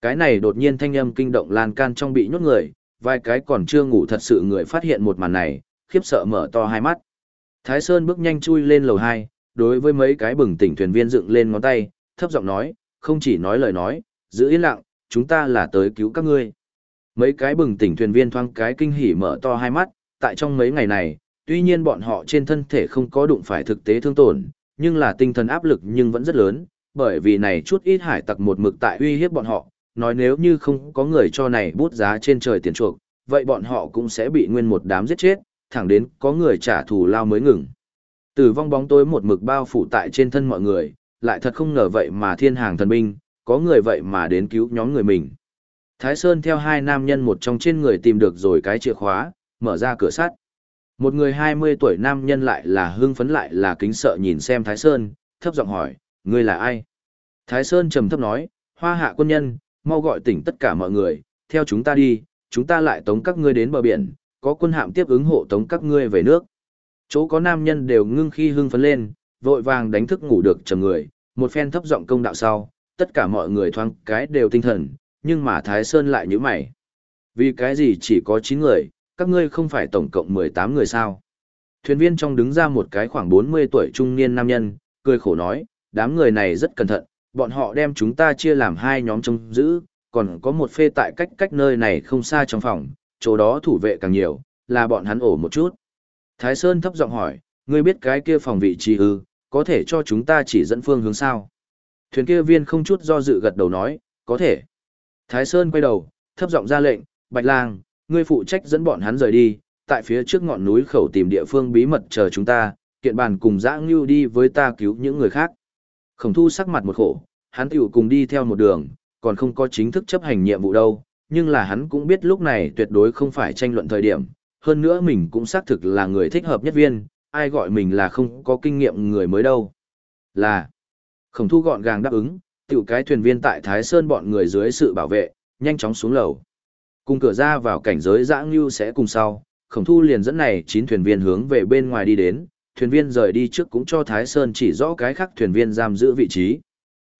Cái này đột nhiên thanh âm kinh động lan can trong bị nhốt người, vài cái còn chưa ngủ thật sự người phát hiện một màn này, khiếp sợ mở to hai mắt. Thái Sơn bước nhanh chui lên lầu hai, đối với mấy cái bừng tỉnh thuyền viên dựng lên ngón tay, thấp giọng nói, không chỉ nói lời nói, giữ yên lặng, chúng ta là tới cứu các ngươi. Mấy cái bừng tỉnh thuyền viên thoáng cái kinh hỉ mở to hai mắt, tại trong mấy ngày này, tuy nhiên bọn họ trên thân thể không có đụng phải thực tế thương tổn, nhưng là tinh thần áp lực nhưng vẫn rất lớn, bởi vì này chút ít hải tặc một mực tại uy hiếp bọn họ, nói nếu như không có người cho này bút giá trên trời tiền chuộc, vậy bọn họ cũng sẽ bị nguyên một đám giết chết, thẳng đến có người trả thù lao mới ngừng. Tử vong bóng tối một mực bao phủ tại trên thân mọi người, lại thật không ngờ vậy mà thiên hàng thần binh, có người vậy mà đến cứu nhóm người mình. Thái Sơn theo hai nam nhân một trong trên người tìm được rồi cái chìa khóa, mở ra cửa sắt. Một người 20 tuổi nam nhân lại là hưng phấn lại là kính sợ nhìn xem Thái Sơn, thấp giọng hỏi, ngươi là ai? Thái Sơn trầm thấp nói, hoa hạ quân nhân, mau gọi tỉnh tất cả mọi người, theo chúng ta đi, chúng ta lại tống các ngươi đến bờ biển, có quân hạm tiếp ứng hộ tống các ngươi về nước. Chỗ có nam nhân đều ngưng khi hưng phấn lên, vội vàng đánh thức ngủ được trầm người, một phen thấp giọng công đạo sau, tất cả mọi người thoáng cái đều tinh thần, nhưng mà Thái Sơn lại nhíu mày. Vì cái gì chỉ có 9 người, các ngươi không phải tổng cộng 18 người sao? Thuyền viên trong đứng ra một cái khoảng 40 tuổi trung niên nam nhân, cười khổ nói, đám người này rất cẩn thận, bọn họ đem chúng ta chia làm hai nhóm trông giữ, còn có một phê tại cách cách nơi này không xa trong phòng, chỗ đó thủ vệ càng nhiều, là bọn hắn ổ một chút. Thái Sơn thấp giọng hỏi, ngươi biết cái kia phòng vị trí ư, có thể cho chúng ta chỉ dẫn phương hướng sao? Thuyền kia viên không chút do dự gật đầu nói, có thể. Thái Sơn quay đầu, thấp giọng ra lệnh, Bạch Lang, ngươi phụ trách dẫn bọn hắn rời đi, tại phía trước ngọn núi khẩu tìm địa phương bí mật chờ chúng ta, kiện bàn cùng dã ngưu đi với ta cứu những người khác. Khổng thu sắc mặt một khổ, hắn tiểu cùng đi theo một đường, còn không có chính thức chấp hành nhiệm vụ đâu, nhưng là hắn cũng biết lúc này tuyệt đối không phải tranh luận thời điểm, hơn nữa mình cũng xác thực là người thích hợp nhất viên, ai gọi mình là không có kinh nghiệm người mới đâu. Là, khổng thu gọn gàng đáp ứng, tiểu cái thuyền viên tại Thái Sơn bọn người dưới sự bảo vệ, nhanh chóng xuống lầu. Cùng cửa ra vào cảnh giới dã ngưu sẽ cùng sau, khổng thu liền dẫn này chín thuyền viên hướng về bên ngoài đi đến, thuyền viên rời đi trước cũng cho Thái Sơn chỉ rõ cái khác thuyền viên giam giữ vị trí.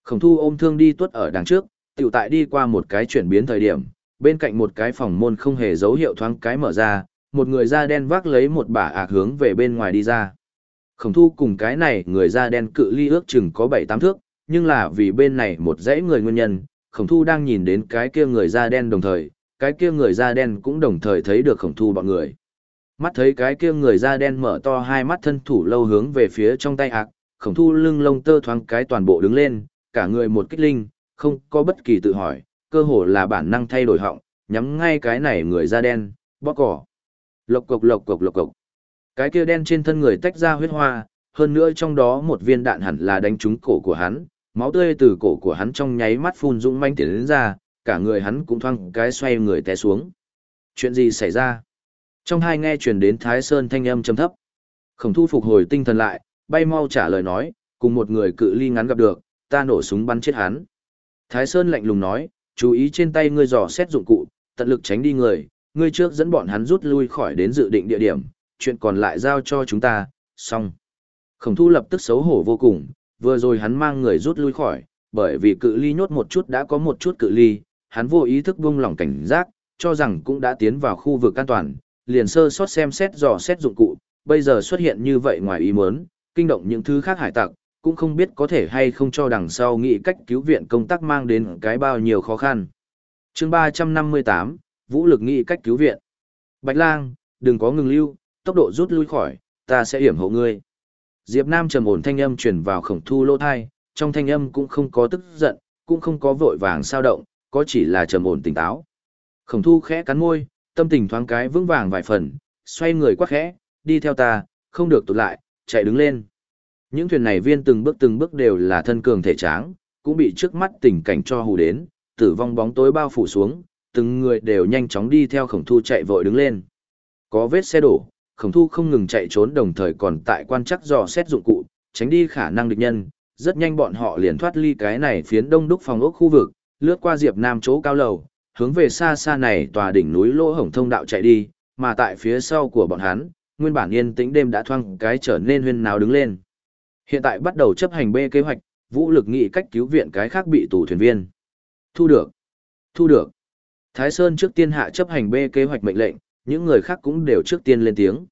Khổng thu ôm thương đi tuất ở đằng trước, tiểu tại đi qua một cái chuyển biến thời điểm, bên cạnh một cái phòng môn không hề dấu hiệu thoáng cái mở ra, một người da đen vác lấy một bả ạc hướng về bên ngoài đi ra. Khổng thu cùng cái này người da đen cự ly ước chừng có 7-8 thước, nhưng là vì bên này một dãy người nguyên nhân, khổng thu đang nhìn đến cái kia người da đen đồng thời, cái kia người da đen cũng đồng thời thấy được khổng thu bọn người. Mắt thấy cái kia người da đen mở to hai mắt thân thủ lâu hướng về phía trong tay ạc, khổng thu lưng lông tơ thoáng cái toàn bộ đứng lên, cả người một kích linh, không có bất kỳ tự hỏi, cơ hồ là bản năng thay đổi họng, nhắm ngay cái này người da đen, bóp cỏ. Lộc cộc lộc cộc lộc cộc. Cái kia đen trên thân người tách ra huyết hoa, hơn nữa trong đó một viên đạn hẳn là đánh trúng cổ của hắn, máu tươi từ cổ của hắn trong nháy mắt phun dũng manh tiến đến ra, cả người hắn cũng thoang cái xoay người té xuống. Chuyện gì xảy ra? Trong hai nghe truyền đến Thái Sơn thanh âm trầm thấp. Khổng thu phục hồi tinh thần lại, bay mau trả lời nói, cùng một người cự ly ngắn gặp được, ta nổ súng bắn chết hắn. Thái Sơn lạnh lùng nói, chú ý trên tay ngươi dò xét dụng cụ, tận lực tránh đi người, ngươi trước dẫn bọn hắn rút lui khỏi đến dự định địa điểm, chuyện còn lại giao cho chúng ta, xong. Khổng thu lập tức xấu hổ vô cùng, vừa rồi hắn mang người rút lui khỏi, bởi vì cự ly nhốt một chút đã có một chút cự ly, hắn vô ý thức buông lỏng cảnh giác, cho rằng cũng đã tiến vào khu vực an toàn, liền sơ sót xem xét dò xét dụng cụ, bây giờ xuất hiện như vậy ngoài ý muốn, kinh động những thứ khác hải tặc, cũng không biết có thể hay không cho đằng sau nghĩ cách cứu viện công tác mang đến cái bao nhiêu khó khăn. chương 358, Vũ lực nghĩ cách cứu viện. Bạch lang, đừng có ngừng lưu, tốc độ rút lui khỏi, ta sẽ hiểm hộ ngươi. Diệp Nam trầm ổn thanh âm truyền vào khổng thu lô thai, trong thanh âm cũng không có tức giận, cũng không có vội vàng sao động, có chỉ là trầm ổn tỉnh táo. Khổng thu khẽ cắn môi, tâm tình thoáng cái vững vàng vài phần, xoay người quá khẽ, đi theo ta, không được tụt lại, chạy đứng lên. Những thuyền này viên từng bước từng bước đều là thân cường thể tráng, cũng bị trước mắt tình cảnh cho hù đến, tử vong bóng tối bao phủ xuống, từng người đều nhanh chóng đi theo khổng thu chạy vội đứng lên. Có vết xe đổ, khổng thu không ngừng chạy trốn đồng thời còn tại quan chắc dò xét dụng cụ, tránh đi khả năng địch nhân, rất nhanh bọn họ liền thoát ly cái này phiến đông đúc phòng ốc khu vực, lướt qua diệp nam chỗ cao lầu, hướng về xa xa này tòa đỉnh núi lỗ hổng thông đạo chạy đi, mà tại phía sau của bọn hắn, nguyên bản yên tĩnh đêm đã thoang cái trở nên huyên náo đứng lên. Hiện tại bắt đầu chấp hành B kế hoạch, vũ lực nghị cách cứu viện cái khác bị tù thuyền viên. Thu được. Thu được. Thái Sơn trước tiên hạ chấp hành B kế hoạch mệnh lệnh, những người khác cũng đều trước tiên lên tiếng.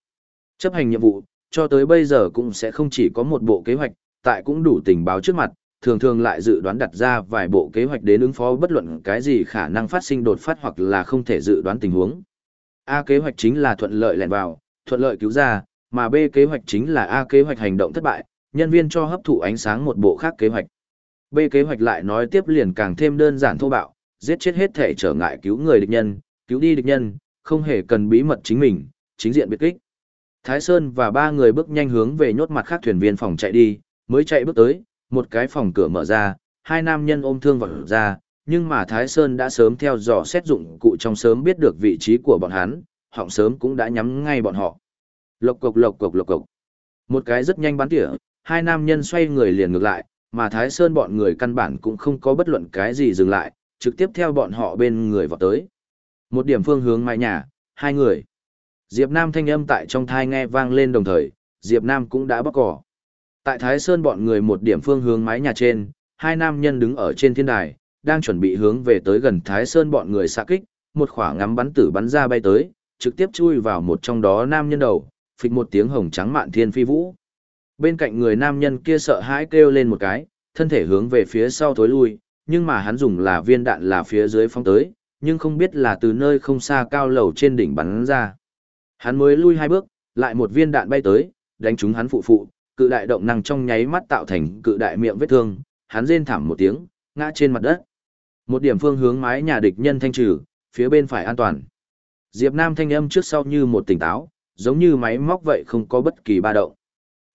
Chấp hành nhiệm vụ, cho tới bây giờ cũng sẽ không chỉ có một bộ kế hoạch, tại cũng đủ tình báo trước mặt, thường thường lại dự đoán đặt ra vài bộ kế hoạch đến ứng phó bất luận cái gì khả năng phát sinh đột phát hoặc là không thể dự đoán tình huống. A kế hoạch chính là thuận lợi lẻn vào, thuận lợi cứu ra, mà B kế hoạch chính là A kế hoạch hành động thất bại, nhân viên cho hấp thụ ánh sáng một bộ khác kế hoạch. B kế hoạch lại nói tiếp liền càng thêm đơn giản thô bạo, giết chết hết thể trở ngại cứu người địch nhân, cứu đi địch nhân, không hề cần bí mật chính mình, chính diện biệt kích. Thái Sơn và ba người bước nhanh hướng về nhốt mặt khác thuyền viên phòng chạy đi, mới chạy bước tới, một cái phòng cửa mở ra, hai nam nhân ôm thương vào ra, nhưng mà Thái Sơn đã sớm theo dò xét dụng cụ trong sớm biết được vị trí của bọn hắn, họng sớm cũng đã nhắm ngay bọn họ. Lộc cộc lộc cộc lộc cộc. Một cái rất nhanh bắn tỉa, hai nam nhân xoay người liền ngược lại, mà Thái Sơn bọn người căn bản cũng không có bất luận cái gì dừng lại, trực tiếp theo bọn họ bên người vào tới. Một điểm phương hướng mái nhà, hai người. Diệp Nam thanh âm tại trong thai nghe vang lên đồng thời, Diệp Nam cũng đã bóc cỏ. Tại Thái Sơn bọn người một điểm phương hướng mái nhà trên, hai nam nhân đứng ở trên thiên đài, đang chuẩn bị hướng về tới gần Thái Sơn bọn người xạ kích, một khỏa ngắm bắn tử bắn ra bay tới, trực tiếp chui vào một trong đó nam nhân đầu, phịch một tiếng hồng trắng mạn thiên phi vũ. Bên cạnh người nam nhân kia sợ hãi kêu lên một cái, thân thể hướng về phía sau thối lui, nhưng mà hắn dùng là viên đạn là phía dưới phong tới, nhưng không biết là từ nơi không xa cao lầu trên đỉnh bắn ra. Hắn mới lui hai bước, lại một viên đạn bay tới, đánh trúng hắn phụ phụ, cự đại động năng trong nháy mắt tạo thành cự đại miệng vết thương, hắn rên thảm một tiếng, ngã trên mặt đất. Một điểm phương hướng mái nhà địch nhân thanh trừ, phía bên phải an toàn. Diệp Nam thanh âm trước sau như một tỉnh táo, giống như máy móc vậy không có bất kỳ ba động.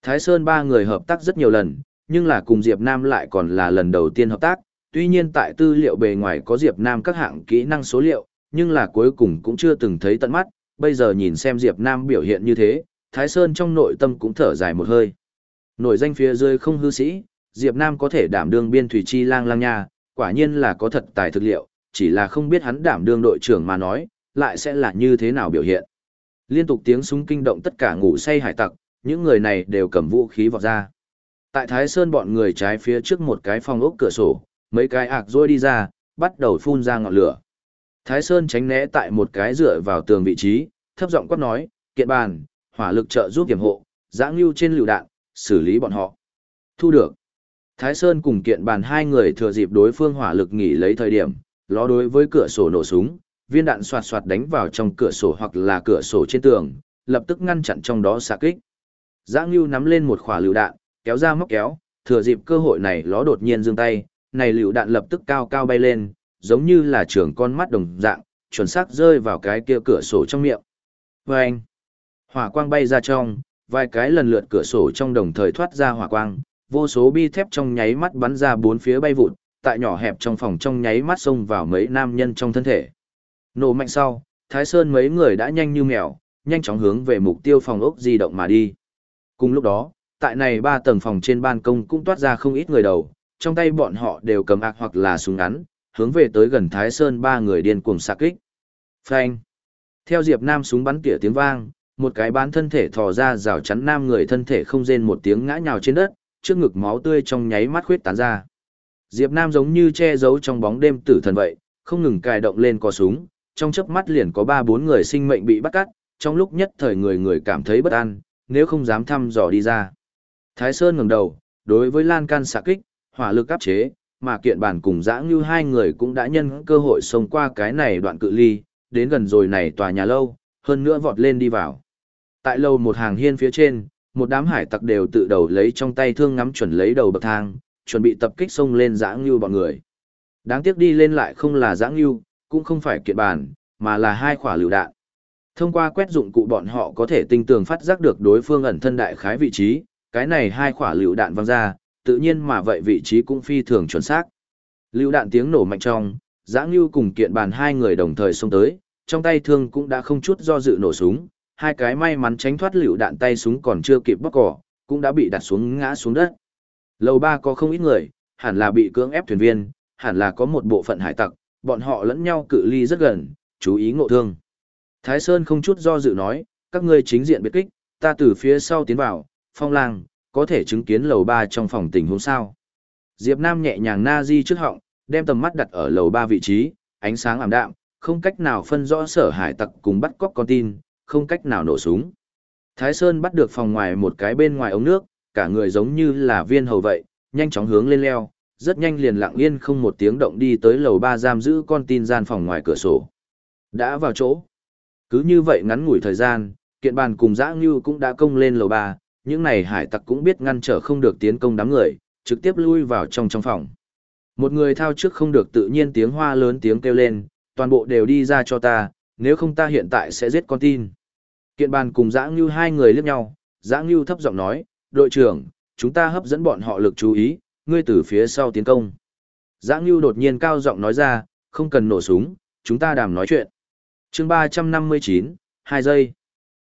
Thái Sơn ba người hợp tác rất nhiều lần, nhưng là cùng Diệp Nam lại còn là lần đầu tiên hợp tác, tuy nhiên tại tư liệu bề ngoài có Diệp Nam các hạng kỹ năng số liệu, nhưng là cuối cùng cũng chưa từng thấy tận mắt, bây giờ nhìn xem Diệp Nam biểu hiện như thế, Thái Sơn trong nội tâm cũng thở dài một hơi. Nổi danh phía dưới không hư sĩ, Diệp Nam có thể đảm đương biên thủy chi lang lang nha, quả nhiên là có thật tài thực liệu, chỉ là không biết hắn đảm đương đội trưởng mà nói, lại sẽ là như thế nào biểu hiện. Liên tục tiếng súng kinh động tất cả ngủ say hải tặc, những người này đều cầm vũ khí vọt ra. Tại Thái Sơn bọn người trái phía trước một cái phòng ốc cửa sổ, mấy cái ạc rôi đi ra, bắt đầu phun ra ngọn lửa. Thái Sơn tránh né tại một cái dựa vào tường vị trí, thấp giọng quát nói, kiện bàn, hỏa lực trợ giúp kiểm hộ, giã ngưu trên lựu đạn, xử lý bọn họ. Thu được. Thái Sơn cùng kiện bàn hai người thừa dịp đối phương hỏa lực nghỉ lấy thời điểm, ló đối với cửa sổ nổ súng, viên đạn soạt soạt đánh vào trong cửa sổ hoặc là cửa sổ trên tường, lập tức ngăn chặn trong đó xạ kích. Giã Ngưu nắm lên một quả lựu đạn, kéo ra móc kéo, thừa dịp cơ hội này ló đột nhiên giương tay, này lựu đạn lập tức cao cao bay lên, giống như là trường con mắt đồng dạng, chuẩn xác rơi vào cái kia cửa sổ trong miệng. Vâng! Hỏa quang bay ra trong, vài cái lần lượt cửa sổ trong đồng thời thoát ra hỏa quang, vô số bi thép trong nháy mắt bắn ra bốn phía bay vụt, tại nhỏ hẹp trong phòng trong nháy mắt xông vào mấy nam nhân trong thân thể. Nổ mạnh sau, Thái Sơn mấy người đã nhanh như mèo, nhanh chóng hướng về mục tiêu phòng ốc di động mà đi. Cùng lúc đó, tại này ba tầng phòng trên ban công cũng toát ra không ít người đầu, trong tay bọn họ đều cầm ạc hoặc là súng ngắn, hướng về tới gần Thái Sơn ba người điên cuồng xạ kích. Phanh! Theo Diệp Nam súng bắn tỉa tiếng vang, một cái bán thân thể thò ra rào chắn nam người thân thể không rên một tiếng ngã nhào trên đất, trước ngực máu tươi trong nháy mắt khuyết tán ra. Diệp Nam giống như che giấu trong bóng đêm tử thần vậy, không ngừng cài động lên cò súng, trong chớp mắt liền có ba bốn người sinh mệnh bị bắt cắt, trong lúc nhất thời người người cảm thấy bất an, nếu không dám thăm dò đi ra. Thái Sơn ngẩng đầu, đối với lan can xạ kích, hỏa lực áp chế, mà kiện bản cùng dã như hai người cũng đã nhân cơ hội sống qua cái này đoạn cự ly, đến gần rồi này tòa nhà lâu, hơn nữa vọt lên đi vào. Tại lâu một hàng hiên phía trên, một đám hải tặc đều tự đầu lấy trong tay thương ngắm chuẩn lấy đầu bậc thang, chuẩn bị tập kích xông lên dã như bọn người. Đáng tiếc đi lên lại không là dã như, cũng không phải kiện bản, mà là hai quả lựu đạn. Thông qua quét dụng cụ bọn họ có thể tinh tường phát giác được đối phương ẩn thân đại khái vị trí, cái này hai quả lựu đạn văng ra, tự nhiên mà vậy vị trí cũng phi thường chuẩn xác. Lưu đạn tiếng nổ mạnh trong, Giã Ngưu cùng kiện bàn hai người đồng thời xông tới, trong tay thương cũng đã không chút do dự nổ súng, hai cái may mắn tránh thoát lưu đạn tay súng còn chưa kịp bóc cỏ, cũng đã bị đặt xuống ngã xuống đất. Lầu ba có không ít người, hẳn là bị cưỡng ép thuyền viên, hẳn là có một bộ phận hải tặc, bọn họ lẫn nhau cự ly rất gần, chú ý ngộ thương. Thái Sơn không chút do dự nói, các ngươi chính diện biệt kích, ta từ phía sau tiến vào, phong lang, có thể chứng kiến lầu ba trong phòng tình huống sao. Diệp Nam nhẹ nhàng na di trước họng, đem tầm mắt đặt ở lầu ba vị trí, ánh sáng ảm đạm, không cách nào phân rõ sở hải tặc cùng bắt cóc con tin, không cách nào nổ súng. Thái Sơn bắt được phòng ngoài một cái bên ngoài ống nước, cả người giống như là viên hầu vậy, nhanh chóng hướng lên leo, rất nhanh liền lặng yên không một tiếng động đi tới lầu ba giam giữ con tin gian phòng ngoài cửa sổ. Đã vào chỗ. Cứ như vậy ngắn ngủi thời gian, kiện bàn cùng dã ngưu cũng đã công lên lầu ba, những này hải tặc cũng biết ngăn trở không được tiến công đám người, trực tiếp lui vào trong trong phòng. Một người thao trước không được tự nhiên tiếng hoa lớn tiếng kêu lên, toàn bộ đều đi ra cho ta, nếu không ta hiện tại sẽ giết con tin. Kiện bàn cùng giã ngưu hai người liếc nhau, giã ngưu thấp giọng nói, đội trưởng, chúng ta hấp dẫn bọn họ lực chú ý, ngươi từ phía sau tiến công. giã ngưu đột nhiên cao giọng nói ra, không cần nổ súng, chúng ta đàm nói chuyện. chương 359, 2 giây.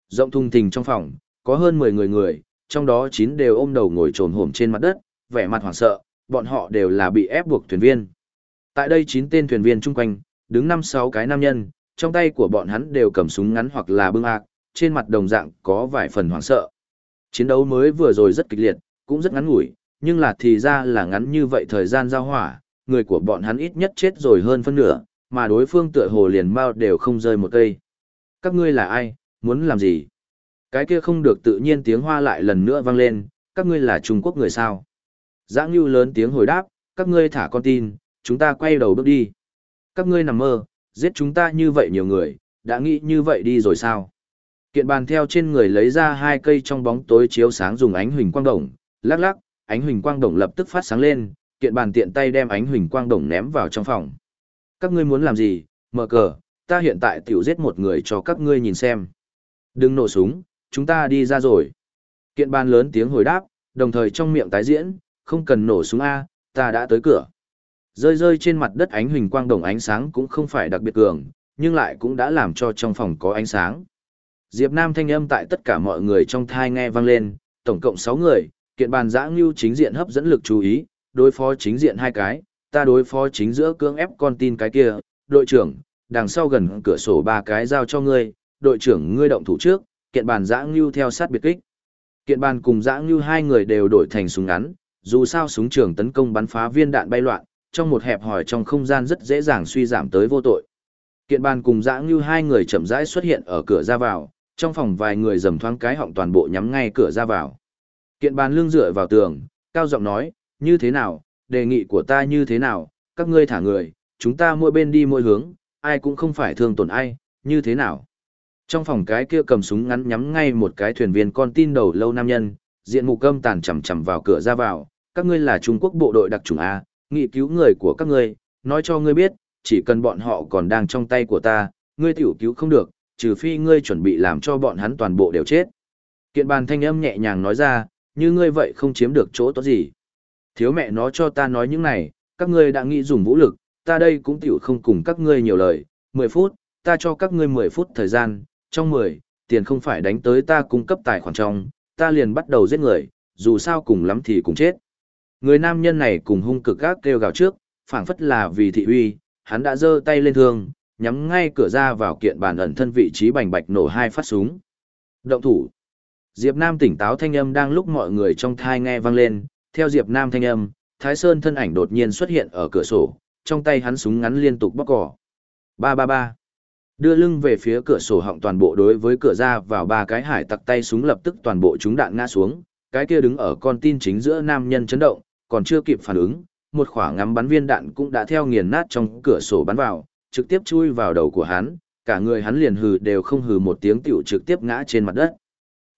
Rộng thùng thình trong phòng, có hơn 10 người người, trong đó chín đều ôm đầu ngồi trồm hổm trên mặt đất, vẻ mặt hoảng sợ, bọn họ đều là bị ép buộc thuyền viên. Tại đây chín tên thuyền viên chung quanh, đứng 5-6 cái nam nhân, trong tay của bọn hắn đều cầm súng ngắn hoặc là bưng ạc, trên mặt đồng dạng có vài phần hoảng sợ. Chiến đấu mới vừa rồi rất kịch liệt, cũng rất ngắn ngủi, nhưng là thì ra là ngắn như vậy thời gian giao hỏa, người của bọn hắn ít nhất chết rồi hơn phân nửa, mà đối phương tựa hồ liền bao đều không rơi một cây. Các ngươi là ai, muốn làm gì? Cái kia không được tự nhiên tiếng hoa lại lần nữa vang lên, các ngươi là Trung Quốc người sao? Giã Ngưu lớn tiếng hồi đáp, các ngươi thả con tin, chúng ta quay đầu bước đi. Các ngươi nằm mơ, giết chúng ta như vậy nhiều người, đã nghĩ như vậy đi rồi sao? Kiện bàn theo trên người lấy ra hai cây trong bóng tối chiếu sáng dùng ánh huỳnh quang đồng, lắc lắc, ánh huỳnh quang đồng lập tức phát sáng lên, kiện bàn tiện tay đem ánh huỳnh quang đồng ném vào trong phòng. Các ngươi muốn làm gì, mở cờ, ta hiện tại tiểu giết một người cho các ngươi nhìn xem. Đừng nổ súng, chúng ta đi ra rồi. Kiện bàn lớn tiếng hồi đáp, đồng thời trong miệng tái diễn, không cần nổ súng A, ta đã tới cửa. Rơi rơi trên mặt đất ánh huỳnh quang đồng ánh sáng cũng không phải đặc biệt cường, nhưng lại cũng đã làm cho trong phòng có ánh sáng. Diệp Nam thanh âm tại tất cả mọi người trong thai nghe vang lên, tổng cộng 6 người, kiện bàn giã ngưu chính diện hấp dẫn lực chú ý, đối phó chính diện hai cái, ta đối phó chính giữa cưỡng ép con tin cái kia, đội trưởng, đằng sau gần cửa sổ ba cái giao cho ngươi, đội trưởng ngươi động thủ trước, kiện bàn giã ngưu theo sát biệt kích. Kiện bàn cùng giã ngưu hai người đều đổi thành súng ngắn, dù sao súng trường tấn công bắn phá viên đạn bay loạn, trong một hẹp hòi trong không gian rất dễ dàng suy giảm tới vô tội. Kiện bàn cùng dã ngưu hai người chậm rãi xuất hiện ở cửa ra vào, trong phòng vài người dầm thoáng cái họng toàn bộ nhắm ngay cửa ra vào. Kiện bàn lưng dựa vào tường, cao giọng nói, như thế nào, đề nghị của ta như thế nào, các ngươi thả người, chúng ta mỗi bên đi mỗi hướng, ai cũng không phải thương tổn ai, như thế nào. Trong phòng cái kia cầm súng ngắn nhắm ngay một cái thuyền viên con tin đầu lâu nam nhân, diện mục cơm tàn chằm chằm vào cửa ra vào, các ngươi là Trung Quốc bộ đội đặc chủng A, nghị cứu người của các ngươi, nói cho ngươi biết, chỉ cần bọn họ còn đang trong tay của ta, ngươi tiểu cứu không được, trừ phi ngươi chuẩn bị làm cho bọn hắn toàn bộ đều chết. Kiện bàn thanh âm nhẹ nhàng nói ra, như ngươi vậy không chiếm được chỗ tốt gì. Thiếu mẹ nó cho ta nói những này, các ngươi đã nghĩ dùng vũ lực, ta đây cũng tiểu không cùng các ngươi nhiều lời, 10 phút, ta cho các ngươi 10 phút thời gian, trong 10, tiền không phải đánh tới ta cung cấp tài khoản trong, ta liền bắt đầu giết người, dù sao cùng lắm thì cùng chết. Người nam nhân này cùng hung cực gác kêu gào trước, phảng phất là vì thị uy, hắn đã giơ tay lên thương, nhắm ngay cửa ra vào kiện bàn ẩn thân vị trí bành bạch nổ hai phát súng. Động thủ. Diệp Nam tỉnh táo thanh âm đang lúc mọi người trong thai nghe vang lên, theo Diệp Nam thanh âm, Thái Sơn thân ảnh đột nhiên xuất hiện ở cửa sổ, trong tay hắn súng ngắn liên tục bóc cỏ. Ba ba ba. Đưa lưng về phía cửa sổ họng toàn bộ đối với cửa ra vào ba cái hải tặc tay súng lập tức toàn bộ chúng đạn ngã xuống, cái kia đứng ở con tin chính giữa nam nhân chấn động, còn chưa kịp phản ứng, một quả ngắm bắn viên đạn cũng đã theo nghiền nát trong cửa sổ bắn vào, trực tiếp chui vào đầu của hắn, cả người hắn liền hừ đều không hừ một tiếng tiểu trực tiếp ngã trên mặt đất.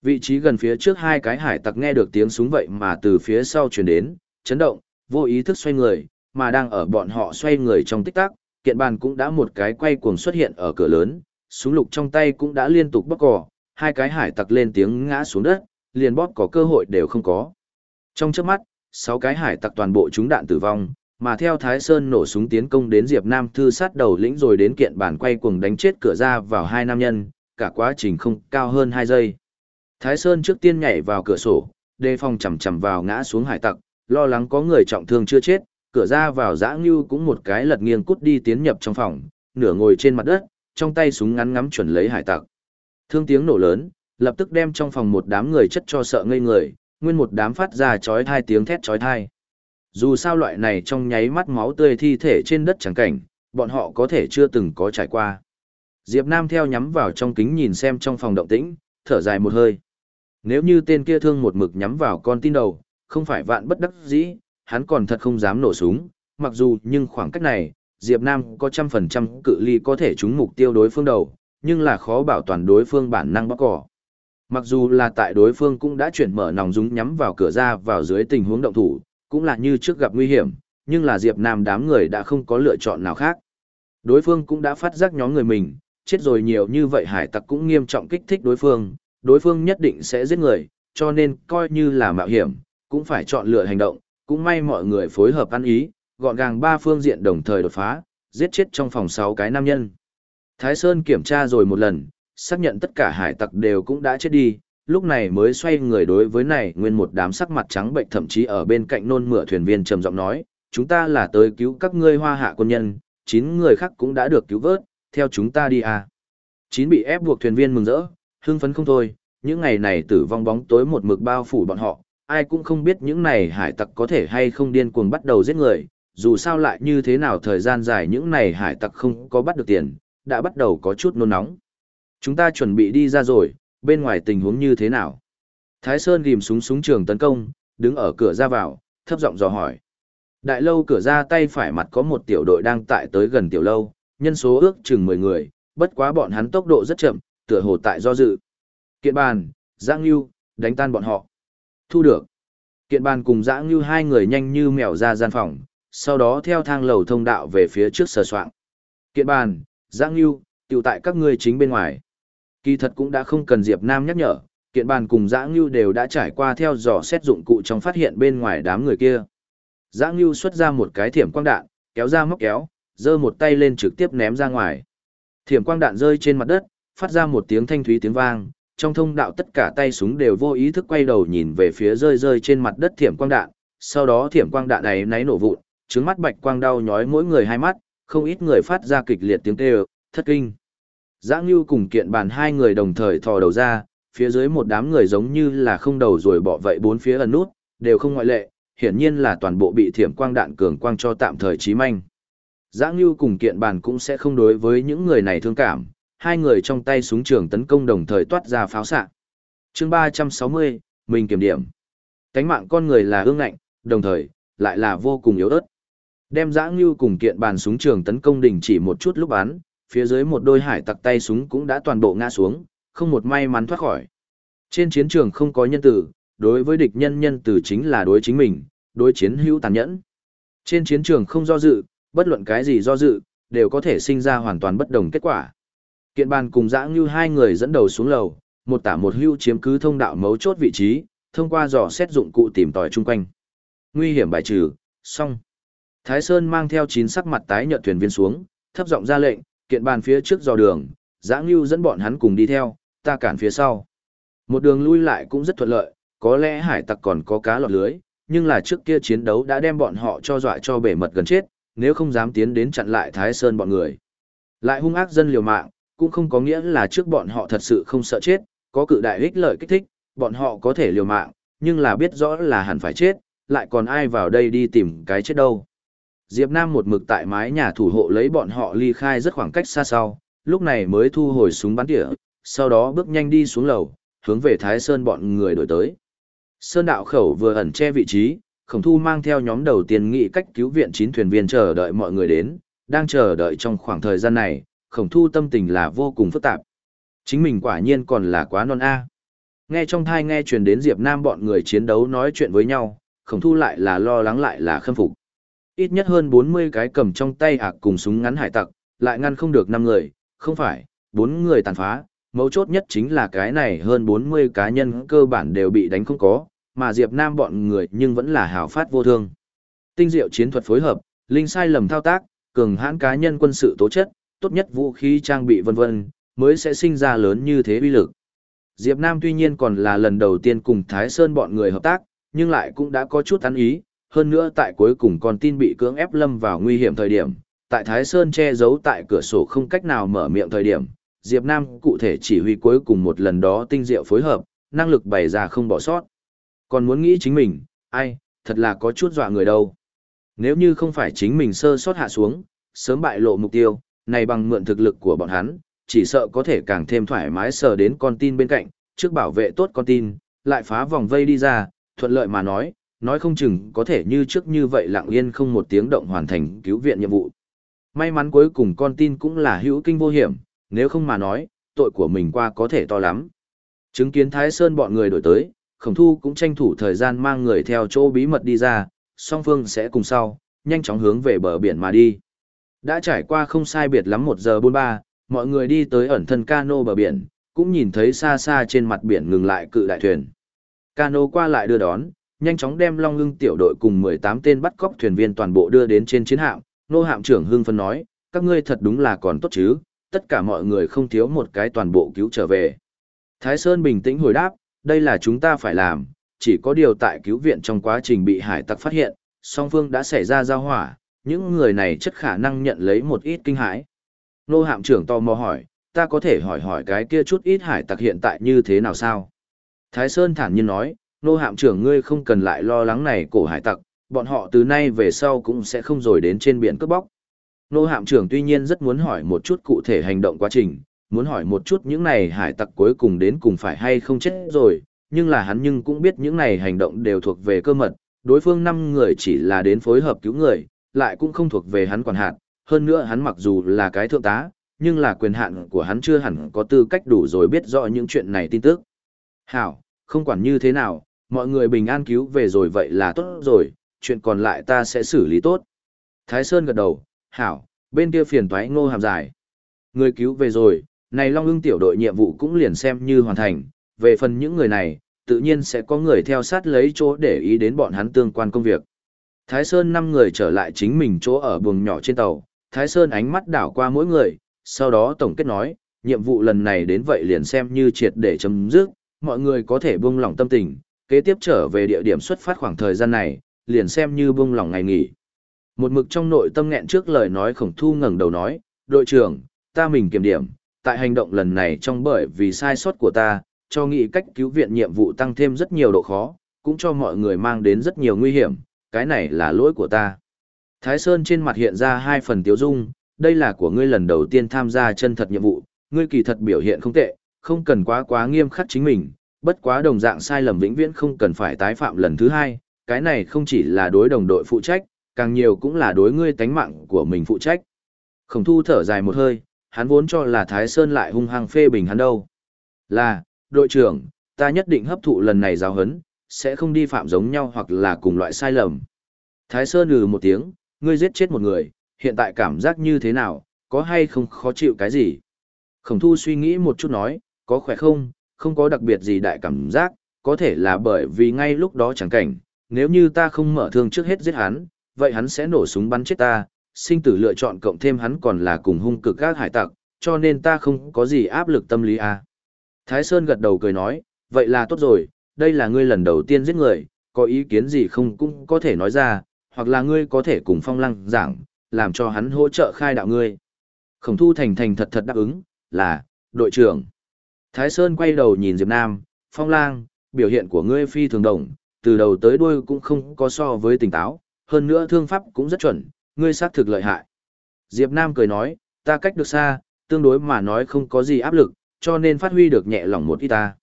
Vị trí gần phía trước hai cái hải tặc nghe được tiếng súng vậy mà từ phía sau truyền đến, chấn động, vô ý thức xoay người, mà đang ở bọn họ xoay người trong tích tắc, kiện bàn cũng đã một cái quay cuồng xuất hiện ở cửa lớn, súng lục trong tay cũng đã liên tục bóp cò, hai cái hải tặc lên tiếng ngã xuống đất, liền bóp có cơ hội đều không có. Trong chớp mắt, sáu cái hải tặc toàn bộ chúng đạn tử vong, mà theo Thái Sơn nổ súng tiến công đến Diệp Nam thư sát đầu lĩnh rồi đến kiện bản quay cuồng đánh chết cửa ra vào hai nam nhân, cả quá trình không cao hơn 2 giây. Thái Sơn trước tiên nhảy vào cửa sổ, đề phòng chầm chầm vào ngã xuống hải tặc, lo lắng có người trọng thương chưa chết, cửa ra vào dã ngưu cũng một cái lật nghiêng cút đi tiến nhập trong phòng, nửa ngồi trên mặt đất, trong tay súng ngắn ngắm chuẩn lấy hải tặc. Thương tiếng nổ lớn, lập tức đem trong phòng một đám người chất cho sợ ngây người, nguyên một đám phát ra chói thai tiếng thét chói thai. Dù sao loại này trong nháy mắt máu tươi thi thể trên đất chẳng cảnh, bọn họ có thể chưa từng có trải qua. Diệp Nam theo nhắm vào trong kính nhìn xem trong phòng động tĩnh, thở dài một hơi. Nếu như tên kia thương một mực nhắm vào con tin đầu, không phải vạn bất đắc dĩ, hắn còn thật không dám nổ súng, mặc dù nhưng khoảng cách này, Diệp Nam có trăm phần trăm cự ly có thể trúng mục tiêu đối phương đầu, nhưng là khó bảo toàn đối phương bản năng bóc cỏ. Mặc dù là tại đối phương cũng đã chuyển mở nòng súng nhắm vào cửa ra vào dưới tình huống động thủ, cũng là như trước gặp nguy hiểm, nhưng là Diệp Nam đám người đã không có lựa chọn nào khác. Đối phương cũng đã phát giác nhóm người mình, chết rồi nhiều như vậy hải tặc cũng nghiêm trọng kích thích đối phương, đối phương nhất định sẽ giết người, cho nên coi như là mạo hiểm, cũng phải chọn lựa hành động, cũng may mọi người phối hợp ăn ý, gọn gàng ba phương diện đồng thời đột phá, giết chết trong phòng 6 cái nam nhân. Thái Sơn kiểm tra rồi một lần, xác nhận tất cả hải tặc đều cũng đã chết đi, lúc này mới xoay người đối với này nguyên một đám sắc mặt trắng bệnh thậm chí ở bên cạnh nôn mửa thuyền viên trầm giọng nói, chúng ta là tới cứu các ngươi hoa hạ quân nhân, chín người khác cũng đã được cứu vớt, theo chúng ta đi à. Chín bị ép buộc thuyền viên mừng rỡ, hưng phấn không thôi, những ngày này tử vong bóng tối một mực bao phủ bọn họ, ai cũng không biết những này hải tặc có thể hay không điên cuồng bắt đầu giết người, dù sao lại như thế nào thời gian dài những này hải tặc không có bắt được tiền, đã bắt đầu có chút nôn nóng. Chúng ta chuẩn bị đi ra rồi, bên ngoài tình huống như thế nào? Thái Sơn ghim súng súng trường tấn công, đứng ở cửa ra vào, thấp giọng dò hỏi. Đại lâu cửa ra tay phải mặt có một tiểu đội đang tại tới gần tiểu lâu, nhân số ước chừng 10 người, bất quá bọn hắn tốc độ rất chậm, tựa hồ tại do dự. Kiện bàn, Giang Nhu, đánh tan bọn họ. Thu được. Kiện bàn cùng dã như hai người nhanh như mèo ra gian phòng, sau đó theo thang lầu thông đạo về phía trước sờ soạn. Kiện bàn, dã như, tiểu tại các ngươi chính bên ngoài. Kỳ thật cũng đã không cần Diệp Nam nhắc nhở, kiện bàn cùng dã Nhu đều đã trải qua theo dò xét dụng cụ trong phát hiện bên ngoài đám người kia. Dã Nhu xuất ra một cái thiểm quang đạn, kéo ra móc kéo, giơ một tay lên trực tiếp ném ra ngoài. Thiểm quang đạn rơi trên mặt đất, phát ra một tiếng thanh thúy tiếng vang, trong thông đạo tất cả tay súng đều vô ý thức quay đầu nhìn về phía rơi rơi trên mặt đất thiểm quang đạn, sau đó thiểm quang đạn này náy nổ vụn, trứng mắt bạch quang đau nhói mỗi người hai mắt, không ít người phát ra kịch liệt tiếng kêu, thất kinh. Giang Ngưu cùng kiện bàn hai người đồng thời thò đầu ra, phía dưới một đám người giống như là không đầu rồi bỏ vậy bốn phía ẩn nút, đều không ngoại lệ, hiển nhiên là toàn bộ bị thiểm quang đạn cường quang cho tạm thời chí manh. Giang Ngưu cùng kiện bàn cũng sẽ không đối với những người này thương cảm, hai người trong tay súng trường tấn công đồng thời toát ra pháo xạ. chương 360, mình kiểm điểm. Cánh mạng con người là ương ngạnh, đồng thời, lại là vô cùng yếu ớt. Đem Giang Ngưu cùng kiện bàn súng trường tấn công đình chỉ một chút lúc bắn, phía dưới một đôi hải tặc tay súng cũng đã toàn bộ ngã xuống, không một may mắn thoát khỏi. Trên chiến trường không có nhân tử, đối với địch nhân nhân tử chính là đối chính mình, đối chiến hữu tàn nhẫn. Trên chiến trường không do dự, bất luận cái gì do dự, đều có thể sinh ra hoàn toàn bất đồng kết quả. Kiện bàn cùng dã như hai người dẫn đầu xuống lầu, một tả một hưu chiếm cứ thông đạo mấu chốt vị trí, thông qua dò xét dụng cụ tìm tòi chung quanh. Nguy hiểm bài trừ, xong. Thái Sơn mang theo chín sắc mặt tái nhợt thuyền viên xuống, thấp giọng ra lệnh, kiện bàn phía trước dò đường, dã ngưu dẫn bọn hắn cùng đi theo, ta cản phía sau. Một đường lui lại cũng rất thuận lợi, có lẽ hải tặc còn có cá lọt lưới, nhưng là trước kia chiến đấu đã đem bọn họ cho dọa cho bể mật gần chết, nếu không dám tiến đến chặn lại Thái Sơn bọn người. Lại hung ác dân liều mạng, cũng không có nghĩa là trước bọn họ thật sự không sợ chết, có cự đại ích lợi kích thích, bọn họ có thể liều mạng, nhưng là biết rõ là hẳn phải chết, lại còn ai vào đây đi tìm cái chết đâu. Diệp Nam một mực tại mái nhà thủ hộ lấy bọn họ ly khai rất khoảng cách xa sau, lúc này mới thu hồi súng bắn tỉa, sau đó bước nhanh đi xuống lầu, hướng về Thái Sơn bọn người đổi tới. Sơn đạo khẩu vừa ẩn che vị trí, khổng thu mang theo nhóm đầu tiên nghị cách cứu viện chín thuyền viên chờ đợi mọi người đến, đang chờ đợi trong khoảng thời gian này, khổng thu tâm tình là vô cùng phức tạp. Chính mình quả nhiên còn là quá non a. Nghe trong thai nghe truyền đến Diệp Nam bọn người chiến đấu nói chuyện với nhau, khổng thu lại là lo lắng lại là khâm phục. Ít nhất hơn 40 cái cầm trong tay ạc cùng súng ngắn hải tặc, lại ngăn không được 5 người, không phải, 4 người tàn phá, mấu chốt nhất chính là cái này hơn 40 cá nhân cơ bản đều bị đánh không có, mà Diệp Nam bọn người nhưng vẫn là hào phát vô thương. Tinh diệu chiến thuật phối hợp, linh sai lầm thao tác, cường hãn cá nhân quân sự tố chất, tốt nhất vũ khí trang bị vân vân, mới sẽ sinh ra lớn như thế uy lực. Diệp Nam tuy nhiên còn là lần đầu tiên cùng Thái Sơn bọn người hợp tác, nhưng lại cũng đã có chút ăn ý, hơn nữa tại cuối cùng còn tin bị cưỡng ép lâm vào nguy hiểm thời điểm, tại Thái Sơn che giấu tại cửa sổ không cách nào mở miệng thời điểm, Diệp Nam cụ thể chỉ huy cuối cùng một lần đó tinh diệu phối hợp, năng lực bày ra không bỏ sót. Còn muốn nghĩ chính mình, ai, thật là có chút dọa người đâu. Nếu như không phải chính mình sơ sót hạ xuống, sớm bại lộ mục tiêu, này bằng mượn thực lực của bọn hắn, chỉ sợ có thể càng thêm thoải mái sờ đến con tin bên cạnh, trước bảo vệ tốt con tin, lại phá vòng vây đi ra, thuận lợi mà nói, nói không chừng có thể như trước như vậy lặng yên không một tiếng động hoàn thành cứu viện nhiệm vụ. May mắn cuối cùng con tin cũng là hữu kinh vô hiểm, nếu không mà nói, tội của mình qua có thể to lắm. Chứng kiến Thái Sơn bọn người đổi tới, khổng thu cũng tranh thủ thời gian mang người theo chỗ bí mật đi ra, song phương sẽ cùng sau, nhanh chóng hướng về bờ biển mà đi. Đã trải qua không sai biệt lắm một giờ bốn ba, mọi người đi tới ẩn thân cano bờ biển, cũng nhìn thấy xa xa trên mặt biển ngừng lại cự đại thuyền. Cano qua lại đưa đón, nhanh chóng đem Long Hưng tiểu đội cùng 18 tên bắt cóc thuyền viên toàn bộ đưa đến trên chiến hạm. Nô hạm trưởng hưng phân nói, các ngươi thật đúng là còn tốt chứ, tất cả mọi người không thiếu một cái toàn bộ cứu trở về. Thái Sơn bình tĩnh hồi đáp, đây là chúng ta phải làm, chỉ có điều tại cứu viện trong quá trình bị hải tặc phát hiện, song phương đã xảy ra giao hỏa, những người này chất khả năng nhận lấy một ít kinh hãi. Nô hạm trưởng tò mò hỏi, ta có thể hỏi hỏi cái kia chút ít hải tặc hiện tại như thế nào sao? Thái Sơn thản nhiên nói, nô hạm trưởng ngươi không cần lại lo lắng này cổ hải tặc, bọn họ từ nay về sau cũng sẽ không rồi đến trên biển cướp bóc. Nô hạm trưởng tuy nhiên rất muốn hỏi một chút cụ thể hành động quá trình, muốn hỏi một chút những này hải tặc cuối cùng đến cùng phải hay không chết rồi, nhưng là hắn nhưng cũng biết những này hành động đều thuộc về cơ mật, đối phương năm người chỉ là đến phối hợp cứu người, lại cũng không thuộc về hắn quản hạt, hơn nữa hắn mặc dù là cái thượng tá, nhưng là quyền hạn của hắn chưa hẳn có tư cách đủ rồi biết rõ những chuyện này tin tức. Hảo, không quản như thế nào, mọi người bình an cứu về rồi vậy là tốt rồi, chuyện còn lại ta sẽ xử lý tốt. Thái Sơn gật đầu, hảo, bên kia phiền toái ngô hàm dài. Người cứu về rồi, này Long ưng tiểu đội nhiệm vụ cũng liền xem như hoàn thành, về phần những người này, tự nhiên sẽ có người theo sát lấy chỗ để ý đến bọn hắn tương quan công việc. Thái Sơn năm người trở lại chính mình chỗ ở buồng nhỏ trên tàu, Thái Sơn ánh mắt đảo qua mỗi người, sau đó tổng kết nói, nhiệm vụ lần này đến vậy liền xem như triệt để chấm dứt, mọi người có thể buông lỏng tâm tình, kế tiếp trở về địa điểm xuất phát khoảng thời gian này, liền xem như buông lỏng ngày nghỉ. Một mực trong nội tâm nghẹn trước lời nói khổng thu ngẩng đầu nói, đội trưởng, ta mình kiểm điểm, tại hành động lần này trong bởi vì sai sót của ta, cho nghĩ cách cứu viện nhiệm vụ tăng thêm rất nhiều độ khó, cũng cho mọi người mang đến rất nhiều nguy hiểm, cái này là lỗi của ta. Thái Sơn trên mặt hiện ra hai phần tiếu dung, đây là của ngươi lần đầu tiên tham gia chân thật nhiệm vụ, ngươi kỳ thật biểu hiện không tệ, không cần quá quá nghiêm khắc chính mình, bất quá đồng dạng sai lầm vĩnh viễn không cần phải tái phạm lần thứ hai, cái này không chỉ là đối đồng đội phụ trách, càng nhiều cũng là đối ngươi tánh mạng của mình phụ trách. Khổng thu thở dài một hơi, hắn vốn cho là Thái Sơn lại hung hăng phê bình hắn đâu. Là, đội trưởng, ta nhất định hấp thụ lần này giáo hấn, sẽ không đi phạm giống nhau hoặc là cùng loại sai lầm. Thái Sơn ừ một tiếng, ngươi giết chết một người, hiện tại cảm giác như thế nào, có hay không khó chịu cái gì? Khổng thu suy nghĩ một chút nói, có khỏe không, không có đặc biệt gì đại cảm giác, có thể là bởi vì ngay lúc đó chẳng cảnh, nếu như ta không mở thương trước hết giết hắn, vậy hắn sẽ nổ súng bắn chết ta, sinh tử lựa chọn cộng thêm hắn còn là cùng hung cực các hải tặc, cho nên ta không có gì áp lực tâm lý à. Thái Sơn gật đầu cười nói, vậy là tốt rồi, đây là ngươi lần đầu tiên giết người, có ý kiến gì không cũng có thể nói ra, hoặc là ngươi có thể cùng phong lăng giảng, làm cho hắn hỗ trợ khai đạo ngươi. Khổng thu thành thành thật thật đáp ứng, là, đội trưởng. Thái Sơn quay đầu nhìn Diệp Nam, phong lang, biểu hiện của ngươi phi thường đồng, từ đầu tới đuôi cũng không có so với tỉnh táo, hơn nữa thương pháp cũng rất chuẩn, ngươi xác thực lợi hại. Diệp Nam cười nói, ta cách được xa, tương đối mà nói không có gì áp lực, cho nên phát huy được nhẹ lòng một ít ta.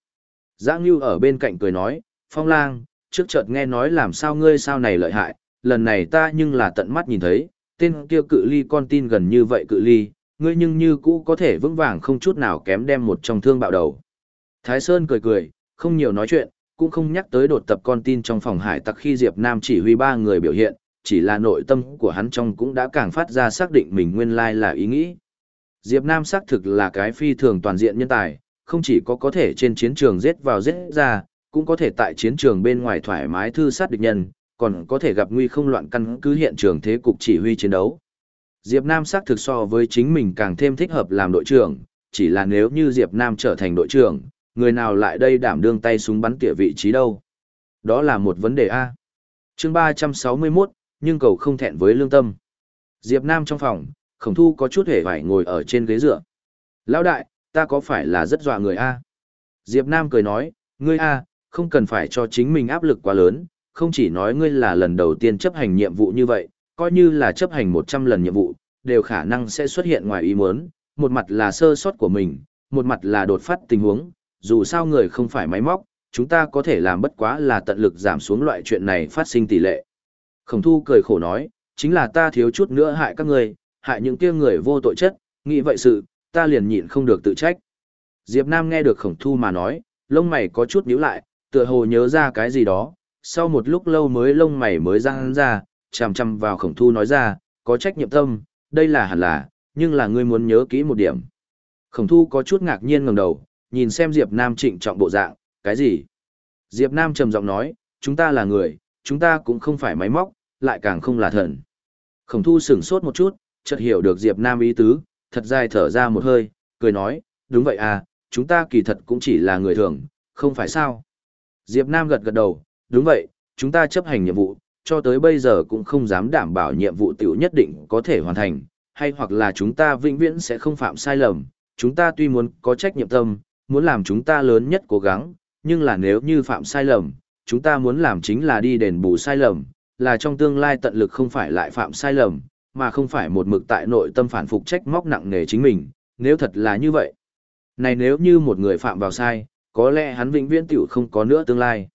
Giã Ngưu ở bên cạnh cười nói, Phong Lang, trước chợt nghe nói làm sao ngươi sao này lợi hại, lần này ta nhưng là tận mắt nhìn thấy, tên kia cự ly con tin gần như vậy cự ly, ngươi nhưng như cũ có thể vững vàng không chút nào kém đem một trong thương bạo đầu. Thái Sơn cười cười, không nhiều nói chuyện, cũng không nhắc tới đột tập con tin trong phòng hải tặc khi Diệp Nam chỉ huy ba người biểu hiện, chỉ là nội tâm của hắn trong cũng đã càng phát ra xác định mình nguyên lai là ý nghĩ. Diệp Nam xác thực là cái phi thường toàn diện nhân tài, không chỉ có có thể trên chiến trường giết vào giết ra, cũng có thể tại chiến trường bên ngoài thoải mái thư sát địch nhân, còn có thể gặp nguy không loạn căn cứ hiện trường thế cục chỉ huy chiến đấu. Diệp Nam xác thực so với chính mình càng thêm thích hợp làm đội trưởng, chỉ là nếu như Diệp Nam trở thành đội trưởng, người nào lại đây đảm đương tay súng bắn tỉa vị trí đâu? Đó là một vấn đề A. Chương 361, nhưng cầu không thẹn với lương tâm. Diệp Nam trong phòng, khổng thu có chút hề vải ngồi ở trên ghế dựa. Lão đại, ta có phải là rất dọa người A? Diệp Nam cười nói, ngươi A, không cần phải cho chính mình áp lực quá lớn, không chỉ nói ngươi là lần đầu tiên chấp hành nhiệm vụ như vậy, coi như là chấp hành 100 lần nhiệm vụ, đều khả năng sẽ xuất hiện ngoài ý muốn, một mặt là sơ sót của mình, một mặt là đột phát tình huống, dù sao người không phải máy móc, chúng ta có thể làm bất quá là tận lực giảm xuống loại chuyện này phát sinh tỷ lệ. Khổng thu cười khổ nói, chính là ta thiếu chút nữa hại các người, hại những kia người vô tội chất, nghĩ vậy sự, ta liền nhịn không được tự trách. Diệp Nam nghe được khổng thu mà nói, lông mày có chút nhíu lại, tựa hồ nhớ ra cái gì đó, sau một lúc lâu mới lông mày mới răng ra, chằm chằm vào khổng thu nói ra, có trách nhiệm tâm, đây là hẳn là, nhưng là ngươi muốn nhớ kỹ một điểm. Khổng thu có chút ngạc nhiên ngẩng đầu, nhìn xem Diệp Nam trịnh trọng bộ dạng, cái gì? Diệp Nam trầm giọng nói, chúng ta là người, chúng ta cũng không phải máy móc, lại càng không là thần. Khổng thu sửng sốt một chút, chợt hiểu được Diệp Nam ý tứ, thật dài thở ra một hơi, cười nói, đúng vậy à, chúng ta kỳ thật cũng chỉ là người thường, không phải sao, Diệp Nam gật gật đầu, đúng vậy, chúng ta chấp hành nhiệm vụ, cho tới bây giờ cũng không dám đảm bảo nhiệm vụ tiểu nhất định có thể hoàn thành, hay hoặc là chúng ta vĩnh viễn sẽ không phạm sai lầm, chúng ta tuy muốn có trách nhiệm tâm, muốn làm chúng ta lớn nhất cố gắng, nhưng là nếu như phạm sai lầm, chúng ta muốn làm chính là đi đền bù sai lầm, là trong tương lai tận lực không phải lại phạm sai lầm, mà không phải một mực tại nội tâm phản phục trách móc nặng nề chính mình, nếu thật là như vậy. Này nếu như một người phạm vào sai, có lẽ hắn vĩnh viễn tiểu không có nữa tương lai.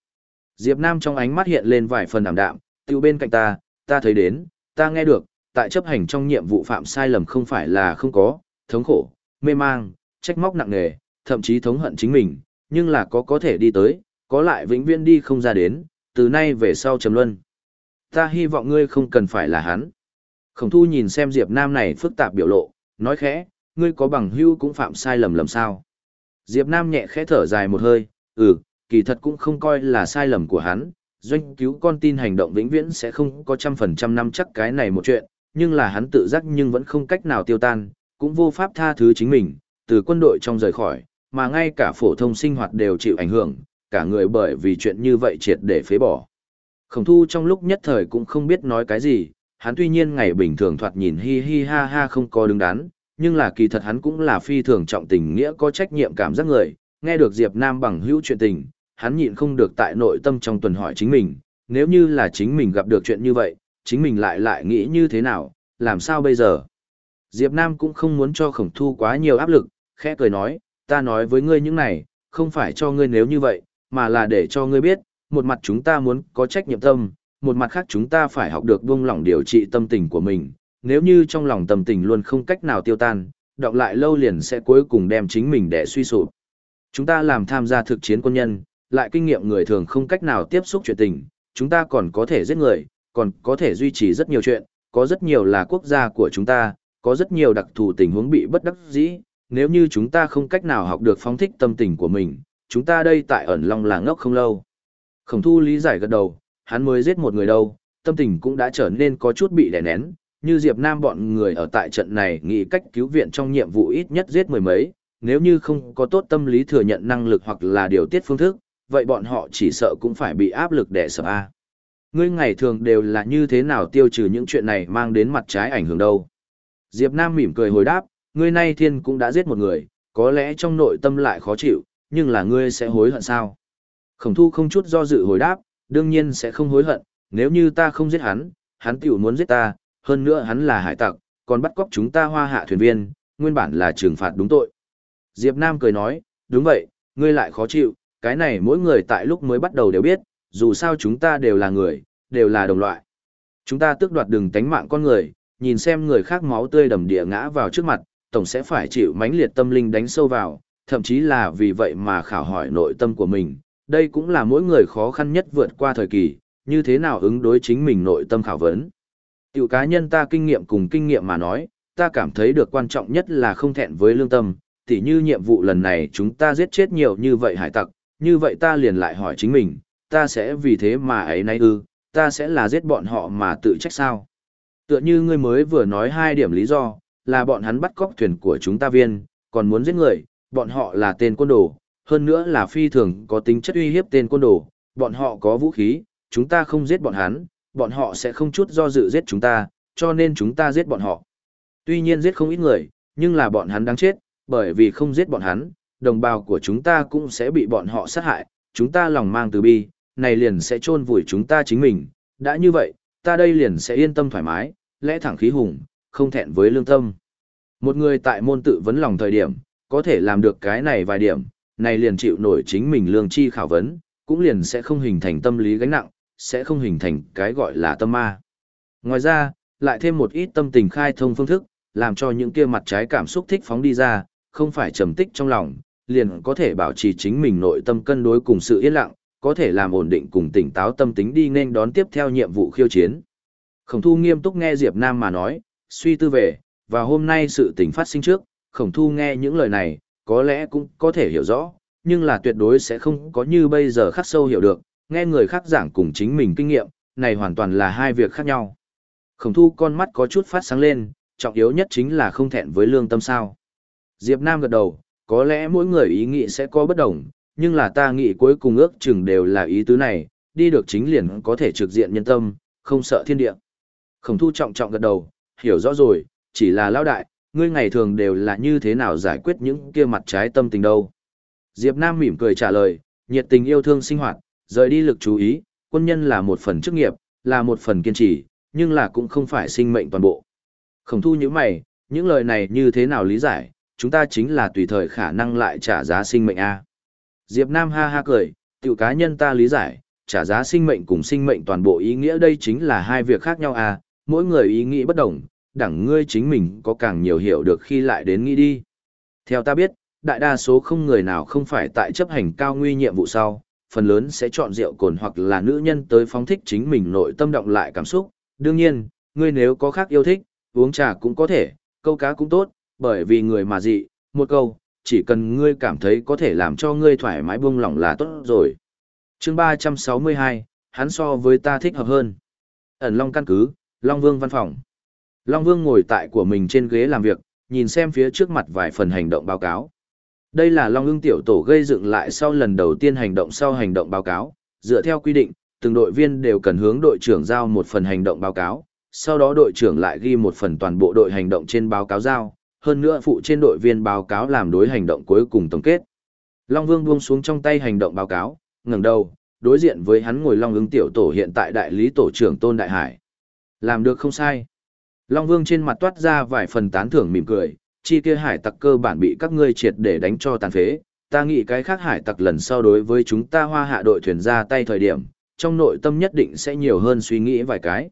Diệp Nam trong ánh mắt hiện lên vài phần đảm đạm, tiểu bên cạnh ta, ta thấy đến, ta nghe được, tại chấp hành trong nhiệm vụ phạm sai lầm không phải là không có, thống khổ, mê mang, trách móc nặng nề, thậm chí thống hận chính mình, nhưng là có có thể đi tới, có lại vĩnh viễn đi không ra đến, từ nay về sau trầm luân. Ta hy vọng ngươi không cần phải là hắn. Khổng thu nhìn xem Diệp Nam này phức tạp biểu lộ, nói khẽ, ngươi có bằng hữu cũng phạm sai lầm lầm sao. Diệp Nam nhẹ khẽ thở dài một hơi, ừ, kỳ thật cũng không coi là sai lầm của hắn, doanh cứu con tin hành động vĩnh viễn sẽ không có trăm phần trăm năm chắc cái này một chuyện, nhưng là hắn tự giác nhưng vẫn không cách nào tiêu tan, cũng vô pháp tha thứ chính mình, từ quân đội trong rời khỏi, mà ngay cả phổ thông sinh hoạt đều chịu ảnh hưởng, cả người bởi vì chuyện như vậy triệt để phế bỏ. Khổng thu trong lúc nhất thời cũng không biết nói cái gì, hắn tuy nhiên ngày bình thường thoạt nhìn hi hi ha ha không có đứng đắn, nhưng là kỳ thật hắn cũng là phi thường trọng tình nghĩa có trách nhiệm cảm giác người, nghe được Diệp Nam bằng hữu chuyện tình, hắn nhịn không được tại nội tâm trong tuần hỏi chính mình, nếu như là chính mình gặp được chuyện như vậy, chính mình lại lại nghĩ như thế nào, làm sao bây giờ? Diệp Nam cũng không muốn cho khổng thu quá nhiều áp lực, khẽ cười nói, ta nói với ngươi những này, không phải cho ngươi nếu như vậy, mà là để cho ngươi biết, một mặt chúng ta muốn có trách nhiệm tâm, một mặt khác chúng ta phải học được buông lỏng điều trị tâm tình của mình, nếu như trong lòng tâm tình luôn không cách nào tiêu tan, đọc lại lâu liền sẽ cuối cùng đem chính mình để suy sụp. Chúng ta làm tham gia thực chiến quân nhân, lại kinh nghiệm người thường không cách nào tiếp xúc chuyện tình, chúng ta còn có thể giết người, còn có thể duy trì rất nhiều chuyện, có rất nhiều là quốc gia của chúng ta, có rất nhiều đặc thù tình huống bị bất đắc dĩ, nếu như chúng ta không cách nào học được phóng thích tâm tình của mình, chúng ta đây tại ẩn long là ngốc không lâu. Khổng thu lý giải gật đầu, hắn mới giết một người đâu, tâm tình cũng đã trở nên có chút bị đè nén, như Diệp Nam bọn người ở tại trận này nghĩ cách cứu viện trong nhiệm vụ ít nhất giết mười mấy, nếu như không có tốt tâm lý thừa nhận năng lực hoặc là điều tiết phương thức, vậy bọn họ chỉ sợ cũng phải bị áp lực đè sợ a. Ngươi ngày thường đều là như thế nào tiêu trừ những chuyện này mang đến mặt trái ảnh hưởng đâu. Diệp Nam mỉm cười hồi đáp, ngươi nay thiên cũng đã giết một người, có lẽ trong nội tâm lại khó chịu, nhưng là ngươi sẽ hối hận sao? Khổng thu không chút do dự hồi đáp, đương nhiên sẽ không hối hận, nếu như ta không giết hắn, hắn tiểu muốn giết ta, hơn nữa hắn là hải tặc, còn bắt cóc chúng ta hoa hạ thuyền viên, nguyên bản là trừng phạt đúng tội. Diệp Nam cười nói, đúng vậy, ngươi lại khó chịu, cái này mỗi người tại lúc mới bắt đầu đều biết, dù sao chúng ta đều là người, đều là đồng loại. Chúng ta tước đoạt đường tánh mạng con người, nhìn xem người khác máu tươi đầm địa ngã vào trước mặt, tổng sẽ phải chịu mãnh liệt tâm linh đánh sâu vào, thậm chí là vì vậy mà khảo hỏi nội tâm của mình. Đây cũng là mỗi người khó khăn nhất vượt qua thời kỳ, như thế nào ứng đối chính mình nội tâm khảo vấn. Tiểu cá nhân ta kinh nghiệm cùng kinh nghiệm mà nói, ta cảm thấy được quan trọng nhất là không thẹn với lương tâm, tỉ như nhiệm vụ lần này chúng ta giết chết nhiều như vậy hải tặc, như vậy ta liền lại hỏi chính mình, ta sẽ vì thế mà ấy nay ư, ta sẽ là giết bọn họ mà tự trách sao. Tựa như ngươi mới vừa nói hai điểm lý do, là bọn hắn bắt cóc thuyền của chúng ta viên, còn muốn giết người, bọn họ là tên quân đồ, hơn nữa là phi thường có tính chất uy hiếp tên quân đồ, bọn họ có vũ khí, chúng ta không giết bọn hắn, bọn họ sẽ không chút do dự giết chúng ta, cho nên chúng ta giết bọn họ. Tuy nhiên giết không ít người, nhưng là bọn hắn đáng chết, bởi vì không giết bọn hắn, đồng bào của chúng ta cũng sẽ bị bọn họ sát hại, chúng ta lòng mang từ bi, này liền sẽ chôn vùi chúng ta chính mình, đã như vậy, ta đây liền sẽ yên tâm thoải mái, lẽ thẳng khí hùng, không thẹn với lương tâm. Một người tại môn tự vấn lòng thời điểm, có thể làm được cái này vài điểm, này liền chịu nổi chính mình lương chi khảo vấn, cũng liền sẽ không hình thành tâm lý gánh nặng, sẽ không hình thành cái gọi là tâm ma. Ngoài ra, lại thêm một ít tâm tình khai thông phương thức, làm cho những kia mặt trái cảm xúc thích phóng đi ra, không phải trầm tích trong lòng, liền có thể bảo trì chính mình nội tâm cân đối cùng sự yên lặng, có thể làm ổn định cùng tỉnh táo tâm tính đi nên đón tiếp theo nhiệm vụ khiêu chiến. Khổng thu nghiêm túc nghe Diệp Nam mà nói, suy tư về, và hôm nay sự tình phát sinh trước, khổng thu nghe những lời này, có lẽ cũng có thể hiểu rõ, nhưng là tuyệt đối sẽ không có như bây giờ khắc sâu hiểu được, nghe người khác giảng cùng chính mình kinh nghiệm, này hoàn toàn là hai việc khác nhau. Khổng thu con mắt có chút phát sáng lên, trọng yếu nhất chính là không thẹn với lương tâm sao. Diệp Nam gật đầu, có lẽ mỗi người ý nghĩ sẽ có bất đồng, nhưng là ta nghĩ cuối cùng ước chừng đều là ý tứ này, đi được chính liền có thể trực diện nhân tâm, không sợ thiên địa. Khổng thu trọng trọng gật đầu, hiểu rõ rồi, chỉ là lão đại, ngươi ngày thường đều là như thế nào giải quyết những kia mặt trái tâm tình đâu. Diệp Nam mỉm cười trả lời, nhiệt tình yêu thương sinh hoạt, rời đi lực chú ý, quân nhân là một phần chức nghiệp, là một phần kiên trì, nhưng là cũng không phải sinh mệnh toàn bộ. Khổng thu như mày, những lời này như thế nào lý giải, chúng ta chính là tùy thời khả năng lại trả giá sinh mệnh A. Diệp Nam ha ha cười, tiểu cá nhân ta lý giải, trả giá sinh mệnh cùng sinh mệnh toàn bộ ý nghĩa đây chính là hai việc khác nhau A, mỗi người ý nghĩ bất đồng, đẳng ngươi chính mình có càng nhiều hiểu được khi lại đến nghĩ đi. Theo ta biết, đại đa số không người nào không phải tại chấp hành cao nguy nhiệm vụ sau, phần lớn sẽ chọn rượu cồn hoặc là nữ nhân tới phóng thích chính mình nội tâm động lại cảm xúc. Đương nhiên, ngươi nếu có khác yêu thích, uống trà cũng có thể, câu cá cũng tốt, bởi vì người mà dị, một câu, chỉ cần ngươi cảm thấy có thể làm cho ngươi thoải mái buông lỏng là tốt rồi. chương 362, hắn so với ta thích hợp hơn. Ẩn Long căn cứ, Long Vương văn phòng. Long Vương ngồi tại của mình trên ghế làm việc, nhìn xem phía trước mặt vài phần hành động báo cáo. Đây là Long ưng tiểu tổ gây dựng lại sau lần đầu tiên hành động sau hành động báo cáo, dựa theo quy định, từng đội viên đều cần hướng đội trưởng giao một phần hành động báo cáo, sau đó đội trưởng lại ghi một phần toàn bộ đội hành động trên báo cáo giao, hơn nữa phụ trên đội viên báo cáo làm đối hành động cuối cùng tổng kết. Long Vương buông xuống trong tay hành động báo cáo, ngẩng đầu, đối diện với hắn ngồi Long Ưng tiểu tổ hiện tại đại lý tổ trưởng Tôn Đại Hải. Làm được không sai. Long Vương trên mặt toát ra vài phần tán thưởng mỉm cười, chi kia hải tặc cơ bản bị các ngươi triệt để đánh cho tàn phế. Ta nghĩ cái khác hải tặc lần sau đối với chúng ta hoa hạ đội thuyền ra tay thời điểm, trong nội tâm nhất định sẽ nhiều hơn suy nghĩ vài cái.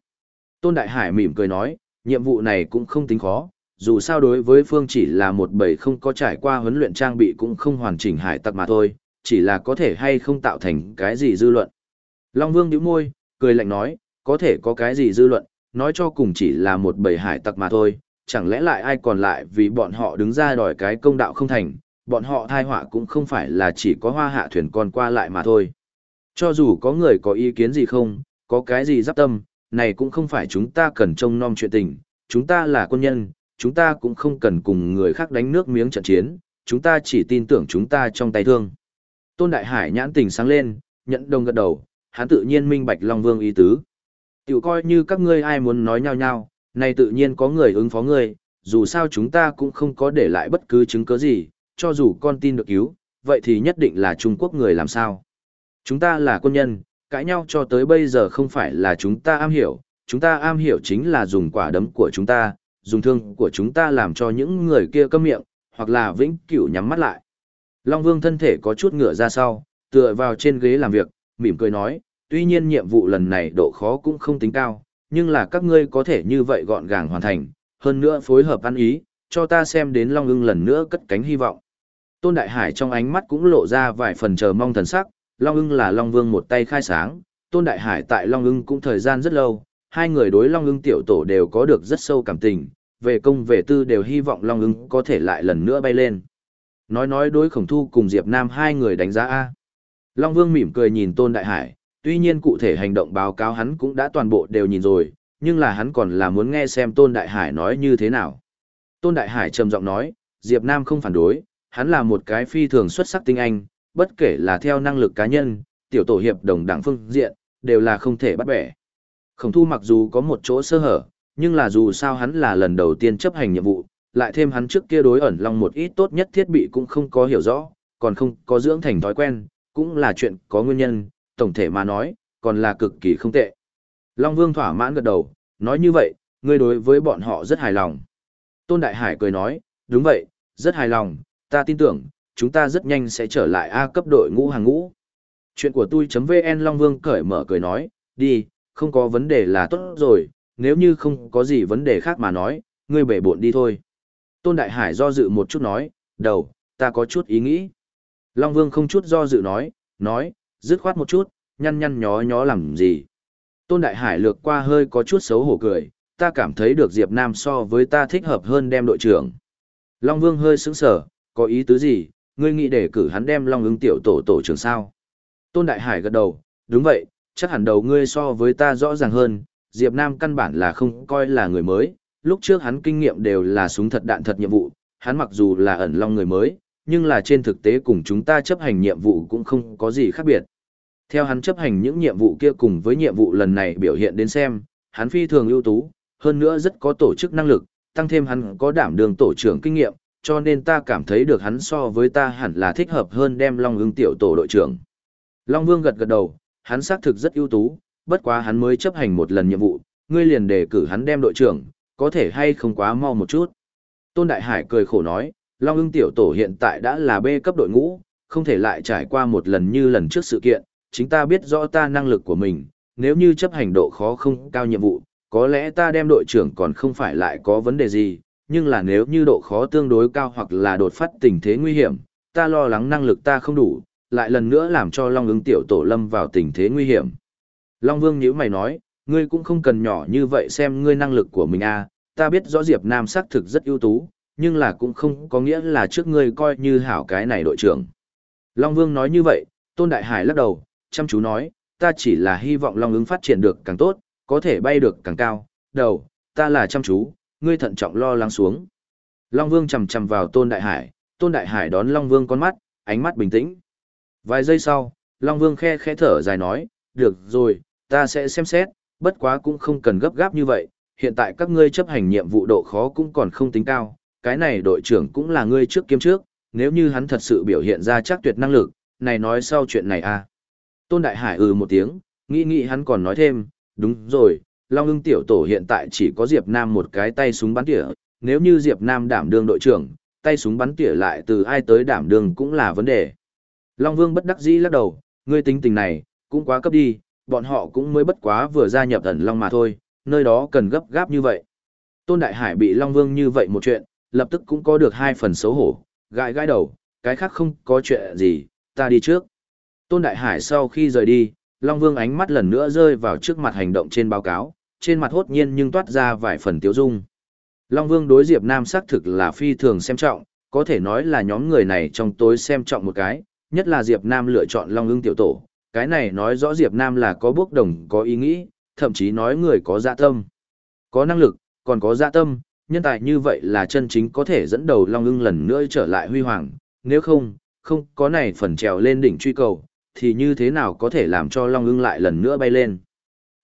Tôn Đại Hải mỉm cười nói, nhiệm vụ này cũng không tính khó, dù sao đối với phương chỉ là một bầy không có trải qua huấn luyện trang bị cũng không hoàn chỉnh hải tặc mà thôi, chỉ là có thể hay không tạo thành cái gì dư luận. Long Vương nhíu môi, cười lạnh nói, có thể có cái gì dư luận, nói cho cùng chỉ là một bầy hải tặc mà thôi, chẳng lẽ lại ai còn lại vì bọn họ đứng ra đòi cái công đạo không thành, bọn họ thai họa cũng không phải là chỉ có hoa hạ thuyền con qua lại mà thôi. Cho dù có người có ý kiến gì không, có cái gì giáp tâm, này cũng không phải chúng ta cần trông nom chuyện tình, chúng ta là quân nhân, chúng ta cũng không cần cùng người khác đánh nước miếng trận chiến, chúng ta chỉ tin tưởng chúng ta trong tay thương. Tôn Đại Hải nhãn tình sáng lên, nhận đồng gật đầu, hắn tự nhiên minh bạch Long Vương ý tứ. Tiểu coi như các ngươi ai muốn nói nhau nhau, này tự nhiên có người ứng phó ngươi, dù sao chúng ta cũng không có để lại bất cứ chứng cứ gì, cho dù con tin được cứu, vậy thì nhất định là Trung Quốc người làm sao. Chúng ta là quân nhân, cãi nhau cho tới bây giờ không phải là chúng ta am hiểu, chúng ta am hiểu chính là dùng quả đấm của chúng ta, dùng thương của chúng ta làm cho những người kia câm miệng, hoặc là vĩnh cửu nhắm mắt lại. Long Vương thân thể có chút ngựa ra sau, tựa vào trên ghế làm việc, mỉm cười nói, tuy nhiên nhiệm vụ lần này độ khó cũng không tính cao, nhưng là các ngươi có thể như vậy gọn gàng hoàn thành, hơn nữa phối hợp ăn ý, cho ta xem đến Long ưng lần nữa cất cánh hy vọng. Tôn Đại Hải trong ánh mắt cũng lộ ra vài phần chờ mong thần sắc, Long ưng là Long Vương một tay khai sáng, Tôn Đại Hải tại Long ưng cũng thời gian rất lâu, hai người đối Long ưng tiểu tổ đều có được rất sâu cảm tình, về công về tư đều hy vọng Long ưng có thể lại lần nữa bay lên. Nói nói đối khổng thu cùng Diệp Nam hai người đánh giá A. Long Vương mỉm cười nhìn Tôn Đại Hải, tuy nhiên cụ thể hành động báo cáo hắn cũng đã toàn bộ đều nhìn rồi, nhưng là hắn còn là muốn nghe xem Tôn Đại Hải nói như thế nào. Tôn Đại Hải trầm giọng nói, Diệp Nam không phản đối, hắn là một cái phi thường xuất sắc tinh anh, bất kể là theo năng lực cá nhân, tiểu tổ hiệp đồng đảng phương diện, đều là không thể bắt bẻ. Khổng thu mặc dù có một chỗ sơ hở, nhưng là dù sao hắn là lần đầu tiên chấp hành nhiệm vụ, lại thêm hắn trước kia đối ẩn long một ít tốt nhất thiết bị cũng không có hiểu rõ, còn không có dưỡng thành thói quen, cũng là chuyện có nguyên nhân, tổng thể mà nói, còn là cực kỳ không tệ. Long Vương thỏa mãn gật đầu, nói như vậy, ngươi đối với bọn họ rất hài lòng. Tôn Đại Hải cười nói, đúng vậy, rất hài lòng, ta tin tưởng, chúng ta rất nhanh sẽ trở lại A cấp đội ngũ hàng ngũ. Chuyện của tôi.vn Long Vương cởi mở cười nói, đi, không có vấn đề là tốt rồi, nếu như không có gì vấn đề khác mà nói, ngươi bể buộn đi thôi. Tôn Đại Hải do dự một chút nói, đầu, ta có chút ý nghĩ. Long Vương không chút do dự nói, nói, dứt khoát một chút, nhăn nhăn nhó nhó làm gì. Tôn Đại Hải lược qua hơi có chút xấu hổ cười, ta cảm thấy được Diệp Nam so với ta thích hợp hơn đem đội trưởng. Long Vương hơi sững sờ, có ý tứ gì, ngươi nghĩ để cử hắn đem Long ứng tiểu tổ tổ trưởng sao? Tôn Đại Hải gật đầu, đúng vậy, chắc hẳn đầu ngươi so với ta rõ ràng hơn, Diệp Nam căn bản là không coi là người mới, lúc trước hắn kinh nghiệm đều là súng thật đạn thật nhiệm vụ, hắn mặc dù là ẩn long người mới, nhưng là trên thực tế cùng chúng ta chấp hành nhiệm vụ cũng không có gì khác biệt. Theo hắn chấp hành những nhiệm vụ kia cùng với nhiệm vụ lần này biểu hiện đến xem, hắn phi thường ưu tú, hơn nữa rất có tổ chức năng lực, tăng thêm hắn có đảm đường tổ trưởng kinh nghiệm, cho nên ta cảm thấy được hắn so với ta hẳn là thích hợp hơn đem Long ưng tiểu tổ đội trưởng. Long Vương gật gật đầu, hắn xác thực rất ưu tú, bất quá hắn mới chấp hành một lần nhiệm vụ, ngươi liền đề cử hắn đem đội trưởng, có thể hay không quá mau một chút. Tôn Đại Hải cười khổ nói, Long ưng tiểu tổ hiện tại đã là B cấp đội ngũ, không thể lại trải qua một lần như lần trước sự kiện, chính ta biết rõ ta năng lực của mình, nếu như chấp hành độ khó không cao nhiệm vụ, có lẽ ta đem đội trưởng còn không phải lại có vấn đề gì, nhưng là nếu như độ khó tương đối cao hoặc là đột phát tình thế nguy hiểm, ta lo lắng năng lực ta không đủ, lại lần nữa làm cho Long ứng tiểu tổ lâm vào tình thế nguy hiểm. Long Vương nhíu mày nói, ngươi cũng không cần nhỏ như vậy xem ngươi năng lực của mình à, ta biết rõ Diệp Nam xác thực rất ưu tú, nhưng là cũng không có nghĩa là trước ngươi coi như hảo cái này đội trưởng. Long Vương nói như vậy, Tôn Đại Hải lắc đầu, chăm chú nói, ta chỉ là hy vọng Long ứng phát triển được càng tốt, có thể bay được càng cao, đầu, ta là chăm chú, ngươi thận trọng lo lắng xuống. Long Vương chầm chầm vào Tôn Đại Hải, Tôn Đại Hải đón Long Vương con mắt, ánh mắt bình tĩnh. Vài giây sau, Long Vương khe khẽ thở dài nói, được rồi, ta sẽ xem xét, bất quá cũng không cần gấp gáp như vậy, hiện tại các ngươi chấp hành nhiệm vụ độ khó cũng còn không tính cao, cái này đội trưởng cũng là ngươi trước kiếm trước, nếu như hắn thật sự biểu hiện ra chắc tuyệt năng lực, này nói sau chuyện này à. Tôn Đại Hải ừ một tiếng, nghĩ nghĩ hắn còn nói thêm, đúng rồi, Long ưng tiểu tổ hiện tại chỉ có Diệp Nam một cái tay súng bắn tỉa, nếu như Diệp Nam đảm đương đội trưởng, tay súng bắn tỉa lại từ ai tới đảm đương cũng là vấn đề. Long Vương bất đắc dĩ lắc đầu, ngươi tính tình này, cũng quá cấp đi, bọn họ cũng mới bất quá vừa gia nhập ẩn Long mà thôi, nơi đó cần gấp gáp như vậy. Tôn Đại Hải bị Long Vương như vậy một chuyện, lập tức cũng có được hai phần xấu hổ, gãi gãi đầu, cái khác không có chuyện gì, ta đi trước. Tôn Đại Hải sau khi rời đi, Long Vương ánh mắt lần nữa rơi vào trước mặt hành động trên báo cáo, trên mặt hốt nhiên nhưng toát ra vài phần tiếu dung. Long Vương đối Diệp Nam xác thực là phi thường xem trọng, có thể nói là nhóm người này trong tối xem trọng một cái, nhất là Diệp Nam lựa chọn Long ưng tiểu tổ, cái này nói rõ Diệp Nam là có bước đồng có ý nghĩ, thậm chí nói người có dạ tâm. Có năng lực, còn có dạ tâm, nhân tài như vậy là chân chính có thể dẫn đầu Long ưng lần nữa trở lại huy hoàng, nếu không, không có này phần trèo lên đỉnh truy cầu, thì như thế nào có thể làm cho Long ưng lại lần nữa bay lên.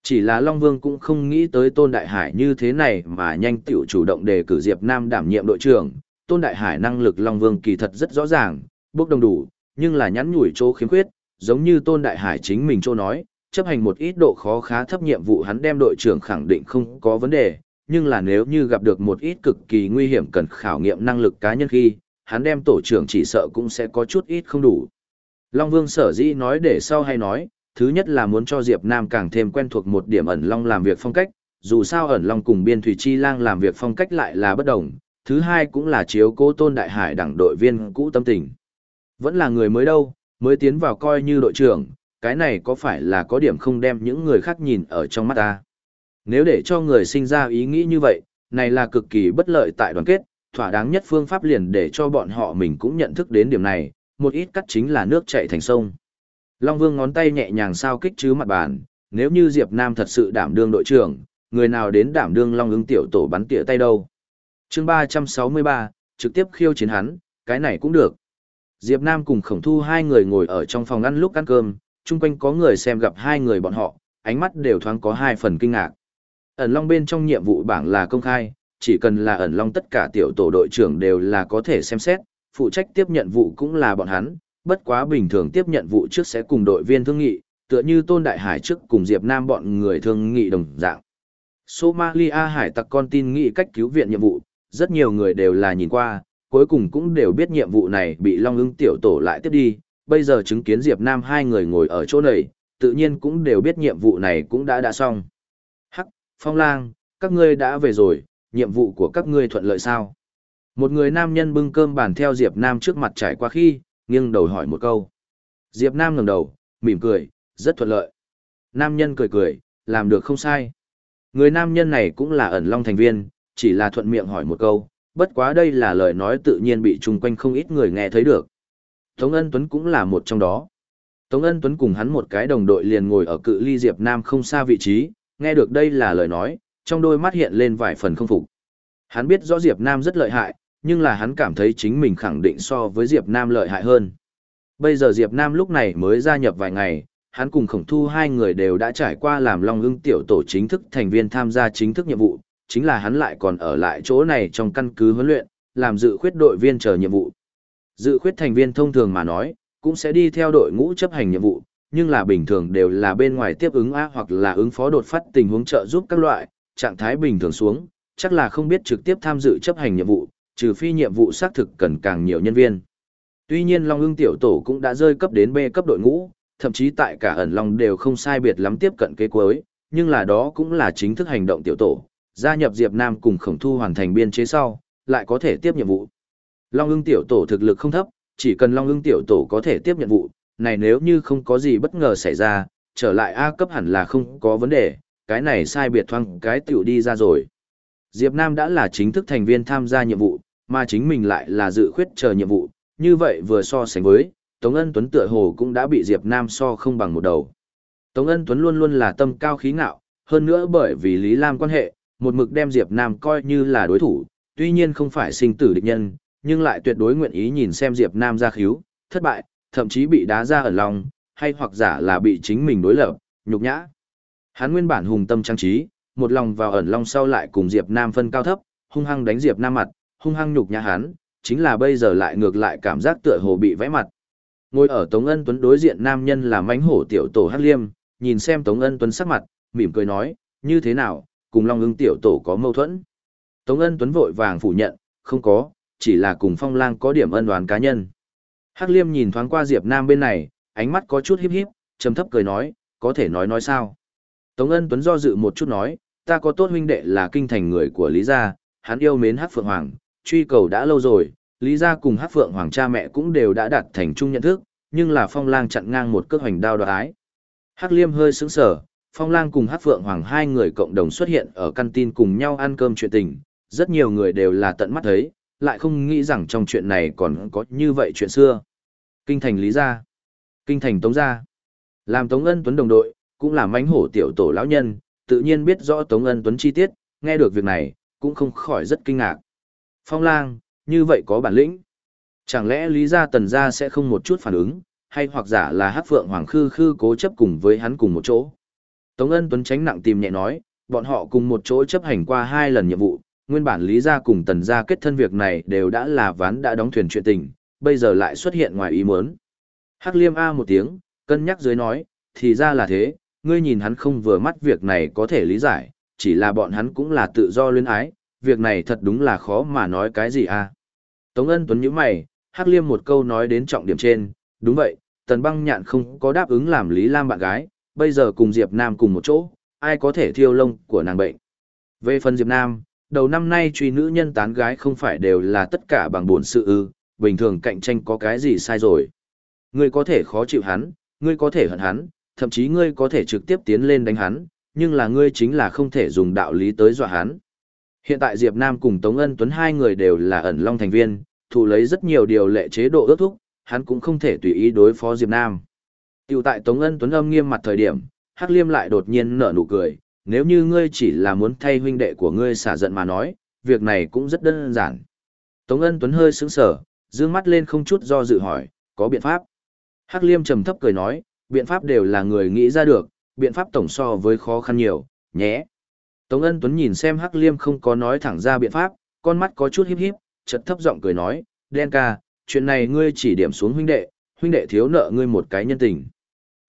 Chỉ là Long Vương cũng không nghĩ tới Tôn Đại Hải như thế này mà nhanh tiểu chủ động đề cử Diệp Nam đảm nhiệm đội trưởng. Tôn Đại Hải năng lực Long Vương kỳ thật rất rõ ràng, bước đồng đủ, nhưng là nhắn nhủi chỗ khiếm khuyết, giống như Tôn Đại Hải chính mình chỗ nói, chấp hành một ít độ khó khá thấp nhiệm vụ hắn đem đội trưởng khẳng định không có vấn đề, nhưng là nếu như gặp được một ít cực kỳ nguy hiểm cần khảo nghiệm năng lực cá nhân khi, hắn đem tổ trưởng chỉ sợ cũng sẽ có chút ít không đủ. Long Vương sở dĩ nói để sau hay nói, thứ nhất là muốn cho Diệp Nam càng thêm quen thuộc một điểm ẩn long làm việc phong cách, dù sao ẩn long cùng biên thủy chi lang làm việc phong cách lại là bất đồng, thứ hai cũng là chiếu cố tôn đại hải đảng đội viên cũ tâm tình. Vẫn là người mới đâu, mới tiến vào coi như đội trưởng, cái này có phải là có điểm không đem những người khác nhìn ở trong mắt ta. Nếu để cho người sinh ra ý nghĩ như vậy, này là cực kỳ bất lợi tại đoàn kết, thỏa đáng nhất phương pháp liền để cho bọn họ mình cũng nhận thức đến điểm này, một ít cắt chính là nước chảy thành sông. Long Vương ngón tay nhẹ nhàng sao kích chứ mặt bàn, nếu như Diệp Nam thật sự đảm đương đội trưởng, người nào đến đảm đương Long ứng tiểu tổ bắn tỉa tay đâu. Chương 363, trực tiếp khiêu chiến hắn, cái này cũng được. Diệp Nam cùng Khổng Thu hai người ngồi ở trong phòng ăn lúc ăn cơm, chung quanh có người xem gặp hai người bọn họ, ánh mắt đều thoáng có hai phần kinh ngạc. Ẩn Long bên trong nhiệm vụ bảng là công khai, chỉ cần là ẩn Long tất cả tiểu tổ đội trưởng đều là có thể xem xét, phụ trách tiếp nhận vụ cũng là bọn hắn, bất quá bình thường tiếp nhận vụ trước sẽ cùng đội viên thương nghị, tựa như Tôn Đại Hải trước cùng Diệp Nam bọn người thương nghị đồng dạng. Somalia hải tặc con tin nghị cách cứu viện nhiệm vụ, rất nhiều người đều là nhìn qua, cuối cùng cũng đều biết nhiệm vụ này bị Long ưng tiểu tổ lại tiếp đi, bây giờ chứng kiến Diệp Nam hai người ngồi ở chỗ này, tự nhiên cũng đều biết nhiệm vụ này cũng đã đã xong. Hắc, Phong Lang, các ngươi đã về rồi, nhiệm vụ của các ngươi thuận lợi sao? Một người nam nhân bưng cơm bàn theo Diệp Nam trước mặt trải qua khi, nghiêng đầu hỏi một câu. Diệp Nam ngẩng đầu, mỉm cười, rất thuận lợi. Nam nhân cười cười, làm được không sai. Người nam nhân này cũng là ẩn long thành viên, chỉ là thuận miệng hỏi một câu, bất quá đây là lời nói tự nhiên bị chung quanh không ít người nghe thấy được. Tống Ân Tuấn cũng là một trong đó. Tống Ân Tuấn cùng hắn một cái đồng đội liền ngồi ở cự ly Diệp Nam không xa vị trí, nghe được đây là lời nói, trong đôi mắt hiện lên vài phần không phục. Hắn biết rõ Diệp Nam rất lợi hại, nhưng là hắn cảm thấy chính mình khẳng định so với Diệp Nam lợi hại hơn. Bây giờ Diệp Nam lúc này mới gia nhập vài ngày, hắn cùng khổng thu hai người đều đã trải qua làm Long ưng tiểu tổ chính thức thành viên tham gia chính thức nhiệm vụ, chính là hắn lại còn ở lại chỗ này trong căn cứ huấn luyện, làm dự khuyết đội viên chờ nhiệm vụ. Dự khuyết thành viên thông thường mà nói, cũng sẽ đi theo đội ngũ chấp hành nhiệm vụ, nhưng là bình thường đều là bên ngoài tiếp ứng A hoặc là ứng phó đột phát tình huống trợ giúp các loại, trạng thái bình thường xuống, chắc là không biết trực tiếp tham dự chấp hành nhiệm vụ, trừ phi nhiệm vụ xác thực cần càng nhiều nhân viên. Tuy nhiên Long ưng tiểu tổ cũng đã rơi cấp đến B cấp đội ngũ, thậm chí tại cả ẩn Long đều không sai biệt lắm tiếp cận kế cuối, nhưng là đó cũng là chính thức hành động tiểu tổ, gia nhập Diệp Nam cùng khổng thu hoàn thành biên chế sau, lại có thể tiếp nhiệm vụ. Long ưng tiểu tổ thực lực không thấp, chỉ cần Long ưng tiểu tổ có thể tiếp nhiệm vụ, này nếu như không có gì bất ngờ xảy ra, trở lại A cấp hẳn là không có vấn đề, cái này sai biệt thoang cái tiểu đi ra rồi. Diệp Nam đã là chính thức thành viên tham gia nhiệm vụ, mà chính mình lại là dự khuyết chờ nhiệm vụ, như vậy vừa so sánh với, Tống Ân Tuấn tựa hồ cũng đã bị Diệp Nam so không bằng một đầu. Tống Ân Tuấn luôn luôn là tâm cao khí ngạo, hơn nữa bởi vì Lý Lam quan hệ, một mực đem Diệp Nam coi như là đối thủ, tuy nhiên không phải sinh tử địch nhân, nhưng lại tuyệt đối nguyện ý nhìn xem Diệp Nam ra khíu, thất bại, thậm chí bị đá ra ở lòng, hay hoặc giả là bị chính mình đối lập, nhục nhã. Hắn nguyên bản hùng tâm trang trí, một lòng vào ẩn long sau lại cùng Diệp Nam phân cao thấp, hung hăng đánh Diệp Nam mặt, hung hăng nhục nhã hắn, chính là bây giờ lại ngược lại cảm giác tựa hồ bị vẽ mặt. Ngồi ở Tống Ân Tuấn đối diện nam nhân là mãnh hổ tiểu tổ Hắc Liêm, nhìn xem Tống Ân Tuấn sắc mặt, mỉm cười nói, như thế nào, cùng Long ưng tiểu tổ có mâu thuẫn. Tống Ân Tuấn vội vàng phủ nhận, không có, chỉ là cùng Phong Lang có điểm ân oán cá nhân. Hắc Liêm nhìn thoáng qua Diệp Nam bên này, ánh mắt có chút híp híp, trầm thấp cười nói, có thể nói nói sao. Tống Ân Tuấn do dự một chút nói, ta có tốt huynh đệ là kinh thành người của Lý Gia, hắn yêu mến Hắc Phượng Hoàng, truy cầu đã lâu rồi, Lý Gia cùng Hắc Phượng Hoàng cha mẹ cũng đều đã đạt thành chung nhận thức, nhưng là Phong Lang chặn ngang một cước hoành đao đoạt ái. Hắc Liêm hơi sững sờ, Phong Lang cùng Hắc Phượng Hoàng hai người cộng đồng xuất hiện ở căn tin cùng nhau ăn cơm chuyện tình, rất nhiều người đều là tận mắt thấy, lại không nghĩ rằng trong chuyện này còn có như vậy chuyện xưa. Kinh thành Lý Gia, Kinh thành Tống Gia, làm Tống Ân Tuấn đồng đội, cũng là mánh hổ tiểu tổ lão nhân, tự nhiên biết rõ Tống Ân Tuấn chi tiết, nghe được việc này, cũng không khỏi rất kinh ngạc. Phong lang, như vậy có bản lĩnh. Chẳng lẽ Lý Gia Tần Gia sẽ không một chút phản ứng, hay hoặc giả là Hắc Phượng Hoàng Khư Khư cố chấp cùng với hắn cùng một chỗ. Tống Ân Tuấn tránh nặng tìm nhẹ nói, bọn họ cùng một chỗ chấp hành qua hai lần nhiệm vụ, nguyên bản Lý Gia cùng Tần Gia kết thân việc này đều đã là ván đã đóng thuyền chuyện tình, bây giờ lại xuất hiện ngoài ý muốn. Hắc Liêm A một tiếng, cân nhắc dưới nói, thì ra là thế, ngươi nhìn hắn không vừa mắt việc này có thể lý giải, chỉ là bọn hắn cũng là tự do luyến ái, việc này thật đúng là khó mà nói cái gì à. Tống ân tuấn nhíu mày, hắc liêm một câu nói đến trọng điểm trên, đúng vậy, tần băng nhạn không có đáp ứng làm Lý Lam bạn gái, bây giờ cùng Diệp Nam cùng một chỗ, ai có thể thiêu lông của nàng bệnh. Về phần Diệp Nam, đầu năm nay truy nữ nhân tán gái không phải đều là tất cả bằng buồn sự ư, bình thường cạnh tranh có cái gì sai rồi. Ngươi có thể khó chịu hắn, ngươi có thể hận hắn, thậm chí ngươi có thể trực tiếp tiến lên đánh hắn, nhưng là ngươi chính là không thể dùng đạo lý tới dọa hắn. Hiện tại Diệp Nam cùng Tống Ân Tuấn hai người đều là ẩn long thành viên, thủ lấy rất nhiều điều lệ chế độ ước thúc, hắn cũng không thể tùy ý đối phó Diệp Nam. Tiểu tại Tống Ân Tuấn âm nghiêm mặt thời điểm, Hắc Liêm lại đột nhiên nở nụ cười, nếu như ngươi chỉ là muốn thay huynh đệ của ngươi xả giận mà nói, việc này cũng rất đơn giản. Tống Ân Tuấn hơi sững sờ, dương mắt lên không chút do dự hỏi, có biện pháp? Hắc Liêm trầm thấp cười nói, biện pháp đều là người nghĩ ra được, biện pháp tổng so với khó khăn nhiều, nhé. Tống Ân Tuấn nhìn xem Hắc Liêm không có nói thẳng ra biện pháp, con mắt có chút híp híp, chợt thấp giọng cười nói, "Đen ca, chuyện này ngươi chỉ điểm xuống huynh đệ, huynh đệ thiếu nợ ngươi một cái nhân tình."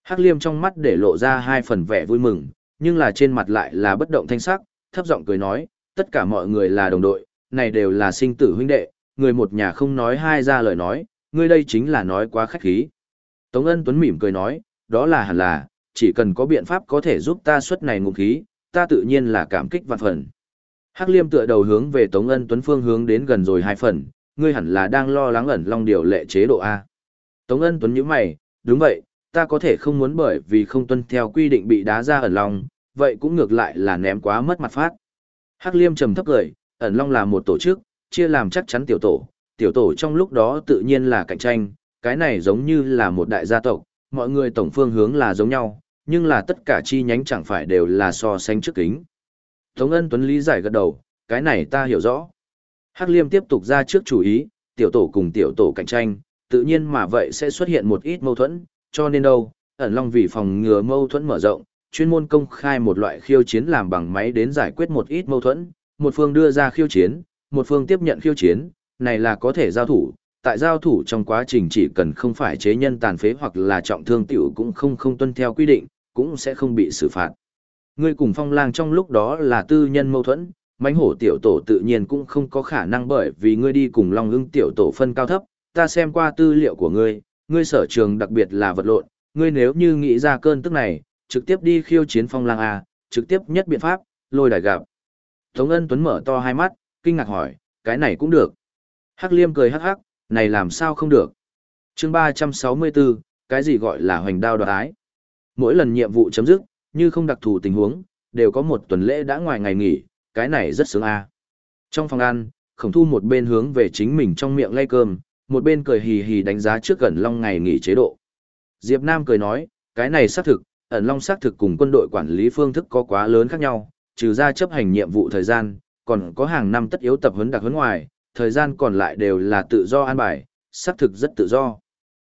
Hắc Liêm trong mắt để lộ ra hai phần vẻ vui mừng, nhưng là trên mặt lại là bất động thanh sắc, thấp giọng cười nói, "Tất cả mọi người là đồng đội, này đều là sinh tử huynh đệ, người một nhà không nói hai ra lời nói, ngươi đây chính là nói quá khách khí." Tống Ân Tuấn mỉm cười nói, "Đó là hẳn là, chỉ cần có biện pháp có thể giúp ta xuất này ngục khí, ta tự nhiên là cảm kích vạn phần. Hắc Liêm tựa đầu hướng về Tống Ân Tuấn phương hướng đến gần rồi hai phần, ngươi hẳn là đang lo lắng ẩn long điều lệ chế độ A. Tống Ân Tuấn nhíu mày, đúng vậy, ta có thể không muốn bởi vì không tuân theo quy định bị đá ra ẩn long, vậy cũng ngược lại là ném quá mất mặt phát. Hắc Liêm trầm thấp cười, ẩn long là một tổ chức, chia làm chắc chắn tiểu tổ, tiểu tổ trong lúc đó tự nhiên là cạnh tranh, cái này giống như là một đại gia tộc, mọi người tổng phương hướng là giống nhau, nhưng là tất cả chi nhánh chẳng phải đều là so sánh trước kính. Tống ân tuấn lý giải gật đầu, cái này ta hiểu rõ. Hắc Liêm tiếp tục ra trước chủ ý, tiểu tổ cùng tiểu tổ cạnh tranh, tự nhiên mà vậy sẽ xuất hiện một ít mâu thuẫn, cho nên đâu, ẩn long vì phòng ngừa mâu thuẫn mở rộng, chuyên môn công khai một loại khiêu chiến làm bằng máy đến giải quyết một ít mâu thuẫn, một phương đưa ra khiêu chiến, một phương tiếp nhận khiêu chiến, này là có thể giao thủ, tại giao thủ trong quá trình chỉ cần không phải chế nhân tàn phế hoặc là trọng thương tiểu cũng không không tuân theo quy định, cũng sẽ không bị xử phạt. Ngươi cùng phong lang trong lúc đó là tư nhân mâu thuẫn, mãnh hổ tiểu tổ tự nhiên cũng không có khả năng bởi vì ngươi đi cùng long ưng tiểu tổ phân cao thấp, ta xem qua tư liệu của ngươi, ngươi sở trường đặc biệt là vật lộn, ngươi nếu như nghĩ ra cơn tức này, trực tiếp đi khiêu chiến phong lang A, trực tiếp nhất biện pháp, lôi đài gặp. Tống ân tuấn mở to hai mắt, kinh ngạc hỏi, cái này cũng được. Hắc liêm cười hắc hắc, này làm sao không được. chương 364, cái gì gọi là hoành đao đoái. ái. Mỗi lần nhiệm vụ chấm dứt, như không đặc thù tình huống, đều có một tuần lễ đã ngoài ngày nghỉ, cái này rất sướng a. Trong phòng ăn, khổng thu một bên hướng về chính mình trong miệng lay cơm, một bên cười hì hì đánh giá trước gần long ngày nghỉ chế độ. Diệp Nam cười nói, cái này xác thực, ẩn long xác thực cùng quân đội quản lý phương thức có quá lớn khác nhau, trừ ra chấp hành nhiệm vụ thời gian, còn có hàng năm tất yếu tập huấn đặc huấn ngoài, thời gian còn lại đều là tự do an bài, xác thực rất tự do.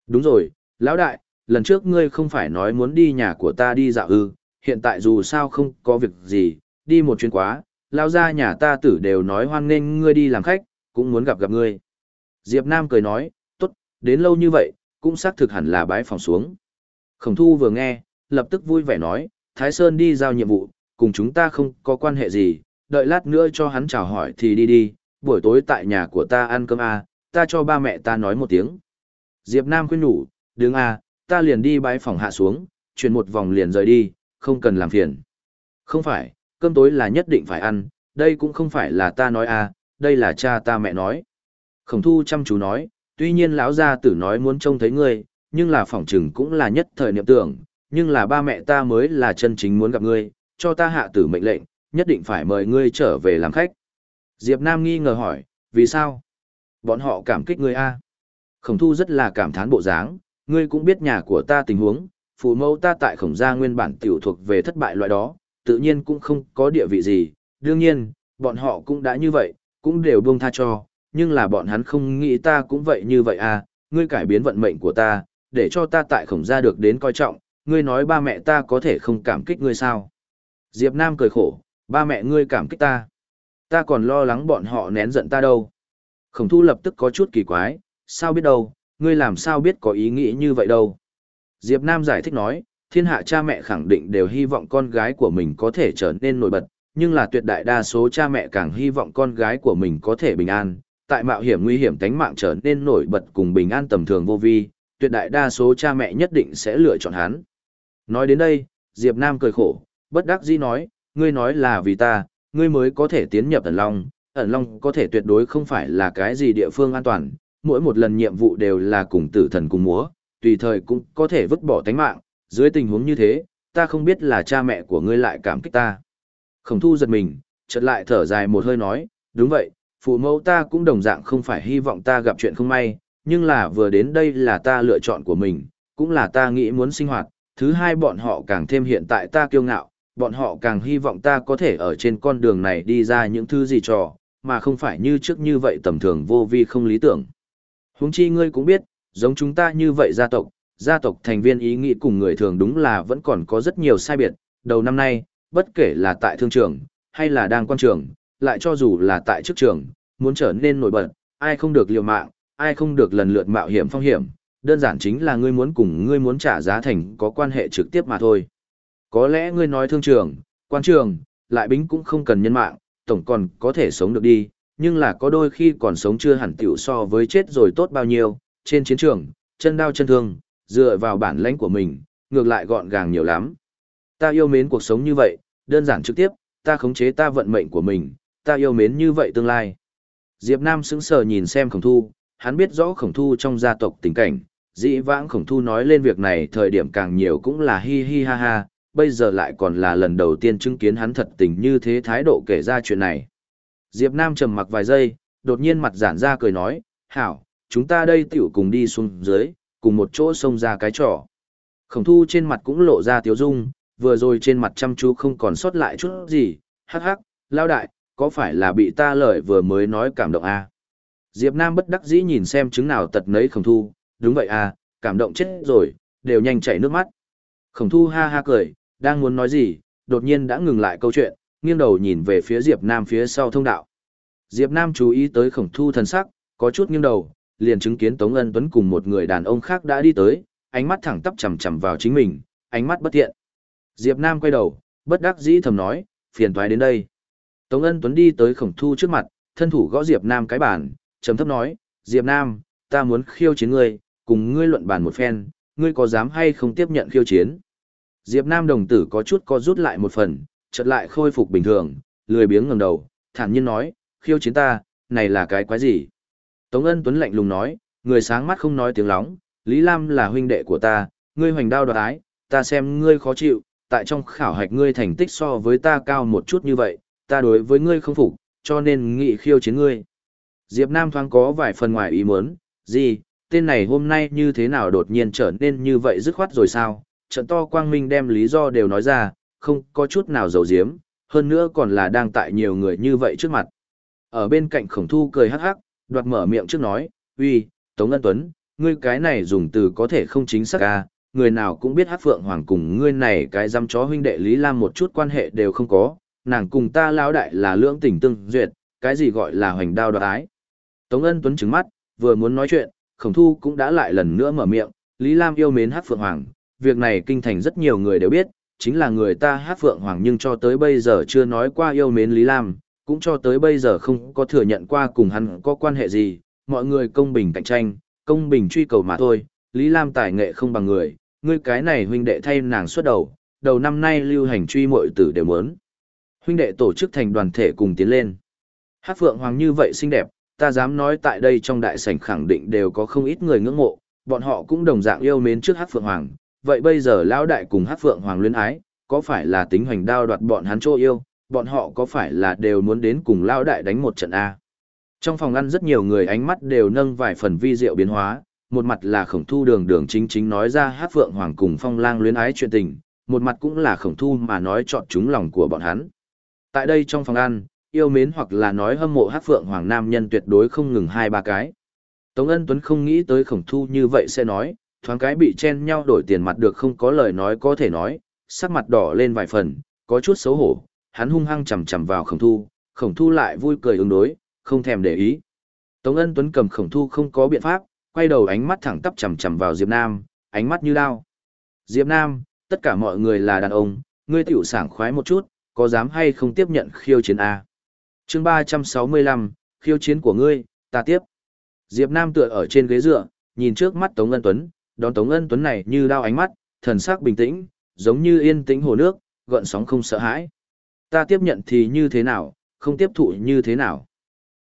Đúng rồi, lão đại, lần trước ngươi không phải nói muốn đi nhà của ta đi dạo ư, hiện tại dù sao không có việc gì, đi một chuyến quá, lao ra nhà ta tử đều nói hoan nghênh ngươi đi làm khách, cũng muốn gặp gặp ngươi. Diệp Nam cười nói, tốt, đến lâu như vậy, cũng xác thực hẳn là bái phòng xuống. Khổng thu vừa nghe, lập tức vui vẻ nói, Thái Sơn đi giao nhiệm vụ, cùng chúng ta không có quan hệ gì, đợi lát nữa cho hắn chào hỏi thì đi đi, buổi tối tại nhà của ta ăn cơm à, ta cho ba mẹ ta nói một tiếng. Diệp Nam khuyên nhủ, đứng à, ta liền đi bái phòng hạ xuống, chuyển một vòng liền rời đi, không cần làm phiền. Không phải, cơm tối là nhất định phải ăn, đây cũng không phải là ta nói à, đây là cha ta mẹ nói. Khổng thu chăm chú nói, tuy nhiên lão gia tử nói muốn trông thấy ngươi, nhưng là phỏng chừng cũng là nhất thời niệm tưởng, nhưng là ba mẹ ta mới là chân chính muốn gặp ngươi, cho ta hạ tử mệnh lệnh, nhất định phải mời ngươi trở về làm khách. Diệp Nam nghi ngờ hỏi, vì sao? Bọn họ cảm kích ngươi a. Khổng thu rất là cảm thán bộ dáng, ngươi cũng biết nhà của ta tình huống, phụ mẫu ta tại khổng gia nguyên bản tiểu thuộc về thất bại loại đó, tự nhiên cũng không có địa vị gì, đương nhiên, bọn họ cũng đã như vậy, cũng đều buông tha cho, nhưng là bọn hắn không nghĩ ta cũng vậy như vậy à, ngươi cải biến vận mệnh của ta, để cho ta tại khổng gia được đến coi trọng, ngươi nói ba mẹ ta có thể không cảm kích ngươi sao? Diệp Nam cười khổ, ba mẹ ngươi cảm kích ta. Ta còn lo lắng bọn họ nén giận ta đâu. Khổng thu lập tức có chút kỳ quái, sao biết đâu, ngươi làm sao biết có ý nghĩ như vậy đâu. Diệp Nam giải thích nói, thiên hạ cha mẹ khẳng định đều hy vọng con gái của mình có thể trở nên nổi bật, nhưng là tuyệt đại đa số cha mẹ càng hy vọng con gái của mình có thể bình an, tại mạo hiểm nguy hiểm tánh mạng trở nên nổi bật cùng bình an tầm thường vô vi, tuyệt đại đa số cha mẹ nhất định sẽ lựa chọn hắn. Nói đến đây, Diệp Nam cười khổ, bất đắc dĩ nói, ngươi nói là vì ta, ngươi mới có thể tiến nhập ẩn long, ẩn long có thể tuyệt đối không phải là cái gì địa phương an toàn, mỗi một lần nhiệm vụ đều là cùng tử thần cùng múa, tùy thời cũng có thể vứt bỏ tánh mạng, dưới tình huống như thế, ta không biết là cha mẹ của ngươi lại cảm kích ta. Khổng thu giật mình, chợt lại thở dài một hơi nói, đúng vậy, phụ mẫu ta cũng đồng dạng không phải hy vọng ta gặp chuyện không may, nhưng là vừa đến đây là ta lựa chọn của mình, cũng là ta nghĩ muốn sinh hoạt, thứ hai bọn họ càng thêm hiện tại ta kiêu ngạo, bọn họ càng hy vọng ta có thể ở trên con đường này đi ra những thứ gì trò, mà không phải như trước như vậy tầm thường vô vi không lý tưởng. Huống chi ngươi cũng biết, giống chúng ta như vậy gia tộc, gia tộc thành viên ý nghĩ cùng người thường đúng là vẫn còn có rất nhiều sai biệt. Đầu năm nay, bất kể là tại thương trường, hay là đang quan trường, lại cho dù là tại chức trường, muốn trở nên nổi bật, ai không được liều mạng, ai không được lần lượt mạo hiểm phong hiểm, đơn giản chính là ngươi muốn cùng ngươi muốn trả giá thành có quan hệ trực tiếp mà thôi. Có lẽ ngươi nói thương trường, quan trường, lại bính cũng không cần nhân mạng, tổng còn có thể sống được đi, nhưng là có đôi khi còn sống chưa hẳn tiểu so với chết rồi tốt bao nhiêu, trên chiến trường, chân đau chân thương, dựa vào bản lãnh của mình, ngược lại gọn gàng nhiều lắm. Ta yêu mến cuộc sống như vậy, đơn giản trực tiếp, ta khống chế ta vận mệnh của mình, ta yêu mến như vậy tương lai. Diệp Nam sững sờ nhìn xem khổng thu, hắn biết rõ khổng thu trong gia tộc tình cảnh, dĩ vãng khổng thu nói lên việc này thời điểm càng nhiều cũng là hi hi ha ha, bây giờ lại còn là lần đầu tiên chứng kiến hắn thật tình như thế thái độ kể ra chuyện này. Diệp Nam trầm mặc vài giây, đột nhiên mặt giãn ra cười nói, hảo, chúng ta đây tiểu cùng đi xuống dưới, cùng một chỗ xông ra cái trò. Khổng thu trên mặt cũng lộ ra tiếu dung, vừa rồi trên mặt chăm chú không còn sót lại chút gì, hắc hắc, lao đại, có phải là bị ta lời vừa mới nói cảm động à? Diệp Nam bất đắc dĩ nhìn xem chứng nào tật nấy khổng thu, đúng vậy à, cảm động chết rồi, đều nhanh chảy nước mắt. Khổng thu ha ha cười, đang muốn nói gì, đột nhiên đã ngừng lại câu chuyện, nghiêng đầu nhìn về phía Diệp Nam phía sau thông đạo. Diệp Nam chú ý tới khổng thu thần sắc, có chút nghiêng đầu, liền chứng kiến Tống Ân Tuấn cùng một người đàn ông khác đã đi tới, ánh mắt thẳng tắp chằm chằm vào chính mình, ánh mắt bất thiện. Diệp Nam quay đầu, bất đắc dĩ thầm nói, phiền toái đến đây. Tống Ân Tuấn đi tới khổng thu trước mặt, thân thủ gõ Diệp Nam cái bàn, trầm thấp nói, Diệp Nam, ta muốn khiêu chiến ngươi, cùng ngươi luận bàn một phen, ngươi có dám hay không tiếp nhận khiêu chiến? Diệp Nam đồng tử có chút co rút lại một phần, chợt lại khôi phục bình thường, lười biếng ngẩng đầu, thản nhiên nói, khiêu chiến ta, này là cái quái gì? Tống Ân Tuấn lạnh lùng nói, người sáng mắt không nói tiếng lóng, Lý Lam là huynh đệ của ta, ngươi hoành đao đoạt ái, ta xem ngươi khó chịu, tại trong khảo hạch ngươi thành tích so với ta cao một chút như vậy, ta đối với ngươi không phục, cho nên nghị khiêu chiến ngươi. Diệp Nam thoáng có vài phần ngoài ý muốn, gì, tên này hôm nay như thế nào đột nhiên trở nên như vậy dứt khoát rồi sao, trận to quang minh đem lý do đều nói ra, không có chút nào giấu giếm, hơn nữa còn là đang tại nhiều người như vậy trước mặt. Ở bên cạnh khổng thu cười hắc hắc, đoạt mở miệng trước nói, uy, Tống Ân Tuấn, ngươi cái này dùng từ có thể không chính xác à, người nào cũng biết hát phượng hoàng cùng ngươi này cái dăm chó huynh đệ Lý Lam một chút quan hệ đều không có, nàng cùng ta lão đại là lưỡng tình tương duyệt, cái gì gọi là hoành đao đoạt ái. Tống Ân Tuấn trứng mắt, vừa muốn nói chuyện, khổng thu cũng đã lại lần nữa mở miệng, Lý Lam yêu mến hát phượng hoàng, việc này kinh thành rất nhiều người đều biết, chính là người ta hát phượng hoàng nhưng cho tới bây giờ chưa nói qua yêu mến Lý Lam, cũng cho tới bây giờ không có thừa nhận qua cùng hắn có quan hệ gì, mọi người công bình cạnh tranh, công bình truy cầu mà thôi, Lý Lam tài nghệ không bằng người, ngươi cái này huynh đệ thay nàng xuất đầu, đầu năm nay lưu hành truy muội tử đều muốn. Huynh đệ tổ chức thành đoàn thể cùng tiến lên. Hát Phượng Hoàng như vậy xinh đẹp, ta dám nói tại đây trong đại sảnh khẳng định đều có không ít người ngưỡng mộ, bọn họ cũng đồng dạng yêu mến trước Hát Phượng Hoàng. Vậy bây giờ lão đại cùng Hát Phượng Hoàng luyến ái, có phải là tính hoành đao đoạt bọn hắn chỗ yêu, bọn họ có phải là đều muốn đến cùng lão đại đánh một trận A? Trong phòng ăn rất nhiều người ánh mắt đều nâng vài phần vi diệu biến hóa, một mặt là khổng thu đường đường chính chính nói ra hát phượng hoàng cùng phong lang luyến ái chuyện tình, một mặt cũng là khổng thu mà nói chọn chúng lòng của bọn hắn. Tại đây trong phòng ăn, yêu mến hoặc là nói hâm mộ hát phượng hoàng nam nhân tuyệt đối không ngừng hai ba cái. Tống ân Tuấn không nghĩ tới khổng thu như vậy sẽ nói, thoáng cái bị chen nhau đổi tiền mặt được không có lời nói có thể nói, sắc mặt đỏ lên vài phần, có chút xấu hổ, hắn hung hăng chầm chầm vào khổng thu, khổng thu lại vui cười ứng đối, không thèm để ý. Tống ân Tuấn cầm khổng thu không có biện pháp, quay đầu ánh mắt thẳng tắp chằm chằm vào Diệp Nam, ánh mắt như đao. Diệp Nam, tất cả mọi người là đàn ông, ngươi tiểu sảng khoái một chút, có dám hay không tiếp nhận khiêu chiến A. Chương 365, khiêu chiến của ngươi, ta tiếp. Diệp Nam tựa ở trên ghế dựa, nhìn trước mắt Tống Ân Tuấn, đón Tống Ân Tuấn này như đao ánh mắt, thần sắc bình tĩnh, giống như yên tĩnh hồ nước, gợn sóng không sợ hãi. Ta tiếp nhận thì như thế nào, không tiếp thụ như thế nào.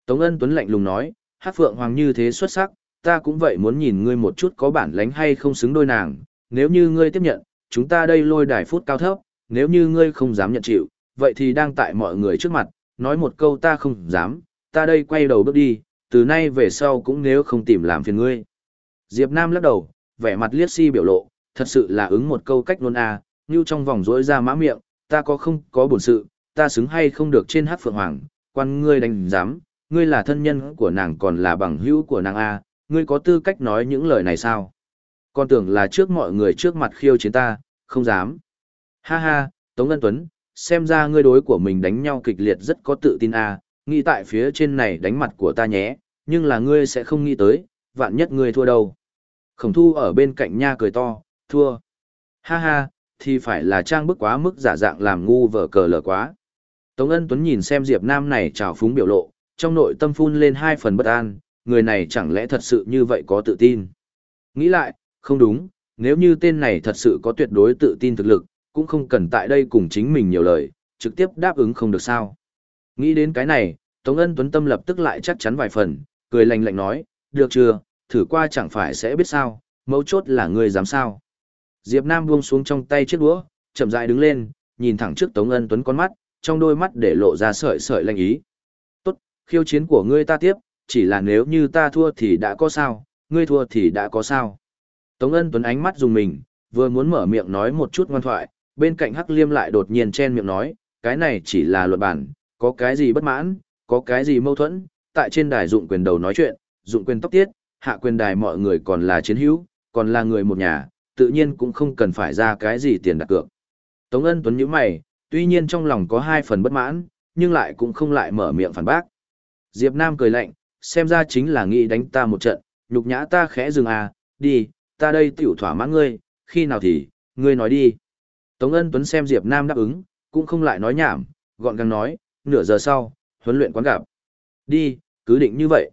Tống Ân Tuấn lạnh lùng nói, hát phượng hoàng như thế xuất sắc, ta cũng vậy muốn nhìn ngươi một chút có bản lánh hay không xứng đôi nàng, nếu như ngươi tiếp nhận, chúng ta đây lôi đài phút cao thấp, nếu như ngươi không dám nhận chịu, vậy thì đang tại mọi người trước mặt, nói một câu ta không dám, ta đây quay đầu bước đi, từ nay về sau cũng nếu không tìm làm phiền ngươi. Diệp Nam lắc đầu, vẻ mặt liếc si biểu lộ, thật sự là ứng một câu cách luôn à, như trong vòng rỗi ra mã miệng, ta có không có bổn sự, ta xứng hay không được trên hát phượng hoàng, quan ngươi đánh dám, ngươi là thân nhân của nàng còn là bằng hữu của nàng A, ngươi có tư cách nói những lời này sao? Con tưởng là trước mọi người trước mặt khiêu chiến ta, không dám. Ha ha, Tống Ân Tuấn, xem ra ngươi đối của mình đánh nhau kịch liệt rất có tự tin A, nghĩ tại phía trên này đánh mặt của ta nhé, nhưng là ngươi sẽ không nghĩ tới, vạn nhất ngươi thua đâu. Khổng thu ở bên cạnh nha cười to, thua. Ha ha, thì phải là trang bức quá mức giả dạng làm ngu vở cờ lờ quá. Tống Ân Tuấn nhìn xem Diệp Nam này trào phúng biểu lộ, trong nội tâm phun lên hai phần bất an, người này chẳng lẽ thật sự như vậy có tự tin. Nghĩ lại, không đúng, nếu như tên này thật sự có tuyệt đối tự tin thực lực, cũng không cần tại đây cùng chính mình nhiều lời, trực tiếp đáp ứng không được sao. Nghĩ đến cái này, Tống Ân Tuấn Tâm lập tức lại chắc chắn vài phần, cười lạnh lạnh nói, được chưa, thử qua chẳng phải sẽ biết sao, mấu chốt là ngươi dám sao. Diệp Nam buông xuống trong tay chiếc đũa, chậm rãi đứng lên, nhìn thẳng trước Tống Ân Tuấn con mắt, trong đôi mắt để lộ ra sợi sợi lanh ý Tốt, khiêu chiến của ngươi ta tiếp, chỉ là nếu như ta thua thì đã có sao, ngươi thua thì đã có sao. Tống ân tuấn ánh mắt dùng mình, vừa muốn mở miệng nói một chút ngoan thoại, bên cạnh Hắc Liêm lại đột nhiên chen miệng nói, cái này chỉ là luật bản, có cái gì bất mãn, có cái gì mâu thuẫn, tại trên đài dụng quyền đầu nói chuyện, dụng quyền tóc tiết, hạ quyền đài mọi người còn là chiến hữu, còn là người một nhà, tự nhiên cũng không cần phải ra cái gì tiền đặt cược. Tống ân tuấn nhíu mày, tuy nhiên trong lòng có hai phần bất mãn, nhưng lại cũng không lại mở miệng phản bác. Diệp Nam cười lạnh, xem ra chính là nghĩ đánh ta một trận, nhục nhã ta khẽ dừng à, đi, ta đây tiểu thỏa mãn ngươi, khi nào thì, ngươi nói đi. Tống ân tuấn xem Diệp Nam đáp ứng, cũng không lại nói nhảm, gọn gàng nói, nửa giờ sau, huấn luyện quán gặp. Đi, cứ định như vậy.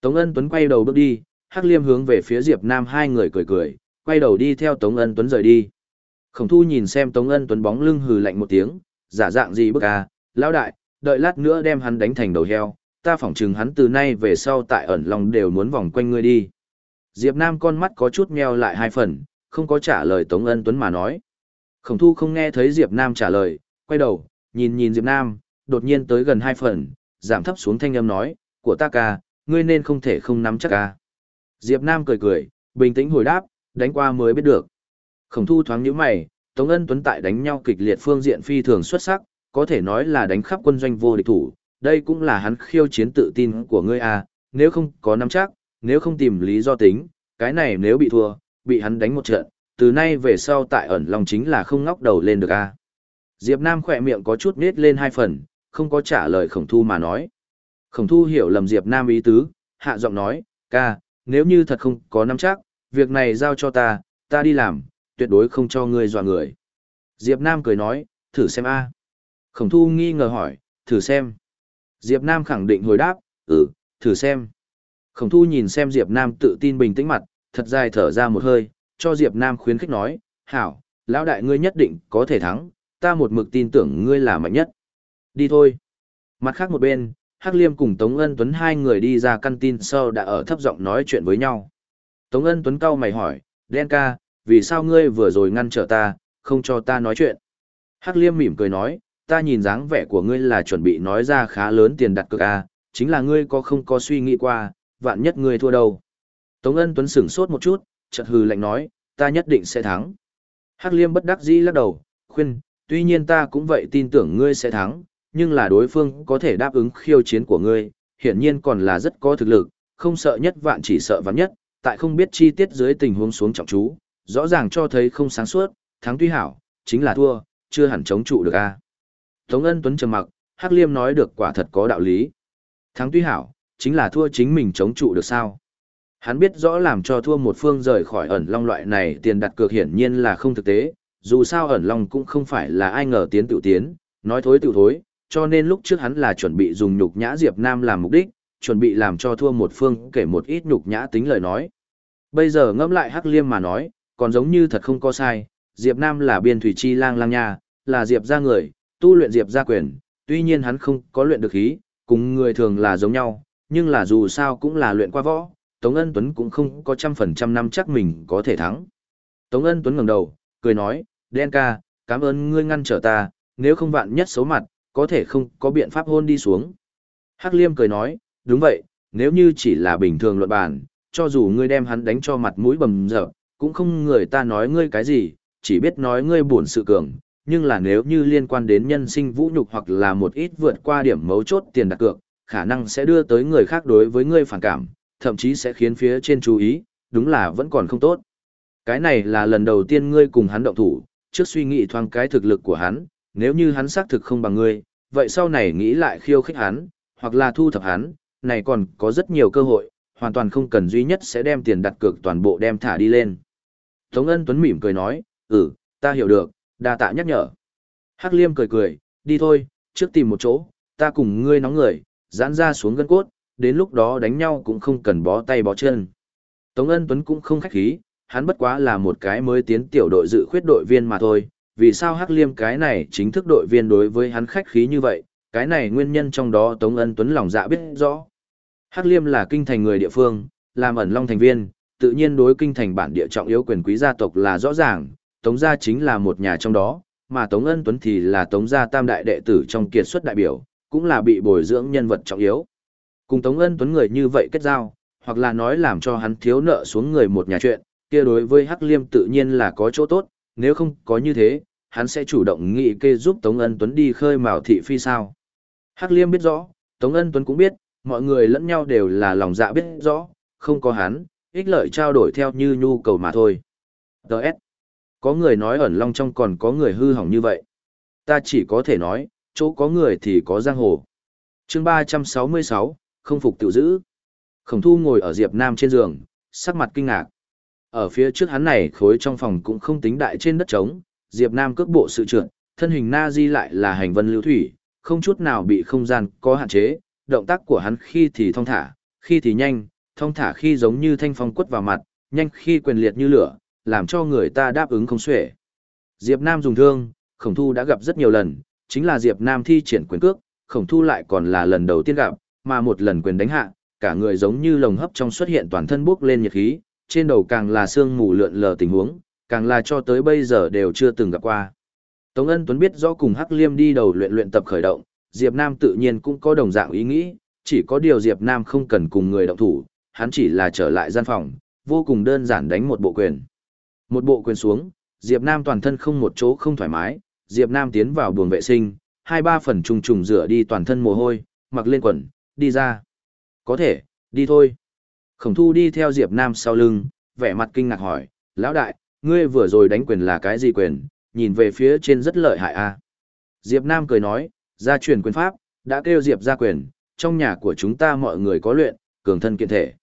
Tống ân tuấn quay đầu bước đi, Hắc Liêm hướng về phía Diệp Nam hai người cười cười, quay đầu đi theo Tống ân tuấn rời đi. Khổng thu nhìn xem Tống ân tuấn bóng lưng hừ lạnh một tiếng, giả dạng gì bức à, lão đại, đợi lát nữa đem hắn đánh thành đầu heo, ta phỏng chừng hắn từ nay về sau tại ẩn lòng đều muốn vòng quanh ngươi đi. Diệp Nam con mắt có chút nheo lại hai phần, không có trả lời Tống ân tuấn mà nói. Khổng thu không nghe thấy Diệp Nam trả lời, quay đầu, nhìn nhìn Diệp Nam, đột nhiên tới gần hai phần, giảm thấp xuống thanh âm nói, của ta ca, ngươi nên không thể không nắm chắc ca. Diệp Nam cười cười, bình tĩnh hồi đáp, đánh qua mới biết được. Khổng thu thoáng nhíu mày, Tống Ân Tuấn tại đánh nhau kịch liệt phương diện phi thường xuất sắc, có thể nói là đánh khắp quân doanh vô địch thủ, đây cũng là hắn khiêu chiến tự tin của ngươi à, nếu không có nắm chắc, nếu không tìm lý do tính, cái này nếu bị thua, bị hắn đánh một trận, từ nay về sau tại ẩn lòng chính là không ngóc đầu lên được a. Diệp Nam khỏe miệng có chút nết lên hai phần, không có trả lời khổng thu mà nói. Khổng thu hiểu lầm Diệp Nam ý tứ, hạ giọng nói, ca, nếu như thật không có nắm chắc, việc này giao cho ta, ta đi làm, tuyệt đối không cho ngươi dọa người. Diệp Nam cười nói, thử xem a. Khổng thu nghi ngờ hỏi, thử xem. Diệp Nam khẳng định hồi đáp, ừ, thử xem. Khổng thu nhìn xem Diệp Nam tự tin bình tĩnh mặt, thật dài thở ra một hơi, cho Diệp Nam khuyến khích nói, hảo, lão đại ngươi nhất định có thể thắng, ta một mực tin tưởng ngươi là mạnh nhất. Đi thôi. Mặt khác một bên, Hắc Liêm cùng Tống Ân Tuấn hai người đi ra căn tin sau đã ở thấp giọng nói chuyện với nhau. Tống Ân Tuấn cau mày hỏi, đen ca, vì sao ngươi vừa rồi ngăn trở ta, không cho ta nói chuyện? Hắc Liêm mỉm cười nói, ta nhìn dáng vẻ của ngươi là chuẩn bị nói ra khá lớn tiền đặt cược à, chính là ngươi có không có suy nghĩ qua, vạn nhất ngươi thua đâu. Tống Ân Tuấn sửng sốt một chút, chợt hừ lạnh nói, ta nhất định sẽ thắng. Hắc Liêm bất đắc dĩ lắc đầu, khuyên, tuy nhiên ta cũng vậy tin tưởng ngươi sẽ thắng, nhưng là đối phương có thể đáp ứng khiêu chiến của ngươi, hiển nhiên còn là rất có thực lực, không sợ nhất vạn chỉ sợ vạn nhất, tại không biết chi tiết dưới tình huống xuống trọng chú, rõ ràng cho thấy không sáng suốt, thắng tuy hảo, chính là thua, chưa hẳn chống trụ được a. Tống Ân Tuấn trầm mặc, Hắc Liêm nói được quả thật có đạo lý. Thắng tuy hảo, chính là thua chính mình chống trụ được sao? Hắn biết rõ làm cho thua một phương rời khỏi ẩn long loại này tiền đặt cược hiển nhiên là không thực tế, dù sao ẩn long cũng không phải là ai ngờ tiến tự tiến, nói thối tự thối, cho nên lúc trước hắn là chuẩn bị dùng nhục nhã Diệp Nam làm mục đích, chuẩn bị làm cho thua một phương kể một ít nhục nhã tính lời nói. Bây giờ ngẫm lại Hắc Liêm mà nói, còn giống như thật không có sai, Diệp Nam là biên thủy chi lang lang nha, là Diệp gia người, tu luyện Diệp gia quyền, tuy nhiên hắn không có luyện được khí, cùng người thường là giống nhau, nhưng là dù sao cũng là luyện qua võ, Tống Ân Tuấn cũng không có trăm phần trăm năm chắc mình có thể thắng. Tống Ân Tuấn ngẩng đầu, cười nói, đen ca, cảm ơn ngươi ngăn trở ta, nếu không vạn nhất xấu mặt, có thể không có biện pháp hôn đi xuống. Hắc Liêm cười nói, đúng vậy, nếu như chỉ là bình thường luận bàn, cho dù ngươi đem hắn đánh cho mặt mũi bầm dập, cũng không người ta nói ngươi cái gì, chỉ biết nói ngươi buồn sự cường, nhưng là nếu như liên quan đến nhân sinh vũ nhục hoặc là một ít vượt qua điểm mấu chốt tiền đặt cược, khả năng sẽ đưa tới người khác đối với ngươi phản cảm, thậm chí sẽ khiến phía trên chú ý, đúng là vẫn còn không tốt. Cái này là lần đầu tiên ngươi cùng hắn động thủ, trước suy nghĩ thoáng cái thực lực của hắn, nếu như hắn xác thực không bằng ngươi, vậy sau này nghĩ lại khiêu khích hắn, hoặc là thu thập hắn, này còn có rất nhiều cơ hội, hoàn toàn không cần duy nhất sẽ đem tiền đặt cược toàn bộ đem thả đi lên. Tống ân Tuấn mỉm cười nói, ừ, ta hiểu được, đa tạ nhắc nhở. Hắc liêm cười cười, đi thôi, trước tìm một chỗ, ta cùng ngươi nóng người, giãn ra xuống gân cốt, đến lúc đó đánh nhau cũng không cần bó tay bó chân. Tống ân Tuấn cũng không khách khí, hắn bất quá là một cái mới tiến tiểu đội dự khuyết đội viên mà thôi, vì sao Hắc Liêm cái này chính thức đội viên đối với hắn khách khí như vậy, cái này nguyên nhân trong đó Tống Ân Tuấn lòng dạ biết rõ. Hắc Liêm là kinh thành người địa phương, làm ẩn long thành viên, tự nhiên đối kinh thành bản địa trọng yếu quyền quý gia tộc là rõ ràng, Tống gia chính là một nhà trong đó, mà Tống Ân Tuấn thì là Tống gia tam đại đệ tử trong kiệt xuất đại biểu, cũng là bị bồi dưỡng nhân vật trọng yếu. Cùng Tống Ân Tuấn người như vậy kết giao, hoặc là nói làm cho hắn thiếu nợ xuống người một nhà chuyện, kia đối với Hắc Liêm tự nhiên là có chỗ tốt, nếu không có như thế, hắn sẽ chủ động nghị kê giúp Tống Ân Tuấn đi khơi mào thị phi sao. Hắc Liêm biết rõ, Tống Ân Tuấn cũng biết, mọi người lẫn nhau đều là lòng dạ biết rõ, không có hắn, ích lợi trao đổi theo như nhu cầu mà thôi. Đợt. Có người nói ẩn long trong còn có người hư hỏng như vậy. Ta chỉ có thể nói, chỗ có người thì có giang hồ. chương 366, không phục tự giữ. Khổng thu ngồi ở Diệp Nam trên giường, sắc mặt kinh ngạc. Ở phía trước hắn này khối trong phòng cũng không tính đại trên đất trống, Diệp Nam cước bộ sự trượt, thân hình na di lại là hành vân lưu thủy, không chút nào bị không gian có hạn chế, động tác của hắn khi thì thong thả, khi thì nhanh, thong thả khi giống như thanh phong quất vào mặt, nhanh khi quyền liệt như lửa, làm cho người ta đáp ứng không xuể. Diệp Nam dùng thương, khổng thu đã gặp rất nhiều lần, chính là Diệp Nam thi triển quyền cước, khổng thu lại còn là lần đầu tiên gặp, mà một lần quyền đánh hạ, cả người giống như lồng hấp trong xuất hiện toàn thân bốc lên nhiệt khí, trên đầu càng là sương mù lượn lờ tình huống, càng là cho tới bây giờ đều chưa từng gặp qua. Tống Ân Tuấn biết rõ cùng Hắc Liêm đi đầu luyện luyện tập khởi động, Diệp Nam tự nhiên cũng có đồng dạng ý nghĩ, chỉ có điều Diệp Nam không cần cùng người động thủ, hắn chỉ là trở lại gian phòng, vô cùng đơn giản đánh một bộ quyền. Một bộ quyền xuống, Diệp Nam toàn thân không một chỗ không thoải mái, Diệp Nam tiến vào buồng vệ sinh, hai ba phần trùng trùng rửa đi toàn thân mồ hôi, mặc lên quần, đi ra. Có thể, đi thôi. Khổng thu đi theo Diệp Nam sau lưng, vẻ mặt kinh ngạc hỏi, lão đại, ngươi vừa rồi đánh quyền là cái gì quyền, nhìn về phía trên rất lợi hại a. Diệp Nam cười nói, gia truyền quyền pháp, đã kêu Diệp gia quyền, trong nhà của chúng ta mọi người có luyện, cường thân kiện thể.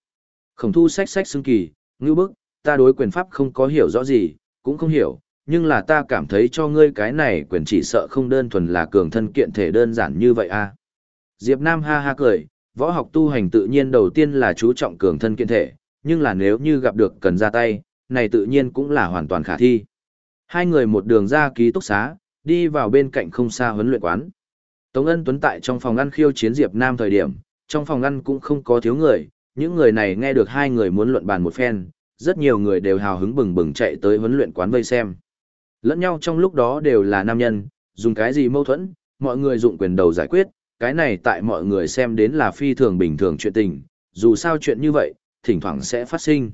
Khổng thu sách sách xưng kỳ, ngư bức, ta đối quyền pháp không có hiểu rõ gì, cũng không hiểu, nhưng là ta cảm thấy cho ngươi cái này quyền chỉ sợ không đơn thuần là cường thân kiện thể đơn giản như vậy a. Diệp Nam ha ha cười, võ học tu hành tự nhiên đầu tiên là chú trọng cường thân kiện thể, nhưng là nếu như gặp được cần ra tay, này tự nhiên cũng là hoàn toàn khả thi. Hai người một đường ra ký túc xá, đi vào bên cạnh không xa huấn luyện quán. Tống Ân Tuấn tại trong phòng ăn khiêu chiến Diệp Nam thời điểm, trong phòng ăn cũng không có thiếu người, những người này nghe được hai người muốn luận bàn một phen, rất nhiều người đều hào hứng bừng bừng chạy tới huấn luyện quán vây xem. Lẫn nhau trong lúc đó đều là nam nhân, dùng cái gì mâu thuẫn, mọi người dụng quyền đầu giải quyết, cái này tại mọi người xem đến là phi thường bình thường chuyện tình, dù sao chuyện như vậy, thỉnh thoảng sẽ phát sinh.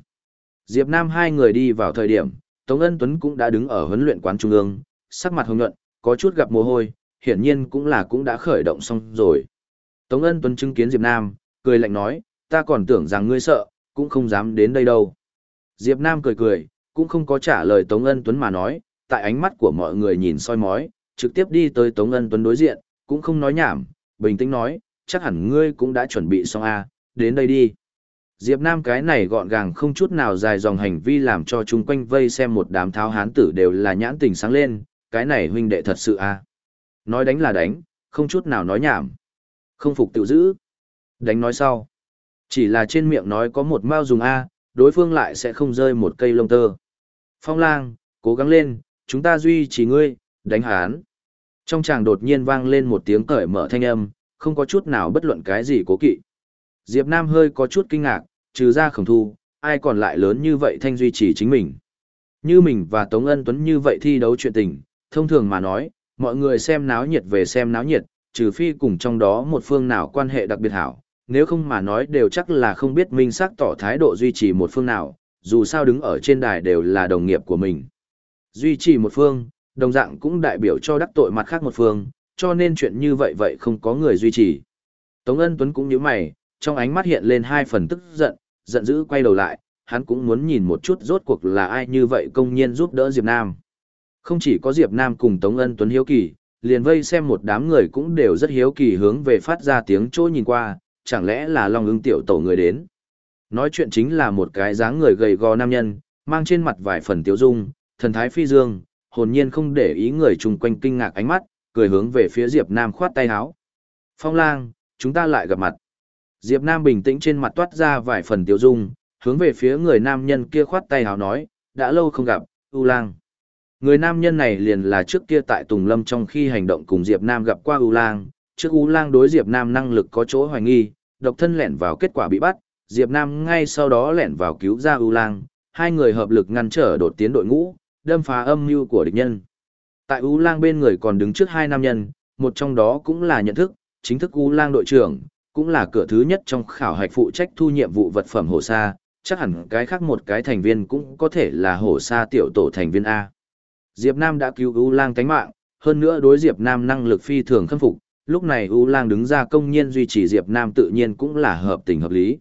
Diệp Nam hai người đi vào thời điểm, Tống Ân Tuấn cũng đã đứng ở huấn luyện quán trung ương, sắc mặt hồng nhuận, có chút gặp mồ hôi, hiển nhiên cũng là cũng đã khởi động xong rồi. Tống Ân Tuấn chứng kiến Diệp Nam, cười lạnh nói, ta còn tưởng rằng ngươi sợ, cũng không dám đến đây đâu. Diệp Nam cười cười, cũng không có trả lời Tống Ân Tuấn mà nói, tại ánh mắt của mọi người nhìn soi mói, trực tiếp đi tới Tống Ân Tuấn đối diện, cũng không nói nhảm, bình tĩnh nói, chắc hẳn ngươi cũng đã chuẩn bị xong a, à, đến đây đi. Diệp Nam cái này gọn gàng không chút nào dài dòng hành vi làm cho chúng quanh vây xem một đám tháo hán tử đều là nhãn tình sáng lên, cái này huynh đệ thật sự a. À. Nói đánh là đánh, không chút nào nói nhảm. Không phục tự giữ. Đánh nói sau. Chỉ là trên miệng nói có một mao dùng a, đối phương lại sẽ không rơi một cây lông tơ. Phong lang, cố gắng lên, chúng ta duy trì ngươi, đánh hán. Trong chàng đột nhiên vang lên một tiếng cởi mở thanh âm, không có chút nào bất luận cái gì cố kỵ. Diệp Nam hơi có chút kinh ngạc, trừ ra khổng thu, ai còn lại lớn như vậy thanh duy trì chính mình. Như mình và Tống Ân Tuấn như vậy thi đấu chuyện tình, thông thường mà nói, mọi người xem náo nhiệt về xem náo nhiệt, trừ phi cùng trong đó một phương nào quan hệ đặc biệt hảo, nếu không mà nói đều chắc là không biết minh xác tỏ thái độ duy trì một phương nào, dù sao đứng ở trên đài đều là đồng nghiệp của mình. Duy trì một phương, đồng dạng cũng đại biểu cho đắc tội mặt khác một phương, cho nên chuyện như vậy vậy không có người duy trì. Tống Ân Tuấn cũng như mày, trong ánh mắt hiện lên hai phần tức giận, giận dữ quay đầu lại, hắn cũng muốn nhìn một chút rốt cuộc là ai như vậy công nhiên giúp đỡ Diệp Nam. Không chỉ có Diệp Nam cùng Tống Ân Tuấn hiếu kỳ, liền vây xem một đám người cũng đều rất hiếu kỳ hướng về phát ra tiếng chỗ nhìn qua, chẳng lẽ là Long ưng tiểu tổ người đến. Nói chuyện chính là một cái dáng người gầy gò nam nhân, mang trên mặt vài phần tiểu dung, thần thái phi dương, hồn nhiên không để ý người chung quanh kinh ngạc ánh mắt, cười hướng về phía Diệp Nam khoát tay áo. Phong lang, chúng ta lại gặp mặt. Diệp Nam bình tĩnh trên mặt toát ra vài phần tiêu dung, hướng về phía người nam nhân kia khoát tay hào nói, đã lâu không gặp, U Lang. Người nam nhân này liền là trước kia tại Tùng Lâm trong khi hành động cùng Diệp Nam gặp qua U Lang, trước U Lang đối Diệp Nam năng lực có chỗ hoài nghi, độc thân lẻn vào kết quả bị bắt, Diệp Nam ngay sau đó lẻn vào cứu ra U Lang, hai người hợp lực ngăn trở đột tiến đội ngũ, đâm phá âm mưu của địch nhân. Tại U Lang bên người còn đứng trước hai nam nhân, một trong đó cũng là nhận thức, chính thức U Lang đội trưởng, cũng là cửa thứ nhất trong khảo hạch phụ trách thu nhiệm vụ vật phẩm hồ sa, chắc hẳn cái khác một cái thành viên cũng có thể là hồ sa tiểu tổ thành viên A. Diệp Nam đã cứu U Lang tánh mạng, hơn nữa đối Diệp Nam năng lực phi thường khâm phục, lúc này U Lang đứng ra công nhiên duy trì Diệp Nam tự nhiên cũng là hợp tình hợp lý.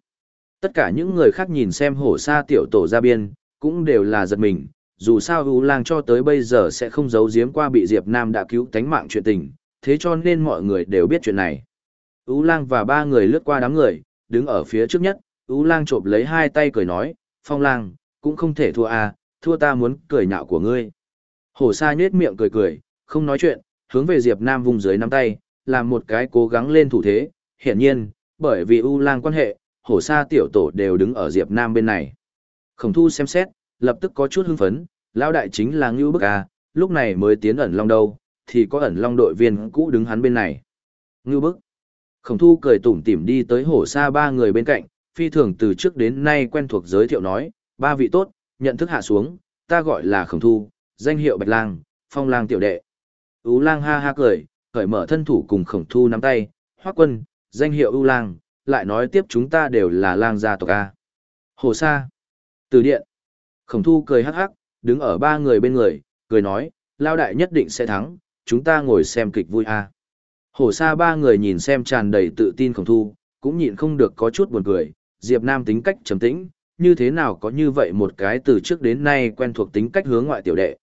Tất cả những người khác nhìn xem hổ sa tiểu tổ ra biên, cũng đều là giật mình, dù sao U Lang cho tới bây giờ sẽ không giấu giếm qua bị Diệp Nam đã cứu tánh mạng chuyện tình, thế cho nên mọi người đều biết chuyện này. U Lang và ba người lướt qua đám người, đứng ở phía trước nhất, U Lang chộp lấy hai tay cười nói, Phong Lang, cũng không thể thua à, thua ta muốn cười nhạo của ngươi. Hổ sa nhết miệng cười cười, không nói chuyện, hướng về Diệp Nam vùng dưới nắm tay, làm một cái cố gắng lên thủ thế, hiển nhiên, bởi vì U Lang quan hệ, hổ sa tiểu tổ đều đứng ở Diệp Nam bên này. Khổng thu xem xét, lập tức có chút hưng phấn, lão đại chính là Ngưu Bức à, lúc này mới tiến ẩn long đâu, thì có ẩn long đội viên cũ đứng hắn bên này. Ngưu Bức. Khổng thu cười tủm tỉm đi tới hổ sa ba người bên cạnh, phi thường từ trước đến nay quen thuộc giới thiệu nói, ba vị tốt, nhận thức hạ xuống, ta gọi là khổng thu, danh hiệu bạch lang, phong lang tiểu đệ. Ú lang ha ha cười, cởi mở thân thủ cùng khổng thu nắm tay, hoác quân, danh hiệu ưu lang, lại nói tiếp chúng ta đều là lang gia tộc A. Hồ sa, từ điện, khổng thu cười hắc hắc, đứng ở ba người bên người, cười nói, lao đại nhất định sẽ thắng, chúng ta ngồi xem kịch vui A. Hổ sa ba người nhìn xem tràn đầy tự tin khổng thu, cũng nhịn không được có chút buồn cười, Diệp Nam tính cách trầm tĩnh, như thế nào có như vậy một cái từ trước đến nay quen thuộc tính cách hướng ngoại tiểu đệ.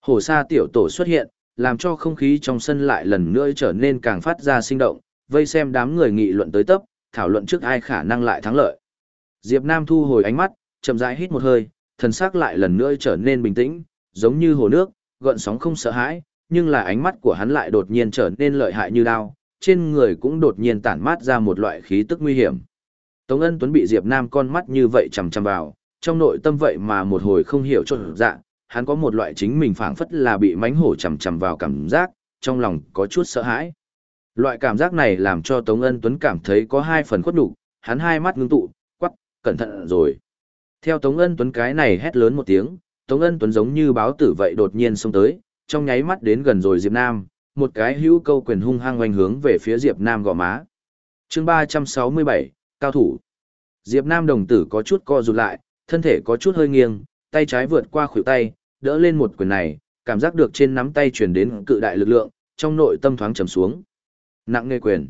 Hổ sa tiểu tổ xuất hiện, làm cho không khí trong sân lại lần nữa trở nên càng phát ra sinh động, vây xem đám người nghị luận tới tấp, thảo luận trước ai khả năng lại thắng lợi. Diệp Nam thu hồi ánh mắt, chậm rãi hít một hơi, thần sắc lại lần nữa trở nên bình tĩnh, giống như hồ nước, gợn sóng không sợ hãi, nhưng là ánh mắt của hắn lại đột nhiên trở nên lợi hại như đao, trên người cũng đột nhiên tản mát ra một loại khí tức nguy hiểm. Tống Ân Tuấn bị Diệp Nam con mắt như vậy chằm chằm vào, trong nội tâm vậy mà một hồi không hiểu cho dạ, hắn có một loại chính mình phảng phất là bị mánh hổ chằm chằm vào cảm giác, trong lòng có chút sợ hãi. Loại cảm giác này làm cho Tống Ân Tuấn cảm thấy có hai phần khuất đủ, hắn hai mắt ngưng tụ, quắc, cẩn thận rồi. Theo Tống Ân Tuấn cái này hét lớn một tiếng, Tống Ân Tuấn giống như báo tử vậy đột nhiên xông tới, trong nháy mắt đến gần rồi Diệp Nam, một cái hữu câu quyền hung hăng oanh hướng về phía Diệp Nam gò má. Chương 367, cao thủ. Diệp Nam đồng tử có chút co rụt lại, thân thể có chút hơi nghiêng, tay trái vượt qua khuỷu tay, đỡ lên một quyền này, cảm giác được trên nắm tay truyền đến cự đại lực lượng, trong nội tâm thoáng trầm xuống. Nặng nghề quyền.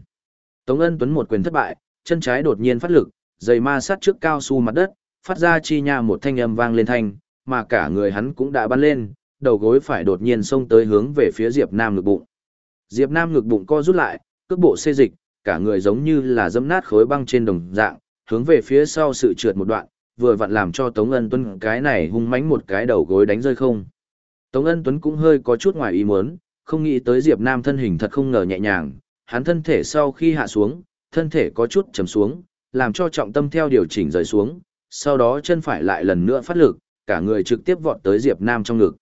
Tống Ân Tuấn một quyền thất bại, chân trái đột nhiên phát lực, giày ma sát trước cao su mặt đất, phát ra chi nha một thanh âm vang lên thanh, mà cả người hắn cũng đã bắn lên, đầu gối phải đột nhiên xông tới hướng về phía Diệp Nam ngực bụng. Diệp Nam ngực bụng co rút lại, cước bộ xê dịch, cả người giống như là dẫm nát khối băng trên đồng dạng, hướng về phía sau sự trượt một đoạn, vừa vặn làm cho Tống Ân Tuấn cái này hung mãnh một cái đầu gối đánh rơi không. Tống Ân Tuấn cũng hơi có chút ngoài ý muốn, không nghĩ tới Diệp Nam thân hình thật không ngờ nhẹ nhàng, hắn thân thể sau khi hạ xuống, thân thể có chút trầm xuống, làm cho trọng tâm theo điều chỉnh rời xuống, sau đó chân phải lại lần nữa phát lực, cả người trực tiếp vọt tới Diệp Nam trong ngực.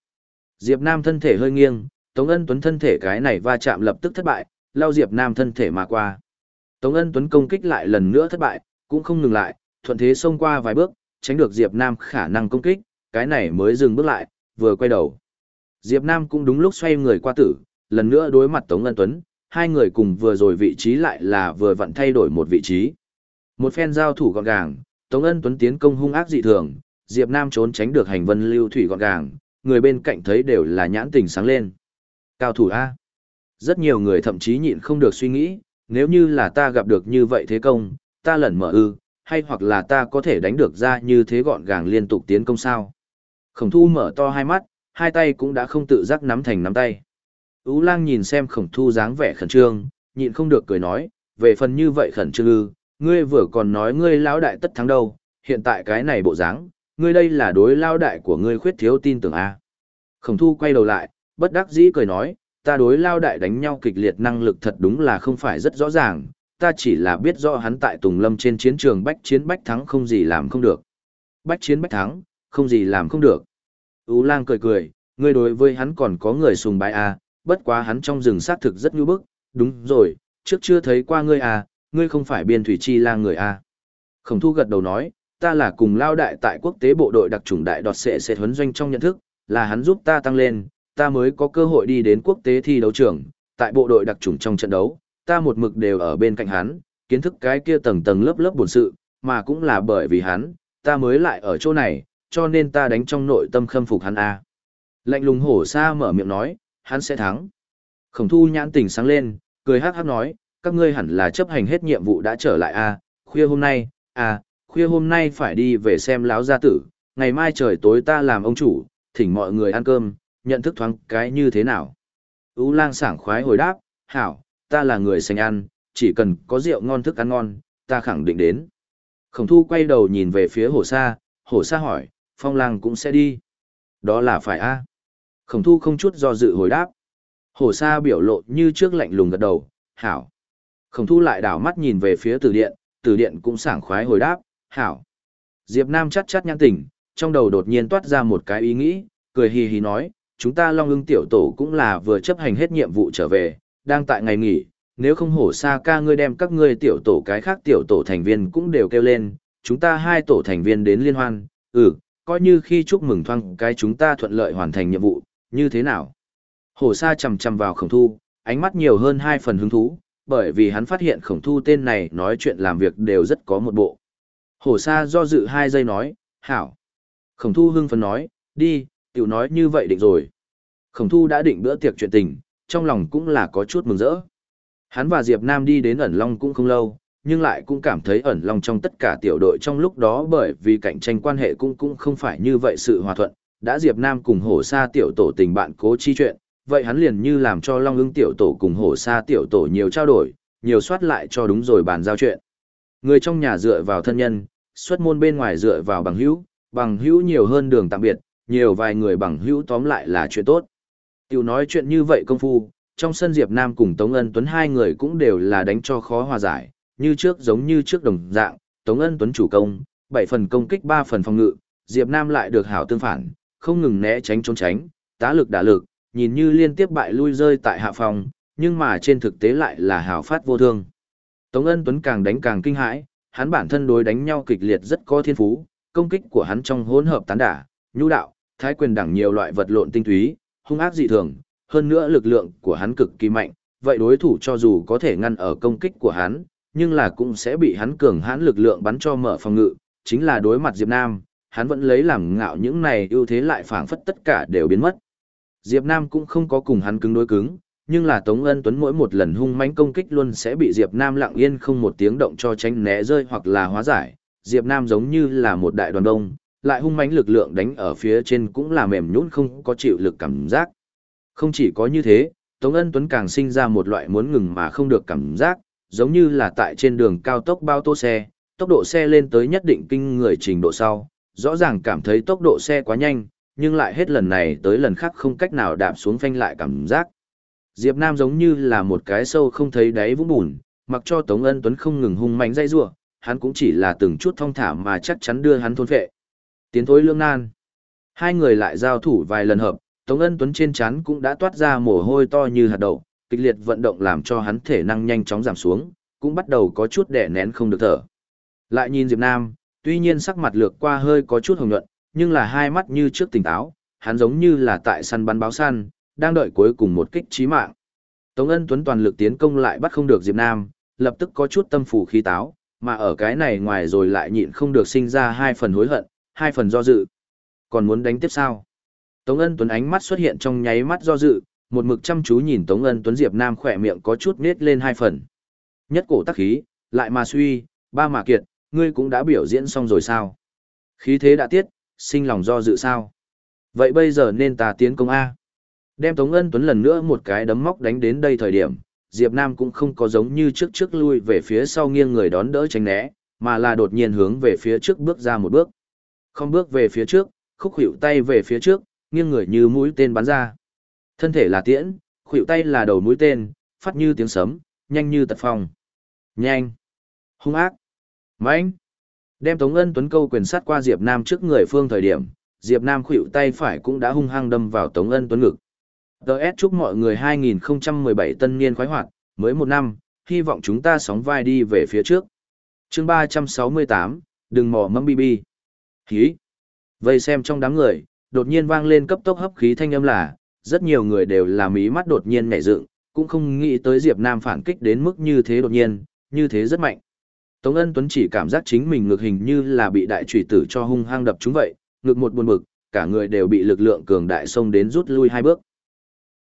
Diệp Nam thân thể hơi nghiêng, Tống Ân Tuấn thân thể cái này va chạm lập tức thất bại, lao Diệp Nam thân thể mà qua. Tống Ân Tuấn công kích lại lần nữa thất bại, cũng không ngừng lại, thuận thế xông qua vài bước, tránh được Diệp Nam khả năng công kích, cái này mới dừng bước lại, vừa quay đầu. Diệp Nam cũng đúng lúc xoay người qua tử, lần nữa đối mặt Tống Ân Tuấn, hai người cùng vừa rồi vị trí lại là vừa vặn thay đổi một vị trí. Một phen giao thủ gọn gàng, Tống Ân Tuấn tiến công hung ác dị thường, Diệp Nam trốn tránh được hành vân lưu thủy gọn gàng, người bên cạnh thấy đều là nhãn tình sáng lên. Cao thủ A. Rất nhiều người thậm chí nhịn không được suy nghĩ, nếu như là ta gặp được như vậy thế công, ta lẩn mở ư, hay hoặc là ta có thể đánh được ra như thế gọn gàng liên tục tiến công sao. Khổng thu mở to hai mắt, hai tay cũng đã không tự giác nắm thành nắm tay. Ú lang nhìn xem khổng thu dáng vẻ khẩn trương, nhịn không được cười nói, về phần như vậy khẩn trương ư, ngươi vừa còn nói ngươi lão đại tất thắng đâu, hiện tại cái này bộ dáng, ngươi đây là đối lao đại của ngươi khuyết thiếu tin tưởng a. Khổng thu quay đầu lại, bất đắc dĩ cười nói, ta đối lao đại đánh nhau kịch liệt năng lực thật đúng là không phải rất rõ ràng, ta chỉ là biết rõ hắn tại Tùng Lâm trên chiến trường bách chiến bách thắng không gì làm không được. Bách chiến bách thắng, không gì làm không được. Ú lang cười cười, ngươi đối với hắn còn có người sùng bái à, bất quá hắn trong rừng xác thực rất nhu bức, đúng rồi, trước chưa thấy qua ngươi à, ngươi không phải biên thủy chi lang người à. Khổng thu gật đầu nói, ta là cùng lao đại tại quốc tế bộ đội đặc trùng đại đọt sẽ sẽ huấn doanh trong nhận thức, là hắn giúp ta tăng lên, ta mới có cơ hội đi đến quốc tế thi đấu trường, tại bộ đội đặc trùng trong trận đấu, ta một mực đều ở bên cạnh hắn, kiến thức cái kia tầng tầng lớp lớp buồn sự, mà cũng là bởi vì hắn, ta mới lại ở chỗ này, cho nên ta đánh trong nội tâm khâm phục hắn a. Lạnh lùng hổ xa mở miệng nói, hắn sẽ thắng. Khổng thu nhãn tỉnh sáng lên, cười hát hát nói, các ngươi hẳn là chấp hành hết nhiệm vụ đã trở lại a khuya hôm nay, à, khuya hôm nay phải đi về xem láo gia tử, ngày mai trời tối ta làm ông chủ, thỉnh mọi người ăn cơm, nhận thức thoáng cái như thế nào. Ú lang sảng khoái hồi đáp, hảo, ta là người sành ăn, chỉ cần có rượu ngon thức ăn ngon, ta khẳng định đến. Khổng thu quay đầu nhìn về phía hồ sa, hồ sa hỏi, phong lang cũng sẽ đi. Đó là phải a Khổng thu không chút do dự hồi đáp. Hồ sa biểu lộ như trước lạnh lùng gật đầu, hảo. Khổng thu lại đảo mắt nhìn về phía tử điện, tử điện cũng sảng khoái hồi đáp, hảo. Diệp Nam chắt chắt nhãn tỉnh, trong đầu đột nhiên toát ra một cái ý nghĩ, cười hì hì nói, chúng ta Long ưng tiểu tổ cũng là vừa chấp hành hết nhiệm vụ trở về, đang tại ngày nghỉ, nếu không hổ xa ca ngươi đem các ngươi tiểu tổ cái khác tiểu tổ thành viên cũng đều kêu lên, chúng ta hai tổ thành viên đến liên hoan, ừ, coi như khi chúc mừng thoang cái chúng ta thuận lợi hoàn thành nhiệm vụ, như thế nào? Hổ xa chầm chầm vào khổng thu, ánh mắt nhiều hơn hai phần hứng thú, bởi vì hắn phát hiện khổng thu tên này nói chuyện làm việc đều rất có một bộ. Hổ Sa do dự hai giây nói, hảo. Khổng thu hưng phấn nói, đi, tiểu nói như vậy định rồi. Khổng thu đã định bữa tiệc chuyện tình, trong lòng cũng là có chút mừng rỡ. Hắn và Diệp Nam đi đến ẩn long cũng không lâu, nhưng lại cũng cảm thấy ẩn long trong tất cả tiểu đội trong lúc đó bởi vì cạnh tranh quan hệ cũng cũng không phải như vậy sự hòa thuận. Đã Diệp Nam cùng hổ sa tiểu tổ tình bạn cố chi chuyện, vậy hắn liền như làm cho long ưng tiểu tổ cùng hổ sa tiểu tổ nhiều trao đổi, nhiều soát lại cho đúng rồi bàn giao chuyện. Người trong nhà dựa vào thân nhân, xuất môn bên ngoài dựa vào bằng hữu, bằng hữu nhiều hơn đường tạm biệt, nhiều vài người bằng hữu tóm lại là chuyện tốt. Tiểu nói chuyện như vậy công phu, trong sân Diệp Nam cùng Tống Ân Tuấn hai người cũng đều là đánh cho khó hòa giải, như trước giống như trước đồng dạng, Tống Ân Tuấn chủ công, 7 phần công kích 3 phần phòng ngự, Diệp Nam lại được hảo tương phản, không ngừng né tránh trốn tránh, tá lực đả lực, nhìn như liên tiếp bại lui rơi tại hạ phòng, nhưng mà trên thực tế lại là hảo phát vô thương. Tống Ân Tuấn càng đánh càng kinh hãi, hắn bản thân đối đánh nhau kịch liệt rất có thiên phú, công kích của hắn trong hỗn hợp tán đả, nhu đạo, thái quyền đẳng nhiều loại vật lộn tinh túy, hung ác dị thường, hơn nữa lực lượng của hắn cực kỳ mạnh, vậy đối thủ cho dù có thể ngăn ở công kích của hắn, nhưng là cũng sẽ bị hắn cường hãn lực lượng bắn cho mở phòng ngự, chính là đối mặt Diệp Nam, hắn vẫn lấy làm ngạo những này ưu thế lại phảng phất tất cả đều biến mất. Diệp Nam cũng không có cùng hắn cứng đối cứng, nhưng là Tống Ân Tuấn mỗi một lần hung mãnh công kích luôn sẽ bị Diệp Nam lặng yên không một tiếng động cho tránh né rơi hoặc là hóa giải. Diệp Nam giống như là một đại đoàn đông, lại hung mãnh lực lượng đánh ở phía trên cũng là mềm nhũn không có chịu lực cảm giác. Không chỉ có như thế, Tống Ân Tuấn càng sinh ra một loại muốn ngừng mà không được cảm giác, giống như là tại trên đường cao tốc bao tô xe, tốc độ xe lên tới nhất định kinh người trình độ sau, rõ ràng cảm thấy tốc độ xe quá nhanh, nhưng lại hết lần này tới lần khác không cách nào đạp xuống phanh lại cảm giác. Diệp Nam giống như là một cái sâu không thấy đáy vũng bùn, mặc cho Tống Ân Tuấn không ngừng hung mạnh dây rủa, hắn cũng chỉ là từng chút thong thả mà chắc chắn đưa hắn thôn phệ. Tiến thối lương nan. Hai người lại giao thủ vài lần hợp, Tống Ân Tuấn trên chắn cũng đã toát ra mồ hôi to như hạt đậu, kịch liệt vận động làm cho hắn thể năng nhanh chóng giảm xuống, cũng bắt đầu có chút đè nén không được thở. Lại nhìn Diệp Nam, tuy nhiên sắc mặt lược qua hơi có chút hồng nhuận, nhưng là hai mắt như trước tỉnh táo, hắn giống như là tại săn bắn báo săn, đang đợi cuối cùng một kích chí mạng. Tống Ân Tuấn toàn lực tiến công lại bắt không được Diệp Nam, lập tức có chút tâm phủ khí táo, mà ở cái này ngoài rồi lại nhịn không được sinh ra hai phần hối hận, hai phần do dự. Còn muốn đánh tiếp sao? Tống Ân Tuấn ánh mắt xuất hiện trong nháy mắt do dự, một mực chăm chú nhìn Tống Ân Tuấn Diệp Nam khỏe miệng có chút nết lên hai phần. Nhất cổ tắc khí, lại mà suy, ba mà kiệt, ngươi cũng đã biểu diễn xong rồi sao? Khí thế đã tiết, sinh lòng do dự sao? Vậy bây giờ nên ta tiến công A. Đem Tống Ân Tuấn lần nữa một cái đấm móc đánh đến đây thời điểm, Diệp Nam cũng không có giống như trước trước lui về phía sau nghiêng người đón đỡ tránh né, mà là đột nhiên hướng về phía trước bước ra một bước. Không bước về phía trước, khúc hữu tay về phía trước, nghiêng người như mũi tên bắn ra. Thân thể là tiễn, khuỷu tay là đầu mũi tên, phát như tiếng sấm, nhanh như tật phong. Nhanh, hung ác, mãnh. Đem Tống Ân Tuấn câu quyền sát qua Diệp Nam trước người phương thời điểm, Diệp Nam khuỷu tay phải cũng đã hung hăng đâm vào Tống Ân Tuấn ngực. Đợt chúc mọi người 2017 tân niên khoái hoạt, mới một năm, hy vọng chúng ta sóng vai đi về phía trước. Chương 368, đừng mò mâm bi bi. Khí. Vây xem trong đám người, đột nhiên vang lên cấp tốc hấp khí thanh âm là, rất nhiều người đều là mí mắt đột nhiên nhảy dựng, cũng không nghĩ tới Diệp Nam phản kích đến mức như thế đột nhiên, như thế rất mạnh. Tống Ân Tuấn chỉ cảm giác chính mình ngược hình như là bị đại trùy tử cho hung hăng đập chúng vậy, ngược một buồn bực, cả người đều bị lực lượng cường đại xông đến rút lui hai bước.